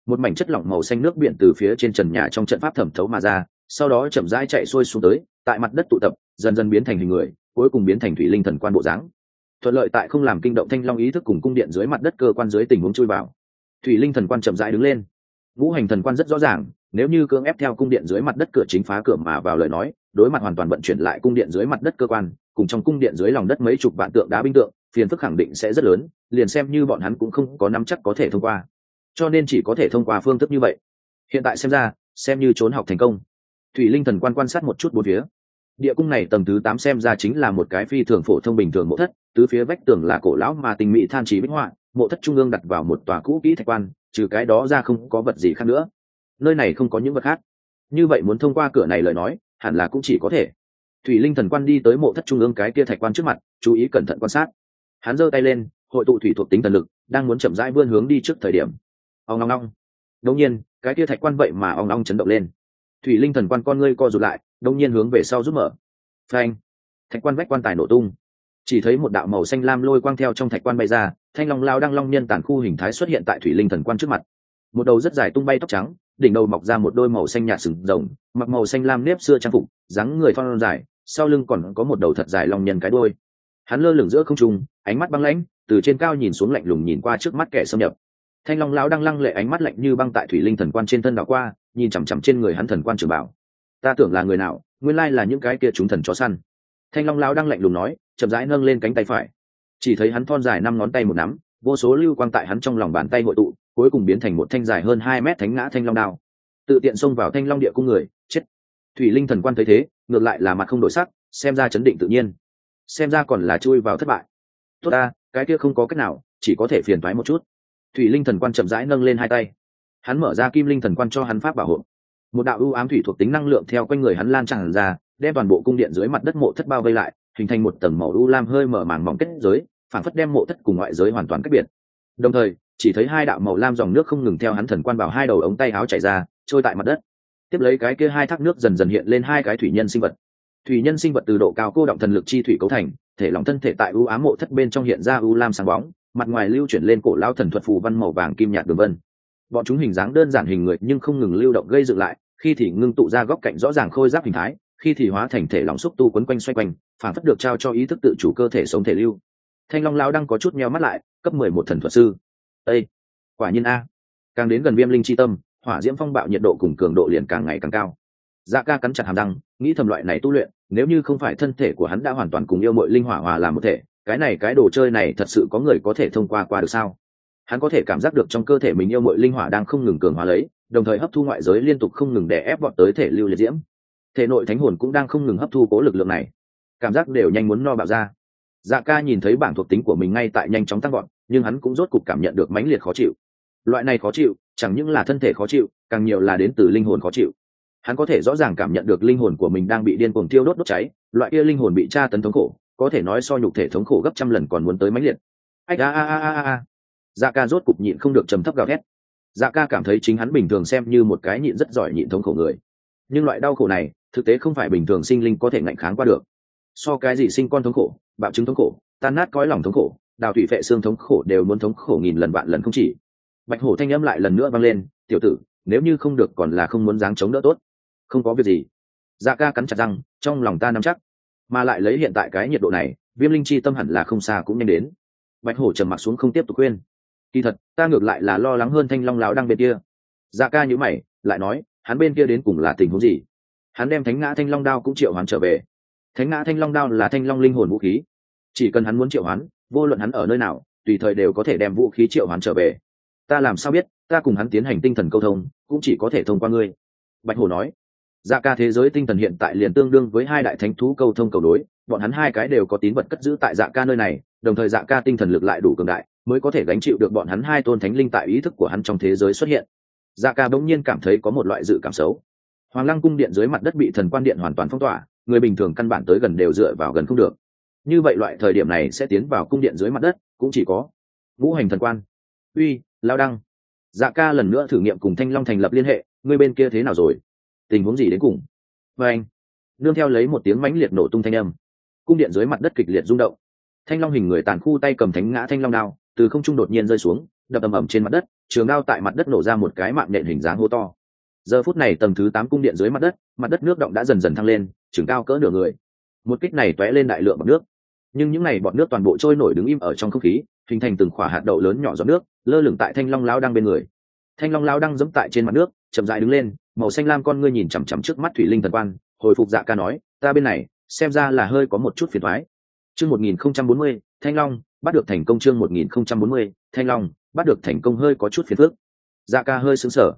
Một mảnh chất lỏng màu xanh nước biển từ phía trên trần nhà trong trận pháp thẩm thấu mà ra, sau đó chậm rãi chạy xuôi xuống tới, tại mặt đất tụ tập, dần dần biến thành hình người, cuối cùng biến thành thủy linh thần quan bộ dáng. Thuận lợi tại không làm kinh động thanh long ý thức cùng cung điện dưới mặt đất cơ quan dưới tình huống chui vào. Thủy linh thần quan chậm rãi đứng lên. Ngũ hành thần quan rất rõ ràng, nếu như cưỡng ép theo cung điện dưới mặt đất cửa chính phá cửa mà vào lời nói, đối mặt hoàn toàn vận chuyển lại cung điện dưới mặt đất cơ quan cùng trong cung điện dưới lòng đất mấy chục vạn tượng đá binh tượng, phiền phức khẳng định sẽ rất lớn, liền xem như bọn hắn cũng không có nắm chắc có thể thông qua. Cho nên chỉ có thể thông qua phương thức như vậy. Hiện tại xem ra, xem như trốn học thành công. Thủy linh thần quan quan sát một chút bốn phía. Địa cung này tầng thứ tám xem ra chính là một cái phi thường phổ thông bình thường mộ thất, tứ phía vách tường là cổ lão mà tình mỹ than trí bích họa, mộ thất trung ương đặt vào một tòa cũ kỹ thạch quan, trừ cái đó ra không có vật gì khác nữa. Nơi này không có những vật khác. Như vậy muốn thông qua cửa này lời nói, hẳn là cũng chỉ có thể thủy linh thần quan đi tới mộ thất trung ương cái kia thạch quan trước mặt, chú ý cẩn thận quan sát. Hắn giơ tay lên, hội tụ thủy thuộc tính thần lực, đang muốn chậm rãi vươn hướng đi trước thời điểm. Ong long long đông nhiên, cái kia thạch quan vậy mà ong long chấn động lên. Thủy linh thần quan con ngươi co rụt lại đông nhiên hướng về sau rút mở. Phanh. Thạch quan vách quan tài nổ tung. Chỉ thấy một đạo màu xanh lam lôi quang theo trong thạch quan bay ra, thanh long lao đang long nhân tàn khu hình thái xuất hiện tại thủy linh thần quan trước mặt. Một đầu rất dài tung bay tóc trắng, đỉnh đầu mọc ra một đôi màu xanh nhạt sừng rồng, mặc màu xanh lam nếp xưa trang phục, dáng người thon dài sau lưng còn có một đầu thật dài long nhân cái đôi hắn lơ lửng giữa không trung, ánh mắt băng lãnh, từ trên cao nhìn xuống lạnh lùng nhìn qua trước mắt kẻ xâm nhập. Thanh long lão đang lăng lệ ánh mắt lạnh như băng tại thủy linh thần quan trên thân đảo qua, nhìn chằm chằm trên người hắn thần quan trường bảo. Ta tưởng là người nào, nguyên lai là những cái kia chúng thần chó săn. Thanh long lão đang lạnh lùng nói, chậm rãi nâng lên cánh tay phải. Chỉ thấy hắn thon dài năm ngón tay một nắm, vô số lưu quang tại hắn trong lòng bàn tay hội tụ, cuối cùng biến thành một thanh dài hơn hai mét thánh ngã thanh long đao. Tự tiện xông vào thanh long địa cung người, chết. Thủy linh thần quan thấy thế ngược lại là mặt không đổi sắc, xem ra chấn định tự nhiên. Xem ra còn là chui vào thất bại. Tốt ta, cái kia không có cách nào, chỉ có thể phiền thoái một chút. Thủy linh thần quan chậm rãi nâng lên hai tay. Hắn mở ra kim linh thần quan cho hắn pháp bảo hộ. Một đạo ưu ám thủy thuộc tính năng lượng theo quanh người hắn lan tràn ra, đem toàn bộ cung điện dưới mặt đất mộ thất bao vây lại, hình thành một tầng màu u lam hơi mở màng mỏng kết giới, phản phất đem mộ thất cùng ngoại giới hoàn toàn cách biệt. Đồng thời, chỉ thấy hai đạo màu lam dòng nước không ngừng theo hắn thần quan vào hai đầu ống tay áo chảy ra, trôi tại mặt đất tiếp lấy cái kia hai thác nước dần dần hiện lên hai cái thủy nhân sinh vật. Thủy nhân sinh vật từ độ cao cô động thần lực chi thủy cấu thành, thể lòng thân thể tại ưu ám mộ thất bên trong hiện ra ưu lam sáng bóng, mặt ngoài lưu chuyển lên cổ lao thần thuật phù văn màu vàng kim nhạt đường vân. Bọn chúng hình dáng đơn giản hình người nhưng không ngừng lưu động gây dựng lại, khi thì ngưng tụ ra góc cạnh rõ ràng khôi giáp hình thái, khi thì hóa thành thể lòng xúc tu quấn quanh xoay quanh, phản phất được trao cho ý thức tự chủ cơ thể sống thể lưu. Thanh long lao đang có chút nheo mắt lại, cấp mười một thần thuật sư. Ây quả nhiên a. Càng đến gần viêm linh chi tâm hỏa diễm phong bạo nhiệt độ cùng cường độ liền càng ngày càng cao. Dạ ca cắn chặt hàm răng, nghĩ thầm loại này tu luyện, nếu như không phải thân thể của hắn đã hoàn toàn cùng yêu mội linh hỏa hòa làm một thể, cái này cái đồ chơi này thật sự có người có thể thông qua qua được sao? Hắn có thể cảm giác được trong cơ thể mình yêu mội linh hỏa đang không ngừng cường hóa lấy, đồng thời hấp thu ngoại giới liên tục không ngừng để ép bọn tới thể lưu liệt diễm. Thể nội thánh hồn cũng đang không ngừng hấp thu cố lực lượng này. Cảm giác đều nhanh muốn no bạo ra. Dạ ca nhìn thấy bảng thuộc tính của mình ngay tại nhanh chóng tăng gọn nhưng hắn cũng rốt cục cảm nhận được mãnh liệt khó chịu. Loại này khó chịu chẳng những là thân thể khó chịu, càng nhiều là đến từ linh hồn khó chịu. Hắn có thể rõ ràng cảm nhận được linh hồn của mình đang bị điên cuồng tiêu đốt đốt cháy, loại kia linh hồn bị tra tấn thống khổ, có thể nói so nhục thể thống khổ gấp trăm lần còn muốn tới mãnh liệt. Ách a a a a a. Dạ ca rốt cục nhịn không được trầm thấp gào thét. Dạ ca cảm thấy chính hắn bình thường xem như một cái nhịn rất giỏi nhịn thống khổ người. Nhưng loại đau khổ này, thực tế không phải bình thường sinh linh có thể ngạnh kháng qua được. So cái gì sinh con thống khổ, bạo chứng thống khổ, tan nát cõi lòng thống khổ, đào thủy vệ xương thống khổ đều muốn thống khổ nghìn lần vạn lần không chỉ bạch hổ thanh âm lại lần nữa vang lên, tiểu tử, nếu như không được còn là không muốn dáng chống đỡ tốt. Không có việc gì. Dạ ca cắn chặt răng, trong lòng ta nắm chắc. Mà lại lấy hiện tại cái nhiệt độ này, viêm linh chi tâm hẳn là không xa cũng nhanh đến. Bạch hổ trầm mặc xuống không tiếp tục khuyên. Kỳ thật, ta ngược lại là lo lắng hơn thanh long lão đang bên kia. Dạ ca nhữ mày, lại nói, hắn bên kia đến cùng là tình huống gì? Hắn đem thánh ngã thanh long đao cũng triệu hoán trở về. Thánh ngã thanh long đao là thanh long linh hồn vũ khí. Chỉ cần hắn muốn triệu hoán, vô luận hắn ở nơi nào, tùy thời đều có thể đem vũ khí triệu hoán trở về ta làm sao biết, ta cùng hắn tiến hành tinh thần câu thông, cũng chỉ có thể thông qua ngươi. Bạch hồ nói. Dạ ca thế giới tinh thần hiện tại liền tương đương với hai đại thánh thú câu thông cầu đối, bọn hắn hai cái đều có tín vật cất giữ tại dạ ca nơi này, đồng thời dạ ca tinh thần lực lại đủ cường đại, mới có thể gánh chịu được bọn hắn hai tôn thánh linh tại ý thức của hắn trong thế giới xuất hiện. Dạ ca bỗng nhiên cảm thấy có một loại dự cảm xấu. Hoàng lăng cung điện dưới mặt đất bị thần quan điện hoàn toàn phong tỏa, người bình thường căn bản tới gần đều dựa vào gần không được. Như vậy loại thời điểm này sẽ tiến vào cung điện dưới mặt đất, cũng chỉ có ngũ hành thần quan. Uy lao đăng. Dạ ca lần nữa thử nghiệm cùng thanh long thành lập liên hệ, ngươi bên kia thế nào rồi? Tình huống gì đến cùng? Và anh, nương theo lấy một tiếng mãnh liệt nổ tung thanh âm. Cung điện dưới mặt đất kịch liệt rung động. Thanh long hình người tàn khu tay cầm thánh ngã thanh long đao, từ không trung đột nhiên rơi xuống, đập ầm ầm trên mặt đất, trường đao tại mặt đất nổ ra một cái mạng nện hình dáng hô to. Giờ phút này tầng thứ tám cung điện dưới mặt đất mặt đất nước động đã dần dần thăng lên, trường cao cỡ nửa người. Một kích này t lên đại lượng bọt nước. Nhưng những n à y bọt nước toàn bộ trôi nổi đứng im ở trong không khí hình thành từng khỏa hạt đậu lớn nhỏ giọt nước, lơ lửng tại thanh long lao đang bên người. Thanh long lao đang dẫm tại trên mặt nước, chậm dại đứng lên, màu xanh lam con ngươi nhìn chằm chằm trước mắt thủy linh thần quan, hồi phục dạ ca nói, ta bên này, xem ra là hơi có một chút phiền thoái chương một nghìn không trăm bốn mươi, thanh long, bắt được thành công chương một nghìn không trăm bốn mươi, thanh long, bắt được thành công hơi có chút phiền phức. Dạ ca hơi xứng sở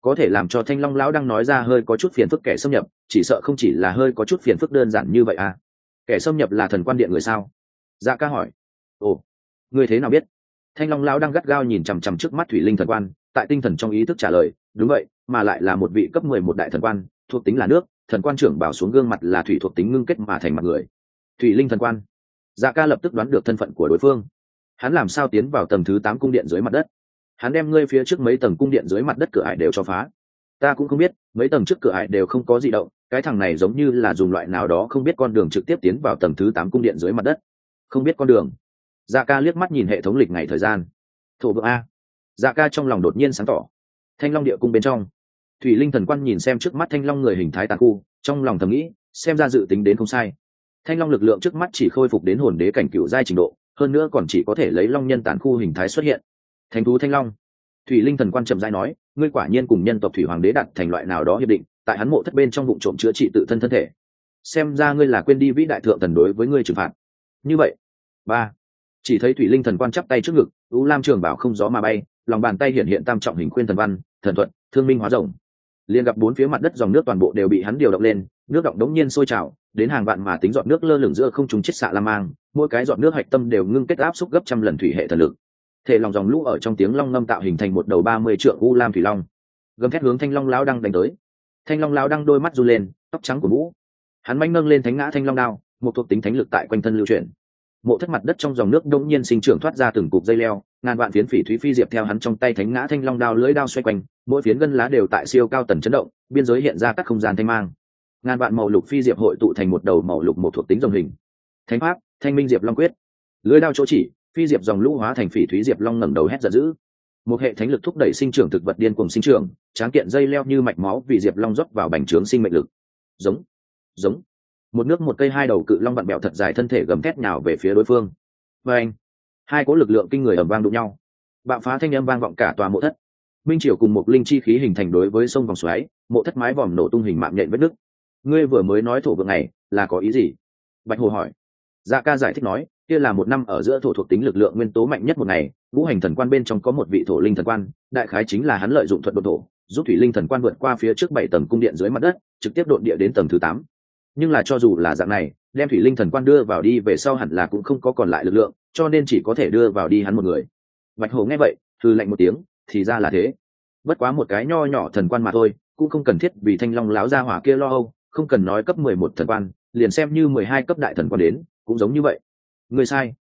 có thể làm cho thanh long lão đang nói ra hơi có chút phiền phức kẻ xâm nhập, chỉ sợ không chỉ là hơi có chút phiền phức đơn giản như vậy à. Kẻ xâm nhập là thần quan điện người sao? Dạ ca hỏi. Ồ ngươi thế nào biết? Thanh long lão đang gắt gao nhìn chằm chằm trước mắt thủy linh thần quan, tại tinh thần trong ý thức trả lời, đúng vậy, mà lại là một vị cấp mười một đại thần quan, thuộc tính là nước, thần quan trưởng bảo xuống gương mặt là thủy thuộc tính ngưng kết mà thành mặt người. Thủy linh thần quan. Dạ ca lập tức đoán được thân phận của đối phương. Hắn làm sao tiến vào tầng thứ tám cung điện dưới mặt đất? Hắn đem ngươi phía trước mấy tầng cung điện dưới mặt đất cửa ải đều cho phá. Ta cũng không biết, mấy tầng trước cửa ải đều không có gì động, cái thằng này giống như là dùng loại nào đó không biết con đường trực tiếp tiến vào tầng thứ tám cung điện dưới mặt đất. Không biết con đường dạ ca liếc mắt nhìn hệ thống lịch ngày thời gian. Thổ vượng a. Dạ ca trong lòng đột nhiên sáng tỏ. Thanh long địa cung bên trong. Thủy linh thần quan nhìn xem trước mắt thanh long người hình thái tàn khu, trong lòng thầm nghĩ, xem ra dự tính đến không sai. Thanh long lực lượng trước mắt chỉ khôi phục đến hồn đế cảnh cựu giai trình độ, hơn nữa còn chỉ có thể lấy long nhân tàn khu hình thái xuất hiện. Thành thú thanh long. Thủy linh thần quan trầm giai nói, ngươi quả nhiên cùng nhân tộc thủy hoàng đế đặt thành loại nào đó hiệp định, tại hắn mộ thất bên trong vụ trộm chữa trị tự thân thân thể. Xem ra ngươi là quên đi vĩ đại thượng thần đối với ngươi trừng phạt. Như vậy, ba chỉ thấy thủy linh thần quan chắp tay trước ngực, u lam trường bảo không gió mà bay, lòng bàn tay hiện hiện tam trọng hình khuyên thần văn, thần thuận thương minh hóa rồng liền gặp bốn phía mặt đất dòng nước toàn bộ đều bị hắn điều động lên, nước động đống nhiên sôi trào, đến hàng vạn mà tính giọt nước lơ lửng giữa không trùng chết xạ la mang, mỗi cái giọt nước hạch tâm đều ngưng kết áp xúc gấp trăm lần thủy hệ thần lực. Thể lòng dòng lũ ở trong tiếng long ngâm tạo hình thành một đầu ba mươi trượng u lam thủy long. Gầm thét hướng thanh long lao đăng đánh tới. Thanh long lao đăng đôi mắt run lên, tóc trắng của mũ. Hắn manh nâng lên thánh ngã thanh long đao, một thuộc tính thánh lực tại quanh thân lưu chuyển mộ thất mặt đất trong dòng nước đông nhiên sinh trưởng thoát ra từng cục dây leo, ngàn vạn phiến phỉ thúy phi diệp theo hắn trong tay thánh ngã thanh long đao lưỡi đao xoay quanh, mỗi phiến gân lá đều tại siêu cao tần chấn động, biên giới hiện ra các không gian thanh mang. Ngàn vạn màu lục phi diệp hội tụ thành một đầu màu lục một thuộc tính dòng hình. Thánh pháp, thanh minh diệp long quyết. Lưỡi đao chỗ chỉ, phi diệp dòng lũ hóa thành phỉ thúy diệp long ngẩng đầu hét giận dữ. Một hệ thánh lực thúc đẩy sinh trưởng thực vật điên cùng sinh trưởng, tráng kiện dây leo như mạch máu vì diệp long rót vào bành trướng sinh mệnh lực. Giống giống một nước một cây hai đầu cự long vặn bẹo thật dài thân thể gầm thét nhào về phía đối phương. Và anh, hai cỗ lực lượng kinh người ẩm vang đụng nhau. Bạo phá thanh âm vang vọng cả tòa mộ thất. Minh triều cùng một linh chi khí hình thành đối với sông vòng xoáy, mộ thất mái vòm nổ tung hình mạng nhện vết nứt. Ngươi vừa mới nói thổ vượng này, là có ý gì? Bạch hồ hỏi. Dạ ca giải thích nói, kia là một năm ở giữa thổ thuộc tính lực lượng nguyên tố mạnh nhất một ngày, ngũ hành thần quan bên trong có một vị thổ linh thần quan, đại khái chính là hắn lợi dụng thuật đột thổ, giúp thủy linh thần quan vượt qua phía trước bảy tầng cung điện dưới mặt đất, trực tiếp đột địa đến tầng thứ tám nhưng là cho dù là dạng này, đem thủy linh thần quan đưa vào đi về sau hẳn là cũng không có còn lại lực lượng, cho nên chỉ có thể đưa vào đi hắn một người. Bạch hồ nghe vậy thư lạnh một tiếng, thì ra là thế. Bất quá một cái nho nhỏ thần quan mà thôi, cũng không cần thiết vì thanh long láo ra hỏa kia lo âu, không cần nói cấp mười một thần quan, liền xem như mười hai cấp đại thần quan đến, cũng giống như vậy. Người sai.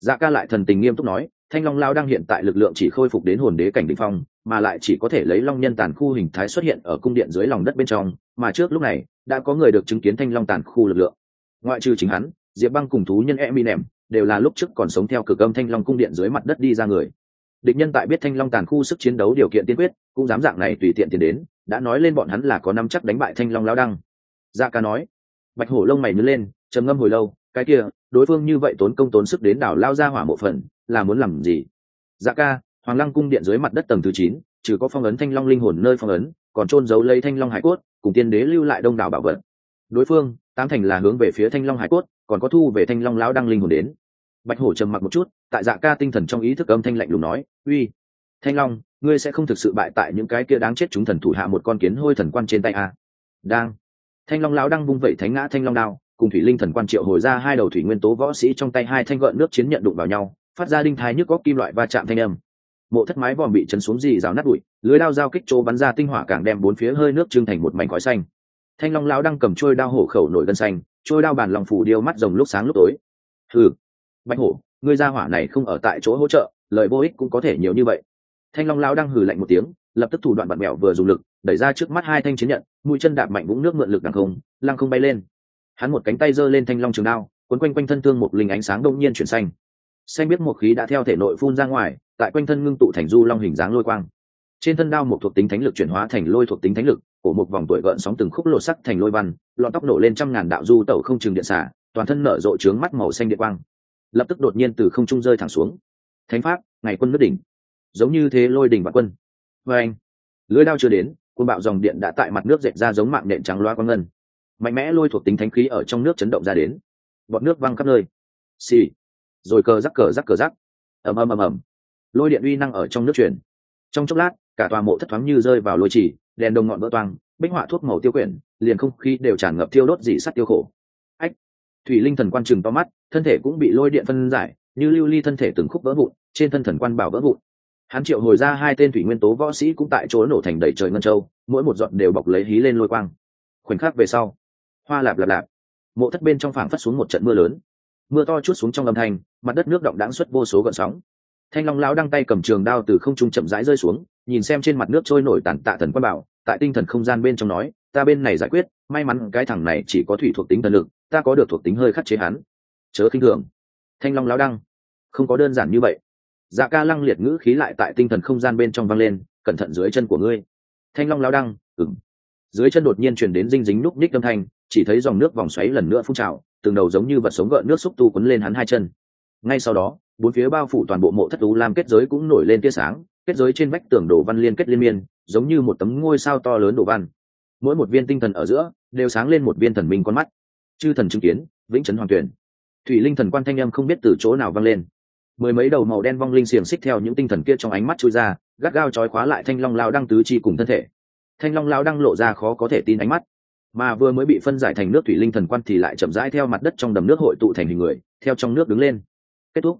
Dạ ca lại thần tình nghiêm túc nói, thanh long lao đang hiện tại lực lượng chỉ khôi phục đến hồn đế cảnh đ ỉ n h phong, mà lại chỉ có thể lấy long nhân tàn khu hình thái xuất hiện ở cung điện dưới lòng đất bên trong, mà trước lúc này đã có người được chứng kiến thanh long tàn khu lực lượng. Ngoại trừ chính hắn, diệp băng cùng thú nhân e mi nèm đều là lúc trước còn sống theo cực âm thanh long cung điện dưới mặt đất đi ra người. Địch nhân tại biết thanh long tàn khu sức chiến đấu điều kiện tiên quyết, cũng dám dạng này tùy tiện tiến đến, đã nói lên bọn hắn là có năm chắc đánh bại thanh long lao đăng. Dạ ca nói, bạch hổ lông mày nhớ lên, trầm ngâm hồi lâu, cái kia, đối phương như vậy tốn công tốn sức đến đảo lao ra hỏa mộ phần, là muốn làm gì? Dạ ca, hoàng lăng cung điện dưới mặt đất tầng thứ chín, trừ có phong ấn thanh long linh hồn nơi phong ấn còn trôn giấu lấy thanh long hải cốt, cùng tiên đế lưu lại đông đảo bảo vật. Đối phương, tám thành là hướng về phía thanh long hải cốt, còn có thu về thanh long lão đăng linh hồn đến. Bạch hổ trầm mặc một chút, tại dạ ca tinh thần trong ý thức âm thanh lạnh lùng nói, uy, thanh long, ngươi sẽ không thực sự bại tại những cái kia đáng chết chúng thần thủ hạ một con kiến hôi thần quan trên tay à. đang, thanh long lão đang vung vẩy thánh ngã thanh long đao, cùng thủy linh thần quan triệu hồi ra hai đầu thủy nguyên tố võ sĩ trong tay hai thanh gợn nước chiến nhận đụng vào nhau, phát ra đinh thái nhức góc kim loại va chạm thanh âm mộ thất mái vòm bị chấn xuống dì rào nát bụi, lưới đao dao kích chỗ bắn ra tinh hỏa càng đem bốn phía hơi nước trưng thành một mảnh khói xanh. Thanh long lão đang cầm trôi đao hổ khẩu nổi gân xanh, trôi đao bàn lòng phủ điêu mắt rồng lúc sáng lúc tối. Ừ bạch hổ, ngươi ra hỏa này không ở tại chỗ hỗ trợ, lời vô ích cũng có thể nhiều như vậy. Thanh long lao đang hừ lạnh một tiếng, lập tức thủ đoạn bạn mẹo vừa dùng lực, đẩy ra trước mắt hai thanh chiến nhận, mũi chân đạp mạnh vũng nước mượn lực đằng không, lăng không bay lên. Hắn một cánh tay giơ lên thanh long trường đao, quấn quanh quanh thân thương một linh ánh sáng đông nhiên chuyển xanh xanh biết một khí đã theo thể nội phun ra ngoài, tại quanh thân ngưng tụ thành du long hình dáng lôi quang. Trên thân đao một thuộc tính thánh lực chuyển hóa thành lôi thuộc tính thánh lực, cổ một vòng tuổi gợn sóng từng khúc lộ sắc thành lôi văn, lọn tóc nổ lên trăm ngàn đạo du tẩu không chừng điện xả, toàn thân nở rộ trướng mắt màu xanh điện quang. Lập tức đột nhiên từ không trung rơi thẳng xuống. Thánh pháp, ngày quân nước đỉnh. Giống như thế lôi đỉnh và quân. Vê anh, lưới đao chưa đến quân bạo dòng điện đã tại mặt nước dệt ra giống mạng nện trắng loa quang ngân. Mạnh mẽ lôi thuộc tính thánh khí ở trong nước chấn động ra đến. Bọn nước văng khắp nơi. Xì rồi cờ rắc cờ rắc cờ rắc. Ầm ầm ầm ầm. Lôi điện uy năng ở trong nước truyền. Trong chốc lát, cả tòa mộ thất thoáng như rơi vào lôi chỉ, đèn đồng ngọn vỡ toang, bích họa thuốc màu tiêu quyển, liền không khí đều tràn ngập tiêu đốt dị sắt tiêu khổ. Ách! Thủy linh thần quan chừng to mắt, thân thể cũng bị lôi điện phân giải, như lưu ly thân thể từng khúc vỡ vụn, trên thân thần quan bảo vỡ vụn. Hắn triệu hồi ra hai tên thủy nguyên tố võ sĩ cũng tại chỗ nổ thành đầy trời ngân châu, mỗi một giọt đều bọc lấy hí lên lôi quang. Khoảnh khắc về sau, hoa lạp lạp lạp. Mộ thất bên trong phảng phất xuống một trận mưa lớn mưa to chút xuống trong âm thanh, mặt đất nước động đáng xuất vô số gợn sóng. Thanh long lão đăng tay cầm trường đao từ không trung chậm rãi rơi xuống, nhìn xem trên mặt nước trôi nổi tàn tạ thần quan bảo, tại tinh thần không gian bên trong nói, ta bên này giải quyết, may mắn cái thằng này chỉ có thủy thuộc tính thần lực, ta có được thuộc tính hơi khắc chế hắn. Chớ khinh thường. Thanh long lão đăng. Không có đơn giản như vậy. Dạ ca lăng liệt ngữ khí lại tại tinh thần không gian bên trong vang lên, cẩn thận dưới chân của ngươi. Thanh long lão đăng. Ừng dưới chân đột nhiên truyền đến dinh dính núc ních âm thanh, chỉ thấy dòng nước vòng xoáy lần nữa phun trào từng đầu giống như vật sống gợn nước xúc tu quấn lên hắn hai chân. Ngay sau đó, bốn phía bao phủ toàn bộ mộ thất u lam kết giới cũng nổi lên tia sáng, kết giới trên vách tường đồ văn liên kết liên miên, giống như một tấm ngôi sao to lớn đổ văn. Mỗi một viên tinh thần ở giữa, đều sáng lên một viên thần minh con mắt. Chư thần chứng kiến, vĩnh trấn hoàng tuyển. Thủy linh thần quan thanh âm không biết từ chỗ nào vang lên. Mười mấy đầu màu đen vong linh xiềng xích theo những tinh thần kia trong ánh mắt chui ra, gắt gao trói khóa lại thanh long lao đăng tứ chi cùng thân thể. Thanh long lao đăng lộ ra khó có thể tin ánh mắt mà vừa mới bị phân giải thành nước thủy linh thần quan thì lại chậm rãi theo mặt đất trong đầm nước hội tụ thành hình người, theo trong nước đứng lên. Kết thúc.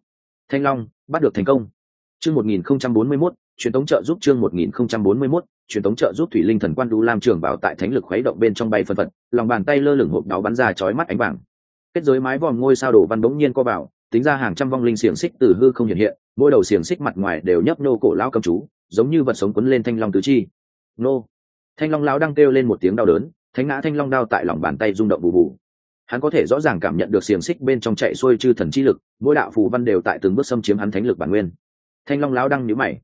Thanh long, bắt được thành công. Chương một nghìn không trăm bốn mươi mốt, truyền thống trợ giúp chương một nghìn không trăm bốn mươi mốt, truyền thống trợ giúp thủy linh thần quan đu lam trường bảo tại thánh lực khuấy động bên trong bay phân phật, lòng bàn tay lơ lửng hộp đáo bắn ra chói mắt ánh vàng. Kết giới mái vòm ngôi sao đổ văn bỗng nhiên co vào, tính ra hàng trăm vong linh xiềng xích từ hư không hiện hiện, mỗi đầu xiềng xích mặt ngoài đều nhấp nô cổ lao cầm chú, giống như vật sống quấn lên thanh long tứ chi. Nô. Thanh long lao đang kêu lên một tiếng đau đớn thánh ngã thanh long đao tại lòng bàn tay rung động bù bù. Hắn có thể rõ ràng cảm nhận được xiềng xích bên trong chạy xuôi chư thần chi lực, mỗi đạo phù văn đều tại từng bước xâm chiếm hắn thánh lực bản nguyên. Thanh long lão đăng nhíu mày.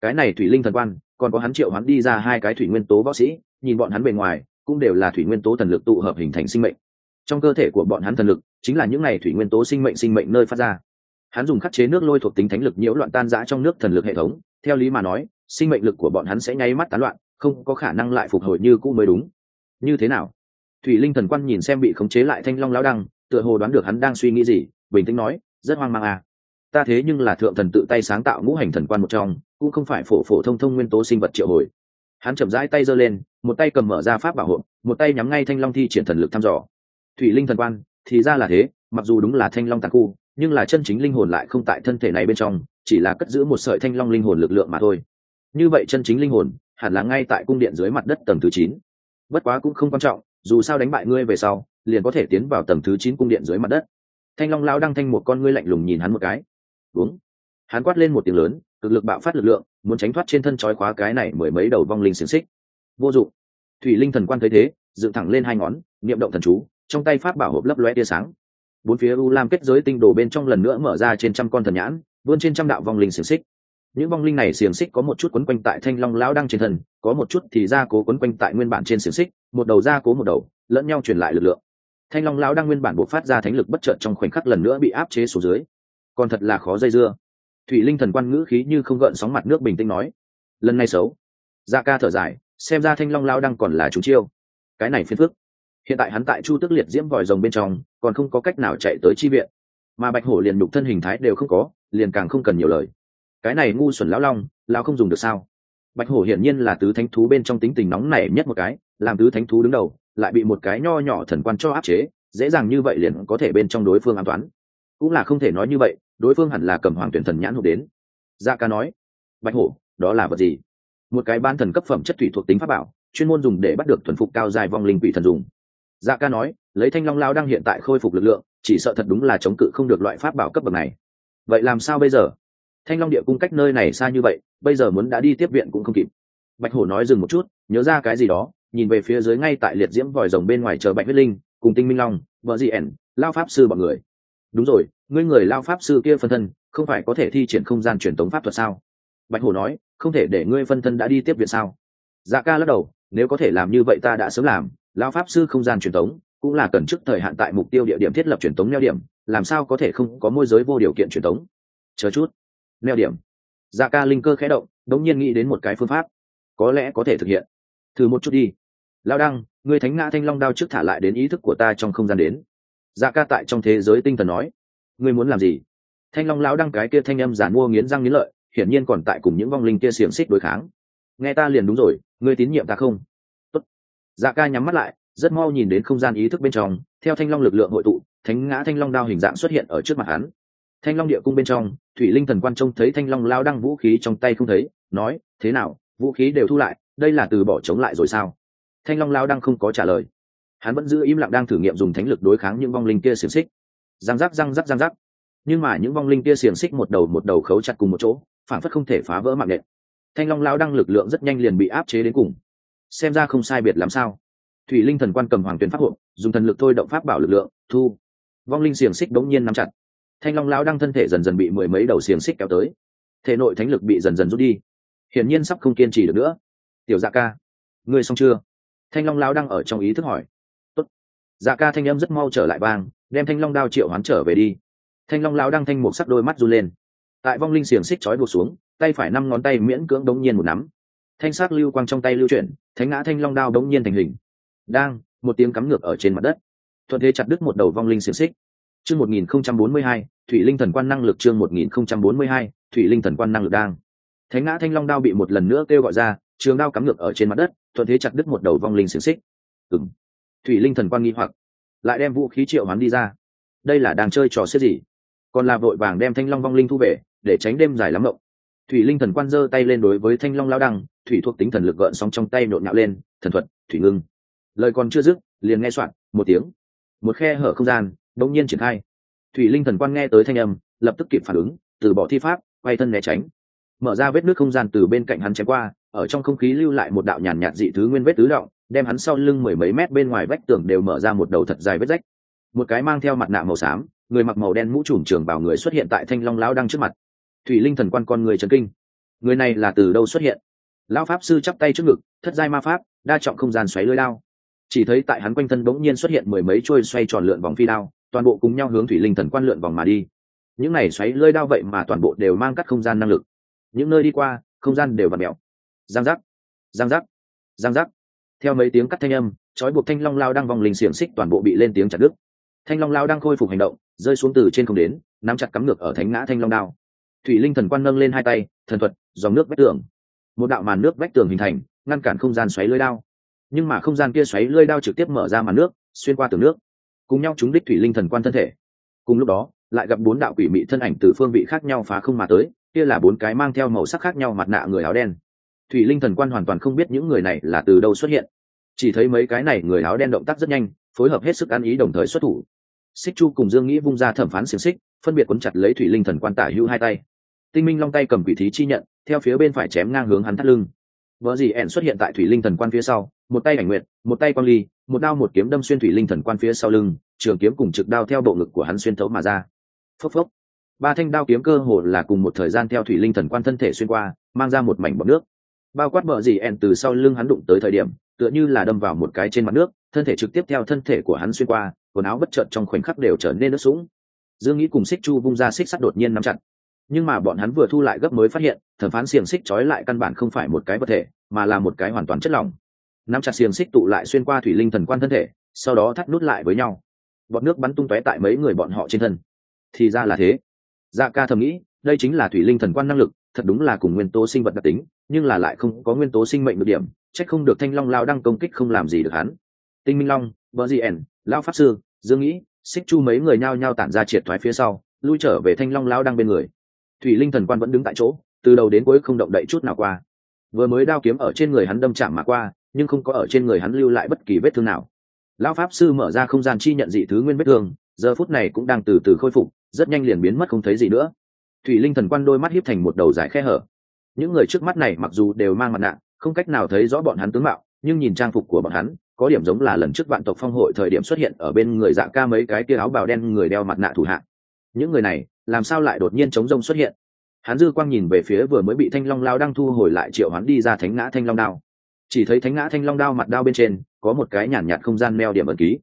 Cái này thủy linh thần quan, còn có hắn triệu hắn đi ra hai cái thủy nguyên tố võ sĩ, nhìn bọn hắn bề ngoài, cũng đều là thủy nguyên tố thần lực tụ hợp hình thành sinh mệnh. Trong cơ thể của bọn hắn thần lực, chính là những này thủy nguyên tố sinh mệnh sinh mệnh nơi phát ra. Hắn dùng khắc chế nước lôi thuộc tính thánh lực nhiễu loạn tan rã trong nước thần lực hệ thống, theo lý mà nói, sinh mệnh lực của bọn hắn sẽ nháy mắt tán loạn, không có khả năng lại phục hồi như cũ mới đúng như thế nào? Thủy linh thần quan nhìn xem bị khống chế lại thanh long lão đăng, tựa hồ đoán được hắn đang suy nghĩ gì, bình tĩnh nói, rất hoang mang à. Ta thế nhưng là thượng thần tự tay sáng tạo ngũ hành thần quan một trong, cũng không phải phổ phổ thông thông nguyên tố sinh vật triệu hồi. Hắn chậm rãi tay giơ lên, một tay cầm mở ra pháp bảo hộ, một tay nhắm ngay thanh long thi triển thần lực thăm dò. Thủy linh thần quan, thì ra là thế, mặc dù đúng là thanh long tàn khu, nhưng là chân chính linh hồn lại không tại thân thể này bên trong, chỉ là cất giữ một sợi thanh long linh hồn lực lượng mà thôi. Như vậy chân chính linh hồn, hẳn là ngay tại cung điện dưới mặt đất tầng thứ chín bất quá cũng không quan trọng, dù sao đánh bại ngươi về sau, liền có thể tiến vào tầng thứ chín cung điện dưới mặt đất. Thanh long lao đang thanh một con ngươi lạnh lùng nhìn hắn một cái. Đúng hắn quát lên một tiếng lớn, cực lực bạo phát lực lượng, muốn tránh thoát trên thân trói khóa cái này mười mấy đầu vong linh xiềng xích. Vô dụng. Thủy linh thần quan thấy thế, dựng thẳng lên hai ngón, niệm động thần chú, trong tay pháp bảo hộp lấp loe tia sáng. Bốn phía u lam kết giới tinh đồ bên trong lần nữa mở ra trên trăm con thần nhãn, vươn trên trăm đạo vong linh xiềng xích những vong linh này xiềng xích có một chút quấn quanh tại thanh long lão đăng trên thần có một chút thì ra cố quấn quanh tại nguyên bản trên xiềng xích, một đầu ra cố một đầu, lẫn nhau truyền lại lực lượng. Thanh long lão đăng nguyên bản buộc phát ra thánh lực bất chợt trong khoảnh khắc lần nữa bị áp chế xuống dưới. Còn thật là khó dây dưa. Thủy linh thần quan ngữ khí như không gợn sóng mặt nước bình tĩnh nói, lần này xấu. Da ca thở dài, xem ra thanh long lão đăng còn là chú chiêu. Cái này phiền phức. Hiện tại hắn tại chu tức liệt diễm vòi rồng bên trong, còn không có cách nào chạy tới chi viện. Mà bạch hổ liền đục thân hình thái đều không có, liền càng không cần nhiều lời cái này ngu xuẩn lão long, lão không dùng được sao? Bạch hổ hiển nhiên là tứ thánh thú bên trong tính tình nóng nảy nhất một cái, làm tứ thánh thú đứng đầu, lại bị một cái nho nhỏ thần quan cho áp chế, dễ dàng như vậy liền có thể bên trong đối phương an toán cũng là không thể nói như vậy, đối phương hẳn là cầm hoàng tuyển thần nhãn hộp đến. Dạ ca nói, bạch hổ, đó là vật gì? Một cái ban thần cấp phẩm chất thủy thuộc tính pháp bảo, chuyên môn dùng để bắt được thuần phục cao dài vong linh quỷ thần dùng. Dạ ca nói, lấy thanh long lao đang hiện tại khôi phục lực lượng, chỉ sợ thật đúng là chống cự không được loại pháp bảo cấp bậc này. Vậy làm sao bây giờ? Thanh long địa cung cách nơi này xa như vậy, bây giờ muốn đã đi tiếp viện cũng không kịp. Bạch hổ nói dừng một chút, nhớ ra cái gì đó, nhìn về phía dưới ngay tại liệt diễm vòi rồng bên ngoài chờ bạch huyết linh, cùng tinh minh long, vợ dị ẻn, lao pháp sư bọn người. Đúng rồi, ngươi người lao pháp sư kia phân thân, không phải có thể thi triển không gian truyền tống pháp thuật sao? Bạch hổ nói, không thể để ngươi phân thân đã đi tiếp viện sao? Dạ ca lắc đầu, nếu có thể làm như vậy ta đã sớm làm, lao pháp sư không gian truyền tống, cũng là cần trước thời hạn tại mục tiêu địa điểm thiết lập truyền tống neo điểm, làm sao có thể không có môi giới vô điều kiện truyền tống? Chờ chút neo điểm. Dạ ca linh cơ khẽ động, đống nhiên nghĩ đến một cái phương pháp. Có lẽ có thể thực hiện. Thử một chút đi. Lao đăng người thánh ngã thanh long đao trước thả lại đến ý thức của ta trong không gian đến. Dạ ca tại trong thế giới tinh thần nói. Ngươi muốn làm gì? Thanh long lao đăng cái kia thanh âm giản mua nghiến răng nghiến lợi, hiển nhiên còn tại cùng những vong linh kia xiềng xích đối kháng. Nghe ta liền đúng rồi, ngươi tín nhiệm ta không? Tốt. dạ ca nhắm mắt lại, rất mau nhìn đến không gian ý thức bên trong, theo thanh long lực lượng hội tụ, thánh ngã thanh long đao hình dạng xuất hiện ở trước mặt hắn thanh long địa cung bên trong, thủy linh thần quan trông thấy thanh long lao đăng vũ khí trong tay không thấy, nói, thế nào, vũ khí đều thu lại, đây là từ bỏ chống lại rồi sao? Thanh long lao đăng không có trả lời. Hắn vẫn giữ im lặng đang thử nghiệm dùng thánh lực đối kháng những vong linh kia xiềng xích. Răng rắc răng rắc răng rắc. Nhưng mà những vong linh kia xiềng xích một đầu một đầu khấu chặt cùng một chỗ, phản phất không thể phá vỡ mạng nện. Thanh long lao đăng lực lượng rất nhanh liền bị áp chế đến cùng. Xem ra không sai biệt làm sao? Thủy linh thần quan cầm hoàng tuyến pháp hộ, dùng thần lực thôi động pháp bảo lực lượng, thu. Vong linh xiềng xích đống nhiên nắm chặt thanh long lao đang thân thể dần dần bị mười mấy đầu xiềng xích kéo tới. Thể nội thánh lực bị dần dần rút đi. Hiển nhiên sắp không kiên trì được nữa. Tiểu dạ ca, ngươi xong chưa? Thanh long lao đang ở trong ý thức hỏi. Tốt. dạ ca thanh âm rất mau trở lại vang, đem thanh long đao triệu hoán trở về đi. Thanh long lao đang thanh một sắc đôi mắt run lên. Tại vong linh xiềng xích trói buộc xuống, tay phải năm ngón tay miễn cưỡng đống nhiên một nắm. Thanh sắc lưu quang trong tay lưu chuyển, thánh ngã thanh long đao đống nhiên thành hình. Đang, một tiếng cắm ngược ở trên mặt đất. Thuận thế chặt đứt một đầu vong linh xiềng xích chương một nghìn không trăm bốn mươi hai, thủy linh thần quan năng lực chương một nghìn không trăm bốn mươi hai, thủy linh thần quan năng lực đang. Thánh ngã thanh long đao bị một lần nữa kêu gọi ra, trường đao cắm ngược ở trên mặt đất, thuận thế chặt đứt một đầu vong linh xiển xích. Ừm. thủy linh thần quan nghi hoặc, lại đem vũ khí triệu hoán đi ra. Đây là đang chơi trò gì? Còn là vội vàng đem thanh long vong linh thu về, để tránh đêm dài lắm mộng. Thủy linh thần quan giơ tay lên đối với thanh long lao đăng, thủy thuộc tính thần lực gợn sóng trong tay nhộn nhạo lên, thần thuật, thủy ngưng. Lời còn chưa dứt, liền nghe soạn, một tiếng. Một khe hở không gian đông nhiên triển khai. Thủy linh thần quan nghe tới thanh âm, lập tức kịp phản ứng, từ bỏ thi pháp, quay thân né tránh. Mở ra vết nước không gian từ bên cạnh hắn chém qua, ở trong không khí lưu lại một đạo nhàn nhạt dị thứ nguyên vết tứ động, đem hắn sau lưng mười mấy mét bên ngoài vách tường đều mở ra một đầu thật dài vết rách. Một cái mang theo mặt nạ màu xám, người mặc màu đen mũ trùm trường bảo người xuất hiện tại thanh long lão đang trước mặt. Thủy linh thần quan con người trần kinh. Người này là từ đâu xuất hiện? Lão pháp sư chắp tay trước ngực, thất giai ma pháp, đa trọng không gian xoáy lưới lao chỉ thấy tại hắn quanh thân bỗng nhiên xuất hiện mười mấy trôi xoay tròn lượn vòng phi đao toàn bộ cùng nhau hướng thủy linh thần quan lượn vòng mà đi. Những này xoáy lơi đao vậy mà toàn bộ đều mang cắt không gian năng lực. Những nơi đi qua, không gian đều v ặ mẹo giang giác giang giác giang giác. Theo mấy tiếng cắt thanh âm, trói buộc thanh long lao đang vòng linh xiềng xích toàn bộ bị lên tiếng chặt đứt. Thanh long lao đang khôi phục hành động, rơi xuống từ trên không đến, nắm chặt cắm ngược ở thánh ngã thanh long đao. Thủy linh thần quan nâng lên hai tay, thần thuật, dòng nước vách tường. Một đạo màn nước vách tường hình thành, ngăn cản không gian xoáy lưới đao. Nhưng mà không gian kia xoáy lưới đao trực tiếp mở ra màn nước, xuyên qua tường nước cùng nhau chúng đích thủy linh thần quan thân thể. Cùng lúc đó, lại gặp bốn đạo quỷ mị thân ảnh từ phương vị khác nhau phá không mà tới, kia là bốn cái mang theo màu sắc khác nhau mặt nạ người áo đen. Thủy linh thần quan hoàn toàn không biết những người này là từ đâu xuất hiện. Chỉ thấy mấy cái này người áo đen động tác rất nhanh, phối hợp hết sức ăn ý đồng thời xuất thủ. Xích chu cùng dương nghĩ vung ra thẩm phán xiềng xích, phân biệt quấn chặt lấy thủy linh thần quan tả hữu hai tay. Tinh minh long tay cầm quỷ thí chi nhận, theo phía bên phải chém ngang hướng hắn thắt lưng. Vợ dì ẻn xuất hiện tại thủy linh thần quan phía sau một tay ảnh nguyện một tay quang ly, một đao một kiếm đâm xuyên thủy linh thần quan phía sau lưng, trường kiếm cùng trực đao theo bộ ngực của hắn xuyên thấu mà ra. Phốc phốc. Ba thanh đao kiếm cơ hồ là cùng một thời gian theo thủy linh thần quan thân thể xuyên qua, mang ra một mảnh bọt nước. Bao quát bờ dì ẹn từ sau lưng hắn đụng tới thời điểm, tựa như là đâm vào một cái trên mặt nước, thân thể trực tiếp theo thân thể của hắn xuyên qua, quần áo bất chợt trong khoảnh khắc đều trở nên nước sũng. Dương nghĩ cùng xích chu vung ra xích sắt đột nhiên nắm chặt. Nhưng mà bọn hắn vừa thu lại gấp mới phát hiện, thẩm phán xiềng xích trói lại căn bản không phải một cái vật thể, mà là một cái hoàn toàn chất lỏng nắm chặt xiềng xích tụ lại xuyên qua thủy linh thần quan thân thể, sau đó thắt nút lại với nhau. Bọn nước bắn tung tóe tại mấy người bọn họ trên thân. Thì ra là thế. Dạ ca thầm nghĩ, đây chính là thủy linh thần quan năng lực, thật đúng là cùng nguyên tố sinh vật đặc tính, nhưng là lại không có nguyên tố sinh mệnh được điểm trách không được thanh long lao đăng công kích không làm gì được hắn. Tinh minh long vợ di ẻn lao pháp sư, dương nghĩ, xích chu mấy người nhao nhao tản ra triệt thoái phía sau, lui trở về thanh long lao đăng bên người. Thủy linh thần quan vẫn đứng tại chỗ, từ đầu đến cuối không động đậy chút nào qua. Vừa mới đao kiếm ở trên người hắn đâm chạm mà qua nhưng không có ở trên người hắn lưu lại bất kỳ vết thương nào. Lão pháp sư mở ra không gian chi nhận dị thứ nguyên vết thương, giờ phút này cũng đang từ từ khôi phục, rất nhanh liền biến mất không thấy gì nữa. Thủy linh thần quan đôi mắt hiếp thành một đầu dài khe hở. Những người trước mắt này mặc dù đều mang mặt nạ, không cách nào thấy rõ bọn hắn tướng mạo, nhưng nhìn trang phục của bọn hắn, có điểm giống là lần trước vạn tộc phong hội thời điểm xuất hiện ở bên người dạ ca mấy cái tia áo bào đen người đeo mặt nạ thủ hạng. Những người này, làm sao lại đột nhiên chống rông xuất hiện? Hắn dư quang nhìn về phía vừa mới bị thanh long lao đang thu hồi lại triệu hắn đi ra thánh ngã thanh long đao chỉ thấy thánh ngã thanh long đao mặt đao bên trên có một cái nhàn nhạt không gian neo điểm ấn ký.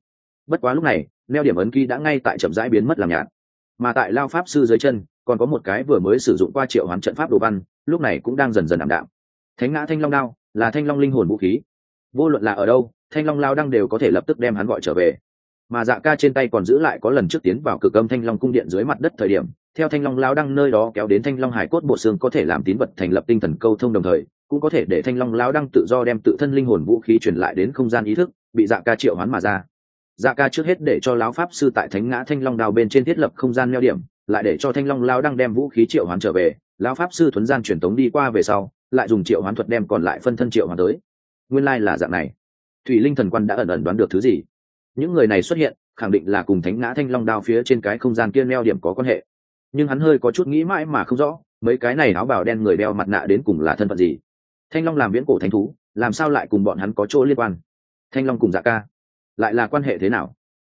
Bất quá lúc này neo điểm ấn ký đã ngay tại chậm rãi biến mất làm nhạt. Mà tại lao pháp sư dưới chân, còn có một cái vừa mới sử dụng qua triệu hoán trận pháp đồ văn, lúc này cũng đang dần dần ảm đạm. Thánh ngã thanh long đao là thanh long linh hồn vũ khí. Vô luận là ở đâu, thanh long lao đăng đều có thể lập tức đem hắn gọi trở về. Mà dạ ca trên tay còn giữ lại có lần trước tiến vào cửa âm thanh long cung điện dưới mặt đất thời điểm, theo thanh long lao đăng nơi đó kéo đến thanh long hải cốt bộ xương có thể làm tín vật thành lập tinh thần câu thông đồng thời cũng có thể để thanh long lão đăng tự do đem tự thân linh hồn vũ khí truyền lại đến không gian ý thức, bị dạ ca triệu hoán mà ra. Dạ ca trước hết để cho lão pháp sư tại thánh ngã thanh long đào bên trên thiết lập không gian neo điểm, lại để cho thanh long lão đăng đem vũ khí triệu hoán trở về, lão pháp sư thuấn gian truyền tống đi qua về sau, lại dùng triệu hoán thuật đem còn lại phân thân triệu hoán tới. Nguyên lai、like、là dạng này. Thủy linh thần quan đã ẩn ẩn đoán được thứ gì? Những người này xuất hiện, khẳng định là cùng thánh ngã thanh long đao phía trên cái không gian kia neo điểm có quan hệ. Nhưng hắn hơi có chút nghĩ mãi mà không rõ, mấy cái này áo bào đen người đeo mặt nạ đến cùng là thân phận gì? Thanh long làm viễn cổ thánh thú, làm sao lại cùng bọn hắn có chỗ liên quan? Thanh long cùng dạ ca, lại là quan hệ thế nào?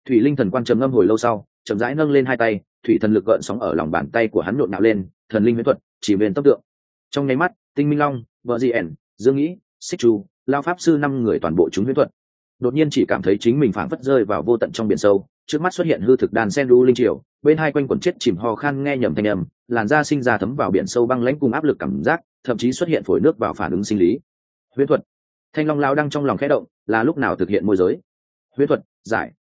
Thủy linh thần quan trầm ngâm hồi lâu sau, chậm rãi nâng lên hai tay, thủy thần lực gợn sóng ở lòng bàn tay của hắn nhộn nạo lên, thần linh huyễn thuật, chỉ bên tốc tượng. Trong nháy mắt, tinh minh long, vợ di ẻn, dương nghĩ, xích chu, lao pháp sư năm người toàn bộ chúng huyễn thuật. Đột nhiên chỉ cảm thấy chính mình phảng phất rơi vào vô tận trong biển sâu, trước mắt xuất hiện hư thực đàn sen đu linh triều, bên hai quanh quần chết chìm ho khan nghe nhầm thanh âm, làn da sinh ra thấm vào biển sâu băng lãnh cùng áp lực cảm giác thậm chí xuất hiện phổi nước vào phản ứng sinh lý. Huyễn thuật. Thanh long lao đang trong lòng khẽ động, là lúc nào thực hiện môi giới? Huyễn thuật, giải.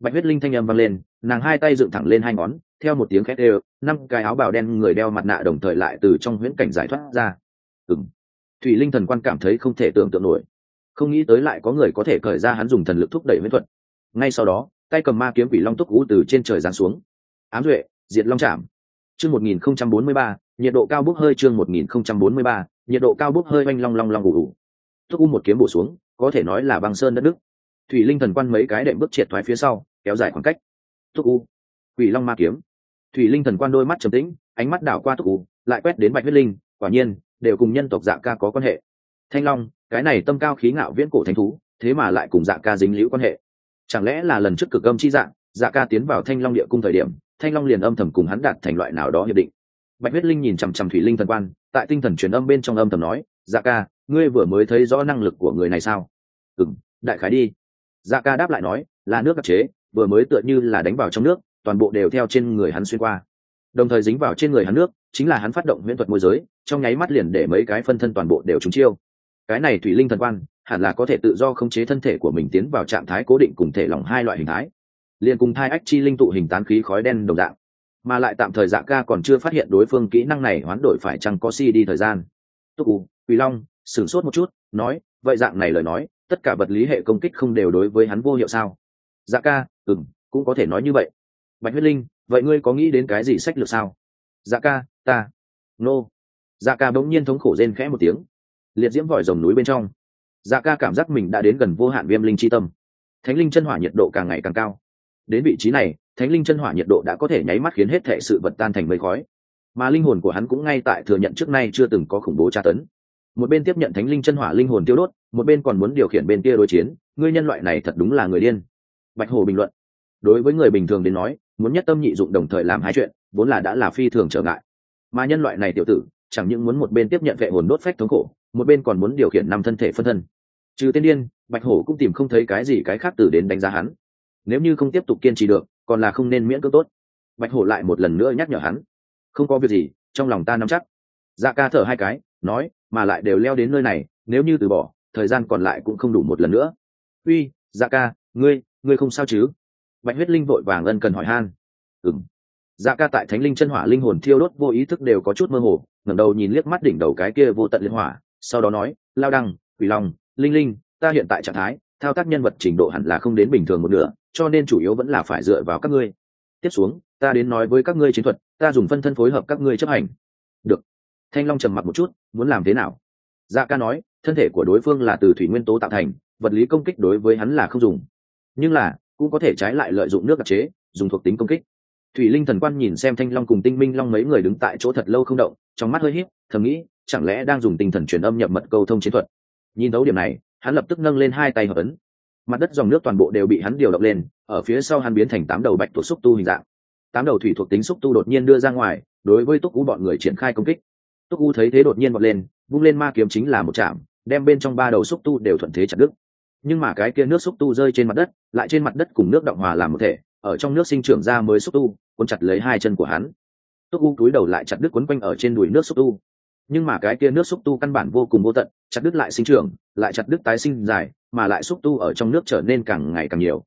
Bạch huyết linh thanh âm vang lên, nàng hai tay dựng thẳng lên hai ngón, theo một tiếng khét đều năm cái áo bào đen người đeo mặt nạ đồng thời lại từ trong huyễn cảnh giải thoát ra. Ừng thủy linh thần quan cảm thấy không thể tưởng tượng nổi. Không nghĩ tới lại có người có thể khởi ra hắn dùng thần lực thúc đẩy huyễn thuật. Ngay sau đó, tay cầm ma kiếm quỷ long túc ú từ trên trời giáng xuống. Ám duệ, diệt long chạm chương một nghìn không trăm bốn mươi ba nhiệt độ cao bốc hơi chương một nghìn không trăm bốn mươi ba, nhiệt độ cao bốc hơi oanh long long long ủ ủ thuốc u một kiếm bổ xuống, có thể nói là băng sơn đất đức thủy linh thần quan mấy cái đệm bước triệt thoái phía sau, kéo dài khoảng cách. Thuốc u. Quỷ long ma kiếm. Thủy linh thần quan đôi mắt trầm tĩnh, ánh mắt đảo qua thuốc u, lại quét đến bạch huyết linh, quả nhiên, đều cùng nhân tộc dạ ca có quan hệ. Thanh long, cái này tâm cao khí ngạo viễn cổ thánh thú, thế mà lại cùng dạ ca dính liễu quan hệ. Chẳng lẽ là lần trước cực âm chi dạng dạ ca tiến vào thanh long địa cung thời điểm, thanh long liền âm thầm cùng hắn đạt thành loại nào đó hiệp định bạch huyết linh nhìn chằm chằm thủy linh thần quan, tại tinh thần truyền âm bên trong âm thầm nói dạ ca, ngươi vừa mới thấy rõ năng lực của người này sao? Ừng đại khái đi. Dạ ca đáp lại nói, là nước đặc chế, vừa mới tựa như là đánh vào trong nước, toàn bộ đều theo trên người hắn xuyên qua. Đồng thời dính vào trên người hắn nước, chính là hắn phát động huyễn thuật môi giới, trong nháy mắt liền để mấy cái phân thân toàn bộ đều trúng chiêu. Cái này thủy linh thần quan, hẳn là có thể tự do khống chế thân thể của mình tiến vào trạng thái cố định cùng thể lỏng hai loại hình thái. Liền cùng thai ách chi linh tụ hình tán khí khói đen đồng dạng mà lại tạm thời dạ ca còn chưa phát hiện đối phương kỹ năng này hoán đổi phải chăng có si đi thời gian. Túc u, quỳ long, sửng sốt một chút, nói, vậy dạng này lời nói, tất cả vật lý hệ công kích không đều đối với hắn vô hiệu sao? Dạ ca ừng cũng có thể nói như vậy. Bạch huyết linh, vậy ngươi có nghĩ đến cái gì sách lược sao? Dạ ca, ta. Nô. Dạ ca bỗng nhiên thống khổ rên khẽ một tiếng. Liệt diễm vòi rồng núi bên trong. Dạ ca cảm giác mình đã đến gần vô hạn viêm linh chi tâm. Thánh linh chân hỏa nhiệt độ càng ngày càng cao. Đến vị trí này thánh linh chân hỏa nhiệt độ đã có thể nháy mắt khiến hết thệ sự vật tan thành mây khói. Mà linh hồn của hắn cũng ngay tại thừa nhận trước nay chưa từng có khủng bố tra tấn. Một bên tiếp nhận thánh linh chân hỏa linh hồn tiêu đốt, một bên còn muốn điều khiển bên kia đối chiến, ngươi nhân loại này thật đúng là người điên. Bạch hồ bình luận. Đối với người bình thường đến nói, muốn nhất tâm nhị dụng đồng thời làm hai chuyện, vốn là đã là phi thường trở ngại. Mà nhân loại này tiểu tử, chẳng những muốn một bên tiếp nhận vệ hồn đốt phách thống khổ, một bên còn muốn điều khiển năm thân thể phân thân. Trừ tên điên, bạch hổ cũng tìm không thấy cái gì cái khác từ đến đánh giá hắn. Nếu như không tiếp tục kiên trì được còn là không nên miễn cưỡng tốt. Bạch hổ lại một lần nữa nhắc nhở hắn. Không có việc gì, trong lòng ta nắm chắc. Dạ ca thở hai cái, nói, mà lại đều leo đến nơi này, nếu như từ bỏ, thời gian còn lại cũng không đủ một lần nữa. Uy dạ ca, ngươi ngươi không sao chứ? Bạch huyết linh vội vàng ân cần hỏi han. Ừng dạ ca tại thánh linh chân hỏa linh hồn thiêu đốt vô ý thức đều có chút mơ hồ, ngẩng đầu nhìn liếc mắt đỉnh đầu cái kia vô tận liên hỏa, sau đó nói, lao đăng, quỷ long, linh linh, ta hiện tại trạng thái thao tác nhân vật trình độ hẳn là không đến bình thường một nửa, cho nên chủ yếu vẫn là phải dựa vào các ngươi. Tiếp xuống, ta đến nói với các ngươi chiến thuật, ta dùng phân thân phối hợp các ngươi chấp hành. Được. Thanh long trầm mặc một chút, muốn làm thế nào? Dạ ca nói, thân thể của đối phương là từ thủy nguyên tố tạo thành, vật lý công kích đối với hắn là không dùng. Nhưng là, cũng có thể trái lại lợi dụng nước đặc chế, dùng thuộc tính công kích. Thủy linh thần quan nhìn xem thanh long cùng tinh minh long mấy người đứng tại chỗ thật lâu không động, trong mắt hơi hiếp thầm nghĩ, chẳng lẽ đang dùng tinh thần truyền âm nhập mật câu thông chiến thuật? Nhìn thấu điểm này hắn lập tức nâng lên hai tay hợp ấn. Mặt đất dòng nước toàn bộ đều bị hắn điều động lên, ở phía sau hắn biến thành tám đầu bạch thuộc xúc tu hình dạng. Tám đầu thủy thuộc tính xúc tu đột nhiên đưa ra ngoài, đối với túc u bọn người triển khai công kích. Túc u thấy thế đột nhiên vọt lên, vung lên ma kiếm chính là một chạm, đem bên trong ba đầu xúc tu đều thuận thế chặt đứt. Nhưng mà cái kia nước xúc tu rơi trên mặt đất, lại trên mặt đất cùng nước động hòa làm một thể, ở trong nước sinh trưởng ra mới xúc tu, cuốn chặt lấy hai chân của hắn. Túc u cúi đầu lại chặt đứt quấn quanh ở trên đùi nước xúc tu nhưng mà cái kia nước xúc tu căn bản vô cùng vô tận, chặt đứt lại sinh trưởng, lại chặt đứt tái sinh dài, mà lại xúc tu ở trong nước trở nên càng ngày càng nhiều.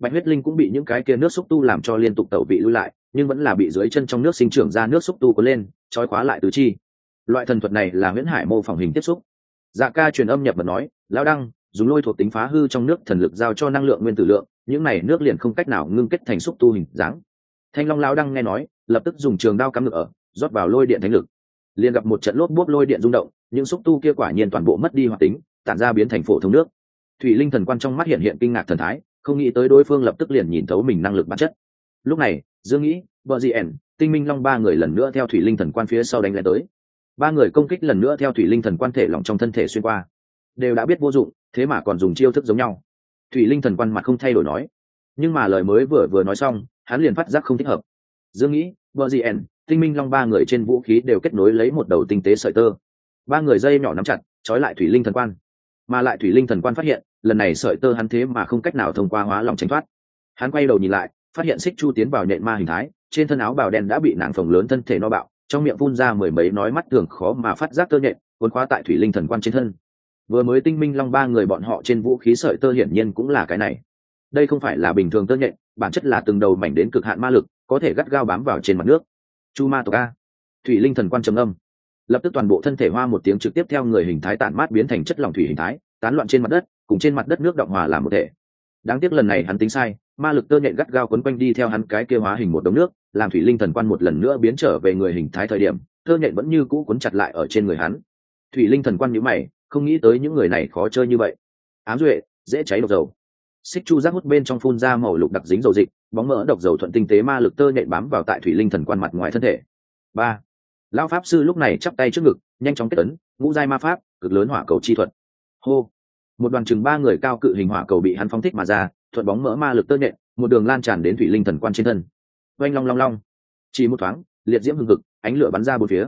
Bạch huyết linh cũng bị những cái kia nước xúc tu làm cho liên tục tẩu vị lưu lại, nhưng vẫn là bị dưới chân trong nước sinh trưởng ra nước xúc tu có lên, trói khóa lại tứ chi. Loại thần thuật này là huyễn hải mô phỏng hình tiếp xúc. Dạ ca truyền âm nhập mật nói, lão đăng, dùng lôi thuộc tính phá hư trong nước thần lực giao cho năng lượng nguyên tử lượng, những này nước liền không cách nào ngưng kết thành xúc tu hình dáng. Thanh long lão đăng nghe nói, lập tức dùng trường đao cắm ngựa ở, rót vào lôi điện thánh lực liền gặp một trận lốp bút lôi điện rung động, những xúc tu kia quả nhiên toàn bộ mất đi hoạt tính, tản ra biến thành phổ thông nước. Thủy linh thần quan trong mắt hiện hiện kinh ngạc thần thái, không nghĩ tới đối phương lập tức liền nhìn thấu mình năng lực bản chất. Lúc này, dương nghĩ vợ dị ẻn, tinh minh long ba người lần nữa theo thủy linh thần quan phía sau đánh lên tới. Ba người công kích lần nữa theo thủy linh thần quan thể lỏng trong thân thể xuyên qua. Đều đã biết vô dụng, thế mà còn dùng chiêu thức giống nhau. Thủy linh thần quan mặt không thay đổi nói. Nhưng mà lời mới vừa vừa nói xong, hắn liền phát giác không thích hợp. Dương nghĩ vợ gì ẻn tinh minh long ba người trên vũ khí đều kết nối lấy một đầu tinh tế sợi tơ. Ba người dây nhỏ nắm chặt, trói lại thủy linh thần quan. Mà lại thủy linh thần quan phát hiện, lần này sợi tơ hắn thế mà không cách nào thông qua hóa lòng tránh thoát. Hắn quay đầu nhìn lại, phát hiện xích chu tiến vào nhện ma hình thái, trên thân áo bào đen đã bị nặng phồng lớn thân thể no bạo, trong miệng phun ra mười mấy nói mắt thường khó mà phát giác tơ nhện, cuốn khóa tại thủy linh thần quan trên thân. Vừa mới tinh minh long ba người bọn họ trên vũ khí sợi tơ hiển nhiên cũng là cái này. Đây không phải là bình thường tơ nhện, bản chất là từng đầu mảnh đến cực hạn ma lực, có thể gắt gao bám vào trên mặt nước chu ma tộc a. Thủy linh thần quan trầm âm. Lập tức toàn bộ thân thể hoa một tiếng trực tiếp theo người hình thái tản mát biến thành chất lỏng thủy hình thái, tán loạn trên mặt đất, cùng trên mặt đất nước động hòa làm một thể. Đáng tiếc lần này hắn tính sai, ma lực tơ nhện gắt gao quấn quanh đi theo hắn cái kia hóa hình một đống nước, làm thủy linh thần quan một lần nữa biến trở về người hình thái thời điểm, tơ nhện vẫn như cũ quấn chặt lại ở trên người hắn. Thủy linh thần quan nhữ mày, không nghĩ tới những người này khó chơi như vậy. Ám duệ, dễ cháy độc dầu xích chu giác hút bên trong phun ra màu lục đặc dính dầu dịch, bóng mỡ độc dầu thuận tinh tế ma lực tơ nhện bám vào tại thủy linh thần quan mặt ngoài thân thể. Ba. Lão pháp sư lúc này chắp tay trước ngực, nhanh chóng kết ấn, ngũ giai ma pháp, cực lớn hỏa cầu chi thuật. Hô. Một đoàn chừng ba người cao cự hình hỏa cầu bị hắn phóng thích mà ra, thuận bóng mỡ ma lực tơ nhện, một đường lan tràn đến thủy linh thần quan trên thân. Oanh long long long. Chỉ một thoáng, liệt diễm hừng hực, ánh lửa bắn ra bốn phía.